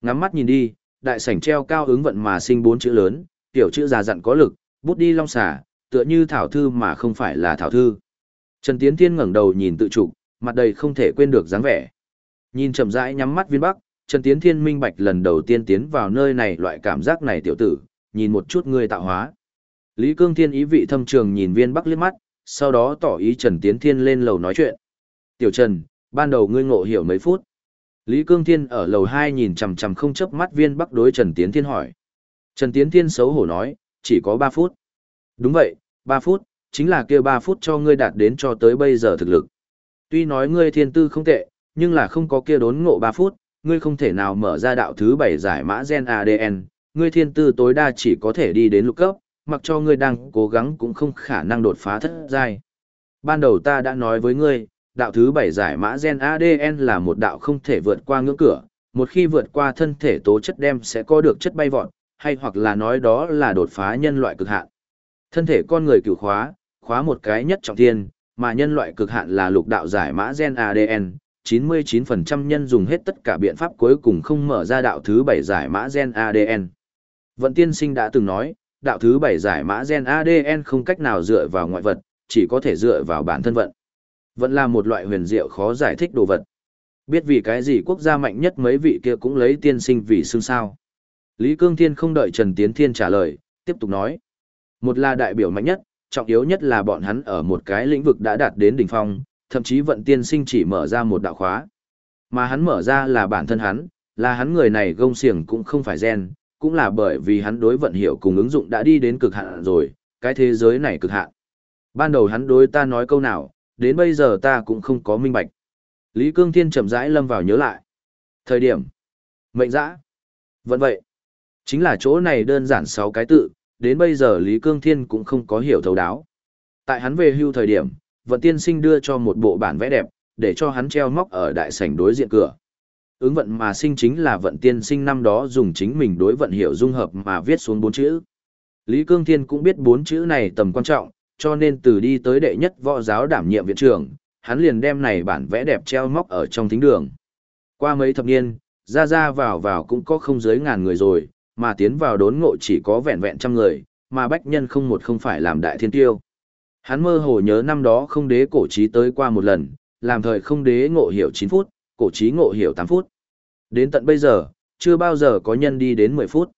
Ngắm mắt nhìn đi, đại sảnh treo cao ứng vận mà sinh bốn chữ lớn, tiểu chữ già dặn có lực, bút đi long xả, tựa như thảo thư mà không phải là thảo thư. Trần Tiến Thiên ngẩng đầu nhìn tự trục, mặt đầy không thể quên được dáng vẻ. Nhìn chậm rãi nhắm mắt viên bắc, Trần Tiến Thiên minh bạch lần đầu tiên tiến vào nơi này loại cảm giác này tiểu tử, nhìn một chút ngươi tạo hóa. Lý Cương Thiên ý vị thâm trường nhìn viên bắc liếc mắt, sau đó tỏ ý Trần Tiến Thiên lên lầu nói chuyện. Tiểu Trần, ban đầu ngươi ngộ hiểu mấy phút. Lý Cương Thiên ở lầu 2 nhìn chằm chằm không chớp mắt viên bắc đối Trần Tiến Thiên hỏi. Trần Tiến Thiên xấu hổ nói, chỉ có 3 phút. Đúng vậy, 3 phút, chính là kia 3 phút cho ngươi đạt đến cho tới bây giờ thực lực. Tuy nói ngươi thiên tư không tệ, nhưng là không có kia đốn ngộ 3 phút, ngươi không thể nào mở ra đạo thứ 7 giải mã gen ADN, ngươi thiên tư tối đa chỉ có thể đi đến lục cấp, mặc cho ngươi đang cố gắng cũng không khả năng đột phá thất giai. Ban đầu ta đã nói với ngươi, đạo thứ 7 giải mã gen ADN là một đạo không thể vượt qua ngưỡng cửa, một khi vượt qua thân thể tố chất đem sẽ có được chất bay vọt, hay hoặc là nói đó là đột phá nhân loại cực hạn. Thân thể con người cửu khóa, khóa một cái nhất trọng thiên, mà nhân loại cực hạn là lục đạo giải mã gen ADN, 99% nhân dùng hết tất cả biện pháp cuối cùng không mở ra đạo thứ 7 giải mã gen ADN. Vận tiên sinh đã từng nói, đạo thứ 7 giải mã gen ADN không cách nào dựa vào ngoại vật, chỉ có thể dựa vào bản thân vận. Vẫn là một loại huyền diệu khó giải thích đồ vật. Biết vì cái gì quốc gia mạnh nhất mấy vị kia cũng lấy tiên sinh vì xương sao. Lý Cương Thiên không đợi Trần Tiến Thiên trả lời, tiếp tục nói. Một là đại biểu mạnh nhất, trọng yếu nhất là bọn hắn ở một cái lĩnh vực đã đạt đến đỉnh phong, thậm chí vận tiên sinh chỉ mở ra một đạo khóa. Mà hắn mở ra là bản thân hắn, là hắn người này gông xiềng cũng không phải gen, cũng là bởi vì hắn đối vận hiệu cùng ứng dụng đã đi đến cực hạn rồi, cái thế giới này cực hạn. Ban đầu hắn đối ta nói câu nào, đến bây giờ ta cũng không có minh bạch. Lý Cương Thiên chậm rãi lâm vào nhớ lại. Thời điểm. Mệnh dã. Vẫn vậy. Chính là chỗ này đơn giản 6 cái tự, đến bây giờ Lý Cương Thiên cũng không có hiểu thấu đáo. Tại hắn về hưu thời điểm, vận tiên sinh đưa cho một bộ bản vẽ đẹp, để cho hắn treo móc ở đại sảnh đối diện cửa. Ứng vận mà sinh chính là vận tiên sinh năm đó dùng chính mình đối vận hiểu dung hợp mà viết xuống bốn chữ. Lý Cương Thiên cũng biết bốn chữ này tầm quan trọng, cho nên từ đi tới đệ nhất võ giáo đảm nhiệm viện trưởng, hắn liền đem này bản vẽ đẹp treo móc ở trong thính đường. Qua mấy thập niên, ra ra vào vào cũng có không dưới ngàn người rồi, mà tiến vào đốn ngộ chỉ có vẹn vẹn trăm người, mà bách nhân không một không phải làm đại thiên tiêu. Hắn mơ hồ nhớ năm đó không đế cổ trí tới qua một lần, làm thời không đế ngộ hiểu 9 phút, cổ trí ngộ hiểu 8 phút. Đến tận bây giờ, chưa bao giờ có nhân đi đến 10 phút.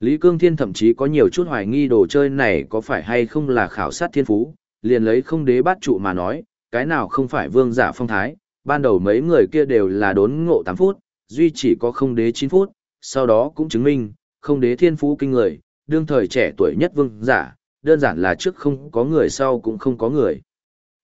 Lý Cương Thiên thậm chí có nhiều chút hoài nghi đồ chơi này có phải hay không là khảo sát thiên phú, liền lấy không đế bát trụ mà nói, cái nào không phải vương giả phong thái, ban đầu mấy người kia đều là đốn ngộ 8 phút, duy chỉ có không đế 9 phút, sau đó cũng chứng minh, không đế thiên phú kinh người, đương thời trẻ tuổi nhất vương giả, đơn giản là trước không có người sau cũng không có người.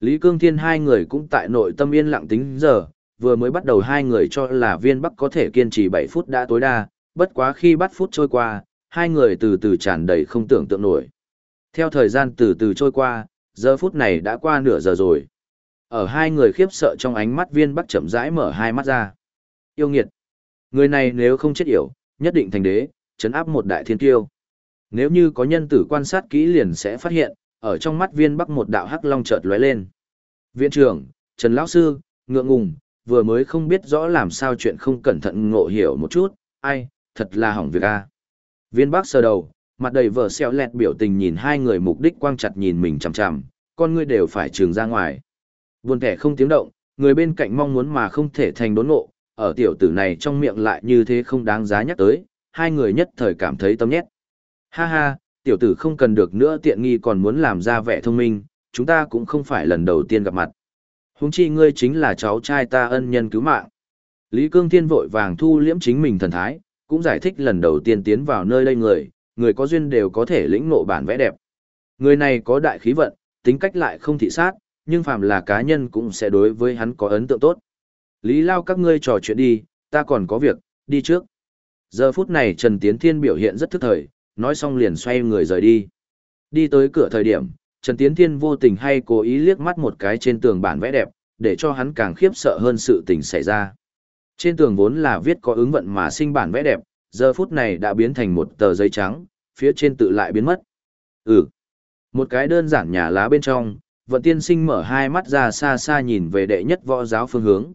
Lý Cương Thiên hai người cũng tại nội tâm yên lặng tính giờ, vừa mới bắt đầu hai người cho là viên bắc có thể kiên trì 7 phút đã tối đa, bất quá khi bắt phút trôi qua, hai người từ từ tràn đầy không tưởng tượng nổi. Theo thời gian từ từ trôi qua, giờ phút này đã qua nửa giờ rồi. Ở hai người khiếp sợ trong ánh mắt viên bắc chậm rãi mở hai mắt ra. Yêu nghiệt. Người này nếu không chết yểu, nhất định thành đế, chấn áp một đại thiên kiêu. Nếu như có nhân tử quan sát kỹ liền sẽ phát hiện, ở trong mắt viên bắc một đạo hắc long chợt lóe lên. Viện trưởng, Trần Lão Sư, ngượng ngùng, vừa mới không biết rõ làm sao chuyện không cẩn thận ngộ hiểu một chút, ai, thật là hỏng việc a. Viên bắc sờ đầu, mặt đầy vở xeo lẹt biểu tình nhìn hai người mục đích quang chặt nhìn mình chằm chằm, con ngươi đều phải trường ra ngoài. Buồn kẻ không tiếng động, người bên cạnh mong muốn mà không thể thành đốn ngộ, ở tiểu tử này trong miệng lại như thế không đáng giá nhắc tới, hai người nhất thời cảm thấy tâm nhét. Ha ha, tiểu tử không cần được nữa tiện nghi còn muốn làm ra vẻ thông minh, chúng ta cũng không phải lần đầu tiên gặp mặt. Huống chi ngươi chính là cháu trai ta ân nhân cứu mạng. Lý Cương Thiên vội vàng thu liễm chính mình thần thái, cũng giải thích lần đầu tiên tiến vào nơi đây người, người có duyên đều có thể lĩnh ngộ bản vẽ đẹp. Người này có đại khí vận, tính cách lại không thị sát, nhưng phàm là cá nhân cũng sẽ đối với hắn có ấn tượng tốt. Lý Lao các ngươi trò chuyện đi, ta còn có việc, đi trước. Giờ phút này Trần Tiến Thiên biểu hiện rất thức thời, nói xong liền xoay người rời đi. Đi tới cửa thời điểm, Trần Tiến Thiên vô tình hay cố ý liếc mắt một cái trên tường bản vẽ đẹp, để cho hắn càng khiếp sợ hơn sự tình xảy ra. Trên tường vốn là viết có ứng vận mà sinh bản vẽ đẹp, giờ phút này đã biến thành một tờ giấy trắng, phía trên tự lại biến mất. Ừ. Một cái đơn giản nhà lá bên trong, vận tiên sinh mở hai mắt ra xa xa nhìn về đệ nhất võ giáo phương hướng.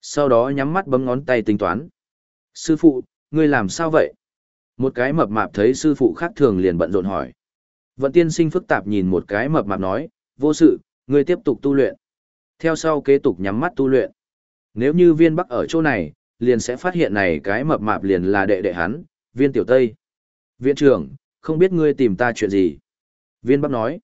Sau đó nhắm mắt bấm ngón tay tính toán. Sư phụ, ngươi làm sao vậy? Một cái mập mạp thấy sư phụ khác thường liền bận rộn hỏi. Vận tiên sinh phức tạp nhìn một cái mập mạp nói, vô sự, ngươi tiếp tục tu luyện. Theo sau kế tục nhắm mắt tu luyện. Nếu như viên bắc ở chỗ này, liền sẽ phát hiện này cái mập mạp liền là đệ đệ hắn, viên tiểu tây. Viện trưởng, không biết ngươi tìm ta chuyện gì? Viên bắc nói.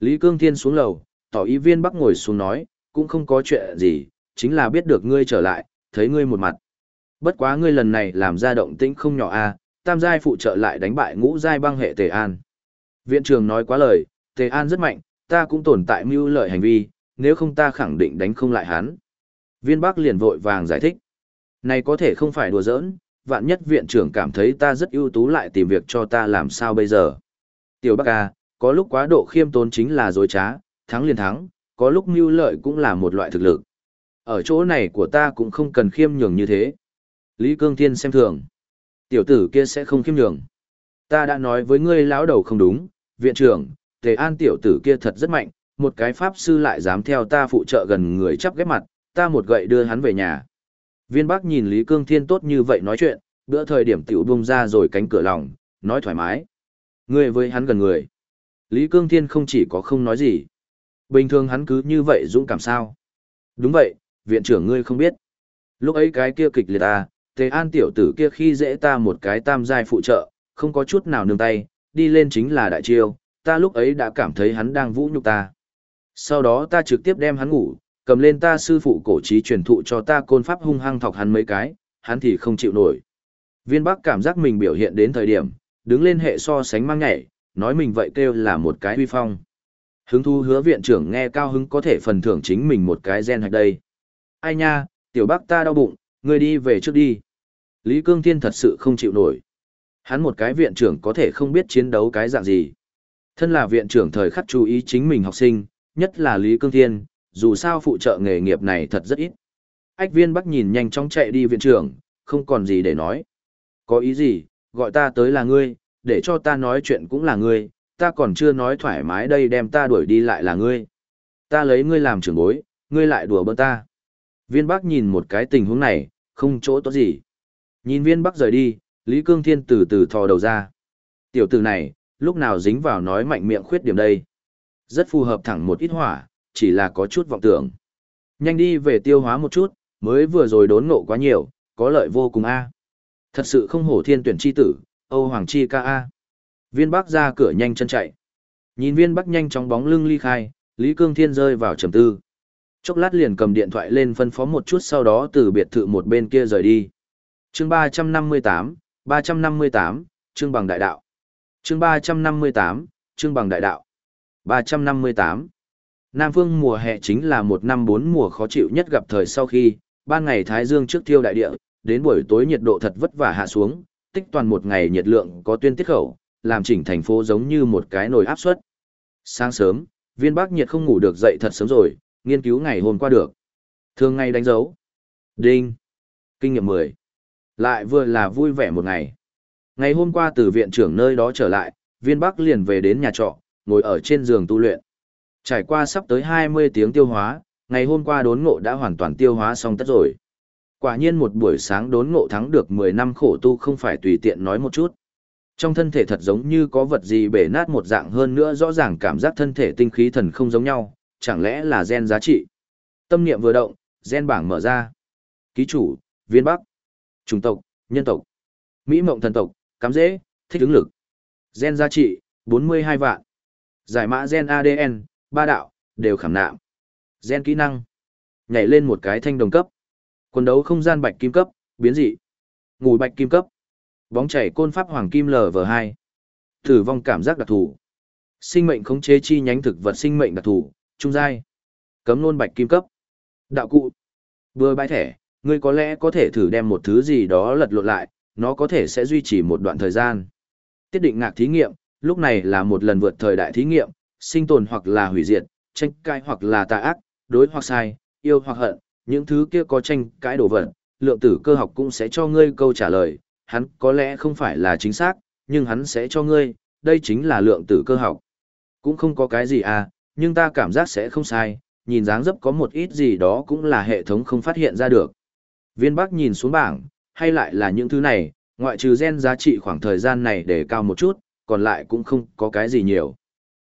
Lý Cương Thiên xuống lầu, tỏ ý viên bắc ngồi xuống nói, cũng không có chuyện gì, chính là biết được ngươi trở lại, thấy ngươi một mặt. Bất quá ngươi lần này làm ra động tĩnh không nhỏ a, tam giai phụ trợ lại đánh bại ngũ giai băng hệ Tề An. Viện trưởng nói quá lời, Tề An rất mạnh, ta cũng tồn tại mưu lợi hành vi, nếu không ta khẳng định đánh không lại hắn. Viên Bắc liền vội vàng giải thích. Này có thể không phải đùa giỡn, vạn nhất viện trưởng cảm thấy ta rất ưu tú lại tìm việc cho ta làm sao bây giờ. Tiểu Bắc à, có lúc quá độ khiêm tốn chính là dối trá, thắng liền thắng, có lúc mưu lợi cũng là một loại thực lực. Ở chỗ này của ta cũng không cần khiêm nhường như thế. Lý Cương Thiên xem thường. Tiểu tử kia sẽ không khiêm nhường. Ta đã nói với ngươi lão đầu không đúng, viện trưởng, Tề An tiểu tử kia thật rất mạnh, một cái pháp sư lại dám theo ta phụ trợ gần người chắp ghép mặt, ta một gậy đưa hắn về nhà. Viên Bắc nhìn Lý Cương Thiên tốt như vậy nói chuyện, bữa thời điểm tiểu bung ra rồi cánh cửa lòng, nói thoải mái. Ngươi với hắn gần người. Lý Cương Thiên không chỉ có không nói gì. Bình thường hắn cứ như vậy dũng cảm sao. Đúng vậy, viện trưởng ngươi không biết. Lúc ấy cái kia kịch liệt à, Tề An tiểu tử kia khi dễ ta một cái tam giai phụ trợ, không có chút nào nương tay, đi lên chính là đại chiêu, ta lúc ấy đã cảm thấy hắn đang vũ nhục ta. Sau đó ta trực tiếp đem hắn ngủ, cầm lên ta sư phụ cổ trí truyền thụ cho ta côn pháp hung hăng thọc hắn mấy cái, hắn thì không chịu nổi. Viên Bắc cảm giác mình biểu hiện đến thời điểm, đứng lên hệ so sánh mang nhảy, nói mình vậy kêu là một cái huy phong. Hứng thu hứa viện trưởng nghe cao hứng có thể phần thưởng chính mình một cái gen hạch đây. Ai nha, tiểu bác ta đau bụng, ngươi đi về trước đi. Lý Cương Thiên thật sự không chịu nổi. Hắn một cái viện trưởng có thể không biết chiến đấu cái dạng gì. Thân là viện trưởng thời khắc chú ý chính mình học sinh, nhất là Lý Cương Thiên, dù sao phụ trợ nghề nghiệp này thật rất ít. Ách viên bắc nhìn nhanh chóng chạy đi viện trưởng, không còn gì để nói. Có ý gì, gọi ta tới là ngươi, để cho ta nói chuyện cũng là ngươi, ta còn chưa nói thoải mái đây đem ta đuổi đi lại là ngươi. Ta lấy ngươi làm trưởng bối, ngươi lại đùa bỡn ta. Viên Bắc nhìn một cái tình huống này, không chỗ tốt gì. Nhìn viên Bắc rời đi, Lý Cương Thiên từ từ thò đầu ra. Tiểu tử này, lúc nào dính vào nói mạnh miệng khuyết điểm đây. Rất phù hợp thẳng một ít hỏa, chỉ là có chút vọng tưởng. Nhanh đi về tiêu hóa một chút, mới vừa rồi đốn ngộ quá nhiều, có lợi vô cùng a. Thật sự không hổ thiên tuyển chi tử, Âu Hoàng chi ca a. Viên Bắc ra cửa nhanh chân chạy. Nhìn viên Bắc nhanh chóng bóng lưng ly khai, Lý Cương Thiên rơi vào trầm tư. Chốc lát liền cầm điện thoại lên phân phó một chút sau đó từ biệt thự một bên kia rời đi. Chương 358, 358, chương bằng đại đạo. Chương 358, chương bằng đại đạo. 358. Nam phương mùa hè chính là một năm bốn mùa khó chịu nhất gặp thời sau khi, ban ngày thái dương trước thiêu đại địa, đến buổi tối nhiệt độ thật vất vả hạ xuống, tích toàn một ngày nhiệt lượng có tuyên tiết khẩu, làm chỉnh thành phố giống như một cái nồi áp suất. Sáng sớm, viên bác nhiệt không ngủ được dậy thật sớm rồi, nghiên cứu ngày hôm qua được. Thường ngày đánh dấu. Đinh. Kinh nghiệm 10. Lại vừa là vui vẻ một ngày. Ngày hôm qua từ viện trưởng nơi đó trở lại, viên bắc liền về đến nhà trọ, ngồi ở trên giường tu luyện. Trải qua sắp tới 20 tiếng tiêu hóa, ngày hôm qua đốn ngộ đã hoàn toàn tiêu hóa xong tất rồi. Quả nhiên một buổi sáng đốn ngộ thắng được 10 năm khổ tu không phải tùy tiện nói một chút. Trong thân thể thật giống như có vật gì bể nát một dạng hơn nữa rõ ràng cảm giác thân thể tinh khí thần không giống nhau, chẳng lẽ là gen giá trị. Tâm niệm vừa động, gen bảng mở ra. Ký chủ, viên bắc, chủng tộc, nhân tộc, Mỹ mộng thần tộc, cắm dễ, thích ứng lực. Gen giá trị, 42 vạn. Giải mã gen ADN, ba đạo, đều khảm nạm. Gen kỹ năng. Nhảy lên một cái thanh đồng cấp. Quần đấu không gian bạch kim cấp, biến dị. Ngủ bạch kim cấp. Bóng chảy côn pháp hoàng kim lv hai Tử vong cảm giác đặc thù. Sinh mệnh khống chế chi nhánh thực vật sinh mệnh đặc thù, trung giai. Cấm nôn bạch kim cấp. Đạo cụ. Vừa bãi thẻ, ngươi có lẽ có thể thử đem một thứ gì đó lật lộn lại, nó có thể sẽ duy trì một đoạn thời gian. Tiết định ngạc thí nghiệm, lúc này là một lần vượt thời đại thí nghiệm, sinh tồn hoặc là hủy diệt, tranh cãi hoặc là tà ác, đối hoặc sai, yêu hoặc hận, những thứ kia có tranh cãi đổ vật, lượng tử cơ học cũng sẽ cho ngươi câu trả lời, hắn có lẽ không phải là chính xác, nhưng hắn sẽ cho ngươi, đây chính là lượng tử cơ học. Cũng không có cái gì à, nhưng ta cảm giác sẽ không sai, nhìn dáng dấp có một ít gì đó cũng là hệ thống không phát hiện ra được. Viên Bắc nhìn xuống bảng, hay lại là những thứ này, ngoại trừ gen giá trị khoảng thời gian này để cao một chút, còn lại cũng không có cái gì nhiều.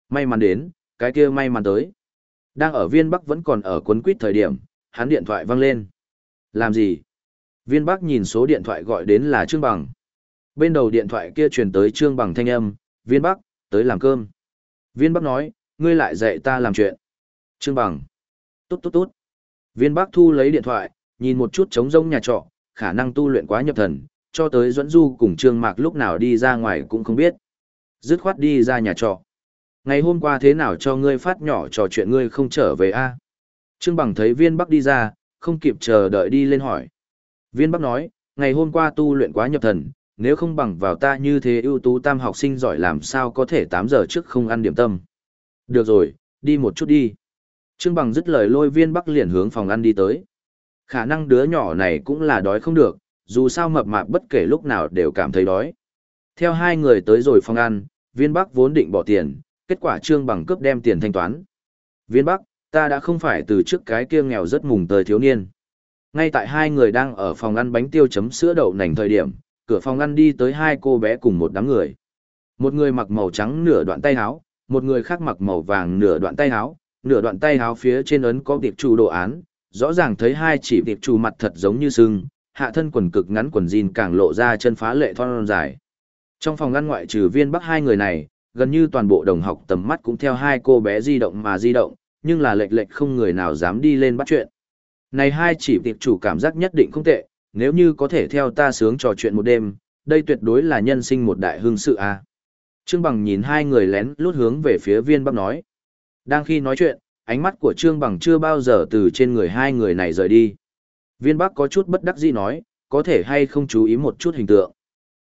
May mắn đến, cái kia may mắn tới. Đang ở viên Bắc vẫn còn ở cuốn quýt thời điểm, hắn điện thoại văng lên. Làm gì? Viên Bắc nhìn số điện thoại gọi đến là Trương Bằng. Bên đầu điện thoại kia truyền tới Trương Bằng thanh âm, Viên Bắc, tới làm cơm. Viên Bắc nói, ngươi lại dạy ta làm chuyện. Trương Bằng. Tốt tốt tốt. Viên Bắc thu lấy điện thoại, nhìn một chút trống rông nhà trọ, khả năng tu luyện quá nhập thần, cho tới Duẫn Du cùng Trương Mạc lúc nào đi ra ngoài cũng không biết. Dứt khoát đi ra nhà trọ. Ngày hôm qua thế nào cho ngươi phát nhỏ trò chuyện ngươi không trở về a? Trương Bằng thấy Viên Bắc đi ra, không kịp chờ đợi đi lên hỏi. Viên Bắc nói, ngày hôm qua tu luyện quá nhập thần, nếu không bằng vào ta như thế ưu tú tam học sinh giỏi làm sao có thể 8 giờ trước không ăn điểm tâm. Được rồi, đi một chút đi. Trương Bằng dứt lời lôi Viên Bắc liền hướng phòng ăn đi tới. Khả năng đứa nhỏ này cũng là đói không được, dù sao mập mạp bất kể lúc nào đều cảm thấy đói. Theo hai người tới rồi phòng ăn, Viên Bắc vốn định bỏ tiền, kết quả Trương Bằng cướp đem tiền thanh toán. Viên Bắc, ta đã không phải từ trước cái kia nghèo rất mùng tơi thiếu niên. Ngay tại hai người đang ở phòng ăn bánh tiêu chấm sữa đậu nành thời điểm, cửa phòng ăn đi tới hai cô bé cùng một đám người. Một người mặc màu trắng nửa đoạn tay áo, một người khác mặc màu vàng nửa đoạn tay áo, nửa đoạn tay áo phía trên ấn có tiệp chủ đồ án, rõ ràng thấy hai chỉ tiệp chủ mặt thật giống như sưng, hạ thân quần cực ngắn quần jean càng lộ ra chân phá lệ thon dài. Trong phòng ngăn ngoại trừ viên bắc hai người này, gần như toàn bộ đồng học tầm mắt cũng theo hai cô bé di động mà di động, nhưng là lệch lệch không người nào dám đi lên bắt chuyện. Này hai chỉ tiệp chủ cảm giác nhất định không tệ, nếu như có thể theo ta sướng trò chuyện một đêm, đây tuyệt đối là nhân sinh một đại hương sự a. Trương Bằng nhìn hai người lén lút hướng về phía viên bắc nói. Đang khi nói chuyện, ánh mắt của Trương Bằng chưa bao giờ từ trên người hai người này rời đi. Viên bắc có chút bất đắc dĩ nói, có thể hay không chú ý một chút hình tượng.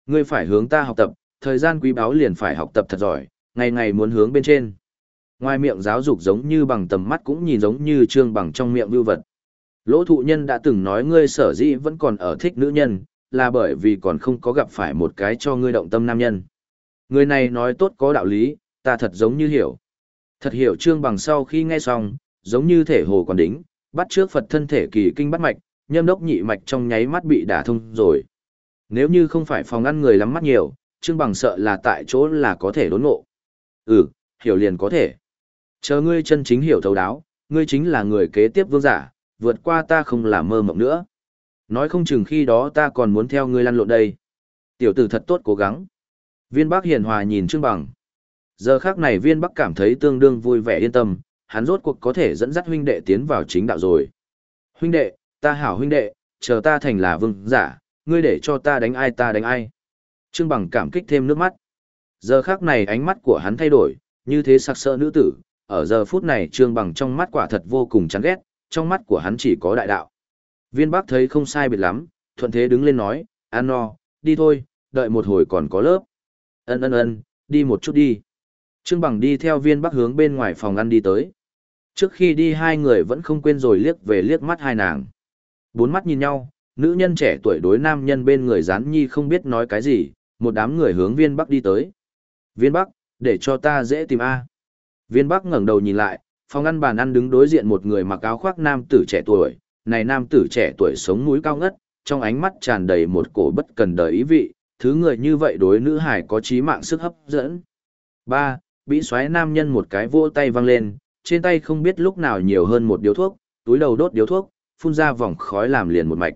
Ngươi phải hướng ta học tập, thời gian quý báu liền phải học tập thật giỏi, ngày ngày muốn hướng bên trên. Ngoài miệng giáo dục giống như bằng tầm mắt cũng nhìn giống như Trương Bằng trong miệng vưu vật. Lỗ thụ nhân đã từng nói ngươi sở dĩ vẫn còn ở thích nữ nhân, là bởi vì còn không có gặp phải một cái cho ngươi động tâm nam nhân. Người này nói tốt có đạo lý, ta thật giống như hiểu. Thật hiểu trương bằng sau khi nghe xong, giống như thể hồ còn đính, bắt trước Phật thân thể kỳ kinh bắt mạch, nhâm đốc nhị mạch trong nháy mắt bị đả thông rồi. Nếu như không phải phòng ăn người lắm mắt nhiều, trương bằng sợ là tại chỗ là có thể đốn ngộ. Ừ, hiểu liền có thể. Chờ ngươi chân chính hiểu thấu đáo, ngươi chính là người kế tiếp vương giả, vượt qua ta không làm mơ mộng nữa. Nói không chừng khi đó ta còn muốn theo ngươi lăn lộn đây. Tiểu tử thật tốt cố gắng. Viên bác hiền hòa nhìn Trương Bằng. Giờ khác này viên Bắc cảm thấy tương đương vui vẻ yên tâm, hắn rốt cuộc có thể dẫn dắt huynh đệ tiến vào chính đạo rồi. Huynh đệ, ta hảo huynh đệ, chờ ta thành là vương giả, ngươi để cho ta đánh ai ta đánh ai. Trương Bằng cảm kích thêm nước mắt. Giờ khác này ánh mắt của hắn thay đổi, như thế sặc sỡ nữ tử, ở giờ phút này Trương Bằng trong mắt quả thật vô cùng chán ghét, trong mắt của hắn chỉ có đại đạo. Viên Bắc thấy không sai biệt lắm, thuận thế đứng lên nói, ăn no, đi thôi, đợi một hồi còn có lớp. Ân ân ân, đi một chút đi. Trương Bằng đi theo viên Bắc hướng bên ngoài phòng ăn đi tới. Trước khi đi hai người vẫn không quên rồi liếc về liếc mắt hai nàng. Bốn mắt nhìn nhau, nữ nhân trẻ tuổi đối nam nhân bên người gián nhi không biết nói cái gì, một đám người hướng viên Bắc đi tới. Viên Bắc, để cho ta dễ tìm A. Viên Bắc ngẩng đầu nhìn lại, phòng ăn bàn ăn đứng đối diện một người mặc áo khoác nam tử trẻ tuổi, này nam tử trẻ tuổi sống mũi cao ngất, trong ánh mắt tràn đầy một cổ bất cần đời ý vị, thứ người như vậy đối nữ hải có trí mạng sức hấp dẫn. Ba, Bị xoáy nam nhân một cái vỗ tay văng lên, trên tay không biết lúc nào nhiều hơn một điếu thuốc, túi đầu đốt điếu thuốc, phun ra vòng khói làm liền một mạch.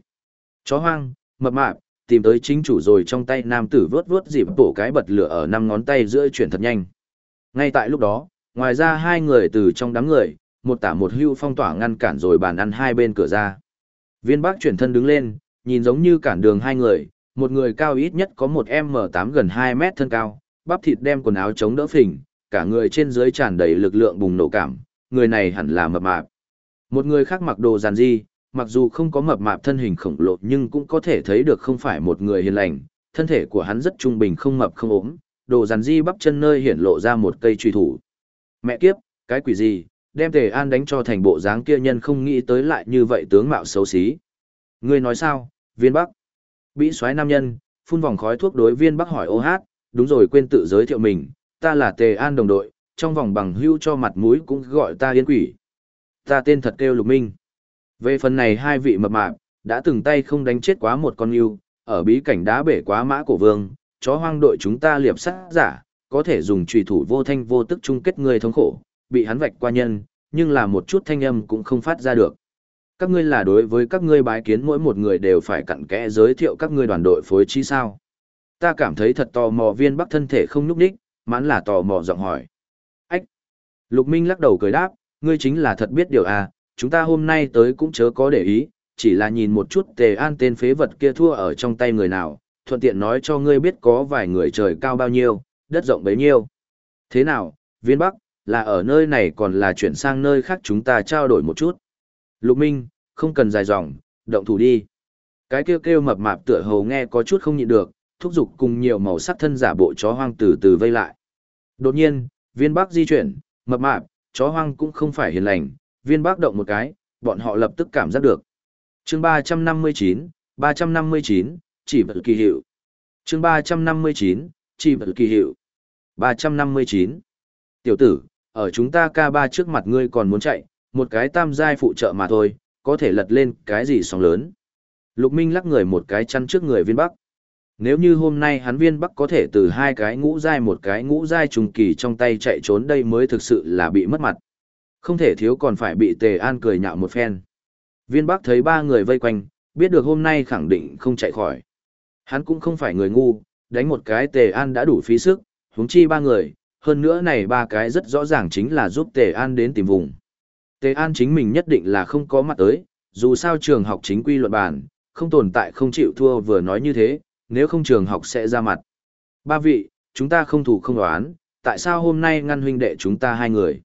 Chó hoang, mập mạp, tìm tới chính chủ rồi trong tay nam tử vớt vớt dịp bổ cái bật lửa ở năm ngón tay giữa chuyển thật nhanh. Ngay tại lúc đó, ngoài ra hai người từ trong đám người, một tả một hưu phong tỏa ngăn cản rồi bàn ăn hai bên cửa ra. Viên bác chuyển thân đứng lên, nhìn giống như cản đường hai người, một người cao ít nhất có một M8 gần 2 mét thân cao, bắp thịt đem quần áo chống đỡ phình, cả người trên dưới tràn đầy lực lượng bùng nổ cảm, người này hẳn là mập mạp. Một người khác mặc đồ giàn di, mặc dù không có mập mạp thân hình khổng lồ nhưng cũng có thể thấy được không phải một người hiền lành, thân thể của hắn rất trung bình không mập không ốm, đồ giàn di bắp chân nơi hiển lộ ra một cây truy thủ. Mẹ kiếp, cái quỷ gì, đem Tề An đánh cho thành bộ dáng kia nhân không nghĩ tới lại như vậy tướng mạo xấu xí. Ngươi nói sao, viên bắc? Bị xoáy nam nhân, phun vòng khói thuốc đối viên bắc hỏi ô hát, đúng rồi quên tự giới thiệu mình, ta là Tề An đồng đội, trong vòng bằng hưu cho mặt mũi cũng gọi ta yên quỷ. Ta tên thật kêu Lục Minh. Về phần này hai vị mập mạp, đã từng tay không đánh chết quá một con yêu, ở bí cảnh đá bể quá mã cổ vương, chó hoang đội chúng ta liệp sát giả, có thể dùng trùy thủ vô thanh vô tức chung kết người thống khổ, bị hắn vạch qua nhân, nhưng là một chút thanh âm cũng không phát ra được. Các ngươi là đối với các ngươi bái kiến mỗi một người đều phải cặn kẽ giới thiệu các ngươi đoàn đội phối trí sao. Ta cảm thấy thật tò mò viên bắc thân thể không núp đích, mãn là tò mò giọng hỏi. Ách! Lục Minh lắc đầu cười đáp, ngươi chính là thật biết điều à, chúng ta hôm nay tới cũng chớ có để ý, chỉ là nhìn một chút tề an tên phế vật kia thua ở trong tay người nào, thuận tiện nói cho ngươi biết có vài người trời cao bao nhiêu, đất rộng bấy nhiêu. Thế nào, viên bắc, là ở nơi này còn là chuyển sang nơi khác chúng ta trao đổi một chút. Lục Minh, không cần dài dòng, động thủ đi. Cái kêu kêu mập mạp tựa hồ nghe có chút không nhịn được, thúc giục cùng nhiều màu sắc thân giả bộ chó hoang từ từ vây lại. Đột nhiên, viên bắc di chuyển, mập mạp, chó hoang cũng không phải hiền lành, viên bắc động một cái, bọn họ lập tức cảm giác được. chương 359, 359, chỉ vật kỳ hiệu. chương 359, chỉ vật kỳ hiệu. 359. Tiểu tử, ở chúng ta ca ba trước mặt ngươi còn muốn chạy, một cái tam giai phụ trợ mà thôi, có thể lật lên cái gì sóng lớn. Lục Minh lắc người một cái chăn trước người viên bắc. Nếu như hôm nay hắn viên bắc có thể từ hai cái ngũ giai một cái ngũ giai trùng kỳ trong tay chạy trốn đây mới thực sự là bị mất mặt. Không thể thiếu còn phải bị tề an cười nhạo một phen. Viên bắc thấy ba người vây quanh, biết được hôm nay khẳng định không chạy khỏi. Hắn cũng không phải người ngu, đánh một cái tề an đã đủ phí sức, huống chi ba người, hơn nữa này ba cái rất rõ ràng chính là giúp tề an đến tìm vùng. Tề an chính mình nhất định là không có mặt tới, dù sao trường học chính quy luận bản, không tồn tại không chịu thua vừa nói như thế, nếu không trường học sẽ ra mặt. Ba vị, chúng ta không thủ không đoán, tại sao hôm nay ngăn huynh đệ chúng ta hai người?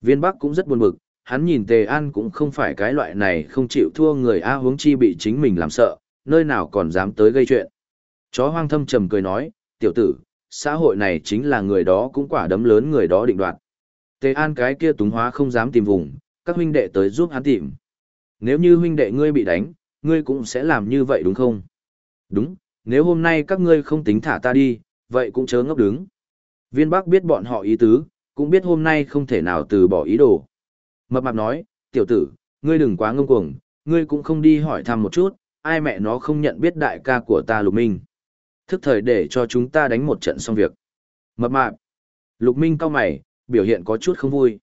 Viên Bắc cũng rất buồn bực, hắn nhìn Tề An cũng không phải cái loại này không chịu thua người A huống chi bị chính mình làm sợ, nơi nào còn dám tới gây chuyện. Chó hoang thâm trầm cười nói, tiểu tử, xã hội này chính là người đó cũng quả đấm lớn người đó định đoạt. Tề An cái kia túng hóa không dám tìm vùng, các huynh đệ tới giúp hắn tìm. Nếu như huynh đệ ngươi bị đánh, ngươi cũng sẽ làm như vậy đúng không? Đúng, nếu hôm nay các ngươi không tính thả ta đi, vậy cũng chớ ngốc đứng. Viên Bắc biết bọn họ ý tứ, cũng biết hôm nay không thể nào từ bỏ ý đồ. Mập mạp nói, tiểu tử, ngươi đừng quá ngông cuồng, ngươi cũng không đi hỏi thăm một chút, ai mẹ nó không nhận biết đại ca của ta Lục Minh. Thức thời để cho chúng ta đánh một trận xong việc. Mập mạp. Lục Minh cao mày, biểu hiện có chút không vui.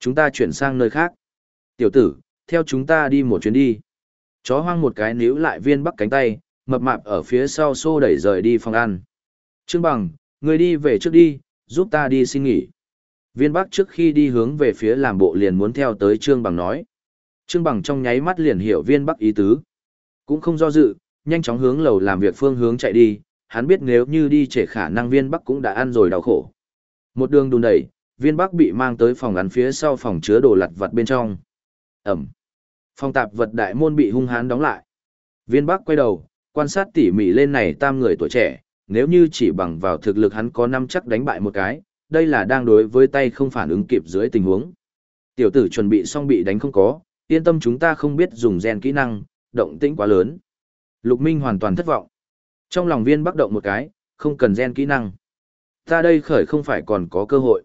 Chúng ta chuyển sang nơi khác. Tiểu tử, theo chúng ta đi một chuyến đi. Chó hoang một cái níu lại viên bắc cánh tay, mập mạp ở phía sau xô đẩy rời đi phòng ăn. Trương Bằng, người đi về trước đi, giúp ta đi xin nghỉ. Viên Bắc trước khi đi hướng về phía làm bộ liền muốn theo tới Trương Bằng nói. Trương Bằng trong nháy mắt liền hiểu Viên Bắc ý tứ. Cũng không do dự, nhanh chóng hướng lầu làm việc phương hướng chạy đi, hắn biết nếu như đi trễ khả năng Viên Bắc cũng đã ăn rồi đau khổ. Một đường đùn đẩy, Viên Bắc bị mang tới phòng ăn phía sau phòng chứa đồ lặt vặt bên trong. Ẩm. Phòng tạp vật đại môn bị hung hãn đóng lại. Viên Bắc quay đầu, quan sát tỉ mỉ lên này tam người tuổi trẻ, nếu như chỉ bằng vào thực lực hắn có năm chắc đánh bại một cái, đây là đang đối với tay không phản ứng kịp dưới tình huống. Tiểu tử chuẩn bị xong bị đánh không có, yên tâm chúng ta không biết dùng gen kỹ năng, động tĩnh quá lớn. Lục Minh hoàn toàn thất vọng. Trong lòng viên bắc động một cái, không cần gen kỹ năng. Ta đây khởi không phải còn có cơ hội.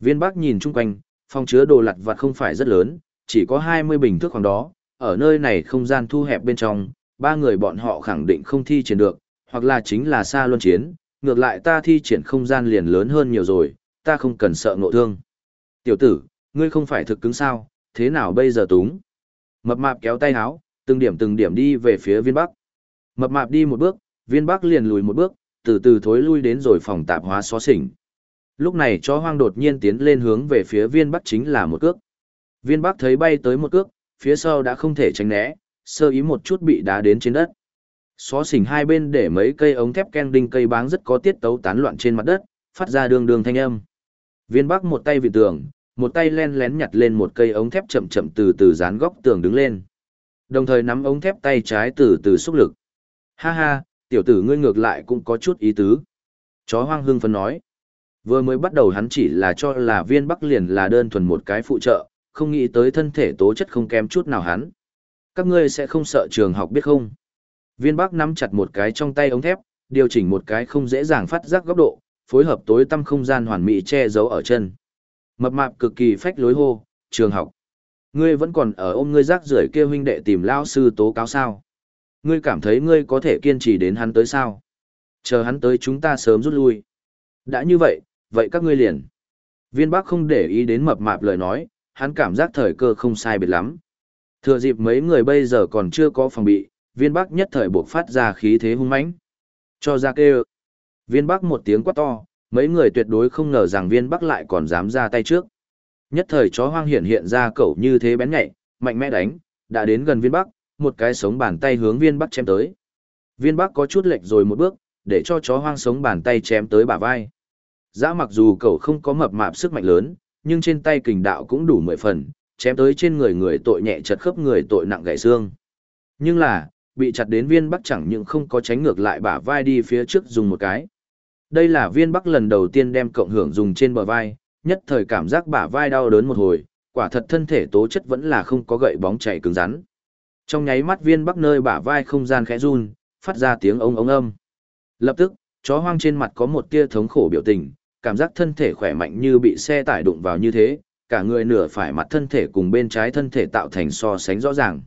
Viên bắc nhìn chung quanh, phòng chứa đồ lặt vặt không phải rất lớn, chỉ có 20 bình thước khoảng đó, ở nơi này không gian thu hẹp bên trong, ba người bọn họ khẳng định không thi triển được, hoặc là chính là xa luân chiến, ngược lại ta thi triển không gian liền lớn hơn nhiều rồi, ta không cần sợ ngộ thương. Tiểu tử, ngươi không phải thực cứng sao, thế nào bây giờ túng? Mập mạp kéo tay áo, từng điểm từng điểm đi về phía viên bắc. Mập mạp đi một bước, viên bắc liền lùi một bước, từ từ thối lui đến rồi phòng tạp hóa xóa xỉnh. Lúc này chó hoang đột nhiên tiến lên hướng về phía viên bắc chính là một cước. Viên bắc thấy bay tới một cước, phía sau đã không thể tránh né, sơ ý một chút bị đá đến trên đất. Xóa xỉnh hai bên để mấy cây ống thép ken đinh cây báng rất có tiết tấu tán loạn trên mặt đất, phát ra đường đường thanh âm. Viên bắc một tay vị tường, một tay len lén nhặt lên một cây ống thép chậm chậm từ từ dán góc tường đứng lên. Đồng thời nắm ống thép tay trái từ từ xúc lực. Ha ha, tiểu tử ngươi ngược lại cũng có chút ý tứ. Chó hoang hưng phấn nói. Vừa mới bắt đầu hắn chỉ là cho là viên bắc liền là đơn thuần một cái phụ trợ, không nghĩ tới thân thể tố chất không kém chút nào hắn. Các ngươi sẽ không sợ trường học biết không? Viên bắc nắm chặt một cái trong tay ống thép, điều chỉnh một cái không dễ dàng phát giác góc độ, phối hợp tối tăm không gian hoàn mỹ che giấu ở chân. Mập mạp cực kỳ phách lối hô, trường học. Ngươi vẫn còn ở ôm ngươi rác rưởi kia huynh đệ tìm lao sư tố cáo sao? Ngươi cảm thấy ngươi có thể kiên trì đến hắn tới sao? Chờ hắn tới chúng ta sớm rút lui. Đã như vậy, vậy các ngươi liền. Viên bắc không để ý đến mập mạp lời nói, hắn cảm giác thời cơ không sai biệt lắm. Thừa dịp mấy người bây giờ còn chưa có phòng bị, viên Bắc nhất thời buộc phát ra khí thế hung mãnh. Cho ra kêu. Viên Bắc một tiếng quát to, mấy người tuyệt đối không ngờ rằng viên bắc lại còn dám ra tay trước. Nhất thời chó hoang hiện hiện ra cẩu như thế bén nhạy, mạnh mẽ đánh, đã đến gần viên bắc, một cái sống bàn tay hướng viên bắc chém tới. Viên bắc có chút lệch rồi một bước, để cho chó hoang sống bàn tay chém tới bả vai. Dã mặc dù cậu không có mập mạp sức mạnh lớn, nhưng trên tay kình đạo cũng đủ mười phần, chém tới trên người người tội nhẹ chật khớp người tội nặng gãy xương. Nhưng là, bị chặt đến viên bắc chẳng những không có tránh ngược lại bả vai đi phía trước dùng một cái. Đây là viên bắc lần đầu tiên đem cộng hưởng dùng trên bờ vai, nhất thời cảm giác bả vai đau đớn một hồi, quả thật thân thể tố chất vẫn là không có gậy bóng chảy cứng rắn. Trong nháy mắt viên bắc nơi bả vai không gian khẽ run, phát ra tiếng ống ống âm. Lập tức, chó hoang trên mặt có một tia thống khổ biểu tình, cảm giác thân thể khỏe mạnh như bị xe tải đụng vào như thế, cả người nửa phải mặt thân thể cùng bên trái thân thể tạo thành so sánh rõ ràng.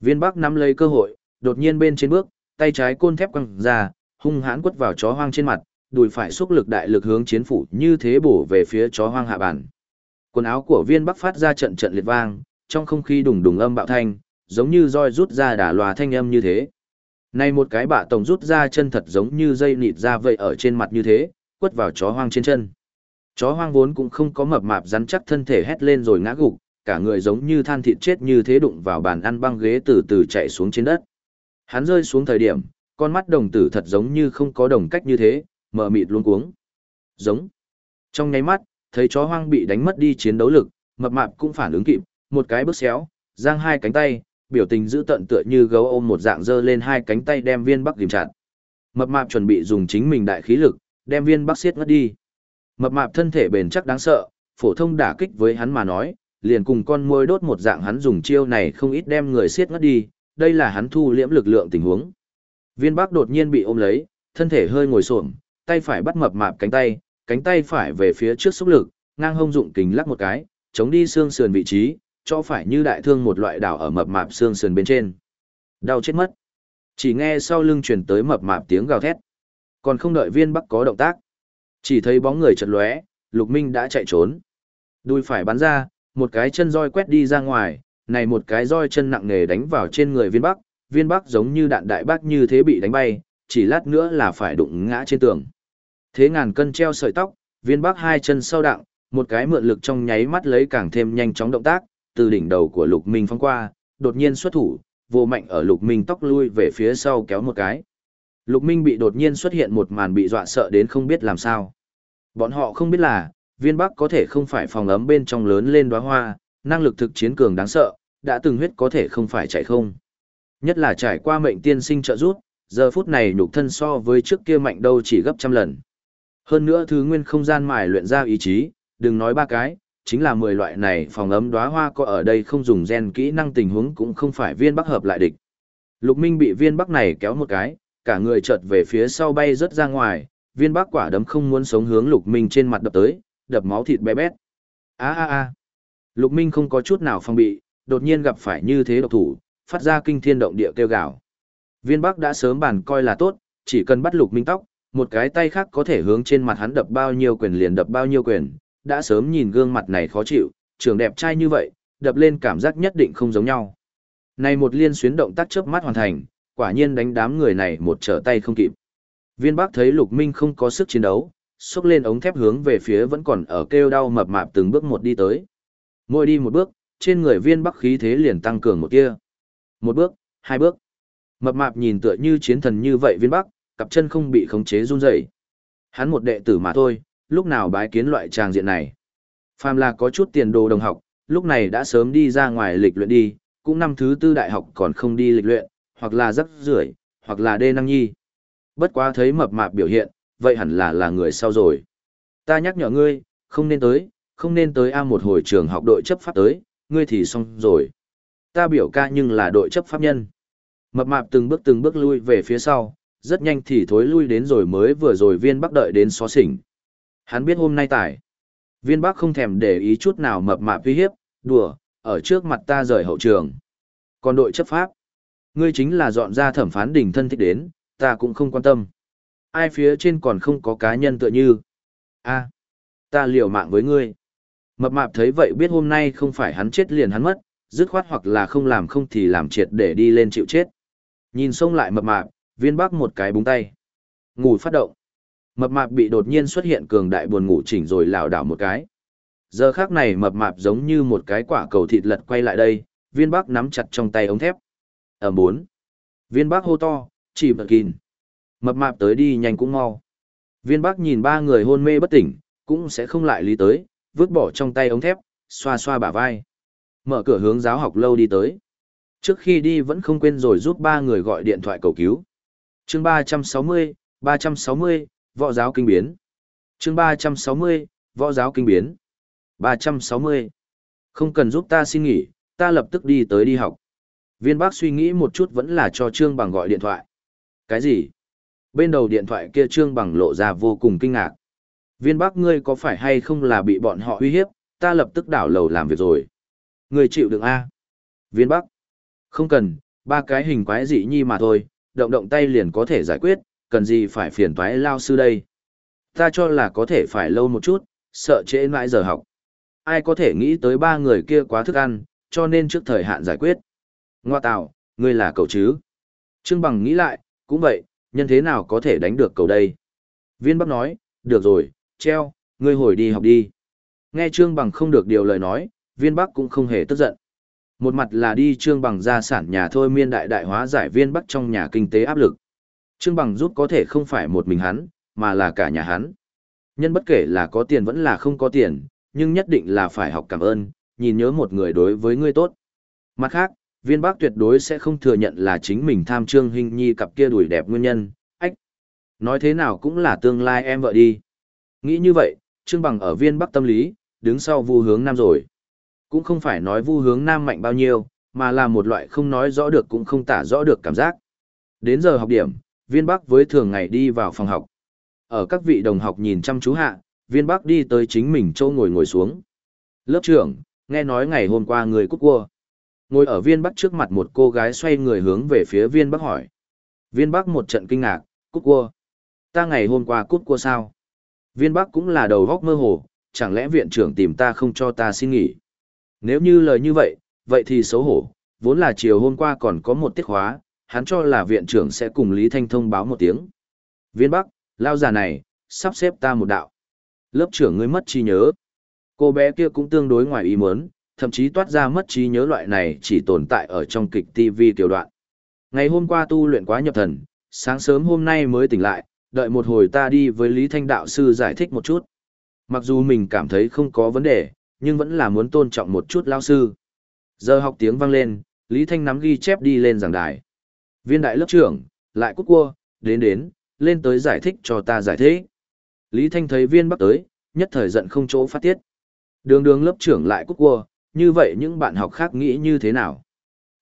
Viên bắc nắm lấy cơ hội, đột nhiên bên trên bước, tay trái côn thép quăng ra, hung hãn quất vào chó hoang trên mặt, đùi phải xúc lực đại lực hướng chiến phủ như thế bổ về phía chó hoang hạ bản. Quần áo của viên bắc phát ra trận trận liệt vang, trong không khí đùng đùng âm bạo thanh, giống như roi rút ra đả lòa thanh âm như thế. Này một cái bạ tổng rút ra chân thật giống như dây nịt ra vậy ở trên mặt như thế, quất vào chó hoang trên chân. Chó hoang vốn cũng không có mập mạp rắn chắc thân thể hét lên rồi ngã gục, cả người giống như than thịt chết như thế đụng vào bàn ăn băng ghế từ từ chạy xuống trên đất. Hắn rơi xuống thời điểm, con mắt đồng tử thật giống như không có đồng cách như thế, mờ mịt luôn cuống. Giống. Trong nháy mắt, thấy chó hoang bị đánh mất đi chiến đấu lực, mập mạp cũng phản ứng kịp, một cái bước xéo, giang hai cánh tay, biểu tình giữ tận tựa như gấu ôm một dạng dơ lên hai cánh tay đem viên bắc kìm chặt. Mập mạp chuẩn bị dùng chính mình đại khí lực, đem viên bắc xiết ngất đi. Mập mạp thân thể bền chắc đáng sợ, phổ thông đả kích với hắn mà nói, liền cùng con môi đốt một dạng hắn dùng chiêu này không ít đem người siết ngất đi, đây là hắn thu liễm lực lượng tình huống. Viên bắc đột nhiên bị ôm lấy, thân thể hơi ngồi xổm, tay phải bắt mập mạp cánh tay, cánh tay phải về phía trước xúc lực, ngang hông dụng kình lắc một cái, chống đi xương sườn vị trí, cho phải như đại thương một loại đảo ở mập mạp xương sườn bên trên. Đau chết mất. Chỉ nghe sau lưng truyền tới mập mạp tiếng gào thét. Còn không đợi viên bắc có động tác. Chỉ thấy bóng người chật lóe, lục minh đã chạy trốn. Đuôi phải bắn ra, một cái chân roi quét đi ra ngoài, này một cái roi chân nặng nề đánh vào trên người viên bắc, viên bắc giống như đạn đại bác như thế bị đánh bay, chỉ lát nữa là phải đụng ngã trên tường. Thế ngàn cân treo sợi tóc, viên bắc hai chân sâu đặng, một cái mượn lực trong nháy mắt lấy càng thêm nhanh chóng động tác, từ đỉnh đầu của lục minh phong qua, đột nhiên xuất thủ, vô mạnh ở lục minh tóc lui về phía sau kéo một cái. Lục minh bị đột nhiên xuất hiện một màn bị dọa sợ đến không biết làm sao. Bọn họ không biết là, viên bắc có thể không phải phòng ấm bên trong lớn lên đóa hoa, năng lực thực chiến cường đáng sợ, đã từng huyết có thể không phải chạy không. Nhất là trải qua mệnh tiên sinh trợ giúp, giờ phút này nhục thân so với trước kia mạnh đâu chỉ gấp trăm lần. Hơn nữa thứ nguyên không gian mài luyện ra ý chí, đừng nói ba cái, chính là 10 loại này phòng ấm đóa hoa có ở đây không dùng gen kỹ năng tình huống cũng không phải viên bắc hợp lại địch. Lục Minh bị viên bắc này kéo một cái, cả người chợt về phía sau bay rất ra ngoài, viên bắc quả đấm không muốn sống hướng Lục Minh trên mặt đập tới, đập máu thịt bé bét. A a a. Lục Minh không có chút nào phòng bị, đột nhiên gặp phải như thế độc thủ, phát ra kinh thiên động địa kêu gào. Viên Bắc đã sớm bàn coi là tốt, chỉ cần bắt Lục Minh tóc, một cái tay khác có thể hướng trên mặt hắn đập bao nhiêu quyền liền đập bao nhiêu quyền, đã sớm nhìn gương mặt này khó chịu, trường đẹp trai như vậy, đập lên cảm giác nhất định không giống nhau. Này một liên xuyến động tác chớp mắt hoàn thành, quả nhiên đánh đám người này một trở tay không kịp. Viên Bắc thấy Lục Minh không có sức chiến đấu, xúc lên ống thép hướng về phía vẫn còn ở kêu đau mập mạp từng bước một đi tới. Mỗi đi một bước, trên người viên Bắc khí thế liền tăng cường một kia. Một bước, hai bước. Mập mạp nhìn tựa như chiến thần như vậy viên Bắc, cặp chân không bị khống chế run rẩy. Hắn một đệ tử mà thôi, lúc nào bái kiến loại tràng diện này. Phàm là có chút tiền đồ đồng học, lúc này đã sớm đi ra ngoài lịch luyện đi, cũng năm thứ tư đại học còn không đi lịch luyện, hoặc là rắc rưởi, hoặc là đê năng nhi. Bất quá thấy mập mạp biểu hiện, vậy hẳn là là người sau rồi. Ta nhắc nhở ngươi, không nên tới, không nên tới A một hồi trường học đội chấp pháp tới, ngươi thì xong rồi. Ta biểu ca nhưng là đội chấp pháp nhân. Mập mạp từng bước từng bước lui về phía sau, rất nhanh thì thối lui đến rồi mới vừa rồi viên bắc đợi đến xó xỉnh. Hắn biết hôm nay tải. Viên bắc không thèm để ý chút nào mập mạp uy hiếp, đùa, ở trước mặt ta rời hậu trường. Còn đội chấp pháp, ngươi chính là dọn ra thẩm phán đỉnh thân thích đến, ta cũng không quan tâm. Ai phía trên còn không có cá nhân tựa như. a ta liều mạng với ngươi. Mập mạp thấy vậy biết hôm nay không phải hắn chết liền hắn mất, dứt khoát hoặc là không làm không thì làm triệt để đi lên chịu chết. Nhìn xông lại mập mạp, viên bắc một cái búng tay. Ngủ phát động. Mập mạp bị đột nhiên xuất hiện cường đại buồn ngủ chỉnh rồi lảo đảo một cái. Giờ khác này mập mạp giống như một cái quả cầu thịt lật quay lại đây, viên bắc nắm chặt trong tay ống thép. Ở bốn. Viên bác hô to, chỉ bật kín. Mập mạp tới đi nhanh cũng mau. Viên bác nhìn ba người hôn mê bất tỉnh, cũng sẽ không lại lý tới, vứt bỏ trong tay ống thép, xoa xoa bả vai. Mở cửa hướng giáo học lâu đi tới. Trước khi đi vẫn không quên rồi giúp ba người gọi điện thoại cầu cứu. chương 360, 360, võ giáo kinh biến. chương 360, võ giáo kinh biến. 360. Không cần giúp ta xin nghỉ, ta lập tức đi tới đi học. Viên bác suy nghĩ một chút vẫn là cho Trương Bằng gọi điện thoại. Cái gì? Bên đầu điện thoại kia Trương Bằng lộ ra vô cùng kinh ngạc. Viên bác ngươi có phải hay không là bị bọn họ uy hiếp, ta lập tức đảo lầu làm việc rồi. Ngươi chịu đựng A. Viên bác. Không cần, ba cái hình quái dị nhi mà thôi, động động tay liền có thể giải quyết, cần gì phải phiền toái lao sư đây. Ta cho là có thể phải lâu một chút, sợ trễ mãi giờ học. Ai có thể nghĩ tới ba người kia quá thức ăn, cho nên trước thời hạn giải quyết. Ngoa tạo, ngươi là cậu chứ? Trương Bằng nghĩ lại, cũng vậy, nhân thế nào có thể đánh được cậu đây? Viên Bắc nói, được rồi, treo, ngươi hồi đi học đi. Nghe Trương Bằng không được điều lời nói, viên Bắc cũng không hề tức giận. Một mặt là đi Trương Bằng gia sản nhà thôi miên đại đại hóa giải viên Bắc trong nhà kinh tế áp lực. Trương Bằng giúp có thể không phải một mình hắn, mà là cả nhà hắn. Nhân bất kể là có tiền vẫn là không có tiền, nhưng nhất định là phải học cảm ơn, nhìn nhớ một người đối với ngươi tốt. Mặt khác, viên bác tuyệt đối sẽ không thừa nhận là chính mình tham trương hình nhi cặp kia đùi đẹp nguyên nhân, ách. Nói thế nào cũng là tương lai em vợ đi. Nghĩ như vậy, Trương Bằng ở viên bắc tâm lý, đứng sau vu hướng nam rồi. Cũng không phải nói vu hướng nam mạnh bao nhiêu, mà là một loại không nói rõ được cũng không tả rõ được cảm giác. Đến giờ học điểm, viên bắc với thường ngày đi vào phòng học. Ở các vị đồng học nhìn chăm chú hạ, viên bắc đi tới chính mình châu ngồi ngồi xuống. Lớp trưởng, nghe nói ngày hôm qua người cút cua. Ngồi ở viên bắc trước mặt một cô gái xoay người hướng về phía viên bắc hỏi. Viên bắc một trận kinh ngạc, cút cua. Ta ngày hôm qua cút cua sao? Viên bắc cũng là đầu góc mơ hồ, chẳng lẽ viện trưởng tìm ta không cho ta xin nghỉ? Nếu như lời như vậy, vậy thì xấu hổ, vốn là chiều hôm qua còn có một tiết khóa, hắn cho là viện trưởng sẽ cùng Lý Thanh thông báo một tiếng. Viên Bắc, lao già này, sắp xếp ta một đạo. Lớp trưởng ngươi mất trí nhớ. Cô bé kia cũng tương đối ngoài ý muốn, thậm chí toát ra mất trí nhớ loại này chỉ tồn tại ở trong kịch TV tiểu đoạn. Ngày hôm qua tu luyện quá nhập thần, sáng sớm hôm nay mới tỉnh lại, đợi một hồi ta đi với Lý Thanh đạo sư giải thích một chút. Mặc dù mình cảm thấy không có vấn đề, nhưng vẫn là muốn tôn trọng một chút lao sư. Giờ học tiếng vang lên, Lý Thanh nắm ghi chép đi lên giảng đài. Viên đại lớp trưởng, lại cút cua, đến đến, lên tới giải thích cho ta giải thích. Lý Thanh thấy viên bắc tới, nhất thời giận không chỗ phát tiết. Đường đường lớp trưởng lại cút cua, như vậy những bạn học khác nghĩ như thế nào?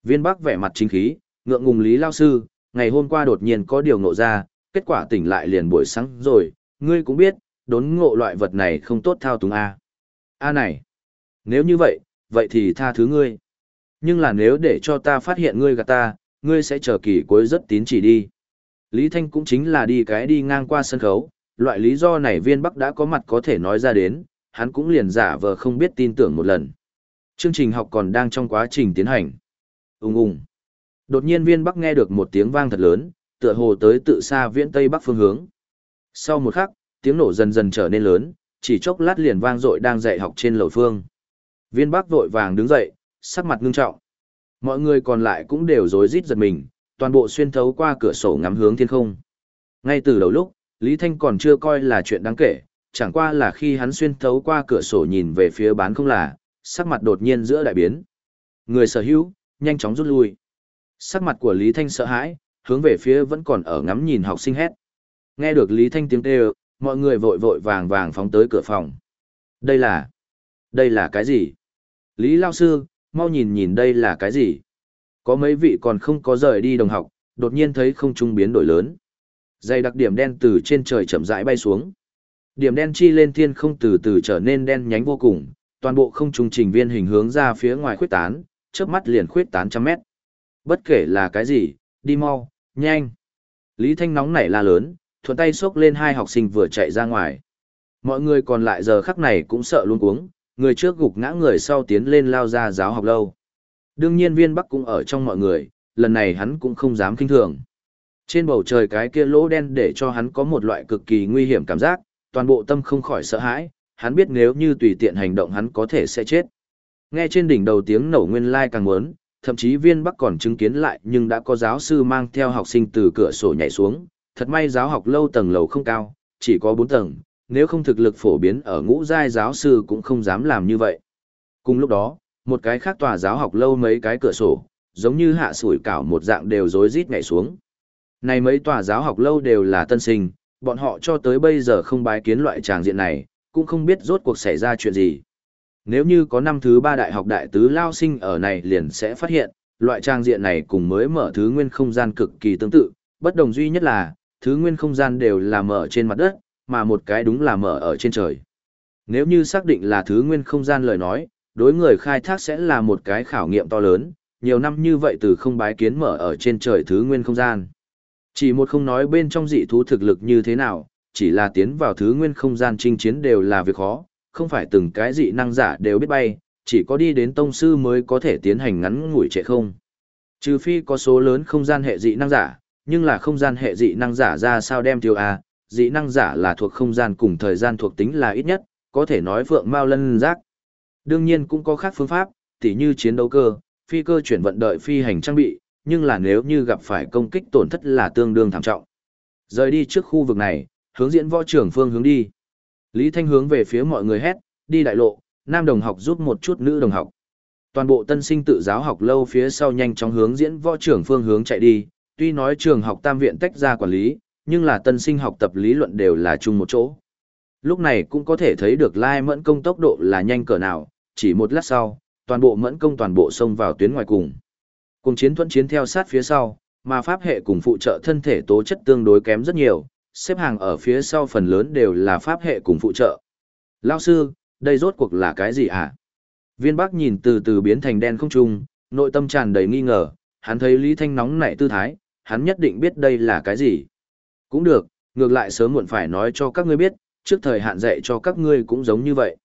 Viên bắc vẻ mặt chính khí, ngượng ngùng Lý Lao Sư, ngày hôm qua đột nhiên có điều ngộ ra, kết quả tỉnh lại liền buổi sáng rồi, ngươi cũng biết, đốn ngộ loại vật này không tốt thao túng A. A này, nếu như vậy, vậy thì tha thứ ngươi. Nhưng là nếu để cho ta phát hiện ngươi gạt ta, ngươi sẽ chờ kỳ cuối rất tín chỉ đi. Lý Thanh cũng chính là đi cái đi ngang qua sân khấu, loại lý do này viên bắc đã có mặt có thể nói ra đến, hắn cũng liền giả vờ không biết tin tưởng một lần. Chương trình học còn đang trong quá trình tiến hành. Ung ung. Đột nhiên viên bắc nghe được một tiếng vang thật lớn, tựa hồ tới tự xa viễn tây bắc phương hướng. Sau một khắc, tiếng nổ dần dần trở nên lớn, chỉ chốc lát liền vang dội đang dạy học trên lầu phương. Viên bắc vội vàng đứng dậy, sắc mặt ngưng trọng. Mọi người còn lại cũng đều rối rít giật mình, toàn bộ xuyên thấu qua cửa sổ ngắm hướng thiên không. Ngay từ đầu lúc, Lý Thanh còn chưa coi là chuyện đáng kể, chẳng qua là khi hắn xuyên thấu qua cửa sổ nhìn về phía bán không là, sắc mặt đột nhiên giữa đại biến. Người sở hữu, nhanh chóng rút lui. Sắc mặt của Lý Thanh sợ hãi, hướng về phía vẫn còn ở ngắm nhìn học sinh hét. Nghe được Lý Thanh tiếng kêu, mọi người vội vội vàng vàng phóng tới cửa phòng. Đây là... Đây là cái gì? Lý Lao Sư, mau nhìn nhìn đây là cái gì? Có mấy vị còn không có rời đi đồng học, đột nhiên thấy không trung biến đổi lớn. Dày đặc điểm đen từ trên trời chậm rãi bay xuống. Điểm đen chi lên thiên không từ từ trở nên đen nhánh vô cùng, toàn bộ không trung trình viên hình hướng ra phía ngoài khuyết tán, chớp mắt liền khuyết tán trăm mét. Bất kể là cái gì, đi mau, nhanh. Lý Thanh nóng nảy la lớn, thuận tay xốc lên hai học sinh vừa chạy ra ngoài. Mọi người còn lại giờ khắc này cũng sợ luôn cuống, người trước gục ngã người sau tiến lên lao ra giáo học lâu. Đương nhiên viên bắc cũng ở trong mọi người, lần này hắn cũng không dám kinh thường. Trên bầu trời cái kia lỗ đen để cho hắn có một loại cực kỳ nguy hiểm cảm giác, toàn bộ tâm không khỏi sợ hãi, hắn biết nếu như tùy tiện hành động hắn có thể sẽ chết. Nghe trên đỉnh đầu tiếng nổ nguyên lai càng muốn, thậm chí viên bắc còn chứng kiến lại nhưng đã có giáo sư mang theo học sinh từ cửa sổ nhảy xuống, thật may giáo học lâu tầng lầu không cao, chỉ có 4 tầng, nếu không thực lực phổ biến ở ngũ giai giáo sư cũng không dám làm như vậy. Cùng lúc đó, một cái khác tòa giáo học lâu mấy cái cửa sổ, giống như hạ sủi cảo một dạng đều rối rít nhảy xuống. Này mấy tòa giáo học lâu đều là tân sinh, bọn họ cho tới bây giờ không bái kiến loại tràng diện này, cũng không biết rốt cuộc xảy ra chuyện gì. Nếu như có năm thứ ba đại học đại tứ lao sinh ở này liền sẽ phát hiện, loại trang diện này cùng mới mở thứ nguyên không gian cực kỳ tương tự, bất đồng duy nhất là, thứ nguyên không gian đều là mở trên mặt đất, mà một cái đúng là mở ở trên trời. Nếu như xác định là thứ nguyên không gian lời nói, đối người khai thác sẽ là một cái khảo nghiệm to lớn, nhiều năm như vậy từ không bái kiến mở ở trên trời thứ nguyên không gian. Chỉ một không nói bên trong dị thú thực lực như thế nào, chỉ là tiến vào thứ nguyên không gian chinh chiến đều là việc khó, không phải từng cái dị năng giả đều biết bay, chỉ có đi đến tông sư mới có thể tiến hành ngắn ngủi trệ không. Trừ phi có số lớn không gian hệ dị năng giả, nhưng là không gian hệ dị năng giả ra sao đem tiêu a, dị năng giả là thuộc không gian cùng thời gian thuộc tính là ít nhất, có thể nói vượng mao lân giác. Đương nhiên cũng có khác phương pháp, tỉ như chiến đấu cơ, phi cơ chuyển vận đợi phi hành trang bị, nhưng là nếu như gặp phải công kích tổn thất là tương đương thảm trọng. Rời đi trước khu vực này, hướng diễn võ trưởng phương hướng đi. Lý Thanh hướng về phía mọi người hét, đi đại lộ, nam đồng học giúp một chút nữ đồng học. Toàn bộ tân sinh tự giáo học lâu phía sau nhanh chóng hướng diễn võ trưởng phương hướng chạy đi, tuy nói trường học tam viện tách ra quản lý, nhưng là tân sinh học tập lý luận đều là chung một chỗ. Lúc này cũng có thể thấy được Lai Mẫn Công tốc độ là nhanh cỡ nào, chỉ một lát sau, toàn bộ Mẫn Công toàn bộ xông vào tuyến ngoài cùng. Cùng chiến thuẫn chiến theo sát phía sau, mà pháp hệ cùng phụ trợ thân thể tố chất tương đối kém rất nhiều, xếp hàng ở phía sau phần lớn đều là pháp hệ cùng phụ trợ. Lao sư, đây rốt cuộc là cái gì hả? Viên Bắc nhìn từ từ biến thành đen không trung, nội tâm tràn đầy nghi ngờ, hắn thấy Lý Thanh nóng nảy tư thái, hắn nhất định biết đây là cái gì. Cũng được, ngược lại sớm muộn phải nói cho các ngươi biết, trước thời hạn dạy cho các ngươi cũng giống như vậy.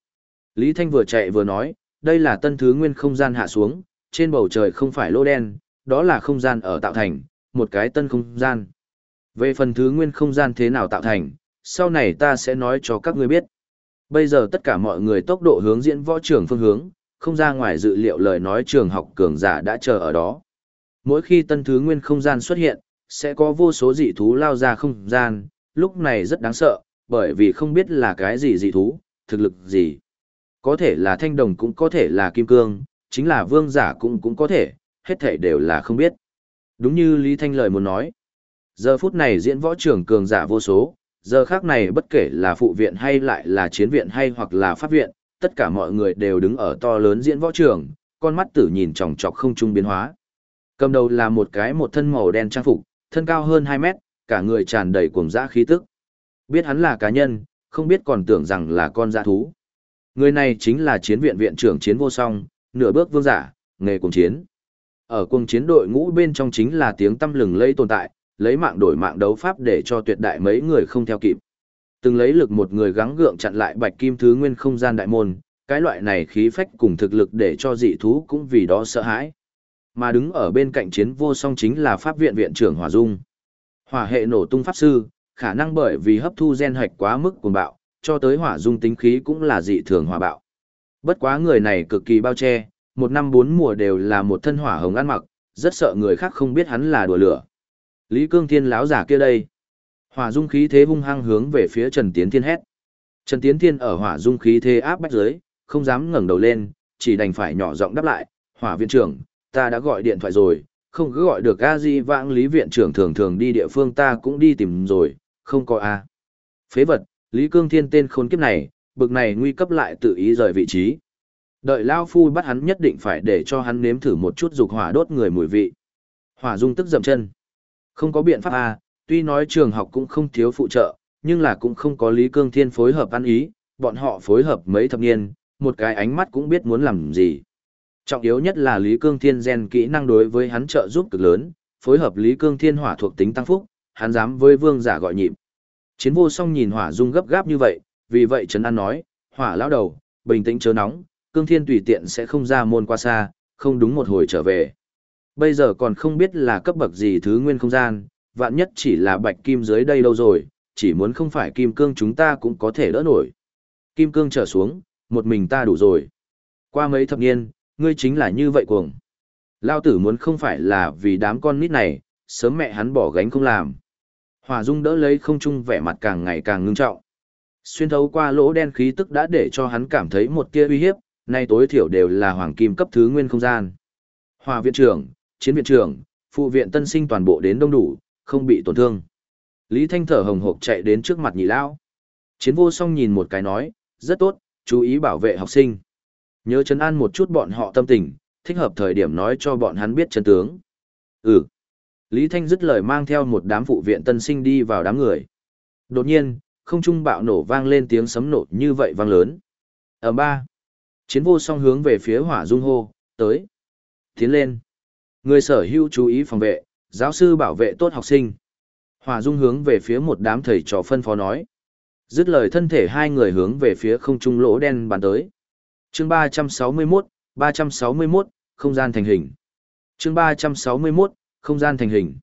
Lý Thanh vừa chạy vừa nói, đây là tân thứ nguyên không gian hạ xuống, trên bầu trời không phải lô đen, đó là không gian ở tạo thành, một cái tân không gian. Về phần thứ nguyên không gian thế nào tạo thành, sau này ta sẽ nói cho các ngươi biết. Bây giờ tất cả mọi người tốc độ hướng diễn võ trường phương hướng, không ra ngoài dự liệu lời nói trường học cường giả đã chờ ở đó. Mỗi khi tân thứ nguyên không gian xuất hiện, sẽ có vô số dị thú lao ra không gian, lúc này rất đáng sợ, bởi vì không biết là cái gì dị thú, thực lực gì? Có thể là thanh đồng cũng có thể là kim cương, chính là vương giả cũng cũng có thể, hết thảy đều là không biết. Đúng như Lý Thanh lời muốn nói. Giờ phút này diễn võ trưởng cường giả vô số, giờ khác này bất kể là phụ viện hay lại là chiến viện hay hoặc là pháp viện, tất cả mọi người đều đứng ở to lớn diễn võ trường, con mắt tử nhìn chòng chọc không trung biến hóa. Cầm đầu là một cái một thân màu đen trang phục, thân cao hơn 2 mét, cả người tràn đầy cuồng dã khí tức. Biết hắn là cá nhân, không biết còn tưởng rằng là con dã thú. Người này chính là chiến viện viện trưởng chiến vô song, nửa bước vương giả, nghề cùng chiến. Ở cuồng chiến đội ngũ bên trong chính là tiếng tâm lừng lây tồn tại, lấy mạng đổi mạng đấu pháp để cho tuyệt đại mấy người không theo kịp. Từng lấy lực một người gắng gượng chặn lại bạch kim thứ nguyên không gian đại môn, cái loại này khí phách cùng thực lực để cho dị thú cũng vì đó sợ hãi. Mà đứng ở bên cạnh chiến vô song chính là pháp viện viện trưởng Hỏa Dung. Hỏa hệ nổ tung pháp sư, khả năng bởi vì hấp thu gen hạch quá mức cuồng bạo, cho tới hỏa dung tính khí cũng là dị thường hỏa bạo. Bất quá người này cực kỳ bao che, một năm bốn mùa đều là một thân hỏa hồng ăn mặc, rất sợ người khác không biết hắn là đùa lửa. Lý Cương Thiên láo giả kia đây. Hỏa dung khí thế hung hăng hướng về phía Trần Tiến Thiên hét. Trần Tiến Thiên ở hỏa dung khí thế áp bách dưới, không dám ngẩng đầu lên, chỉ đành phải nhỏ giọng đáp lại, "Hỏa viện trưởng, ta đã gọi điện thoại rồi, không cứ gọi được a di vãng lý viện trưởng thường thường đi địa phương ta cũng đi tìm rồi, không có a." Phế vật, Lý Cương Thiên tên khốn kiếp này, bực này nguy cấp lại tự ý rời vị trí. Đợi Lao Phu bắt hắn nhất định phải để cho hắn nếm thử một chút dục hỏa đốt người mùi vị. Hỏa dung tức dậm chân. Không có biện pháp à? tuy nói trường học cũng không thiếu phụ trợ, nhưng là cũng không có Lý Cương Thiên phối hợp ăn ý, bọn họ phối hợp mấy thập niên, một cái ánh mắt cũng biết muốn làm gì. Trọng yếu nhất là Lý Cương Thiên gen kỹ năng đối với hắn trợ giúp cực lớn, phối hợp Lý Cương Thiên hỏa thuộc tính tăng phúc, hắn dám với vương giả gọi nhịp. Chiến vô song nhìn hỏa dung gấp gáp như vậy, vì vậy Trấn An nói, hỏa lão đầu, bình tĩnh chớ nóng, Cương Thiên tùy tiện sẽ không ra môn qua xa, không đúng một hồi trở về. Bây giờ còn không biết là cấp bậc gì thứ nguyên không gian, vạn nhất chỉ là bạch kim dưới đây đâu rồi, chỉ muốn không phải kim cương chúng ta cũng có thể đỡ nổi. Kim cương trở xuống, một mình ta đủ rồi. Qua mấy thập niên, ngươi chính là như vậy cuồng. Lao tử muốn không phải là vì đám con nít này, sớm mẹ hắn bỏ gánh không làm. Hòa Dung đỡ lấy không trung vẻ mặt càng ngày càng ngưng trọng. Xuyên thấu qua lỗ đen khí tức đã để cho hắn cảm thấy một tia uy hiếp, nay tối thiểu đều là hoàng kim cấp thứ nguyên không gian. Hòa viện trưởng, chiến viện trưởng, phụ viện tân sinh toàn bộ đến đông đủ, không bị tổn thương. Lý Thanh thở hồng hộc chạy đến trước mặt nhị lão. Chiến vô song nhìn một cái nói, rất tốt, chú ý bảo vệ học sinh. Nhớ chấn an một chút bọn họ tâm tình, thích hợp thời điểm nói cho bọn hắn biết chân tướng. Ừ. Lý Thanh dứt lời mang theo một đám phụ viện tân sinh đi vào đám người. Đột nhiên, không trung bạo nổ vang lên tiếng sấm nổ như vậy vang lớn. Ở ba, chiến vô song hướng về phía hỏa dung hô, tới. Tiến lên. Người sở hữu chú ý phòng vệ, giáo sư bảo vệ tốt học sinh. Hòa dung hướng về phía một đám thầy trò phân phó nói. Dứt lời thân thể hai người hướng về phía không trung lỗ đen bàn tới. Chương 361, 361, không gian thành hình. Chương 361, không gian thành hình.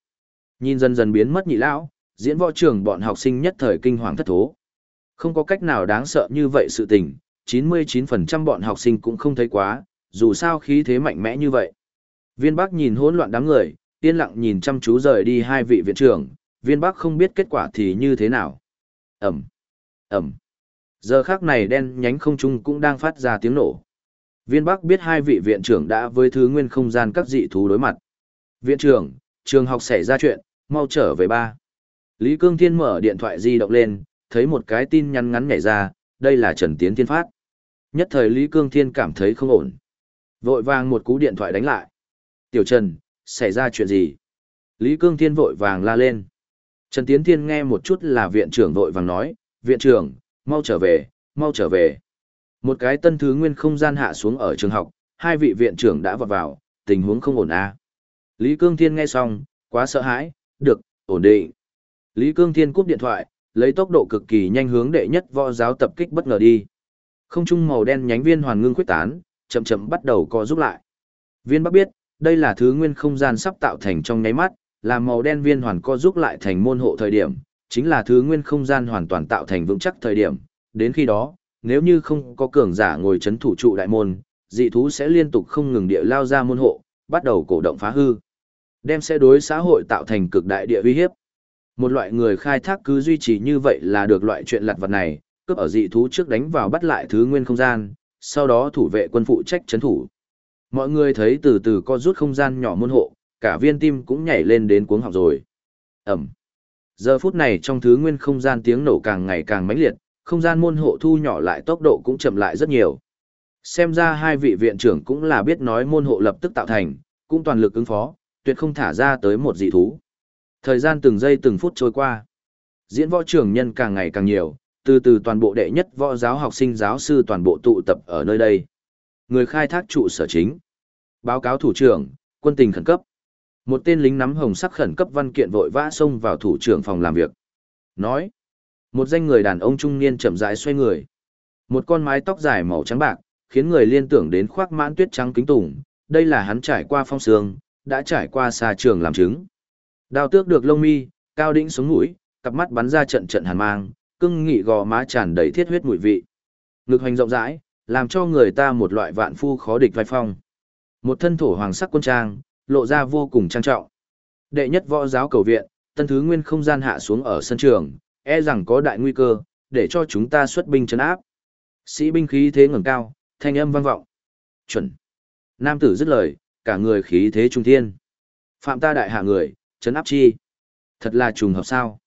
Nhìn dần dần biến mất nhị lão, diễn võ trường bọn học sinh nhất thời kinh hoàng thất thố. Không có cách nào đáng sợ như vậy sự tình, 99% bọn học sinh cũng không thấy quá, dù sao khí thế mạnh mẽ như vậy. Viên Bắc nhìn hỗn loạn đám người, yên lặng nhìn chăm chú rời đi hai vị viện trưởng, viên Bắc không biết kết quả thì như thế nào. Ẩm, Ẩm. Giờ khắc này đen nhánh không trung cũng đang phát ra tiếng nổ. Viên Bắc biết hai vị viện trưởng đã với thứ nguyên không gian các dị thú đối mặt. Viện trưởng, trường học xảy ra chuyện, mau trở về ba. Lý Cương Thiên mở điện thoại di động lên, thấy một cái tin nhắn ngắn nhảy ra, đây là Trần Tiến Thiên phát. Nhất thời Lý Cương Thiên cảm thấy không ổn. Vội vàng một cú điện thoại đánh lại. Tiểu Trần, xảy ra chuyện gì? Lý Cương Thiên vội vàng la lên. Trần Tiến Thiên nghe một chút là viện trưởng vội vàng nói, viện trưởng, mau trở về, mau trở về. Một cái tân thứ nguyên không gian hạ xuống ở trường học, hai vị viện trưởng đã vọt vào, tình huống không ổn à. Lý Cương Thiên nghe xong, quá sợ hãi, được, ổn định. Lý Cương Thiên cúp điện thoại, lấy tốc độ cực kỳ nhanh hướng đệ nhất võ giáo tập kích bất ngờ đi. Không trung màu đen nhánh viên hoàn ngưng quyết tán, chậm chậm bắt đầu co giúp lại. Viên Bắc biết, đây là thứ nguyên không gian sắp tạo thành trong nháy mắt, là màu đen viên hoàn co giúp lại thành môn hộ thời điểm, chính là thứ nguyên không gian hoàn toàn tạo thành vững chắc thời điểm. Đến khi đó, nếu như không có cường giả ngồi chấn thủ trụ đại môn, dị thú sẽ liên tục không ngừng địa lao ra môn hộ, bắt đầu cổ động phá hư. Đem sẽ đối xã hội tạo thành cực đại địa uy hiếp. Một loại người khai thác cứ duy trì như vậy là được loại chuyện lặt vật này, cướp ở dị thú trước đánh vào bắt lại thứ nguyên không gian, sau đó thủ vệ quân phụ trách chấn thủ. Mọi người thấy từ từ co rút không gian nhỏ môn hộ, cả viên tim cũng nhảy lên đến cuống học rồi. Ẩm. Giờ phút này trong thứ nguyên không gian tiếng nổ càng ngày càng mãnh liệt, không gian môn hộ thu nhỏ lại tốc độ cũng chậm lại rất nhiều. Xem ra hai vị viện trưởng cũng là biết nói môn hộ lập tức tạo thành, cũng toàn lực ứng phó, tuyệt không thả ra tới một dị thú. Thời gian từng giây từng phút trôi qua. Diễn võ trưởng nhân càng ngày càng nhiều, từ từ toàn bộ đệ nhất võ giáo học sinh giáo sư toàn bộ tụ tập ở nơi đây. Người khai thác trụ sở chính. Báo cáo thủ trưởng, quân tình khẩn cấp. Một tên lính nắm hồng sắc khẩn cấp văn kiện vội vã xông vào thủ trưởng phòng làm việc. Nói. Một danh người đàn ông trung niên chậm rãi xoay người. Một con mái tóc dài màu trắng bạc, khiến người liên tưởng đến khoác mãn tuyết trắng kính tùng. Đây là hắn trải qua phong sương, đã trải qua xa trường làm chứng. đào tước được lông mi, cao đĩnh xuống mũi, cặp mắt bắn ra trận trận hàn mang, cưng nghị gò má tràn đầy thiết huyết mùi vị. Ngực hoành rộng rãi, làm cho người ta một loại vạn phu khó địch vai phong. Một thân thổ hoàng sắc quân trang, lộ ra vô cùng trang trọng. Đệ nhất võ giáo cầu viện, tân thứ nguyên không gian hạ xuống ở sân trường, e rằng có đại nguy cơ, để cho chúng ta xuất binh chấn áp. Sĩ binh khí thế ngẩng cao, thanh âm vang vọng. Chuẩn. Nam tử dứt lời, cả người khí thế trung thiên. Phạm ta đại hạ người, chấn áp chi. Thật là trùng hợp sao?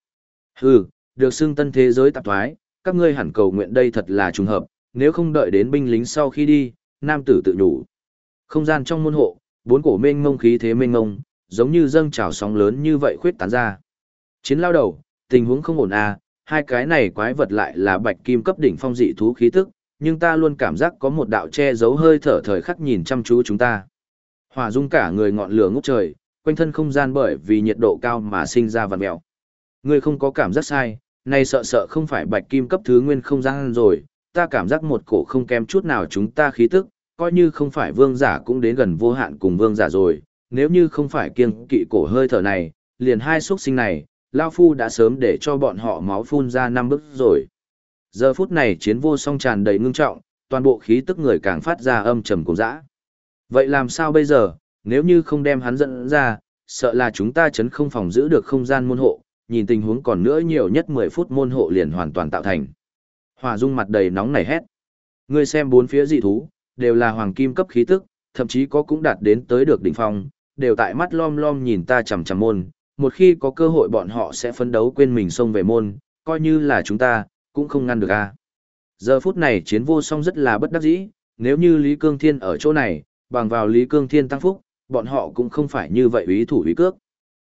Hừ, được xưng tân thế giới tạp thoái, các ngươi hẳn cầu nguyện đây thật là trùng hợp, nếu không đợi đến binh lính sau khi đi, nam tử tự nhủ. Không gian trong môn hộ, bốn cổ mênh mông khí thế mênh mông, giống như dâng trào sóng lớn như vậy khuyết tán ra. Chiến lao đầu, tình huống không ổn à, hai cái này quái vật lại là bạch kim cấp đỉnh phong dị thú khí tức, nhưng ta luôn cảm giác có một đạo che giấu hơi thở thời khắc nhìn chăm chú chúng ta. Hỏa dung cả người ngọn lửa ngút trời, quanh thân không gian bởi vì nhiệt độ cao mà sinh ra vằn mèo. Ngươi không có cảm giác sai, nay sợ sợ không phải bạch kim cấp thứ nguyên không gian rồi, ta cảm giác một cổ không kém chút nào chúng ta khí tức, coi như không phải vương giả cũng đến gần vô hạn cùng vương giả rồi, nếu như không phải kiêng kỵ cổ hơi thở này, liền hai xuất sinh này, Lao Phu đã sớm để cho bọn họ máu phun ra năm bức rồi. Giờ phút này chiến vô song tràn đầy ngưng trọng, toàn bộ khí tức người càng phát ra âm trầm cùng dã. Vậy làm sao bây giờ, nếu như không đem hắn dẫn ra, sợ là chúng ta chấn không phòng giữ được không gian môn hộ, nhìn tình huống còn nữa nhiều nhất 10 phút môn hộ liền hoàn toàn tạo thành. Hòa dung mặt đầy nóng nảy hét. Ngươi xem bốn phía dị thú, đều là hoàng kim cấp khí tức, thậm chí có cũng đạt đến tới được đỉnh phong, đều tại mắt lom lom nhìn ta chằm chằm môn, một khi có cơ hội bọn họ sẽ phấn đấu quên mình xông về môn, coi như là chúng ta, cũng không ngăn được a. Giờ phút này chiến vô song rất là bất đắc dĩ, nếu như Lý Cương Thiên ở chỗ này, bằng vào Lý Cương Thiên tăng phúc, bọn họ cũng không phải như vậy ý thủ ý cước.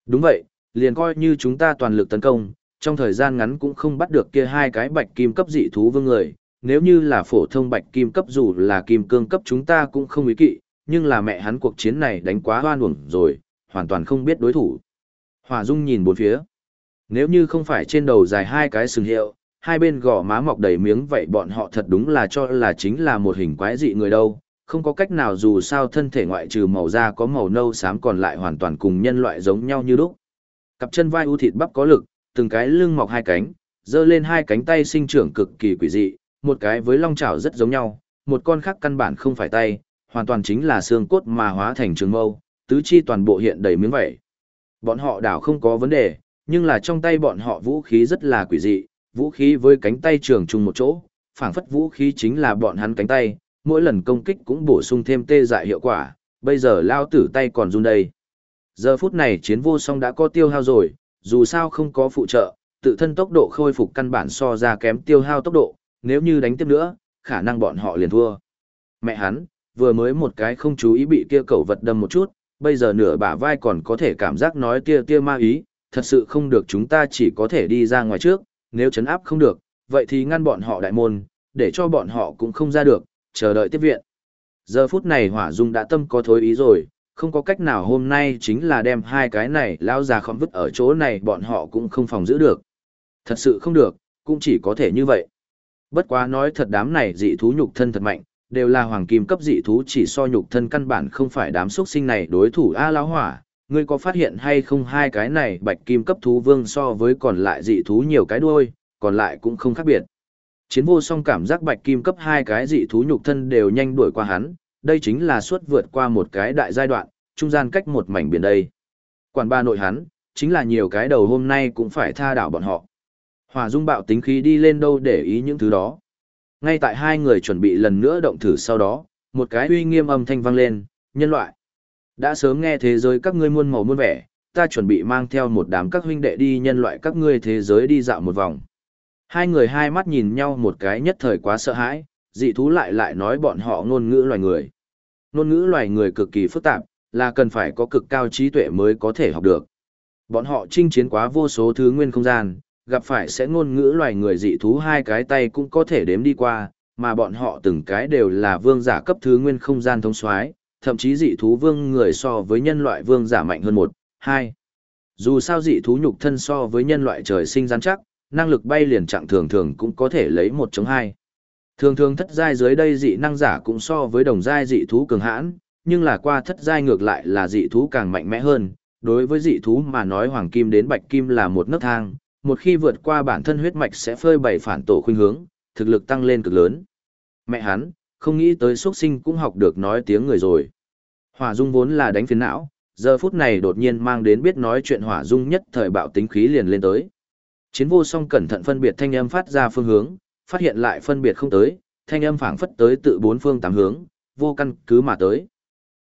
Đúng vậy, liền coi như chúng ta toàn lực tấn công, trong thời gian ngắn cũng không bắt được kia hai cái bạch kim cấp dị thú vương người, nếu như là phổ thông bạch kim cấp dù là kim cương cấp chúng ta cũng không ý kỵ, nhưng là mẹ hắn cuộc chiến này đánh quá hoan uổng rồi, hoàn toàn không biết đối thủ. Hòa Dung nhìn bốn phía. Nếu như không phải trên đầu dài hai cái sừng hiệu, hai bên gò má mọc đầy miếng vậy bọn họ thật đúng là cho là chính là một hình quái dị người đâu, không có cách nào dù sao thân thể ngoại trừ màu da có màu nâu xám còn lại hoàn toàn cùng nhân loại giống nhau như lúc. Cặp chân vai u thịt bắp có lực, từng cái lưng mọc hai cánh, dơ lên hai cánh tay sinh trưởng cực kỳ quỷ dị, một cái với long chảo rất giống nhau, một con khác căn bản không phải tay, hoàn toàn chính là xương cốt mà hóa thành trường mâu, tứ chi toàn bộ hiện đầy miếng vảy. Bọn họ đảo không có vấn đề, nhưng là trong tay bọn họ vũ khí rất là quỷ dị, vũ khí với cánh tay trường chung một chỗ, phảng phất vũ khí chính là bọn hắn cánh tay, mỗi lần công kích cũng bổ sung thêm tê dại hiệu quả, bây giờ lao tử tay còn run đây. Giờ phút này chiến vô song đã có tiêu hao rồi, dù sao không có phụ trợ, tự thân tốc độ khôi phục căn bản so ra kém tiêu hao tốc độ, nếu như đánh tiếp nữa, khả năng bọn họ liền thua. Mẹ hắn, vừa mới một cái không chú ý bị kia cẩu vật đâm một chút, bây giờ nửa bả vai còn có thể cảm giác nói tia tia ma ý, thật sự không được chúng ta chỉ có thể đi ra ngoài trước, nếu chấn áp không được, vậy thì ngăn bọn họ đại môn, để cho bọn họ cũng không ra được, chờ đợi tiếp viện. Giờ phút này hỏa dung đã tâm có thối ý rồi, không có cách nào hôm nay chính là đem hai cái này lao ra khóm vứt ở chỗ này bọn họ cũng không phòng giữ được. Thật sự không được, cũng chỉ có thể như vậy. Bất quá nói thật đám này dị thú nhục thân thật mạnh, đều là hoàng kim cấp dị thú chỉ so nhục thân căn bản không phải đám xuất sinh này đối thủ A lão hỏa. Ngươi có phát hiện hay không hai cái này bạch kim cấp thú vương so với còn lại dị thú nhiều cái đuôi, còn lại cũng không khác biệt. Chiến vô song cảm giác bạch kim cấp hai cái dị thú nhục thân đều nhanh đuổi qua hắn, đây chính là suốt vượt qua một cái đại giai đoạn, trung gian cách một mảnh biển đây. Quản ba nội hắn, chính là nhiều cái đầu hôm nay cũng phải tha đảo bọn họ. Hỏa dung bạo tính khí đi lên đâu để ý những thứ đó. Ngay tại hai người chuẩn bị lần nữa động thử sau đó, một cái uy nghiêm âm thanh vang lên, nhân loại. Đã sớm nghe thế giới các ngươi muôn màu muôn vẻ, ta chuẩn bị mang theo một đám các huynh đệ đi nhân loại các ngươi thế giới đi dạo một vòng. Hai người hai mắt nhìn nhau một cái nhất thời quá sợ hãi, dị thú lại lại nói bọn họ ngôn ngữ loài người. Ngôn ngữ loài người cực kỳ phức tạp, là cần phải có cực cao trí tuệ mới có thể học được. Bọn họ chinh chiến quá vô số thứ nguyên không gian, gặp phải sẽ ngôn ngữ loài người dị thú hai cái tay cũng có thể đếm đi qua, mà bọn họ từng cái đều là vương giả cấp thứ nguyên không gian thông soái, thậm chí dị thú vương người so với nhân loại vương giả mạnh hơn một, hai. Dù sao dị thú nhục thân so với nhân loại trời sinh rắn chắc, năng lực bay liền chặng thường thường cũng có thể lấy một chống hai. Thường thường thất giai dưới đây dị năng giả cũng so với đồng giai dị thú cường hãn, nhưng là qua thất giai ngược lại là dị thú càng mạnh mẽ hơn. Đối với dị thú mà nói hoàng kim đến bạch kim là một nấc thang, một khi vượt qua bản thân huyết mạch sẽ phơi bày phản tổ khuynh hướng, thực lực tăng lên cực lớn. Mẹ hắn, không nghĩ tới xuất sinh cũng học được nói tiếng người rồi. Hỏa dung vốn là đánh phiền não, giờ phút này đột nhiên mang đến biết nói chuyện hỏa dung nhất thời bạo tính khí liền lên tới. Chiến vô song cẩn thận phân biệt thanh âm phát ra phương hướng, phát hiện lại phân biệt không tới, thanh âm phảng phất tới tự bốn phương tám hướng, vô căn cứ mà tới.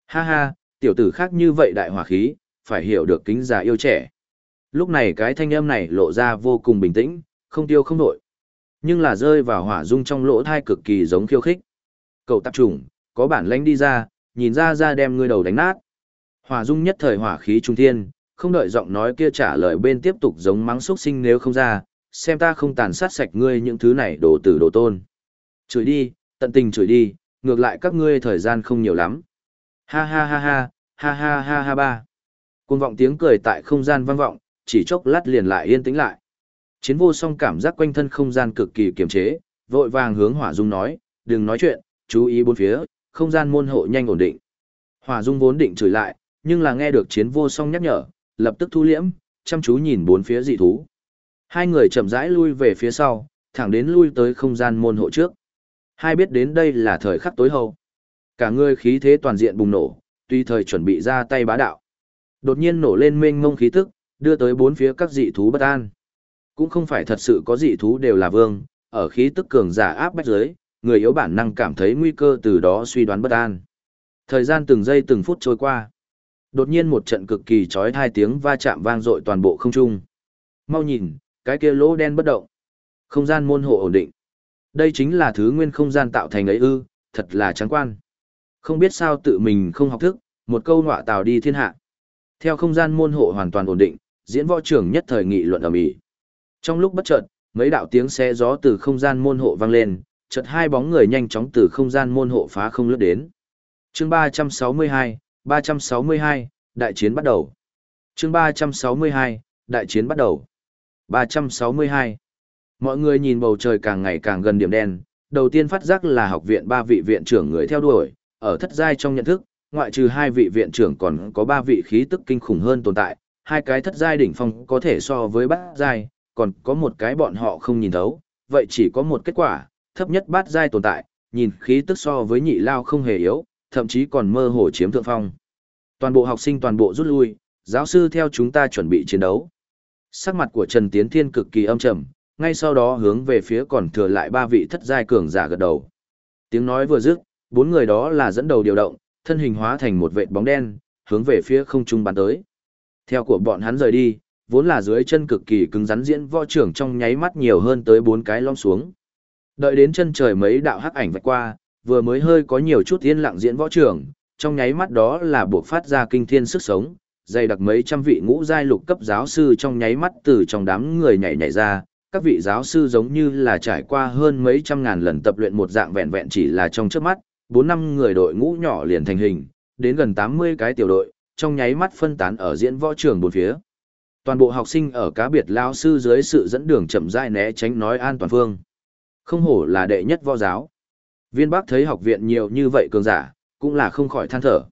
Ha ha, tiểu tử khác như vậy đại hỏa khí, phải hiểu được kính già yêu trẻ. Lúc này cái thanh âm này lộ ra vô cùng bình tĩnh, không tiêu không nổi. Nhưng là rơi vào hỏa dung trong lỗ thai cực kỳ giống khiêu khích. Cậu tạp trùng, có bản lãnh đi ra, nhìn ra ra đem ngươi đầu đánh nát. Hỏa dung nhất thời hỏa khí trung thiên, không đợi giọng nói kia trả lời bên tiếp tục giống mắng xuất sinh nếu không ra, xem ta không tàn sát sạch ngươi những thứ này đồ tử đồ tôn. Chửi đi, tận tình chửi đi, ngược lại các ngươi thời gian không nhiều lắm. Ha ha ha ha, ha ha ha ha ba. Cuồng vọng tiếng cười tại không gian vang vọng, chỉ chốc lát liền lại yên tĩnh lại. Chiến vô song cảm giác quanh thân không gian cực kỳ kiềm chế, vội vàng hướng hỏa dung nói, đừng nói chuyện, chú ý bốn phía, không gian môn hộ nhanh ổn định. Hỏa dung vốn định chửi lại, nhưng là nghe được chiến vô song nhắc nhở, lập tức thu liễm, chăm chú nhìn bốn phía dị thú. Hai người chậm rãi lui về phía sau, thẳng đến lui tới không gian môn hộ trước. Hai biết đến đây là thời khắc tối hậu. Cả người khí thế toàn diện bùng nổ, tuy thời chuẩn bị ra tay bá đạo. Đột nhiên nổ lên mênh mông khí tức, đưa tới bốn phía các dị thú bất an. Cũng không phải thật sự có dị thú đều là vương, ở khí tức cường giả áp bách giới, người yếu bản năng cảm thấy nguy cơ từ đó suy đoán bất an. Thời gian từng giây từng phút trôi qua. Đột nhiên một trận cực kỳ chói tai tiếng va chạm vang dội toàn bộ không trung. Mau nhìn, cái kia lỗ đen bất động. Không gian môn hộ ổn định. Đây chính là thứ nguyên không gian tạo thành ấy ư, thật là trắng quan. Không biết sao tự mình không học thức, một câu ngọa tào đi thiên hạ. Theo không gian môn hộ hoàn toàn ổn định, diễn võ trưởng nhất thời nghị luận ở mỹ. Trong lúc bất chợt, mấy đạo tiếng xe gió từ không gian môn hộ vang lên, chợt hai bóng người nhanh chóng từ không gian môn hộ phá không lướt đến. Chương 362, 362, đại chiến bắt đầu. Chương 362, đại chiến bắt đầu. 362. Mọi người nhìn bầu trời càng ngày càng gần điểm đen, đầu tiên phát giác là học viện ba vị viện trưởng người theo đuổi, ở thất giai trong nhận thức, ngoại trừ hai vị viện trưởng còn có ba vị khí tức kinh khủng hơn tồn tại, hai cái thất giai đỉnh phong có thể so với bát giai, còn có một cái bọn họ không nhìn thấu, vậy chỉ có một kết quả, thấp nhất bát giai tồn tại, nhìn khí tức so với nhị lao không hề yếu, thậm chí còn mơ hồ chiếm thượng phong. Toàn bộ học sinh toàn bộ rút lui, giáo sư theo chúng ta chuẩn bị chiến đấu. Sắc mặt của Trần Tiến Thiên cực kỳ âm trầm, ngay sau đó hướng về phía còn thừa lại ba vị thất giai cường giả gật đầu. Tiếng nói vừa dứt, bốn người đó là dẫn đầu điều động, thân hình hóa thành một vệt bóng đen, hướng về phía không trung bắn tới. Theo của bọn hắn rời đi, vốn là dưới chân cực kỳ cứng rắn diễn võ trưởng trong nháy mắt nhiều hơn tới bốn cái lom xuống. Đợi đến chân trời mấy đạo hắc ảnh vạch qua, vừa mới hơi có nhiều chút yên lặng diễn võ trưởng, trong nháy mắt đó là buộc phát ra kinh thiên sức sống, dày đặc mấy trăm vị ngũ giai lục cấp giáo sư trong nháy mắt từ trong đám người nhảy nhảy ra, các vị giáo sư giống như là trải qua hơn mấy trăm ngàn lần tập luyện một dạng vẹn vẹn chỉ là trong trước mắt, bốn năm người đội ngũ nhỏ liền thành hình, đến gần 80 cái tiểu đội, trong nháy mắt phân tán ở diễn võ trường bốn phía. Toàn bộ học sinh ở cá biệt lao sư dưới sự dẫn đường chậm rãi né tránh nói an toàn phương. Không hổ là đệ nhất võ giáo. Viên Bắc thấy học viện nhiều như vậy cường giả, cũng là không khỏi than thở.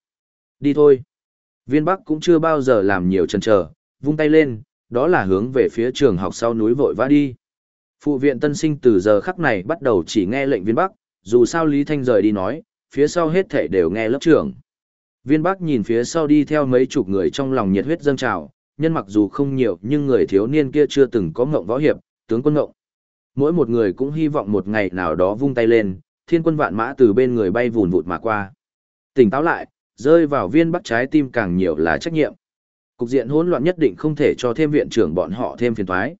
Đi thôi. Viên Bắc cũng chưa bao giờ làm nhiều chần chờ, vung tay lên, đó là hướng về phía trường học sau núi vội vã đi. Phụ viện tân sinh từ giờ khắc này bắt đầu chỉ nghe lệnh viên Bắc, dù sao Lý Thanh rời đi nói, phía sau hết thể đều nghe lớp trưởng. Viên Bắc nhìn phía sau đi theo mấy chục người trong lòng nhiệt huyết dâng trào, nhân mặc dù không nhiều nhưng người thiếu niên kia chưa từng có ngộng võ hiệp, Tướng quân ngộng. Mỗi một người cũng hy vọng một ngày nào đó vung tay lên, thiên quân vạn mã từ bên người bay vùn vụt mà qua. Tỉnh táo lại, rơi vào viên bắc trái tim càng nhiều là trách nhiệm. Cục diện hỗn loạn nhất định không thể cho thêm viện trưởng bọn họ thêm phiền toái.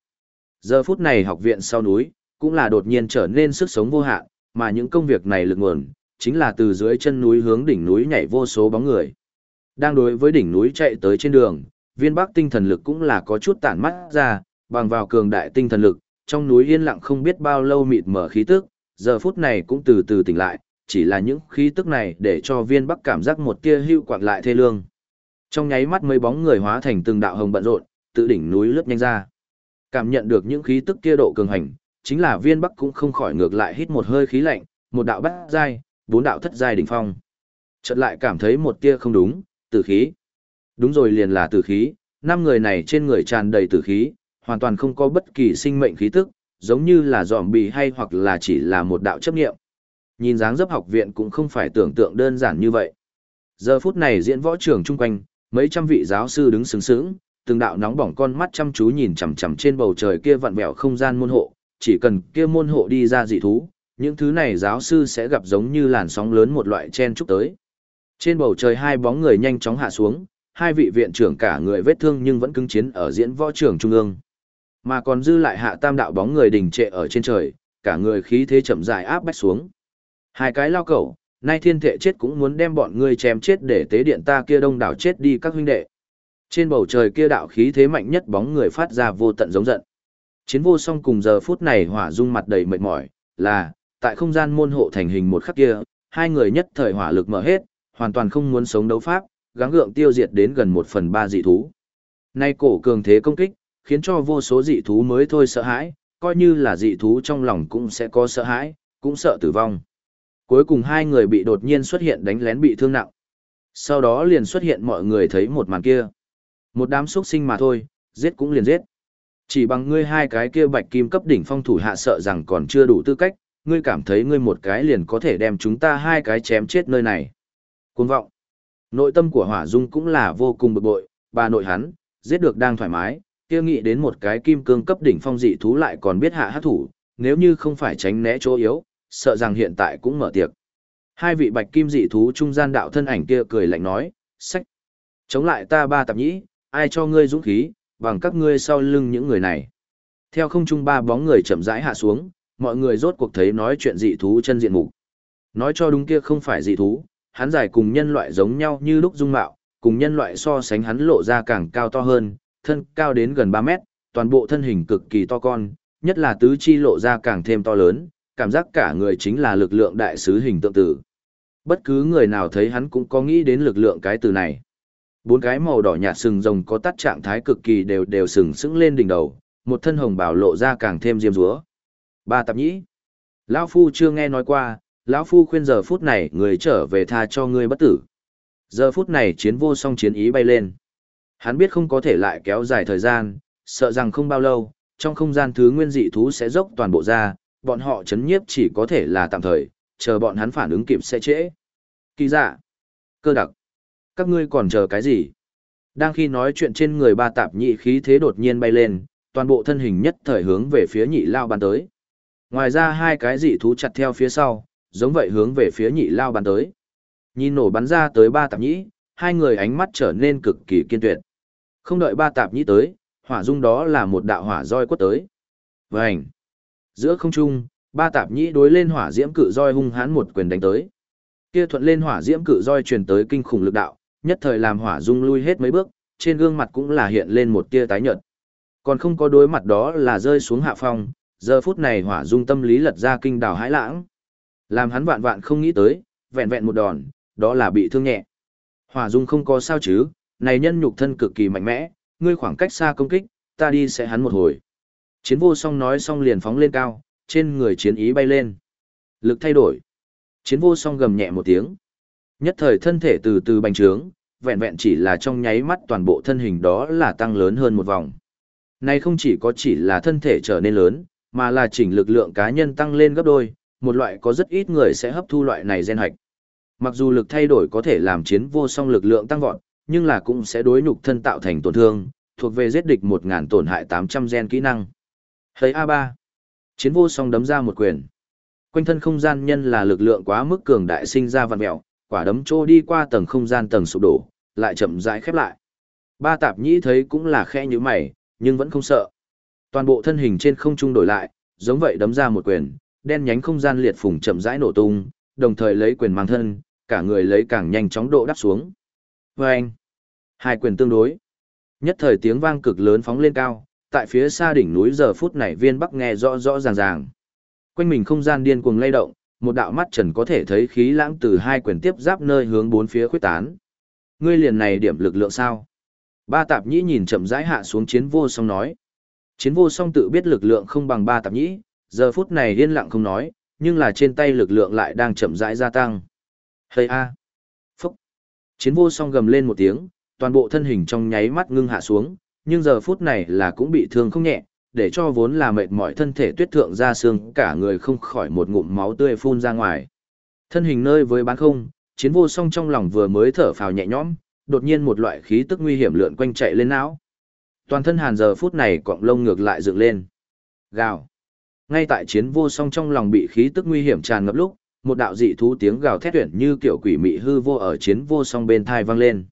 Giờ phút này học viện sau núi, cũng là đột nhiên trở nên sức sống vô hạn, mà những công việc này lực nguồn, chính là từ dưới chân núi hướng đỉnh núi nhảy vô số bóng người. Đang đối với đỉnh núi chạy tới trên đường, viên bắc tinh thần lực cũng là có chút tản mắt ra, bằng vào cường đại tinh thần lực, trong núi yên lặng không biết bao lâu mịt mở khí tức, giờ phút này cũng từ từ tỉnh lại, chỉ là những khí tức này để cho viên bắc cảm giác một tia hưu quạng lại thê lương. Trong nháy mắt mấy bóng người hóa thành từng đạo hồng bận rộn, tự đỉnh núi lướt nhanh ra. Cảm nhận được những khí tức kia độ cường hành, chính là viên bắc cũng không khỏi ngược lại hít một hơi khí lạnh, một đạo bát giai, bốn đạo thất giai đỉnh phong. Chợt lại cảm thấy một tia không đúng, tử khí. Đúng rồi liền là tử khí, năm người này trên người tràn đầy tử khí, hoàn toàn không có bất kỳ sinh mệnh khí tức, giống như là giòm bì hay hoặc là chỉ là một đạo chấp nghiệm. Nhìn dáng dấp học viện cũng không phải tưởng tượng đơn giản như vậy. Giờ phút này diễn võ trường chung quanh, mấy trăm vị giáo sư đứng sướng sướng, từng đạo nóng bỏng con mắt chăm chú nhìn chằm chằm trên bầu trời kia vặn vẹo không gian môn hộ, chỉ cần kia môn hộ đi ra dị thú, những thứ này giáo sư sẽ gặp giống như làn sóng lớn một loại chen chúc tới. Trên bầu trời hai bóng người nhanh chóng hạ xuống, hai vị viện trưởng cả người vết thương nhưng vẫn cứng chiến ở diễn võ trường trung ương. Mà còn dư lại hạ tam đạo bóng người đình trệ ở trên trời, cả người khí thế chậm dài áp bách xuống. Hai cái lao cẩu, nay thiên thệ chết cũng muốn đem bọn ngươi chém chết để tế điện ta kia đông đảo chết đi các huynh đệ. Trên bầu trời kia đạo khí thế mạnh nhất bóng người phát ra vô tận giống giận. Chiến vô song cùng giờ phút này hỏa dung mặt đầy mệt mỏi, là, tại không gian môn hộ thành hình một khắc kia, hai người nhất thời hỏa lực mở hết, hoàn toàn không muốn sống đấu pháp, gắng gượng tiêu diệt đến gần một phần ba dị thú. Nay cổ cường thế công kích, khiến cho vô số dị thú mới thôi sợ hãi, coi như là dị thú trong lòng cũng sẽ có sợ hãi, cũng sợ tử vong. Cuối cùng hai người bị đột nhiên xuất hiện đánh lén bị thương nặng. Sau đó liền xuất hiện mọi người thấy một màn kia. Một đám xuất sinh mà thôi, giết cũng liền giết. Chỉ bằng ngươi hai cái kia bạch kim cấp đỉnh phong thủ hạ sợ rằng còn chưa đủ tư cách, ngươi cảm thấy ngươi một cái liền có thể đem chúng ta hai cái chém chết nơi này. Cuồng vọng. Nội tâm của Hỏa Dung cũng là vô cùng bực bội, bà nội hắn, giết được đang thoải mái, kia nghĩ đến một cái kim cương cấp đỉnh phong dị thú lại còn biết hạ hát thủ, nếu như không phải tránh né chỗ yếu, sợ rằng hiện tại cũng mở tiệc. Hai vị bạch kim dị thú trung gian đạo thân ảnh kia cười lạnh nói, sách. Chống lại ta ba tạp nhĩ, ai cho ngươi dũng khí, bằng các ngươi sau lưng những người này. Theo không trung ba bóng người chậm rãi hạ xuống, mọi người rốt cuộc thấy nói chuyện dị thú chân diện mục. Nói cho đúng kia không phải dị thú, hắn dài cùng nhân loại giống nhau như lúc dung mạo, cùng nhân loại so sánh hắn lộ ra càng cao to hơn, thân cao đến gần 3 mét, toàn bộ thân hình cực kỳ to con, nhất là tứ chi lộ ra càng thêm to lớn, cảm giác cả người chính là lực lượng đại sứ hình tượng tử. Bất cứ người nào thấy hắn cũng có nghĩ đến lực lượng cái từ này. Bốn cái màu đỏ nhạt sừng rồng có tắt trạng thái cực kỳ đều đều sừng sững lên đỉnh đầu, một thân hồng bảo lộ ra càng thêm diêm dúa. Ba tạp nhĩ. Lão Phu chưa nghe nói qua, lão Phu khuyên giờ phút này người trở về tha cho ngươi bất tử. Giờ phút này chiến vô song chiến ý bay lên. Hắn biết không có thể lại kéo dài thời gian, sợ rằng không bao lâu, trong không gian thứ nguyên dị thú sẽ dốc toàn bộ ra, bọn họ chấn nhiếp chỉ có thể là tạm thời, chờ bọn hắn phản ứng kịp sẽ trễ. Kỳ dạ, cơ đặc, các ngươi còn chờ cái gì? Đang khi nói chuyện trên người ba tạp nhị khí thế đột nhiên bay lên, toàn bộ thân hình nhất thời hướng về phía nhị lao bàn tới. Ngoài ra hai cái dị thú chặt theo phía sau, giống vậy hướng về phía nhị lao bàn tới. Nhìn nổ bắn ra tới ba tạp nhĩ, hai người ánh mắt trở nên cực kỳ kiên tuyệt. Không đợi ba tạp nhĩ tới, hỏa dung đó là một đạo hỏa roi quất tới. Vành! Giữa không trung, ba tạp nhĩ đối lên hỏa diễm cự roi hung hãn một quyền đánh tới. Kia thuận lên hỏa diễm cự roi truyền tới kinh khủng lực đạo, nhất thời làm hỏa dung lui hết mấy bước, trên gương mặt cũng là hiện lên một tia tái nhợt. Còn không có đối mặt đó là rơi xuống hạ phong, giờ phút này hỏa dung tâm lý lật ra kinh đảo hãi lãng. Làm hắn vạn vạn không nghĩ tới, vẹn vẹn một đòn, đó là bị thương nhẹ. Hỏa dung không có sao chứ, này nhân nhục thân cực kỳ mạnh mẽ, ngươi khoảng cách xa công kích, ta đi sẽ hắn một hồi. Chiến vô song nói xong liền phóng lên cao, trên người chiến ý bay lên. Lực thay đổi. Chiến vô song gầm nhẹ một tiếng. Nhất thời thân thể từ từ bành trướng, vẹn vẹn chỉ là trong nháy mắt toàn bộ thân hình đó là tăng lớn hơn một vòng. Này không chỉ có chỉ là thân thể trở nên lớn, mà là chỉnh lực lượng cá nhân tăng lên gấp đôi, một loại có rất ít người sẽ hấp thu loại này gen hạch. Mặc dù lực thay đổi có thể làm chiến vô song lực lượng tăng vọt, nhưng là cũng sẽ đối nhục thân tạo thành tổn thương, thuộc về giết địch 1000 tổn hại 800 gen kỹ năng. Thấy A3. Chiến vô song đấm ra một quyền. Quanh thân không gian nhân là lực lượng quá mức cường đại sinh ra vặn mèo, quả đấm trô đi qua tầng không gian tầng sụp đổ, lại chậm rãi khép lại. Ba tạp nhĩ thấy cũng là khẽ như mày, nhưng vẫn không sợ. Toàn bộ thân hình trên không trung đổi lại, giống vậy đấm ra một quyền, đen nhánh không gian liệt phùng chậm rãi nổ tung, đồng thời lấy quyền mang thân, cả người lấy càng nhanh chóng độ đắp xuống. Vâng! Hai quyền tương đối. Nhất thời tiếng vang cực lớn phóng lên cao, tại phía xa đỉnh núi giờ phút này viên bắc nghe rõ rõ ràng ràng. Quanh mình không gian điên cuồng lay động, một đạo mắt trần có thể thấy khí lãng từ hai quyền tiếp giáp nơi hướng bốn phía khuyết tán. Ngươi liền này điểm lực lượng sao? Ba tạp nhĩ nhìn chậm rãi hạ xuống chiến vô song nói. Chiến vô song tự biết lực lượng không bằng ba tạp nhĩ, giờ phút này yên lặng không nói, nhưng là trên tay lực lượng lại đang chậm rãi gia tăng. Hây a! Phúc! Chiến vô song gầm lên một tiếng, toàn bộ thân hình trong nháy mắt ngưng hạ xuống, nhưng giờ phút này là cũng bị thương không nhẹ, để cho vốn là mệt mỏi thân thể tuyết thượng ra xương, cả người không khỏi một ngụm máu tươi phun ra ngoài. Thân hình nơi với bán không, chiến vô song trong lòng vừa mới thở phào nhẹ nhõm, đột nhiên một loại khí tức nguy hiểm lượn quanh chạy lên não. Toàn thân hàn giờ phút này cọng lông ngược lại dựng lên. Gào. Ngay tại chiến vô song trong lòng bị khí tức nguy hiểm tràn ngập lúc, một đạo dị thú tiếng gào thét tuyển như kiểu quỷ mị hư vô ở chiến vô song bên thai vang lên.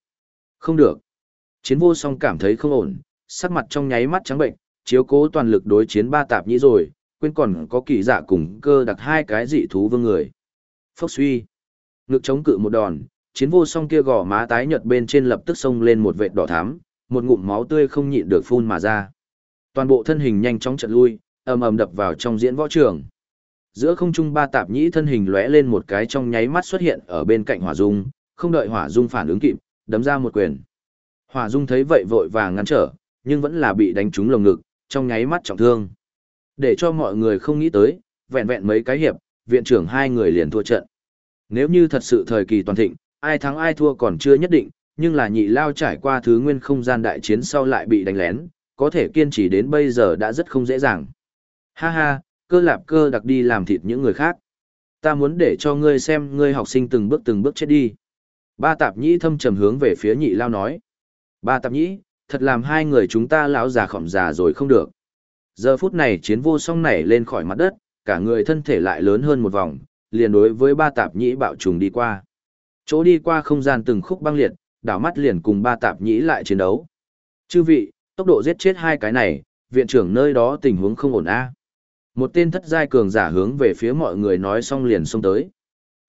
Không được. Chiến vô song cảm thấy không ổn, sắc mặt trong nháy mắt trắng bệnh, chiếu cố toàn lực đối chiến ba tạp nhĩ rồi, quên còn có kỳ dạ cùng cơ đặt hai cái dị thú vương người. Phốc suy. Ngực chống cự một đòn, chiến vô song kia gò má tái nhợt bên trên lập tức xông lên một vệt đỏ thắm, một ngụm máu tươi không nhịn được phun mà ra. Toàn bộ thân hình nhanh chóng chợt lui, ầm ầm đập vào trong diễn võ trường. Giữa không trung ba tạp nhĩ thân hình lóe lên một cái trong nháy mắt xuất hiện ở bên cạnh hỏa dung, không đợi hỏa dung phản ứng kịp, đấm ra một quyền. Hỏa dung thấy vậy vội vàng ngăn trở, nhưng vẫn là bị đánh trúng lồng ngực, trong nháy mắt trọng thương. Để cho mọi người không nghĩ tới, vẹn vẹn mấy cái hiệp, viện trưởng hai người liền thua trận. Nếu như thật sự thời kỳ toàn thịnh, ai thắng ai thua còn chưa nhất định, nhưng là nhị lao trải qua thứ nguyên không gian đại chiến sau lại bị đánh lén, có thể kiên trì đến bây giờ đã rất không dễ dàng. Ha ha, cơ lạp cơ đặc đi làm thịt những người khác. Ta muốn để cho ngươi xem ngươi học sinh từng bước từng bước chết đi. Ba tạp nhĩ thâm trầm hướng về phía nhị lao nói. Ba tạp nhĩ, thật làm hai người chúng ta lão già khỏm già rồi không được. Giờ phút này chiến vô song nảy lên khỏi mặt đất, cả người thân thể lại lớn hơn một vòng, liền đối với ba tạp nhĩ bạo trùng đi qua. Chỗ đi qua không gian từng khúc băng liệt, đảo mắt liền cùng ba tạp nhĩ lại chiến đấu. Chư vị, tốc độ giết chết hai cái này, viện trưởng nơi đó tình huống không ổn a. Một tên thất giai cường giả hướng về phía mọi người nói xong liền xông tới.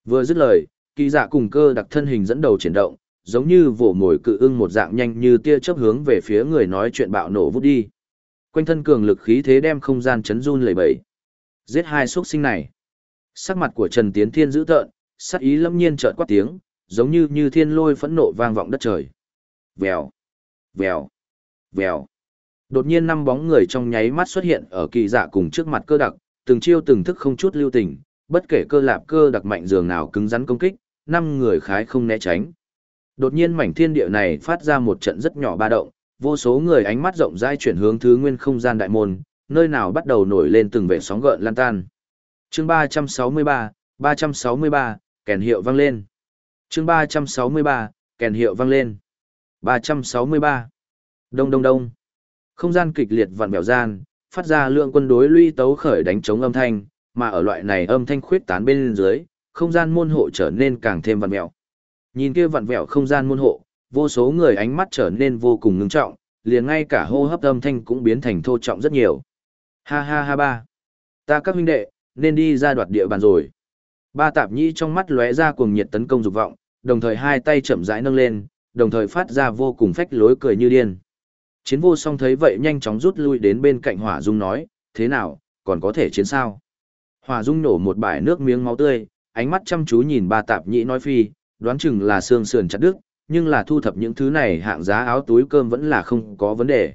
Vừa dứt lời, kỳ giả cùng cơ đặc thân hình dẫn đầu chuyển động, giống như vỗ mồi cự ưng một dạng nhanh như tia chớp hướng về phía người nói chuyện bạo nổ vút đi. Quanh thân cường lực khí thế đem không gian chấn run lẩy bẩy. Giết hai xuất sinh này. Sắc mặt của Trần Tiến Thiên dữ tợn, sắc ý lâm nhiên chợt quát tiếng, giống như như thiên lôi phẫn nộ vang vọng đất trời. Vèo, vèo, vèo. Đột nhiên năm bóng người trong nháy mắt xuất hiện ở kỳ dạ cùng trước mặt cơ đặc, từng chiêu từng thức không chút lưu tình, bất kể cơ lạp cơ đặc mạnh dường nào cứng rắn công kích, năm người khái không né tránh. Đột nhiên mảnh thiên địa này phát ra một trận rất nhỏ ba động, vô số người ánh mắt rộng rãi chuyển hướng thứ nguyên không gian đại môn, nơi nào bắt đầu nổi lên từng vệt sóng gợn lan tan. Chương 363, 363, kèn hiệu vang lên. Chương 363, kèn hiệu vang lên. 363. Đông đông đông. Không gian kịch liệt vặn vẹo gian, phát ra lượng quân đối lũy tấu khởi đánh chống âm thanh, mà ở loại này âm thanh khuyết tán bên dưới, không gian môn hộ trở nên càng thêm vặn vẹo. Nhìn kia vặn vẹo không gian môn hộ, vô số người ánh mắt trở nên vô cùng ngưng trọng, liền ngay cả hô hấp âm thanh cũng biến thành thô trọng rất nhiều. Ha ha ha ba. Ta các huynh đệ, nên đi ra đoạt địa bàn rồi. Ba tạp nhĩ trong mắt lóe ra cuồng nhiệt tấn công dục vọng, đồng thời hai tay chậm rãi nâng lên, đồng thời phát ra vô cùng phách lối cười như điên. Chiến vô song thấy vậy nhanh chóng rút lui đến bên cạnh hỏa dung nói, thế nào, còn có thể chiến sao? Hỏa dung nổ một bãi nước miếng máu tươi, ánh mắt chăm chú nhìn ba tạp nhĩ nói phi, đoán chừng là xương sườn chặt đứt, nhưng là thu thập những thứ này hạng giá áo túi cơm vẫn là không có vấn đề.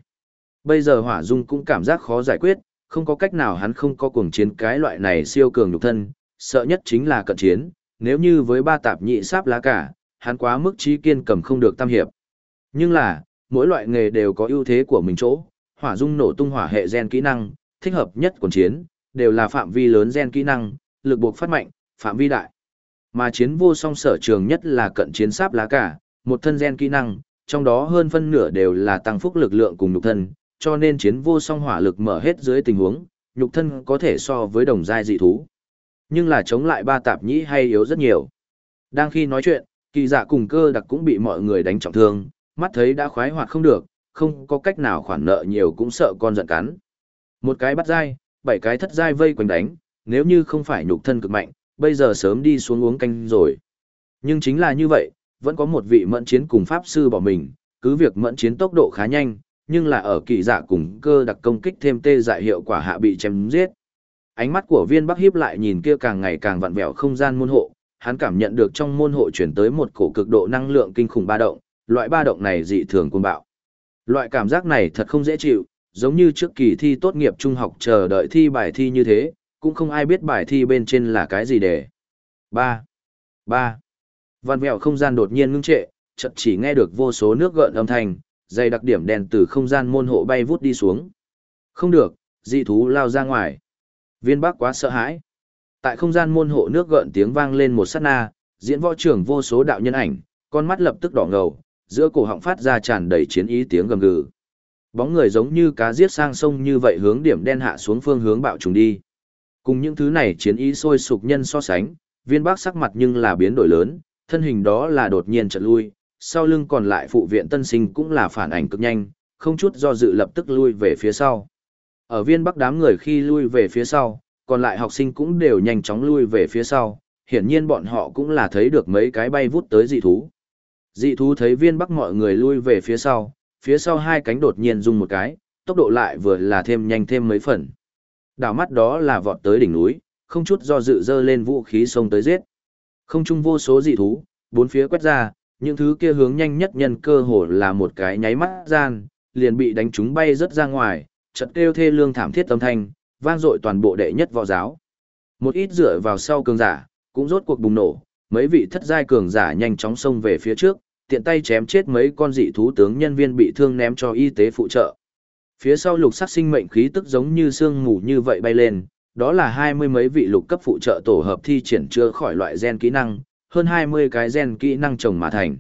Bây giờ hỏa dung cũng cảm giác khó giải quyết, không có cách nào hắn không có cuồng chiến cái loại này siêu cường nhục thân, sợ nhất chính là cận chiến, nếu như với ba tạp nhị sáp lá cả, hắn quá mức trí kiên cầm không được tam hiệp. Nhưng là, mỗi loại nghề đều có ưu thế của mình chỗ, hỏa dung nổ tung hỏa hệ gen kỹ năng, thích hợp nhất quần chiến, đều là phạm vi lớn gen kỹ năng, lực buộc phát mạnh, phạm vi đại. Mà chiến vô song sở trường nhất là cận chiến sáp lá cả, một thân gen kỹ năng, trong đó hơn phân nửa đều là tăng phúc lực lượng cùng nhục thân, cho nên chiến vô song hỏa lực mở hết dưới tình huống, nhục thân có thể so với đồng giai dị thú. Nhưng là chống lại ba tạp nhĩ hay yếu rất nhiều. Đang khi nói chuyện, kỳ dạ cùng cơ đặc cũng bị mọi người đánh trọng thương, mắt thấy đã khoái hoạt không được, không có cách nào khoản nợ nhiều cũng sợ con giận cắn. Một cái bắt dai, bảy cái thất dai vây quanh đánh, nếu như không phải nhục thân cực mạnh, bây giờ sớm đi xuống uống canh rồi. Nhưng chính là như vậy, vẫn có một vị mẫn chiến cùng pháp sư bỏ mình, cứ việc mẫn chiến tốc độ khá nhanh, nhưng là ở kỳ dạ cùng cơ đặc công kích thêm tê dại hiệu quả hạ bị chém giết. Ánh mắt của viên bắc hiếp lại nhìn kia càng ngày càng vặn vẹo không gian môn hộ, hắn cảm nhận được trong môn hộ chuyển tới một cổ cực độ năng lượng kinh khủng ba động, loại ba động này dị thường cuồng bạo. Loại cảm giác này thật không dễ chịu, giống như trước kỳ thi tốt nghiệp trung học chờ đợi thi bài thi như thế, cũng không ai biết bài thi bên trên là cái gì để. 3. 3. Văn vẹo không gian đột nhiên ngưng trệ, chợt chỉ nghe được vô số nước gợn âm thanh, dày đặc điểm đèn từ không gian môn hộ bay vút đi xuống. Không được, dị thú lao ra ngoài. Viên Bắc quá sợ hãi. Tại không gian môn hộ nước gợn tiếng vang lên một sát na, diễn võ trưởng vô số đạo nhân ảnh, con mắt lập tức đỏ ngầu, giữa cổ họng phát ra tràn đầy chiến ý tiếng gầm gừ. Bóng người giống như cá giết sang sông như vậy hướng điểm đen hạ xuống phương hướng bạo trùng đi. Cùng những thứ này chiến ý sôi sục nhân so sánh, viên bác sắc mặt nhưng là biến đổi lớn, thân hình đó là đột nhiên chợt lui, sau lưng còn lại phụ viện tân sinh cũng là phản ảnh cực nhanh, không chút do dự lập tức lui về phía sau. Ở viên bắc đám người khi lui về phía sau, còn lại học sinh cũng đều nhanh chóng lui về phía sau, hiển nhiên bọn họ cũng là thấy được mấy cái bay vút tới dị thú. Dị thú thấy viên bắc mọi người lui về phía sau, phía sau hai cánh đột nhiên rung một cái, tốc độ lại vừa là thêm nhanh thêm mấy phần. Đảo mắt đó là vọt tới đỉnh núi, không chút do dự dơ lên vũ khí xông tới giết. Không chung vô số dị thú, bốn phía quét ra, những thứ kia hướng nhanh nhất nhân cơ hồ là một cái nháy mắt gian, liền bị đánh chúng bay rất ra ngoài, chợt kêu thê lương thảm thiết âm thanh, vang dội toàn bộ đệ nhất võ giáo. Một ít dựa vào sau cường giả, cũng rốt cuộc bùng nổ, mấy vị thất giai cường giả nhanh chóng xông về phía trước, tiện tay chém chết mấy con dị thú tướng nhân viên bị thương ném cho y tế phụ trợ. Phía sau lục sắc sinh mệnh khí tức giống như sương mù như vậy bay lên, đó là hai mươi mấy vị lục cấp phụ trợ tổ hợp thi triển chưa khỏi loại gen kỹ năng, hơn hai mươi cái gen kỹ năng trồng mà thành.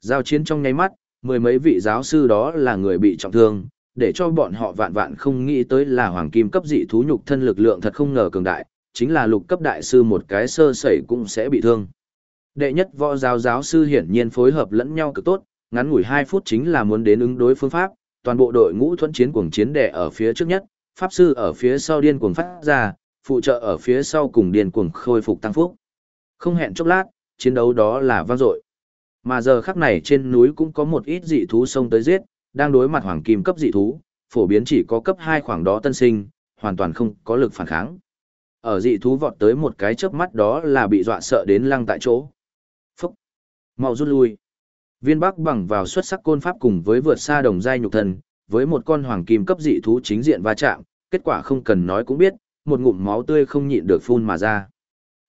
Giao chiến trong nháy mắt, mười mấy vị giáo sư đó là người bị trọng thương, để cho bọn họ vạn vạn không nghĩ tới là hoàng kim cấp dị thú nhục thân lực lượng thật không ngờ cường đại, chính là lục cấp đại sư một cái sơ sẩy cũng sẽ bị thương. Đệ nhất võ giáo giáo sư hiển nhiên phối hợp lẫn nhau cực tốt, ngắn ngủi 2 phút chính là muốn đến ứng đối phương pháp, toàn bộ đội ngũ thuẫn chiến cuồng chiến đè ở phía trước nhất, pháp sư ở phía sau điên cuồng phát ra, phụ trợ ở phía sau cùng điên cuồng khôi phục tăng phúc. Không hẹn chốc lát, chiến đấu đó là vang dội. Mà giờ khắc này trên núi cũng có một ít dị thú xông tới giết, đang đối mặt hoàng kim cấp dị thú, phổ biến chỉ có cấp 2 khoảng đó tân sinh, hoàn toàn không có lực phản kháng. Ở dị thú vọt tới một cái chớp mắt đó là bị dọa sợ đến lăng tại chỗ. Phúc! mau rút lui. Viên Bắc bằng vào xuất sắc côn pháp cùng với vượt xa đồng giai nhục thần, với một con hoàng kim cấp dị thú chính diện va chạm, kết quả không cần nói cũng biết, một ngụm máu tươi không nhịn được phun mà ra.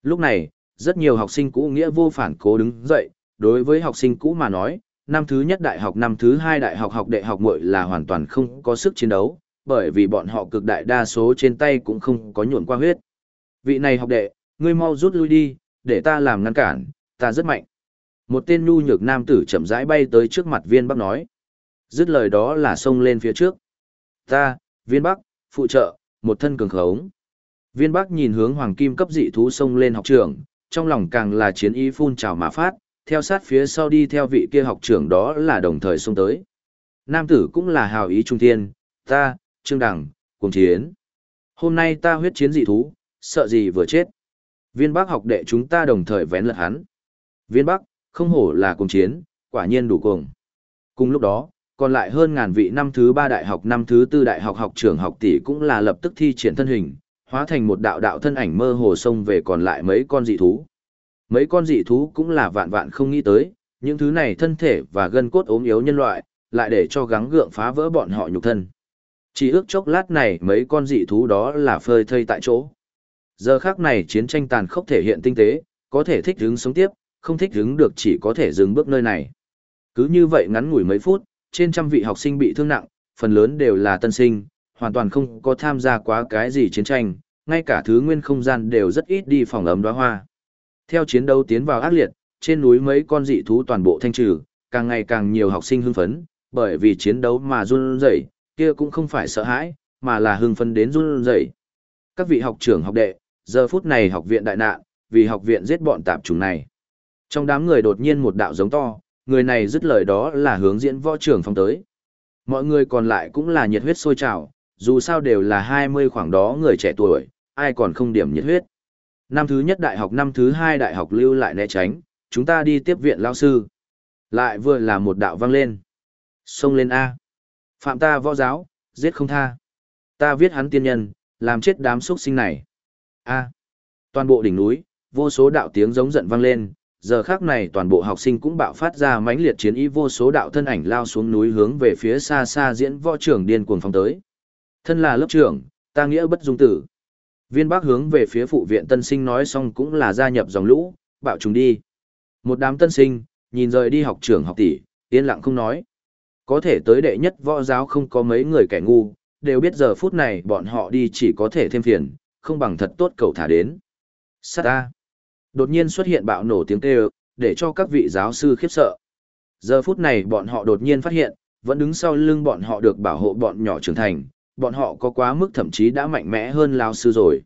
Lúc này, rất nhiều học sinh cũ nghĩa vô phản cố đứng dậy, đối với học sinh cũ mà nói, năm thứ nhất đại học năm thứ hai đại học học đệ học muội là hoàn toàn không có sức chiến đấu, bởi vì bọn họ cực đại đa số trên tay cũng không có nhuộn qua huyết. Vị này học đệ, ngươi mau rút lui đi, để ta làm ngăn cản, ta rất mạnh. Một tên nhu nhược nam tử chậm rãi bay tới trước mặt viên bắc nói. Dứt lời đó là xông lên phía trước. Ta, viên bắc, phụ trợ, một thân cường khống. Viên bắc nhìn hướng hoàng kim cấp dị thú xông lên học trường, trong lòng càng là chiến ý phun trào mà phát, theo sát phía sau đi theo vị kia học trưởng đó là đồng thời xông tới. Nam tử cũng là hào ý trung thiên, ta, trương đẳng, cùng chiến. Hôm nay ta huyết chiến dị thú, sợ gì vừa chết. Viên bắc học đệ chúng ta đồng thời vén lật hắn. Viên bắc, không hổ là cùng chiến, quả nhiên đủ cùng. Cùng lúc đó, còn lại hơn ngàn vị năm thứ ba đại học năm thứ tư đại học học trưởng học tỷ cũng là lập tức thi triển thân hình, hóa thành một đạo đạo thân ảnh mơ hồ sông về còn lại mấy con dị thú. Mấy con dị thú cũng là vạn vạn không nghĩ tới, những thứ này thân thể và gân cốt ốm yếu nhân loại, lại để cho gắng gượng phá vỡ bọn họ nhục thân. Chỉ ước chốc lát này mấy con dị thú đó là phơi thây tại chỗ. Giờ khác này chiến tranh tàn khốc thể hiện tinh tế, có thể thích hứng sống tiếp, không thích hứng được chỉ có thể dừng bước nơi này. Cứ như vậy ngắn ngủi mấy phút, trên trăm vị học sinh bị thương nặng, phần lớn đều là tân sinh, hoàn toàn không có tham gia quá cái gì chiến tranh, ngay cả thứ nguyên không gian đều rất ít đi phòng ấm đóa hoa. Theo chiến đấu tiến vào ác liệt, trên núi mấy con dị thú toàn bộ thanh trừ, càng ngày càng nhiều học sinh hưng phấn, bởi vì chiến đấu mà run rẩy, kia cũng không phải sợ hãi, mà là hưng phấn đến run rẩy, Các vị học trưởng học đệ, giờ phút này học viện đại nạn, vì học viện giết bọn tạp chủng này. Trong đám người đột nhiên một đạo giống to, người này dứt lời đó là hướng diễn võ trưởng phong tới. Mọi người còn lại cũng là nhiệt huyết sôi trào, dù sao đều là 20 khoảng đó người trẻ tuổi, ai còn không điểm nhiệt huyết. Năm thứ nhất đại học năm thứ hai đại học lưu lại né tránh, chúng ta đi tiếp viện lao sư. Lại vừa là một đạo vang lên. Xông lên A. Phạm ta võ giáo, giết không tha. Ta viết hắn tiên nhân, làm chết đám xuất sinh này. A. Toàn bộ đỉnh núi, vô số đạo tiếng giống giận vang lên, giờ khác này toàn bộ học sinh cũng bạo phát ra mãnh liệt chiến ý vô số đạo thân ảnh lao xuống núi hướng về phía xa xa diễn võ trưởng điên cuồng phong tới. Thân là lớp trưởng, ta nghĩa bất dung tử. Viên bác hướng về phía phụ viện tân sinh nói xong cũng là gia nhập dòng lũ, bạo chúng đi. Một đám tân sinh, nhìn rời đi học trưởng học tỷ, yên lặng không nói. Có thể tới đệ nhất võ giáo không có mấy người kẻ ngu, đều biết giờ phút này bọn họ đi chỉ có thể thêm phiền, không bằng thật tốt cầu thả đến. Sát ta. Đột nhiên xuất hiện bạo nổ tiếng kêu, để cho các vị giáo sư khiếp sợ. Giờ phút này bọn họ đột nhiên phát hiện, vẫn đứng sau lưng bọn họ được bảo hộ bọn nhỏ trưởng thành, bọn họ có quá mức thậm chí đã mạnh mẽ hơn lao sư rồi.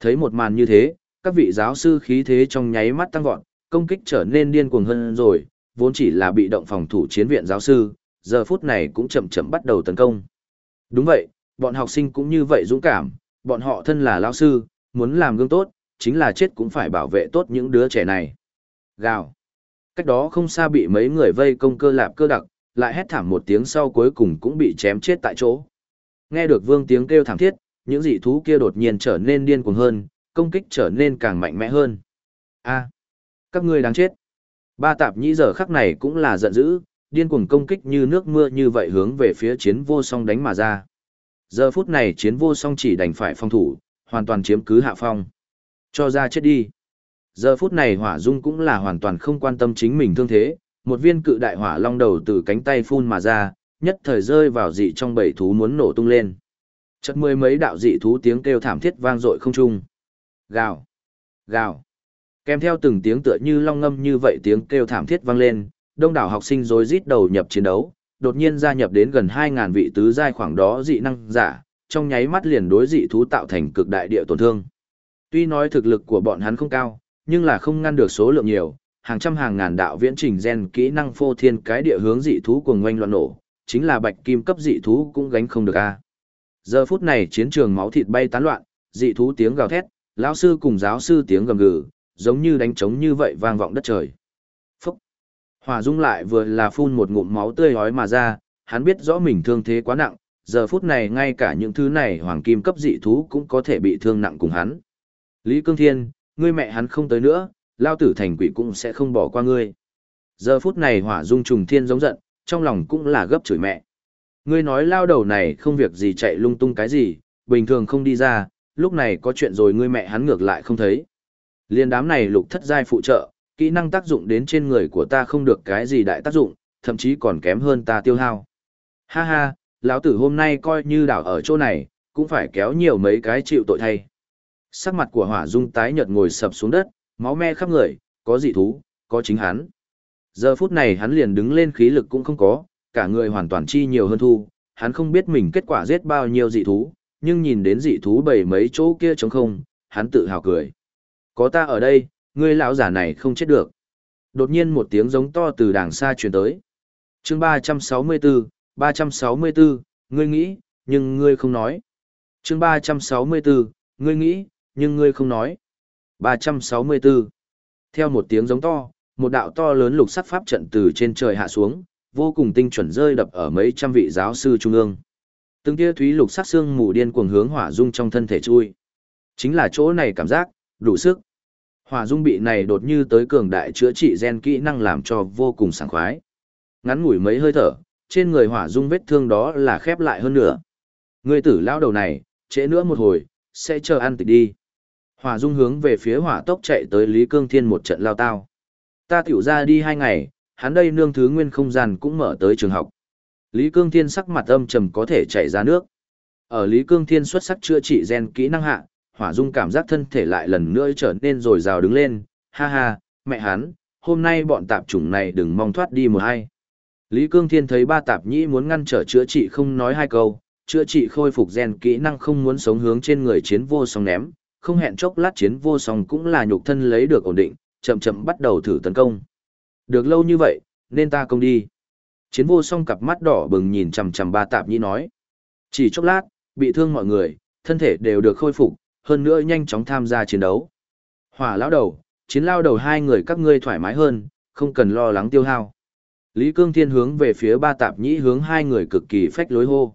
Thấy một màn như thế, các vị giáo sư khí thế trong nháy mắt tăng vọt, công kích trở nên điên cuồng hơn rồi, vốn chỉ là bị động phòng thủ chiến viện giáo sư, giờ phút này cũng chậm chậm bắt đầu tấn công. Đúng vậy, bọn học sinh cũng như vậy dũng cảm, bọn họ thân là lao sư, muốn làm gương tốt, chính là chết cũng phải bảo vệ tốt những đứa trẻ này. Gào. Cách đó không xa bị mấy người vây công cơ lạp cơ đặc, lại hét thảm một tiếng sau cuối cùng cũng bị chém chết tại chỗ. Nghe được vương tiếng kêu thảm thiết, những dị thú kia đột nhiên trở nên điên cuồng hơn, công kích trở nên càng mạnh mẽ hơn. A, các ngươi đáng chết. Ba tạp nhĩ giờ khắc này cũng là giận dữ, điên cuồng công kích như nước mưa như vậy hướng về phía chiến vô song đánh mà ra. Giờ phút này chiến vô song chỉ đành phải phòng thủ, hoàn toàn chiếm cứ hạ phong. Cho ra chết đi. Giờ phút này hỏa dung cũng là hoàn toàn không quan tâm chính mình thương thế, một viên cự đại hỏa long đầu từ cánh tay phun mà ra, nhất thời rơi vào dị trong bầy thú muốn nổ tung lên. Chợt mười mấy đạo dị thú tiếng kêu thảm thiết vang dội không trung. Gào, gào. Kèm theo từng tiếng tựa như long ngâm như vậy tiếng kêu thảm thiết vang lên, đông đảo học sinh rối rít đầu nhập chiến đấu, đột nhiên gia nhập đến gần 2000 vị tứ giai khoảng đó dị năng giả, trong nháy mắt liền đối dị thú tạo thành cực đại địa tổn thương. Tuy nói thực lực của bọn hắn không cao, nhưng là không ngăn được số lượng nhiều, hàng trăm hàng ngàn đạo viễn trình gen kỹ năng phô thiên cái địa hướng dị thú cuồng ngoanh loạn nổ, chính là bạch kim cấp dị thú cũng gánh không được a. Giờ phút này chiến trường máu thịt bay tán loạn, dị thú tiếng gào thét, lão sư cùng giáo sư tiếng gầm gừ, giống như đánh trống như vậy vang vọng đất trời. Phúc! Hòa Dung lại vừa là phun một ngụm máu tươi hói mà ra, hắn biết rõ mình thương thế quá nặng, giờ phút này ngay cả những thứ này hoàng kim cấp dị thú cũng có thể bị thương nặng cùng hắn. Lý Cương Thiên, ngươi mẹ hắn không tới nữa, lao tử thành quỷ cũng sẽ không bỏ qua ngươi. Giờ phút này hỏa dung trùng thiên giống giận, trong lòng cũng là gấp chửi mẹ. Ngươi nói lao đầu này không việc gì chạy lung tung cái gì, bình thường không đi ra, lúc này có chuyện rồi ngươi mẹ hắn ngược lại không thấy. Liên đám này lục thất giai phụ trợ, kỹ năng tác dụng đến trên người của ta không được cái gì đại tác dụng, thậm chí còn kém hơn ta tiêu hao. Ha ha, lão tử hôm nay coi như đảo ở chỗ này, cũng phải kéo nhiều mấy cái chịu tội thay. Sắc mặt của hỏa dung tái nhợt ngồi sập xuống đất, máu me khắp người, có dị thú, có chính hắn. Giờ phút này hắn liền đứng lên khí lực cũng không có, cả người hoàn toàn chi nhiều hơn thu, hắn không biết mình kết quả giết bao nhiêu dị thú, nhưng nhìn đến dị thú bảy mấy chỗ kia trống không, hắn tự hào cười. Có ta ở đây, ngươi lão giả này không chết được. Đột nhiên một tiếng giống to từ đàng xa truyền tới. chương 364, 364, ngươi nghĩ, nhưng ngươi không nói. chương 364, ngươi nghĩ, nhưng ngươi không nói. 364. Theo một tiếng giống to, một đạo to lớn lục sắc pháp trận từ trên trời hạ xuống, vô cùng tinh chuẩn rơi đập ở mấy trăm vị giáo sư trung ương. Từng tia thúy lục sắc xương mù điên cuồng hướng hỏa dung trong thân thể chui. Chính là chỗ này cảm giác, đủ sức. Hỏa dung bị này đột như tới cường đại chữa trị gen kỹ năng làm cho vô cùng sảng khoái. Ngắn ngủi mấy hơi thở, trên người hỏa dung vết thương đó là khép lại hơn nữa. Người tử lao đầu này, trễ nữa một hồi, sẽ chờ ăn tịch đi. Hỏa dung hướng về phía hỏa tốc chạy tới Lý Cương Thiên một trận lao tao. Ta tiểu ra đi hai ngày, hắn đây nương thứ nguyên không gian cũng mở tới trường học. Lý Cương Thiên sắc mặt âm trầm có thể chảy ra nước. Ở Lý Cương Thiên xuất sắc chữa trị gen kỹ năng hạ, hỏa dung cảm giác thân thể lại lần nữa trở nên rồi rào đứng lên, ha ha, mẹ hắn, hôm nay bọn tạp chủng này đừng mong thoát đi một hay. Lý Cương Thiên thấy ba tạp nhĩ muốn ngăn trở chữa trị không nói hai câu, chữa trị khôi phục gen kỹ năng không muốn sống hướng trên người chiến vô song ném, không hẹn chốc lát chiến vô song cũng là nhục thân lấy được ổn định, chậm chậm bắt đầu thử tấn công. Được lâu như vậy, nên ta công đi. Chiến vô song cặp mắt đỏ bừng nhìn chằm chằm ba tạp nhĩ nói. Chỉ chốc lát, bị thương mọi người, thân thể đều được khôi phục, hơn nữa nhanh chóng tham gia chiến đấu. Hỏa lão đầu, chiến lao đầu hai người các ngươi thoải mái hơn, không cần lo lắng tiêu hao. Lý Cương Thiên hướng về phía ba tạp nhĩ hướng hai người cực kỳ phách lối hô.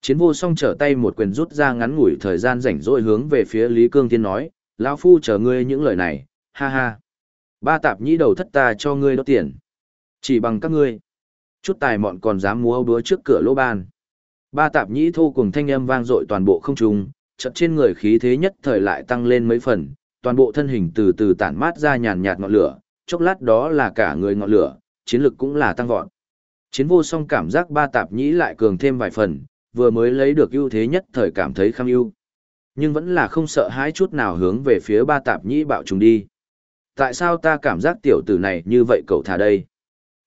Chiến vô song trở tay một quyền rút ra ngắn ngủi thời gian rảnh rỗi hướng về phía Lý Cương Thiên nói, lão phu chờ ngươi những lời này, ha ha. Ba tạp nhĩ đầu thất ta cho ngươi đốt tiền. Chỉ bằng các ngươi. Chút tài mọn còn dám múa búa trước cửa lỗ ban. Ba tạp nhĩ thô cùng thanh âm vang dội toàn bộ không trung, chợt trên người khí thế nhất thời lại tăng lên mấy phần, toàn bộ thân hình từ từ tản mát ra nhàn nhạt ngọn lửa, chốc lát đó là cả người ngọn lửa, chiến lực cũng là tăng vọt. Chiến vô song cảm giác ba tạp nhĩ lại cường thêm vài phần, vừa mới lấy được ưu thế nhất thời cảm thấy kham ưu. Nhưng vẫn là không sợ hãi chút nào hướng về phía ba tạp nhĩ bạo trùng đi. Tại sao ta cảm giác tiểu tử này như vậy cậu thả đây?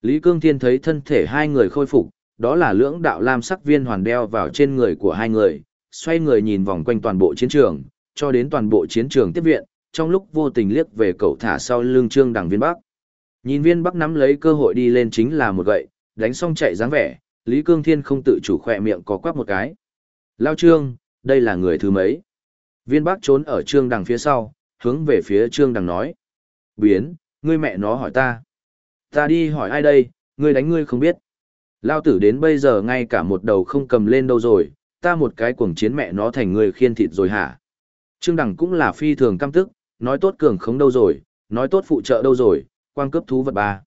Lý Cương Thiên thấy thân thể hai người khôi phục, đó là lưỡng đạo lam sắc viên hoàn đeo vào trên người của hai người, xoay người nhìn vòng quanh toàn bộ chiến trường, cho đến toàn bộ chiến trường tiếp viện, trong lúc vô tình liếc về cậu thả sau lưng trương đằng viên bắc. Nhìn viên bắc nắm lấy cơ hội đi lên chính là một gậy, đánh xong chạy dáng vẻ, Lý Cương Thiên không tự chủ khỏe miệng có quắc một cái. Lao trương, đây là người thứ mấy? Viên bắc trốn ở trương đằng phía sau, hướng về phía trương đằng nói. Biến, ngươi mẹ nó hỏi ta. Ta đi hỏi ai đây, ngươi đánh ngươi không biết. Lao tử đến bây giờ ngay cả một đầu không cầm lên đâu rồi, ta một cái cuồng chiến mẹ nó thành người khiên thịt rồi hả? Trương Đằng cũng là phi thường căm tức, nói tốt cường không đâu rồi, nói tốt phụ trợ đâu rồi, quang cấp thú vật ba.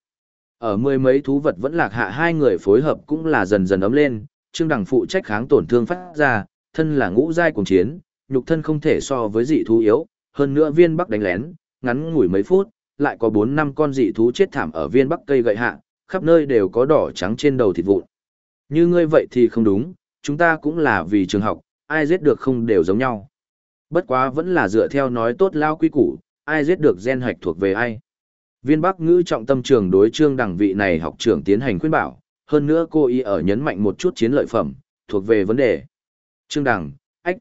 Ở mười mấy thú vật vẫn lạc hạ hai người phối hợp cũng là dần dần ấm lên, Trương Đằng phụ trách kháng tổn thương phát ra, thân là ngũ giai cuồng chiến, nhục thân không thể so với dị thú yếu, hơn nữa viên bắc đánh lén, ngắn ngủi mấy phút, lại có bốn năm con dị thú chết thảm ở viên bắc cây gậy hạ, khắp nơi đều có đỏ trắng trên đầu thịt vụn. Như ngươi vậy thì không đúng, chúng ta cũng là vì trường học, ai giết được không đều giống nhau. Bất quá vẫn là dựa theo nói tốt lao quy củ, ai giết được gen hạch thuộc về ai. Viên Bắc ngữ trọng tâm trường đối trương đẳng vị này học trưởng tiến hành khuyên bảo, hơn nữa cô ý ở nhấn mạnh một chút chiến lợi phẩm, thuộc về vấn đề. Trương đẳng, ách.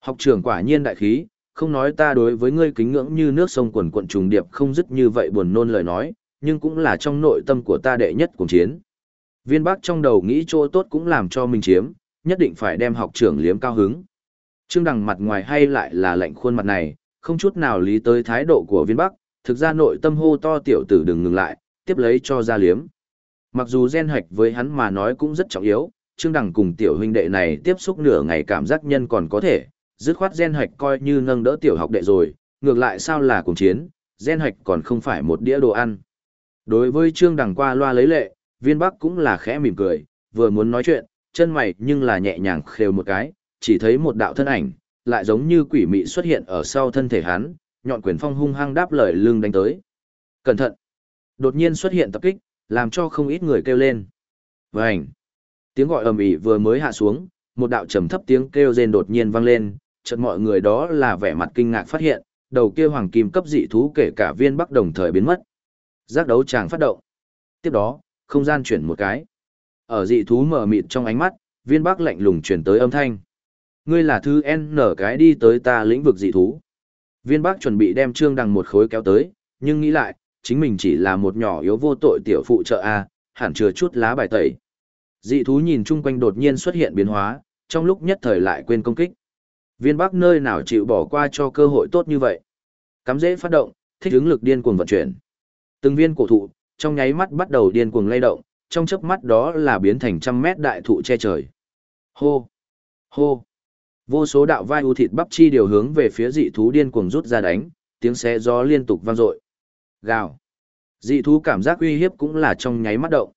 Học trưởng quả nhiên đại khí, không nói ta đối với ngươi kính ngưỡng như nước sông quần quận trùng điệp không dứt như vậy buồn nôn lời nói, nhưng cũng là trong nội tâm của ta đệ nhất cùng chiến. Viên Bắc trong đầu nghĩ chỗ tốt cũng làm cho mình chiếm, nhất định phải đem học trưởng liếm cao hứng. Trương Đằng mặt ngoài hay lại là lạnh khuôn mặt này, không chút nào lý tới thái độ của viên Bắc, thực ra nội tâm hô to tiểu tử đừng ngừng lại, tiếp lấy cho ra liếm. Mặc dù gen hạch với hắn mà nói cũng rất trọng yếu, Trương Đằng cùng tiểu huynh đệ này tiếp xúc nửa ngày cảm giác nhân còn có thể, dứt khoát gen hạch coi như nâng đỡ tiểu học đệ rồi, ngược lại sao là cùng chiến, gen hạch còn không phải một đĩa đồ ăn. Đối với Trương Đằng qua loa lấy lệ, viên bắc cũng là khẽ mỉm cười, vừa muốn nói chuyện, chân mày nhưng là nhẹ nhàng khều một cái, chỉ thấy một đạo thân ảnh, lại giống như quỷ mị xuất hiện ở sau thân thể hắn, nhọn quyền phong hung hăng đáp lời lưng đánh tới. Cẩn thận! Đột nhiên xuất hiện tập kích, làm cho không ít người kêu lên. Vành! Tiếng gọi ầm ĩ vừa mới hạ xuống, một đạo trầm thấp tiếng kêu rên đột nhiên vang lên, chợt mọi người đó là vẻ mặt kinh ngạc phát hiện, đầu kia hoàng kim cấp dị thú kể cả viên bắc đồng thời biến mất. Giác đấu chàng phát động. Tiếp đó, không gian chuyển một cái. Ở dị thú mở mịt trong ánh mắt, viên bắc lạnh lùng chuyển tới âm thanh. Ngươi là thứ N cái đi tới ta lĩnh vực dị thú. Viên bắc chuẩn bị đem trương đằng một khối kéo tới, nhưng nghĩ lại, chính mình chỉ là một nhỏ yếu vô tội tiểu phụ trợ A, hẳn chừa chút lá bài tẩy. Dị thú nhìn chung quanh đột nhiên xuất hiện biến hóa, trong lúc nhất thời lại quên công kích. Viên bắc nơi nào chịu bỏ qua cho cơ hội tốt như vậy. Cắm dễ phát động, thích ứng lực điên cuồng vận chuyển. Từng viên cổ thụ, trong nháy mắt bắt đầu điên cuồng lay động, trong chớp mắt đó là biến thành trăm mét đại thụ che trời. Hô! Hô! Vô số đạo vai u thịt bắp chi điều hướng về phía dị thú điên cuồng rút ra đánh, tiếng xé gió liên tục vang dội. Gào! Dị thú cảm giác uy hiếp cũng là trong nháy mắt động.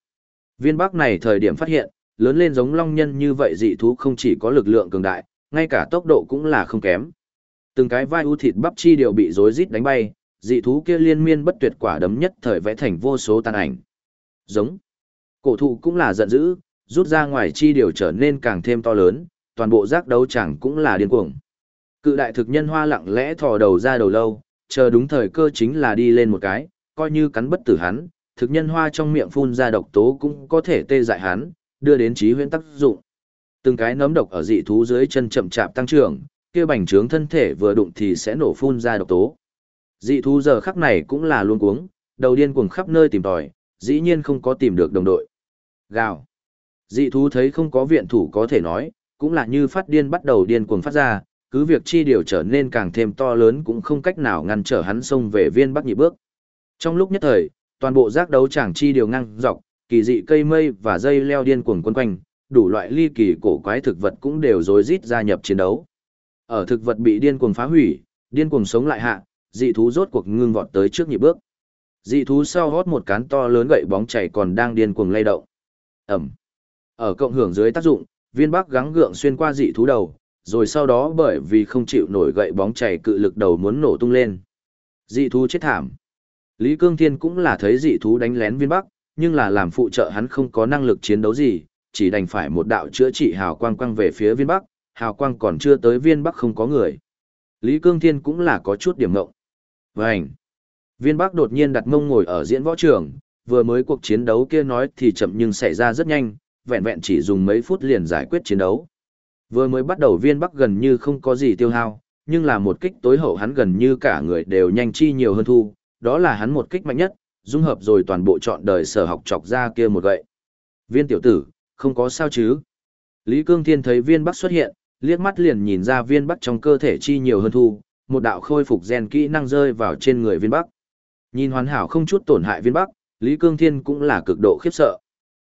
Viên bắc này thời điểm phát hiện, lớn lên giống long nhân như vậy dị thú không chỉ có lực lượng cường đại, ngay cả tốc độ cũng là không kém. Từng cái vai u thịt bắp chi đều bị rối rít đánh bay, dị thú kia liên miên bất tuyệt quả đấm nhất thời vẽ thành vô số tàn ảnh. Giống. Cổ thụ cũng là giận dữ, rút ra ngoài chi điều trở nên càng thêm to lớn, toàn bộ giác đấu chẳng cũng là điên cuồng. Cự đại thực nhân hoa lặng lẽ thò đầu ra đầu lâu, chờ đúng thời cơ chính là đi lên một cái, coi như cắn bất tử hắn, thực nhân hoa trong miệng phun ra độc tố cũng có thể tê dại hắn, đưa đến trí huyễn tác dụng. Từng cái nấm độc ở dị thú dưới chân chậm chạp tăng trưởng, kia bành trướng thân thể vừa đụng thì sẽ nổ phun ra độc tố. Dị thú giờ khắc này cũng là luôn cuống, đầu điên cuồng khắp nơi tìm tòi, dĩ nhiên không có tìm được đồng đội. Gào. Dị thú thấy không có viện thủ có thể nói, cũng là như phát điên bắt đầu điên cuồng phát ra, cứ việc chi điều trở nên càng thêm to lớn cũng không cách nào ngăn trở hắn xông về viên bắc nhị bước. Trong lúc nhất thời, toàn bộ giác đấu chẳng chi điều ngang dọc, kỳ dị cây mây và dây leo điên cuồng quấn quanh, đủ loại ly kỳ cổ quái thực vật cũng đều rối rít gia nhập chiến đấu. Ở thực vật bị điên cuồng phá hủy, điên cuồng sống lại hạ, dị thú rốt cuộc ngưng vọt tới trước nhị bước. Dị thú sau hót một cán to lớn gậy bóng chảy còn đang điên cuồng lay động. Ẩm. Ở cộng hưởng dưới tác dụng, viên bắc gắng gượng xuyên qua dị thú đầu, rồi sau đó bởi vì không chịu nổi gậy bóng chảy cự lực đầu muốn nổ tung lên. Dị thú chết thảm. Lý Cương Thiên cũng là thấy dị thú đánh lén viên bắc, nhưng là làm phụ trợ hắn không có năng lực chiến đấu gì, chỉ đành phải một đạo chữa trị hào quang quang về phía viên bắc, hào quang còn chưa tới viên bắc không có người. Lý Cương Thiên cũng là có chút điểm ngộng. Vành. Viên bắc đột nhiên đặt mông ngồi ở diễn võ trường, vừa mới cuộc chiến đấu kia nói thì chậm nhưng xảy ra rất nhanh, vẹn vẹn chỉ dùng mấy phút liền giải quyết chiến đấu. Vừa mới bắt đầu viên bắc gần như không có gì tiêu hao, nhưng là một kích tối hậu hắn gần như cả người đều nhanh chi nhiều hơn thu, đó là hắn một kích mạnh nhất, dung hợp rồi toàn bộ chọn đời sở học chọc ra kia một gậy. Viên tiểu tử, không có sao chứ. Lý Cương Thiên thấy viên bắc xuất hiện, liếc mắt liền nhìn ra viên bắc trong cơ thể chi nhiều hơn thu, một đạo khôi phục gen kỹ năng rơi vào trên người viên bắc. Nhìn hoàn hảo không chút tổn hại viên bắc, Lý Cương Thiên cũng là cực độ khiếp sợ.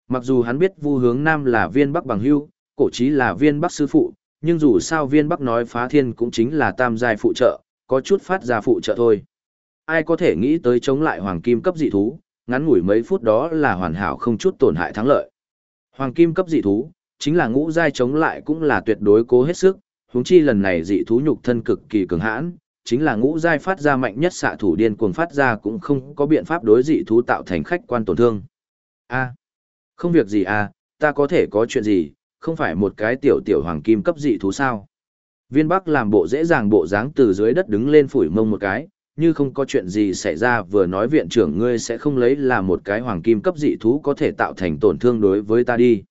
Mặc dù hắn biết Vu Hướng Nam là viên bắc bằng hưu, cổ chí là viên bắc sư phụ, nhưng dù sao viên bắc nói phá thiên cũng chính là tam giai phụ trợ, có chút phát ra phụ trợ thôi. Ai có thể nghĩ tới chống lại hoàng kim cấp dị thú, ngắn ngủi mấy phút đó là hoàn hảo không chút tổn hại thắng lợi. Hoàng kim cấp dị thú, chính là ngũ giai chống lại cũng là tuyệt đối cố hết sức, huống chi lần này dị thú nhục thân cực kỳ cường hãn, chính là ngũ giai phát ra mạnh nhất xạ thủ điên cuồng phát ra cũng không có biện pháp đối dị thú tạo thành khách quan tổn thương. A, không việc gì à, ta có thể có chuyện gì, không phải một cái tiểu tiểu hoàng kim cấp dị thú sao? Viên Bắc làm bộ dễ dàng bộ dáng từ dưới đất đứng lên phủi mông một cái, như không có chuyện gì xảy ra vừa nói viện trưởng ngươi sẽ không lấy là một cái hoàng kim cấp dị thú có thể tạo thành tổn thương đối với ta đi.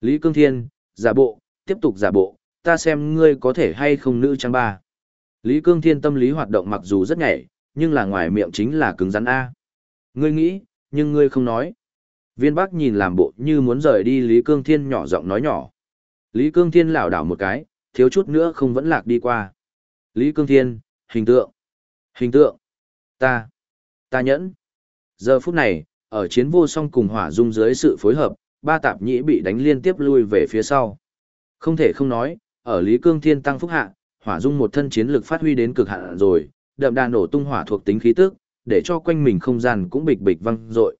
Lý Cương Thiên, giả bộ, tiếp tục giả bộ, ta xem ngươi có thể hay không nữ trang ba. Lý Cương Thiên tâm lý hoạt động mặc dù rất nhảy, nhưng là ngoài miệng chính là cứng rắn A. Ngươi nghĩ, nhưng ngươi không nói. Viên Bắc nhìn làm bộ như muốn rời đi Lý Cương Thiên nhỏ giọng nói nhỏ. Lý Cương Thiên lảo đảo một cái, thiếu chút nữa không vẫn lạc đi qua. Lý Cương Thiên, hình tượng. Hình tượng. Ta. Ta nhẫn. Giờ phút này, ở chiến vô song cùng hỏa dung dưới sự phối hợp, ba tạp nhĩ bị đánh liên tiếp lui về phía sau. Không thể không nói, ở Lý Cương Thiên tăng phúc hạ, hỏa dung một thân chiến lực phát huy đến cực hạn rồi, đậm đà nổ tung hỏa thuộc tính khí tức, để cho quanh mình không gian cũng bịch bịch văng rội.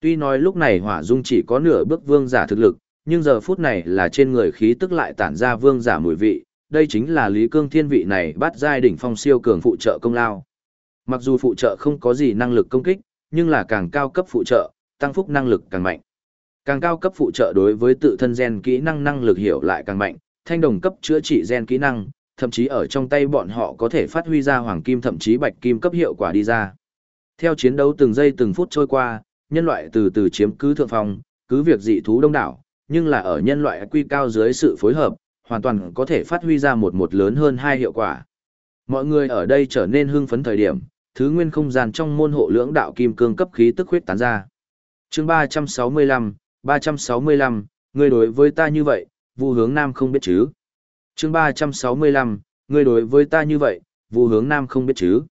Tuy nói lúc này hỏa dung chỉ có nửa bước vương giả thực lực, nhưng giờ phút này là trên người khí tức lại tản ra vương giả mùi vị, đây chính là Lý Cương Thiên vị này bắt giai đỉnh phong siêu cường phụ trợ công lao. Mặc dù phụ trợ không có gì năng lực công kích, nhưng là càng cao cấp phụ trợ, tăng phúc năng lực càng mạnh. Càng cao cấp phụ trợ đối với tự thân gen kỹ năng năng lực hiểu lại càng mạnh, thanh đồng cấp chữa trị gen kỹ năng, thậm chí ở trong tay bọn họ có thể phát huy ra hoàng kim thậm chí bạch kim cấp hiệu quả đi ra. Theo chiến đấu từng giây từng phút trôi qua, nhân loại từ từ chiếm cứ thượng phong, cứ việc dị thú đông đảo, nhưng là ở nhân loại quy cao dưới sự phối hợp, hoàn toàn có thể phát huy ra một một lớn hơn hai hiệu quả. Mọi người ở đây trở nên hưng phấn thời điểm, thứ nguyên không gian trong môn hộ lưỡng đạo kim cương cấp khí tức huyết tán ra. Chương 365, 365, ngươi đối với ta như vậy, Vu Hướng Nam không biết chứ? Chương 365, ngươi đối với ta như vậy, Vu Hướng Nam không biết chứ?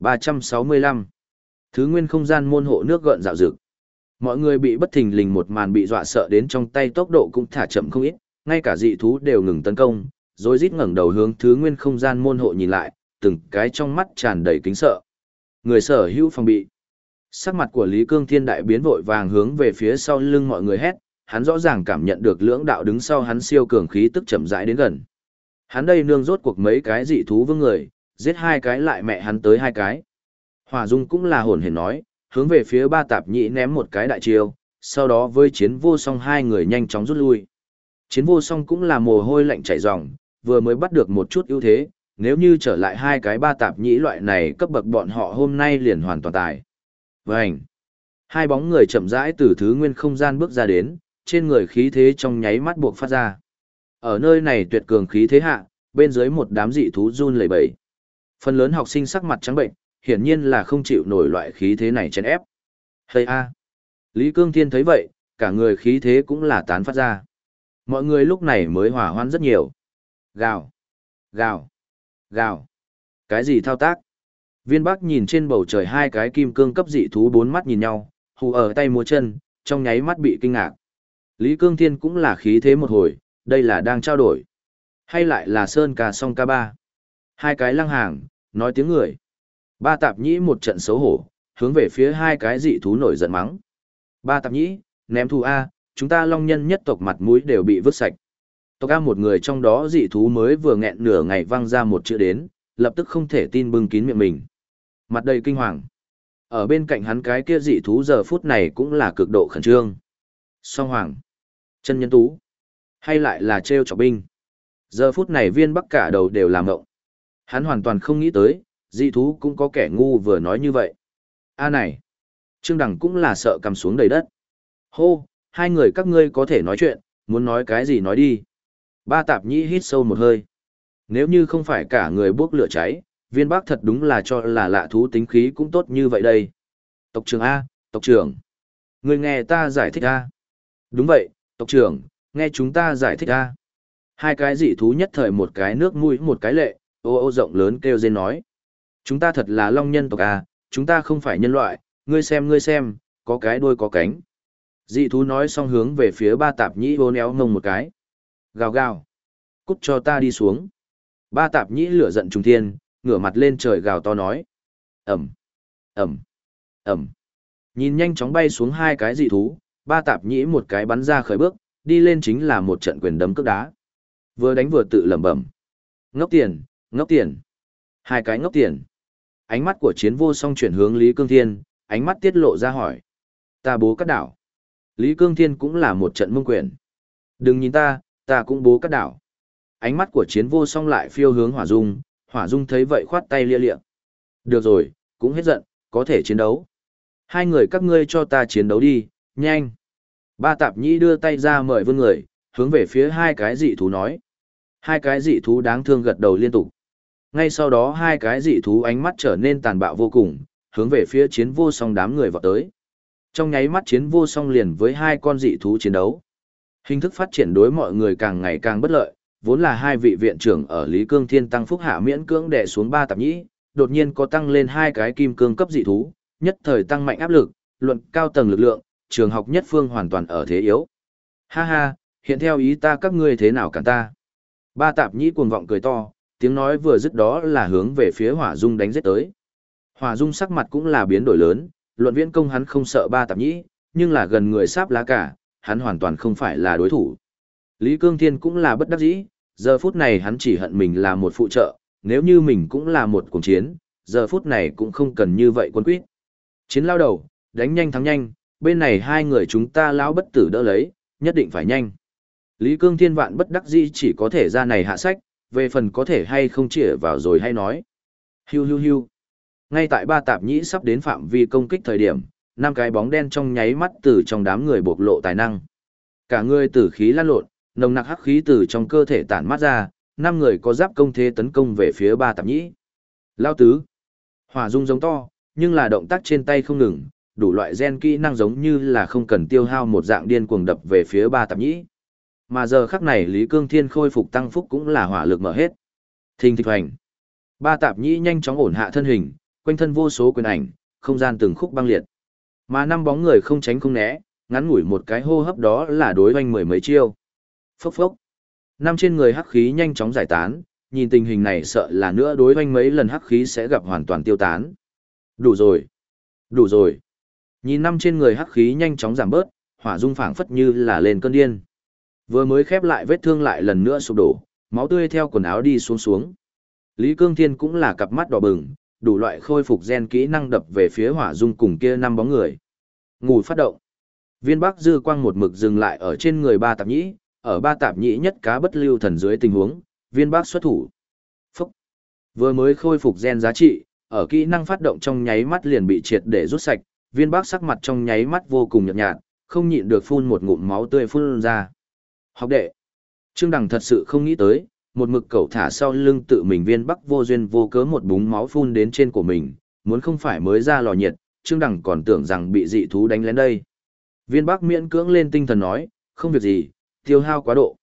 365. Thứ nguyên không gian môn hộ nước gợn dạo dực. Mọi người bị bất thình lình một màn bị dọa sợ đến trong tay tốc độ cũng thả chậm không ít, ngay cả dị thú đều ngừng tấn công, rồi rít ngẩng đầu hướng thứ nguyên không gian môn hộ nhìn lại, từng cái trong mắt tràn đầy kính sợ. Người sở hữu phòng bị. Sắc mặt của Lý Cương Thiên đại biến vội vàng hướng về phía sau lưng mọi người hét, hắn rõ ràng cảm nhận được lưỡng đạo đứng sau hắn siêu cường khí tức chậm rãi đến gần. Hắn đây nương rốt cuộc mấy cái dị thú vương người, giết hai cái lại mẹ hắn tới hai cái. Hỏa Dung cũng là hồn hển nói, hướng về phía ba tạp nhị ném một cái đại chiêu, sau đó với chiến vô song hai người nhanh chóng rút lui. Chiến vô song cũng là mồ hôi lạnh chảy ròng, vừa mới bắt được một chút ưu thế, nếu như trở lại hai cái ba tạp nhĩ loại này cấp bậc bọn họ hôm nay liền hoàn toàn tài. Vânh! Hai bóng người chậm rãi từ thứ nguyên không gian bước ra đến, trên người khí thế trong nháy mắt buộc phát ra. Ở nơi này tuyệt cường khí thế hạ, bên dưới một đám dị thú run lẩy bẩy. Phần lớn học sinh sắc mặt trắng bệnh, hiển nhiên là không chịu nổi loại khí thế này chèn ép. Hây a. Lý Cương Thiên thấy vậy, cả người khí thế cũng là tán phát ra. Mọi người lúc này mới hòa hoan rất nhiều. Gào, gào, gào. Cái gì thao tác? Viên Bắc nhìn trên bầu trời hai cái kim cương cấp dị thú bốn mắt nhìn nhau, hù ở tay múa chân, trong nháy mắt bị kinh ngạc. Lý Cương Thiên cũng là khí thế một hồi, đây là đang trao đổi. Hay lại là Sơn ca song ca ba. Hai cái lăng hàng, nói tiếng người. Ba tạp nhĩ một trận xấu hổ, hướng về phía hai cái dị thú nổi giận mắng. Ba tạp nhĩ, ném thù A, chúng ta long nhân nhất tộc mặt mũi đều bị vứt sạch. Tộc A một người trong đó dị thú mới vừa nghẹn nửa ngày văng ra một chữ đến, lập tức không thể tin bưng kín miệng mình. Mặt đầy kinh hoàng. Ở bên cạnh hắn cái kia dị thú giờ phút này cũng là cực độ khẩn trương. Song hoàng. Chân nhân tú. Hay lại là treo trọc binh. Giờ phút này viên bắc cả đầu đều làm ngộng. Hắn hoàn toàn không nghĩ tới, dị thú cũng có kẻ ngu vừa nói như vậy. A này. Trương Đằng cũng là sợ cầm xuống đầy đất. Hô, hai người các ngươi có thể nói chuyện, muốn nói cái gì nói đi. Ba tạp nhĩ hít sâu một hơi. Nếu như không phải cả người bốc lửa cháy, viên bác thật đúng là cho là lạ thú tính khí cũng tốt như vậy đây. Tộc trưởng A, tộc trưởng. Người nghe ta giải thích A. Đúng vậy, tộc trưởng, nghe chúng ta giải thích A. Hai cái dị thú nhất thời một cái nước mũi một cái lệ, ô ô rộng lớn kêu dên nói. Chúng ta thật là long nhân tộc A, chúng ta không phải nhân loại, ngươi xem ngươi xem, có cái đuôi có cánh. Dị thú nói xong hướng về phía ba tạp nhĩ vô néo ngông một cái. Gào gào. Cút cho ta đi xuống. Ba tạp nhĩ lửa giận trùng thiên, ngửa mặt lên trời gào to nói. Ẩm, Ẩm, Ẩm. Nhìn nhanh chóng bay xuống hai cái dị thú, ba tạp nhĩ một cái bắn ra khởi bước, đi lên chính là một trận quyền đấm cước đá. Vừa đánh vừa tự lẩm bẩm. Ngốc tiền, ngốc tiền. Hai cái ngốc tiền. Ánh mắt của chiến vô song chuyển hướng Lý Cương Thiên, ánh mắt tiết lộ ra hỏi. Ta bố cắt đảo. Lý Cương Thiên cũng là một trận mông quyền. Đừng nhìn ta, ta cũng bố cắt đảo. Ánh mắt của chiến vô song lại phiêu hướng hỏa dung, hỏa dung thấy vậy khoát tay lia lịa. Được rồi, cũng hết giận, có thể chiến đấu. Hai người các ngươi cho ta chiến đấu đi, nhanh. Ba tạp nhĩ đưa tay ra mời vương người, hướng về phía hai cái dị thú nói. Hai cái dị thú đáng thương gật đầu liên tục. Ngay sau đó hai cái dị thú ánh mắt trở nên tàn bạo vô cùng, hướng về phía chiến vô song đám người vọt tới. Trong nháy mắt chiến vô song liền với hai con dị thú chiến đấu. Hình thức phát triển đối mọi người càng ngày càng bất lợi, vốn là hai vị viện trưởng ở Lý Cương Thiên tăng phúc hạ miễn cưỡng đè xuống ba tạp nhĩ, đột nhiên có tăng lên hai cái kim cương cấp dị thú, nhất thời tăng mạnh áp lực, luận cao tầng lực lượng, trường học nhất phương hoàn toàn ở thế yếu. Ha ha, hiện theo ý ta các ngươi thế nào cả ta. Ba tạp nhĩ cuồng vọng cười to, tiếng nói vừa dứt đó là hướng về phía hỏa dung đánh giết tới. Hỏa dung sắc mặt cũng là biến đổi lớn, luận viễn công hắn không sợ ba tạp nhĩ, nhưng là gần người sáp lá cả, hắn hoàn toàn không phải là đối thủ. Lý Cương Thiên cũng là bất đắc dĩ, giờ phút này hắn chỉ hận mình là một phụ trợ, nếu như mình cũng là một cuộc chiến, giờ phút này cũng không cần như vậy quân quyết. Chiến lao đầu, đánh nhanh thắng nhanh, bên này hai người chúng ta lão bất tử đỡ lấy, nhất định phải nhanh. Lý Cương Thiên Vạn bất đắc dĩ chỉ có thể ra này hạ sách, về phần có thể hay không chỉ vào rồi hay nói. Hiu hiu hiu. Ngay tại ba tạp nhĩ sắp đến phạm vi công kích thời điểm, năm cái bóng đen trong nháy mắt từ trong đám người bộc lộ tài năng. Cả người tử khí lan lộn, nồng nặc hắc khí từ trong cơ thể tản mát ra, năm người có giáp công thế tấn công về phía ba tạp nhĩ. Lao tứ. Hỏa dung giống to, nhưng là động tác trên tay không ngừng, đủ loại gen kỹ năng giống như là không cần tiêu hao một dạng điên cuồng đập về phía ba tạp nhĩ. Mà giờ khắc này Lý Cương Thiên khôi phục tăng phúc cũng là hỏa lực mở hết. Thình thịch hoành. Ba tạp nhĩ nhanh chóng ổn hạ thân hình, quanh thân vô số quyền ảnh, không gian từng khúc băng liệt. Mà năm bóng người không tránh không né, ngắn ngủi một cái hô hấp đó là đối hoành mười mấy chiêu. Phốc phốc. Năm trên người hắc khí nhanh chóng giải tán, nhìn tình hình này sợ là nữa đối hoành mấy lần hắc khí sẽ gặp hoàn toàn tiêu tán. Đủ rồi. Đủ rồi. Nhìn năm trên người hắc khí nhanh chóng giảm bớt, hỏa dung phảng phất như là lên cơn điên. Vừa mới khép lại vết thương lại lần nữa sụp đổ, máu tươi theo quần áo đi xuống xuống. Lý Cương Thiên cũng là cặp mắt đỏ bừng, đủ loại khôi phục gen kỹ năng đập về phía hỏa dung cùng kia năm bóng người. Ngủ phát động. Viên Bắc dư quang một mực dừng lại ở trên người ba tạp nhĩ, ở ba tạp nhĩ nhất cá bất lưu thần dưới tình huống, viên Bắc xuất thủ. Phúc. Vừa mới khôi phục gen giá trị, ở kỹ năng phát động trong nháy mắt liền bị triệt để rút sạch, viên Bắc sắc mặt trong nháy mắt vô cùng nhợt nhạt, không nhịn được phun một ngụm máu tươi phun ra. Học đệ. Trương Đằng thật sự không nghĩ tới, một mực cẩu thả sau lưng tự mình viên bắc vô duyên vô cớ một búng máu phun đến trên của mình, muốn không phải mới ra lò nhiệt, Trương Đằng còn tưởng rằng bị dị thú đánh lén đây. Viên bắc miễn cưỡng lên tinh thần nói, không việc gì, tiêu hao quá độ.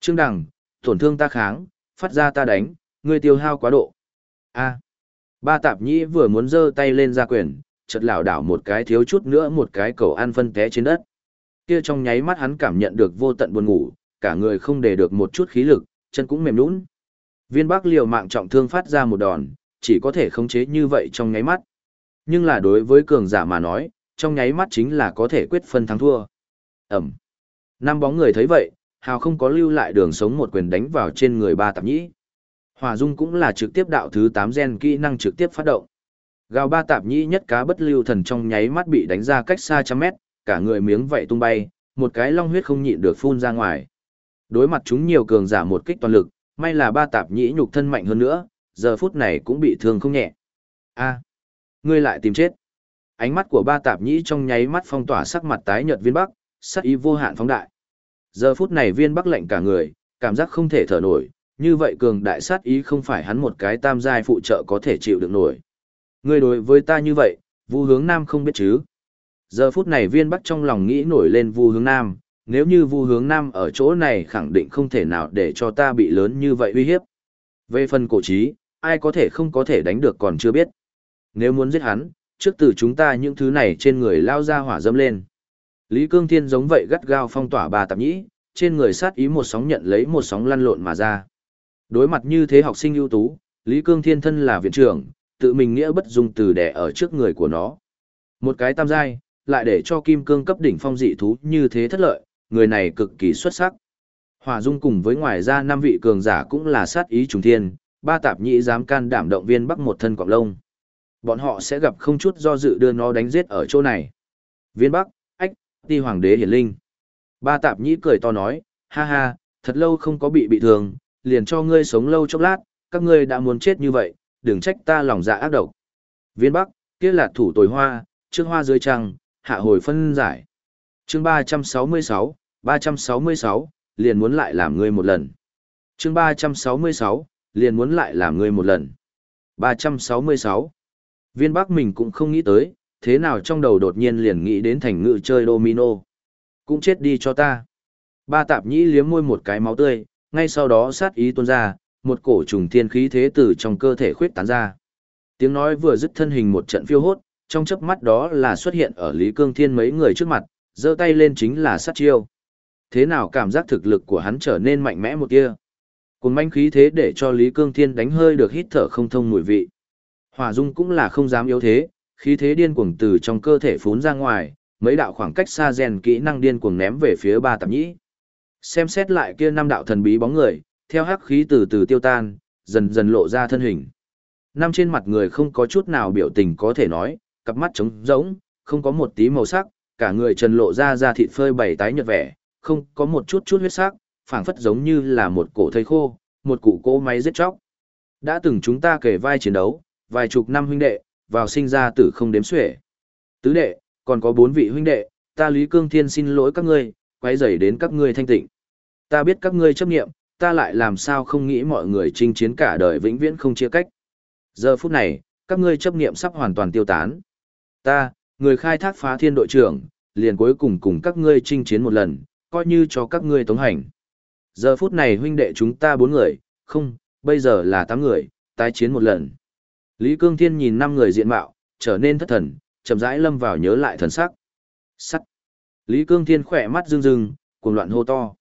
Trương Đằng, tổn thương ta kháng, phát ra ta đánh, ngươi tiêu hao quá độ. A. Ba tạp nhĩ vừa muốn giơ tay lên ra quyền, chợt lảo đảo một cái thiếu chút nữa một cái cầu ăn phân té trên đất. Kia trong nháy mắt hắn cảm nhận được vô tận buồn ngủ, cả người không để được một chút khí lực, chân cũng mềm nhũn. Viên Bắc liều mạng trọng thương phát ra một đòn, chỉ có thể khống chế như vậy trong nháy mắt. Nhưng là đối với cường giả mà nói, trong nháy mắt chính là có thể quyết phân thắng thua. Ẩm. Năm bóng người thấy vậy, hào không có lưu lại đường sống một quyền đánh vào trên người ba tạp nhĩ. hỏa dung cũng là trực tiếp đạo thứ 8 gen kỹ năng trực tiếp phát động. Gào ba tạp nhĩ nhất cá bất lưu thần trong nháy mắt bị đánh ra cách xa trăm mét, cả người miếng vậy tung bay, một cái long huyết không nhịn được phun ra ngoài. Đối mặt chúng nhiều cường giả một kích toàn lực, may là ba tạp nhĩ nhục thân mạnh hơn nữa, giờ phút này cũng bị thương không nhẹ. A, ngươi lại tìm chết. Ánh mắt của ba tạp nhĩ trong nháy mắt phong tỏa sắc mặt tái nhợt viên bắc, sắc ý vô hạn phóng đại. Giờ phút này viên bắc lạnh cả người, cảm giác không thể thở nổi, như vậy cường đại sát ý không phải hắn một cái tam giai phụ trợ có thể chịu được nổi. Ngươi đối với ta như vậy, Vu Hướng Nam không biết chứ? Giờ phút này Viên Bắc trong lòng nghĩ nổi lên Vu Hướng Nam, nếu như Vu Hướng Nam ở chỗ này khẳng định không thể nào để cho ta bị lớn như vậy uy hiếp. Về phần cổ trí, ai có thể không có thể đánh được còn chưa biết. Nếu muốn giết hắn, trước từ chúng ta những thứ này trên người lao ra hỏa dâm lên. Lý Cương Thiên giống vậy gắt gao phong tỏa bà tạp nhĩ, trên người sát ý một sóng nhận lấy một sóng lăn lộn mà ra. Đối mặt như thế học sinh ưu tú, Lý Cương Thiên thân là viện trưởng, tự mình nghĩa bất dung từ đẻ ở trước người của nó. Một cái tam giai, lại để cho kim cương cấp đỉnh phong dị thú như thế thất lợi, người này cực kỳ xuất sắc. Hòa Dung cùng với ngoài ra năm vị cường giả cũng là sát ý trùng thiên, ba tạp nhĩ dám can đảm động viên bắc một thân cọp lông. Bọn họ sẽ gặp không chút do dự đưa nó đánh giết ở chỗ này. Viên bắc, ách, ti hoàng đế hiển linh. Ba tạp nhĩ cười to nói, ha ha, thật lâu không có bị bị thương, liền cho ngươi sống lâu chốc lát, các ngươi đã muốn chết như vậy, đừng trách ta lòng dạ ác độc. Viên Bắc, kia là thủ tồi hoa, trương hoa dưới trăng, hạ hồi phân giải. Chương 366, 366, liền muốn lại làm ngươi một lần. Chương 366, liền muốn lại làm ngươi một lần. 366. Viên Bắc mình cũng không nghĩ tới, thế nào trong đầu đột nhiên liền nghĩ đến thành ngự chơi domino. Cũng chết đi cho ta. Ba tạp nhĩ liếm môi một cái máu tươi, ngay sau đó sát ý tuôn ra, một cổ trùng thiên khí thế từ trong cơ thể khuyết tán ra. Tiếng nói vừa dứt thân hình một trận phiêu hốt, trong chớp mắt đó là xuất hiện ở Lý Cương Thiên mấy người trước mặt, giơ tay lên chính là sát chiêu. Thế nào cảm giác thực lực của hắn trở nên mạnh mẽ một tia? Cùng manh khí thế để cho Lý Cương Thiên đánh hơi được hít thở không thông mùi vị. Hỏa Dung cũng là không dám yếu thế, khí thế điên cuồng từ trong cơ thể phún ra ngoài, mấy đạo khoảng cách xa rèn kỹ năng điên cuồng ném về phía ba tạp nhĩ. Xem xét lại kia năm đạo thần bí bóng người, theo hắc khí từ từ tiêu tan, dần dần lộ ra thân hình. Năm trên mặt người không có chút nào biểu tình có thể nói, cặp mắt trống rỗng, không có một tí màu sắc, cả người trần lộ ra da thịt phơi bày tái nhợt vẻ, không có một chút chút huyết sắc, phảng phất giống như là một cổ thây khô, một cụ cỗ máy giết chóc. Đã từng chúng ta kể vai chiến đấu, vài chục năm huynh đệ, vào sinh ra tử không đếm xuể. Tứ đệ, còn có bốn vị huynh đệ, ta Lý Cương Thiên xin lỗi các ngươi, quay rầy đến các ngươi thanh tịnh. Ta biết các ngươi chấp nghiệm, ta lại làm sao không nghĩ mọi người chinh chiến cả đời vĩnh viễn không chia cách. Giờ phút này, các ngươi chấp nghiệm sắp hoàn toàn tiêu tán. Ta, người khai thác phá thiên đội trưởng, liền cuối cùng cùng các ngươi chinh chiến một lần, coi như cho các ngươi tống hành. Giờ phút này huynh đệ chúng ta bốn người, không, bây giờ là tám người, tái chiến một lần. Lý Cương Thiên nhìn năm người diện mạo, trở nên thất thần, chậm rãi lâm vào nhớ lại thần sắc. Sắt. Lý Cương Thiên khỏe mắt rưng rưng, cuồng loạn hô to.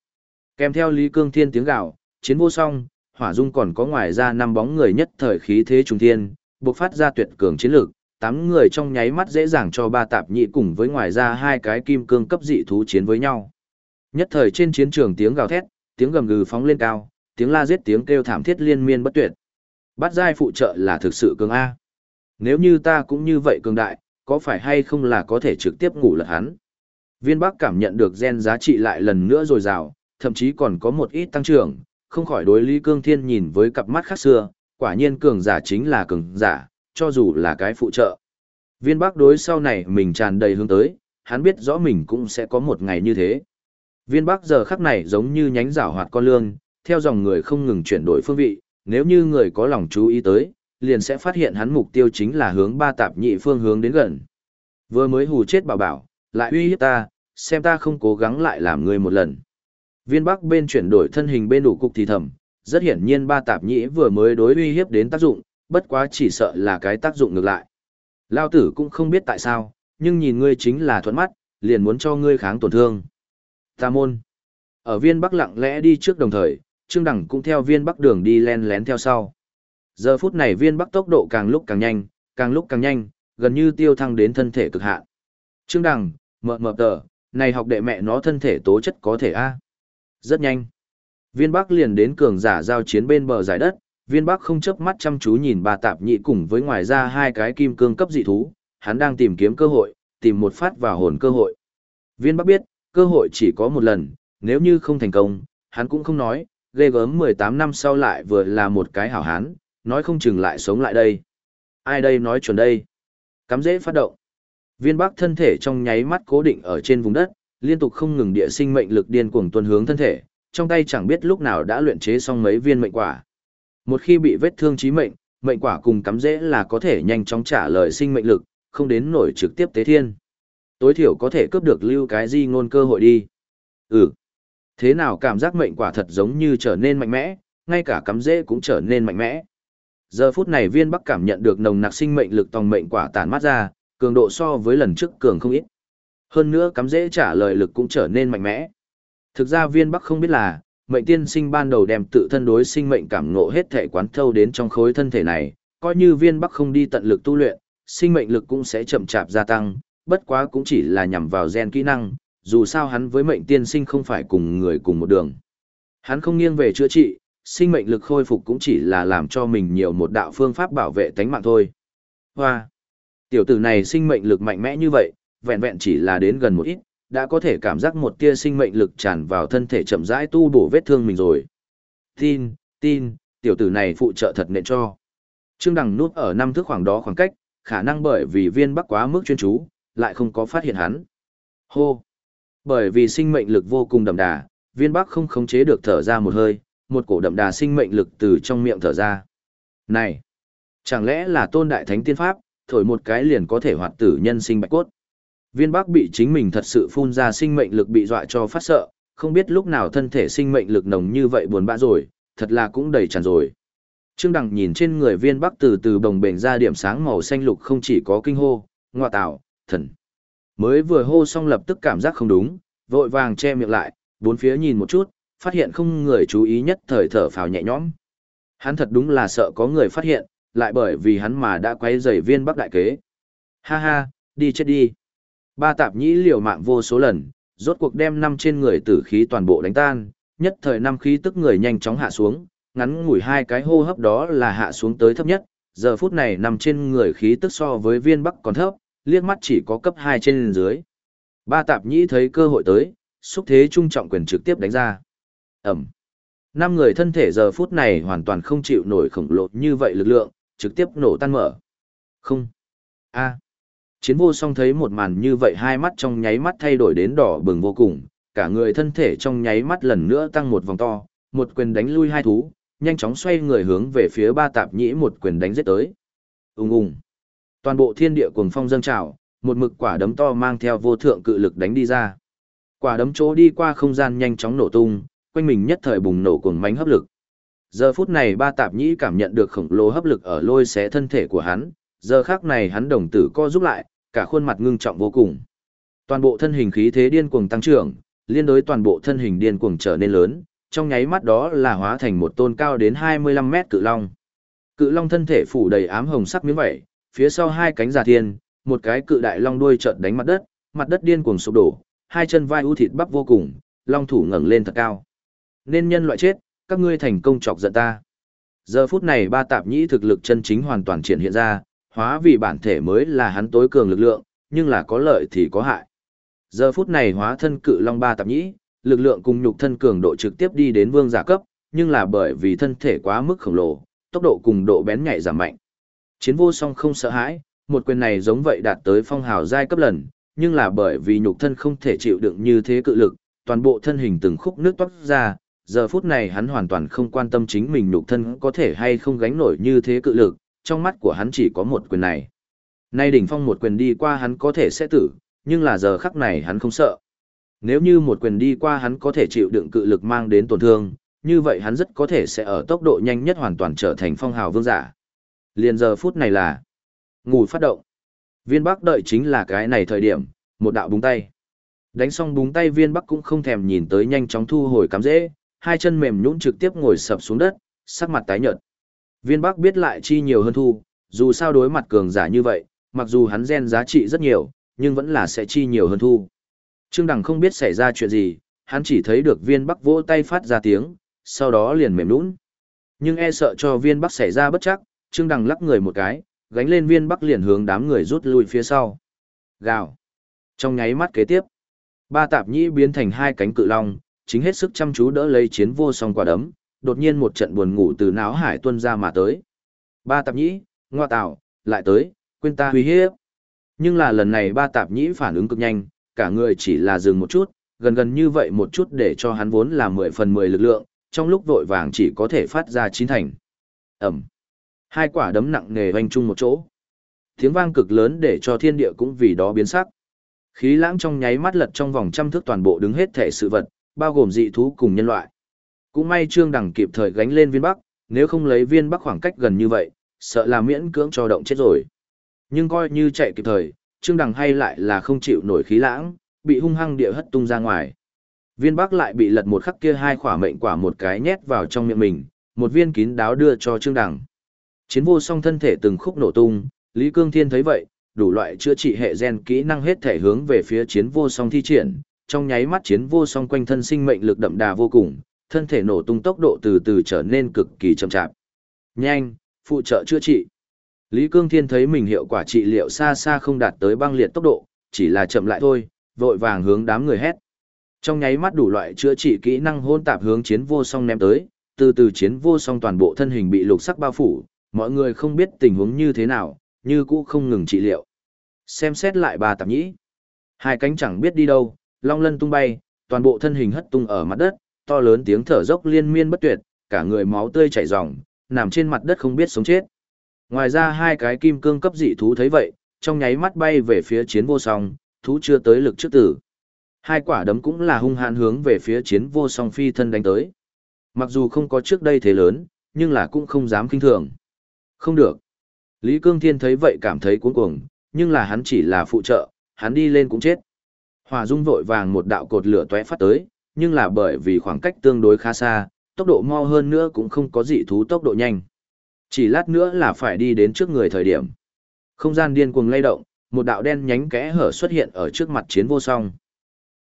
Kèm theo Lý Cương Thiên tiếng gạo, chiến vô song, hỏa dung còn có ngoài ra năm bóng người nhất thời khí thế trùng thiên, bộc phát ra tuyệt cường chiến lược, tám người trong nháy mắt dễ dàng cho ba tạp nhị cùng với ngoài ra hai cái kim cương cấp dị thú chiến với nhau. Nhất thời trên chiến trường tiếng gào thét, tiếng gầm gừ phóng lên cao, tiếng la giết tiếng kêu thảm thiết liên miên bất tuyệt. Bát giai phụ trợ là thực sự cường A. Nếu như ta cũng như vậy cường đại, có phải hay không là có thể trực tiếp ngủ lật hắn? Viên Bắc cảm nhận được gen giá trị lại lần nữa rồi rào, thậm chí còn có một ít tăng trưởng, không khỏi đối Lý Cương Thiên nhìn với cặp mắt khác xưa, quả nhiên cường giả chính là cường giả, cho dù là cái phụ trợ. Viên Bắc đối sau này mình tràn đầy hướng tới, hắn biết rõ mình cũng sẽ có một ngày như thế. Viên Bắc giờ khắc này giống như nhánh rảo hoạt con lương, theo dòng người không ngừng chuyển đổi phương vị, nếu như người có lòng chú ý tới, liền sẽ phát hiện hắn mục tiêu chính là hướng ba tạp nhị phương hướng đến gần. Vừa mới hù chết bảo bảo, lại uy hiếp ta, xem ta không cố gắng lại làm người một lần. Viên Bắc bên chuyển đổi thân hình bên đủ cục thì thầm, rất hiển nhiên ba tạp nhĩ vừa mới đối uy hiếp đến tác dụng, bất quá chỉ sợ là cái tác dụng ngược lại. Lao tử cũng không biết tại sao, nhưng nhìn ngươi chính là thuận mắt, liền muốn cho ngươi kháng tổn thương. Ta môn. Ở viên bắc lặng lẽ đi trước đồng thời, Trương Đằng cũng theo viên bắc đường đi len lén theo sau. Giờ phút này viên bắc tốc độ càng lúc càng nhanh, càng lúc càng nhanh, gần như tiêu thăng đến thân thể cực hạn. Trương Đằng, mờ mờ tờ, này học đệ mẹ nó thân thể tố chất có thể a Rất nhanh. Viên Bắc liền đến cường giả giao chiến bên bờ giải đất, Viên Bắc không chớp mắt chăm chú nhìn bà tạp nhị cùng với ngoài ra hai cái kim cương cấp dị thú, hắn đang tìm kiếm cơ hội, tìm một phát vào hồn cơ hội. Viên Bắc biết, cơ hội chỉ có một lần, nếu như không thành công, hắn cũng không nói, ghê gớm 18 năm sau lại vừa là một cái hảo hán, nói không chừng lại sống lại đây. Ai đây nói chuẩn đây? Cắm dễ phát động. Viên Bắc thân thể trong nháy mắt cố định ở trên vùng đất, liên tục không ngừng địa sinh mệnh lực điên cuồng tuần hướng thân thể, trong tay chẳng biết lúc nào đã luyện chế xong mấy viên mệnh quả. Một khi bị vết thương chí mệnh, mệnh quả cùng cắm dễ là có thể nhanh chóng trả lời sinh mệnh lực, không đến nổi trực tiếp tế thiên. Tối thiểu có thể cướp được lưu cái di ngôn cơ hội đi. Ừ. Thế nào cảm giác mệnh quả thật giống như trở nên mạnh mẽ, ngay cả cắm dễ cũng trở nên mạnh mẽ. Giờ phút này viên bắc cảm nhận được nồng nặc sinh mệnh lực tòng mệnh quả tàn mát ra, cường độ so với lần trước cường không ít. Hơn nữa cắm dễ trả lời lực cũng trở nên mạnh mẽ. Thực ra viên bắc không biết là, mệnh tiên sinh ban đầu đem tự thân đối sinh mệnh cảm ngộ hết thể quán thâu đến trong khối thân thể này, coi như viên bắc không đi tận lực tu luyện, sinh mệnh lực cũng sẽ chậm chạp gia tăng, bất quá cũng chỉ là nhằm vào gen kỹ năng, dù sao hắn với mệnh tiên sinh không phải cùng người cùng một đường. Hắn không nghiêng về chữa trị, sinh mệnh lực khôi phục cũng chỉ là làm cho mình nhiều một đạo phương pháp bảo vệ tánh mạng thôi. Hoa! Tiểu tử này sinh mệnh lực mạnh mẽ như vậy, vẹn vẹn chỉ là đến gần một ít, đã có thể cảm giác một tia sinh mệnh lực tràn vào thân thể chậm rãi tu bổ vết thương mình rồi. Tin, tin, tiểu tử này phụ trợ thật nện cho. Trương Đằng núp ở năm thước khoảng đó khoảng cách, khả năng bởi vì viên bắc quá mức chuyên chú, lại không có phát hiện hắn. Hô! Bởi vì sinh mệnh lực vô cùng đậm đà, viên bắc không khống chế được thở ra một hơi, một cổ đậm đà sinh mệnh lực từ trong miệng thở ra. Này! Chẳng lẽ là tôn đại thánh tiên pháp, thổi một cái liền có thể hoạt tử nhân sinh bạch cốt? Viên Bắc bị chính mình thật sự phun ra sinh mệnh lực bị dọa cho phát sợ, không biết lúc nào thân thể sinh mệnh lực nồng như vậy buồn bã rồi, thật là cũng đầy tràn rồi. Trương Đằng nhìn trên người viên Bắc từ từ bồng bềnh ra điểm sáng màu xanh lục không chỉ có kinh hô, ngoa tạo, thần. Mới vừa hô xong lập tức cảm giác không đúng, vội vàng che miệng lại, bốn phía nhìn một chút, phát hiện không người chú ý nhất thời thở phào nhẹ nhõm. Hắn thật đúng là sợ có người phát hiện, lại bởi vì hắn mà đã quấy rầy viên Bắc đại kế. Ha ha, đi chết đi. Ba tạp nhĩ liều mạng vô số lần, rốt cuộc đem năm trên người tử khí toàn bộ đánh tan, nhất thời năm khí tức người nhanh chóng hạ xuống, ngắn ngủi hai cái hô hấp đó là hạ xuống tới thấp nhất, giờ phút này nằm trên người khí tức so với viên bắc còn thấp, liếc mắt chỉ có cấp 2 trên dưới. Ba tạp nhĩ thấy cơ hội tới, xúc thế trung trọng quyền trực tiếp đánh ra. Ẩm. Năm người thân thể giờ phút này hoàn toàn không chịu nổi khổng lột như vậy lực lượng, trực tiếp nổ tan mở. Không. A chiến vô song thấy một màn như vậy hai mắt trong nháy mắt thay đổi đến đỏ bừng vô cùng, cả người thân thể trong nháy mắt lần nữa tăng một vòng to, một quyền đánh lui hai thú, nhanh chóng xoay người hướng về phía ba tạp nhĩ một quyền đánh giết tới. Ùng ùng. Toàn bộ thiên địa cuồng phong dâng trào, một mực quả đấm to mang theo vô thượng cự lực đánh đi ra. Quả đấm chỗ đi qua không gian nhanh chóng nổ tung, quanh mình nhất thời bùng nổ cuồng mánh hấp lực. Giờ phút này ba tạp nhĩ cảm nhận được khổng lồ hấp lực ở lôi xé thân thể của hắn, giờ khác này hắn đồng tử co giúp lại, cả khuôn mặt ngưng trọng vô cùng. Toàn bộ thân hình khí thế điên cuồng tăng trưởng, liên đối toàn bộ thân hình điên cuồng trở nên lớn, trong nháy mắt đó là hóa thành một tôn cao đến 25 mét cự long. Cự long thân thể phủ đầy ám hồng sắc miếng vảy, phía sau hai cánh giả thiên, một cái cự đại long đuôi chợt đánh mặt đất, mặt đất điên cuồng sụp đổ, hai chân vai u thịt bắp vô cùng, long thủ ngẩng lên thật cao. Nên nhân loại chết, các ngươi thành công chọc giận ta. Giờ phút này ba tạp nhĩ thực lực chân chính hoàn toàn triển hiện ra, hóa vì bản thể mới là hắn tối cường lực lượng, nhưng là có lợi thì có hại. Giờ phút này hóa thân cự long ba tạp nhĩ, lực lượng cùng nhục thân cường độ trực tiếp đi đến vương giả cấp, nhưng là bởi vì thân thể quá mức khổng lồ, tốc độ cùng độ bén nhạy giảm mạnh. Chiến vô song không sợ hãi, một quyền này giống vậy đạt tới phong hào giai cấp lần, nhưng là bởi vì nhục thân không thể chịu đựng như thế cự lực, toàn bộ thân hình từng khúc nước toát ra, giờ phút này hắn hoàn toàn không quan tâm chính mình nhục thân có thể hay không gánh nổi như thế cự lực, trong mắt của hắn chỉ có một quyền này. Nay đỉnh phong một quyền đi qua hắn có thể sẽ tử, nhưng là giờ khắc này hắn không sợ. Nếu như một quyền đi qua hắn có thể chịu đựng cự lực mang đến tổn thương, như vậy hắn rất có thể sẽ ở tốc độ nhanh nhất hoàn toàn trở thành phong hào vương giả. Liền giờ phút này là ngủ phát động. Viên Bắc đợi chính là cái này thời điểm, một đạo búng tay. Đánh xong búng tay viên Bắc cũng không thèm nhìn tới nhanh chóng thu hồi cắm dễ, hai chân mềm nhũn trực tiếp ngồi sập xuống đất, sắc mặt tái nhợt. Viên Bắc biết lại chi nhiều hơn thu, dù sao đối mặt cường giả như vậy, mặc dù hắn gen giá trị rất nhiều, nhưng vẫn là sẽ chi nhiều hơn thu. Trương Đằng không biết xảy ra chuyện gì, hắn chỉ thấy được viên Bắc vỗ tay phát ra tiếng, sau đó liền mềm nũng. Nhưng e sợ cho viên Bắc xảy ra bất chắc, Trương Đằng lắc người một cái, gánh lên viên Bắc liền hướng đám người rút lui phía sau. Gào. Trong nháy mắt kế tiếp, ba tạp nhĩ biến thành hai cánh cự long, chính hết sức chăm chú đỡ lấy chiến vô song quả đấm, đột nhiên một trận buồn ngủ từ náo hải tuân ra mà tới. Ba tạp nhĩ, ngoa tạo, lại tới, quên ta huy hiếp. Nhưng là lần này ba tạp nhĩ phản ứng cực nhanh, cả người chỉ là dừng một chút, gần gần như vậy một chút để cho hắn vốn là 10 phần 10 lực lượng, trong lúc vội vàng chỉ có thể phát ra chín thành. Ẩm. Hai quả đấm nặng nề hoành chung một chỗ. Tiếng vang cực lớn để cho thiên địa cũng vì đó biến sắc. Khí lãng trong nháy mắt lật trong vòng trăm thước toàn bộ đứng hết thể sự vật, bao gồm dị thú cùng nhân loại. Cũng may Trương Đằng kịp thời gánh lên viên bắc, nếu không lấy viên bắc khoảng cách gần như vậy, sợ là miễn cưỡng cho động chết rồi. Nhưng coi như chạy kịp thời, Trương Đằng hay lại là không chịu nổi khí lãng, bị hung hăng địa hất tung ra ngoài. Viên bắc lại bị lật một khắc kia hai khỏa mệnh quả một cái nhét vào trong miệng mình, một viên kín đáo đưa cho Trương Đằng. Chiến vô song thân thể từng khúc nổ tung, Lý Cương Thiên thấy vậy, đủ loại chữa trị hệ gen kỹ năng hết thể hướng về phía chiến vô song thi triển, trong nháy mắt chiến vô song quanh thân sinh mệnh lực đậm đà vô cùng, thân thể nổ tung tốc độ từ từ trở nên cực kỳ chậm chạp. Nhanh, phụ trợ chữa trị. Lý Cương Thiên thấy mình hiệu quả trị liệu xa xa không đạt tới băng liệt tốc độ, chỉ là chậm lại thôi, vội vàng hướng đám người hét. Trong nháy mắt đủ loại chữa trị kỹ năng hôn tạp hướng chiến vô song ném tới, từ từ chiến vô song toàn bộ thân hình bị lục sắc bao phủ, mọi người không biết tình huống như thế nào, như cũ không ngừng trị liệu. Xem xét lại bà tạp nhĩ. Hai cánh chẳng biết đi đâu, long lân tung bay, toàn bộ thân hình hất tung ở mặt đất, to lớn tiếng thở dốc liên miên bất tuyệt, cả người máu tươi chảy ròng, nằm trên mặt đất không biết sống chết. Ngoài ra hai cái kim cương cấp dị thú thấy vậy, trong nháy mắt bay về phía chiến vô song, thú chưa tới lực trước tử. Hai quả đấm cũng là hung hãn hướng về phía chiến vô song phi thân đánh tới. Mặc dù không có trước đây thế lớn, nhưng là cũng không dám kinh thường. Không được. Lý Cương Thiên thấy vậy cảm thấy cuốn cuồng, nhưng là hắn chỉ là phụ trợ, hắn đi lên cũng chết. Hòa dung vội vàng một đạo cột lửa tóe phát tới, nhưng là bởi vì khoảng cách tương đối khá xa, tốc độ mau hơn nữa cũng không có dị thú tốc độ nhanh. Chỉ lát nữa là phải đi đến trước người thời điểm. Không gian điên cuồng lay động, một đạo đen nhánh kẽ hở xuất hiện ở trước mặt chiến vô song.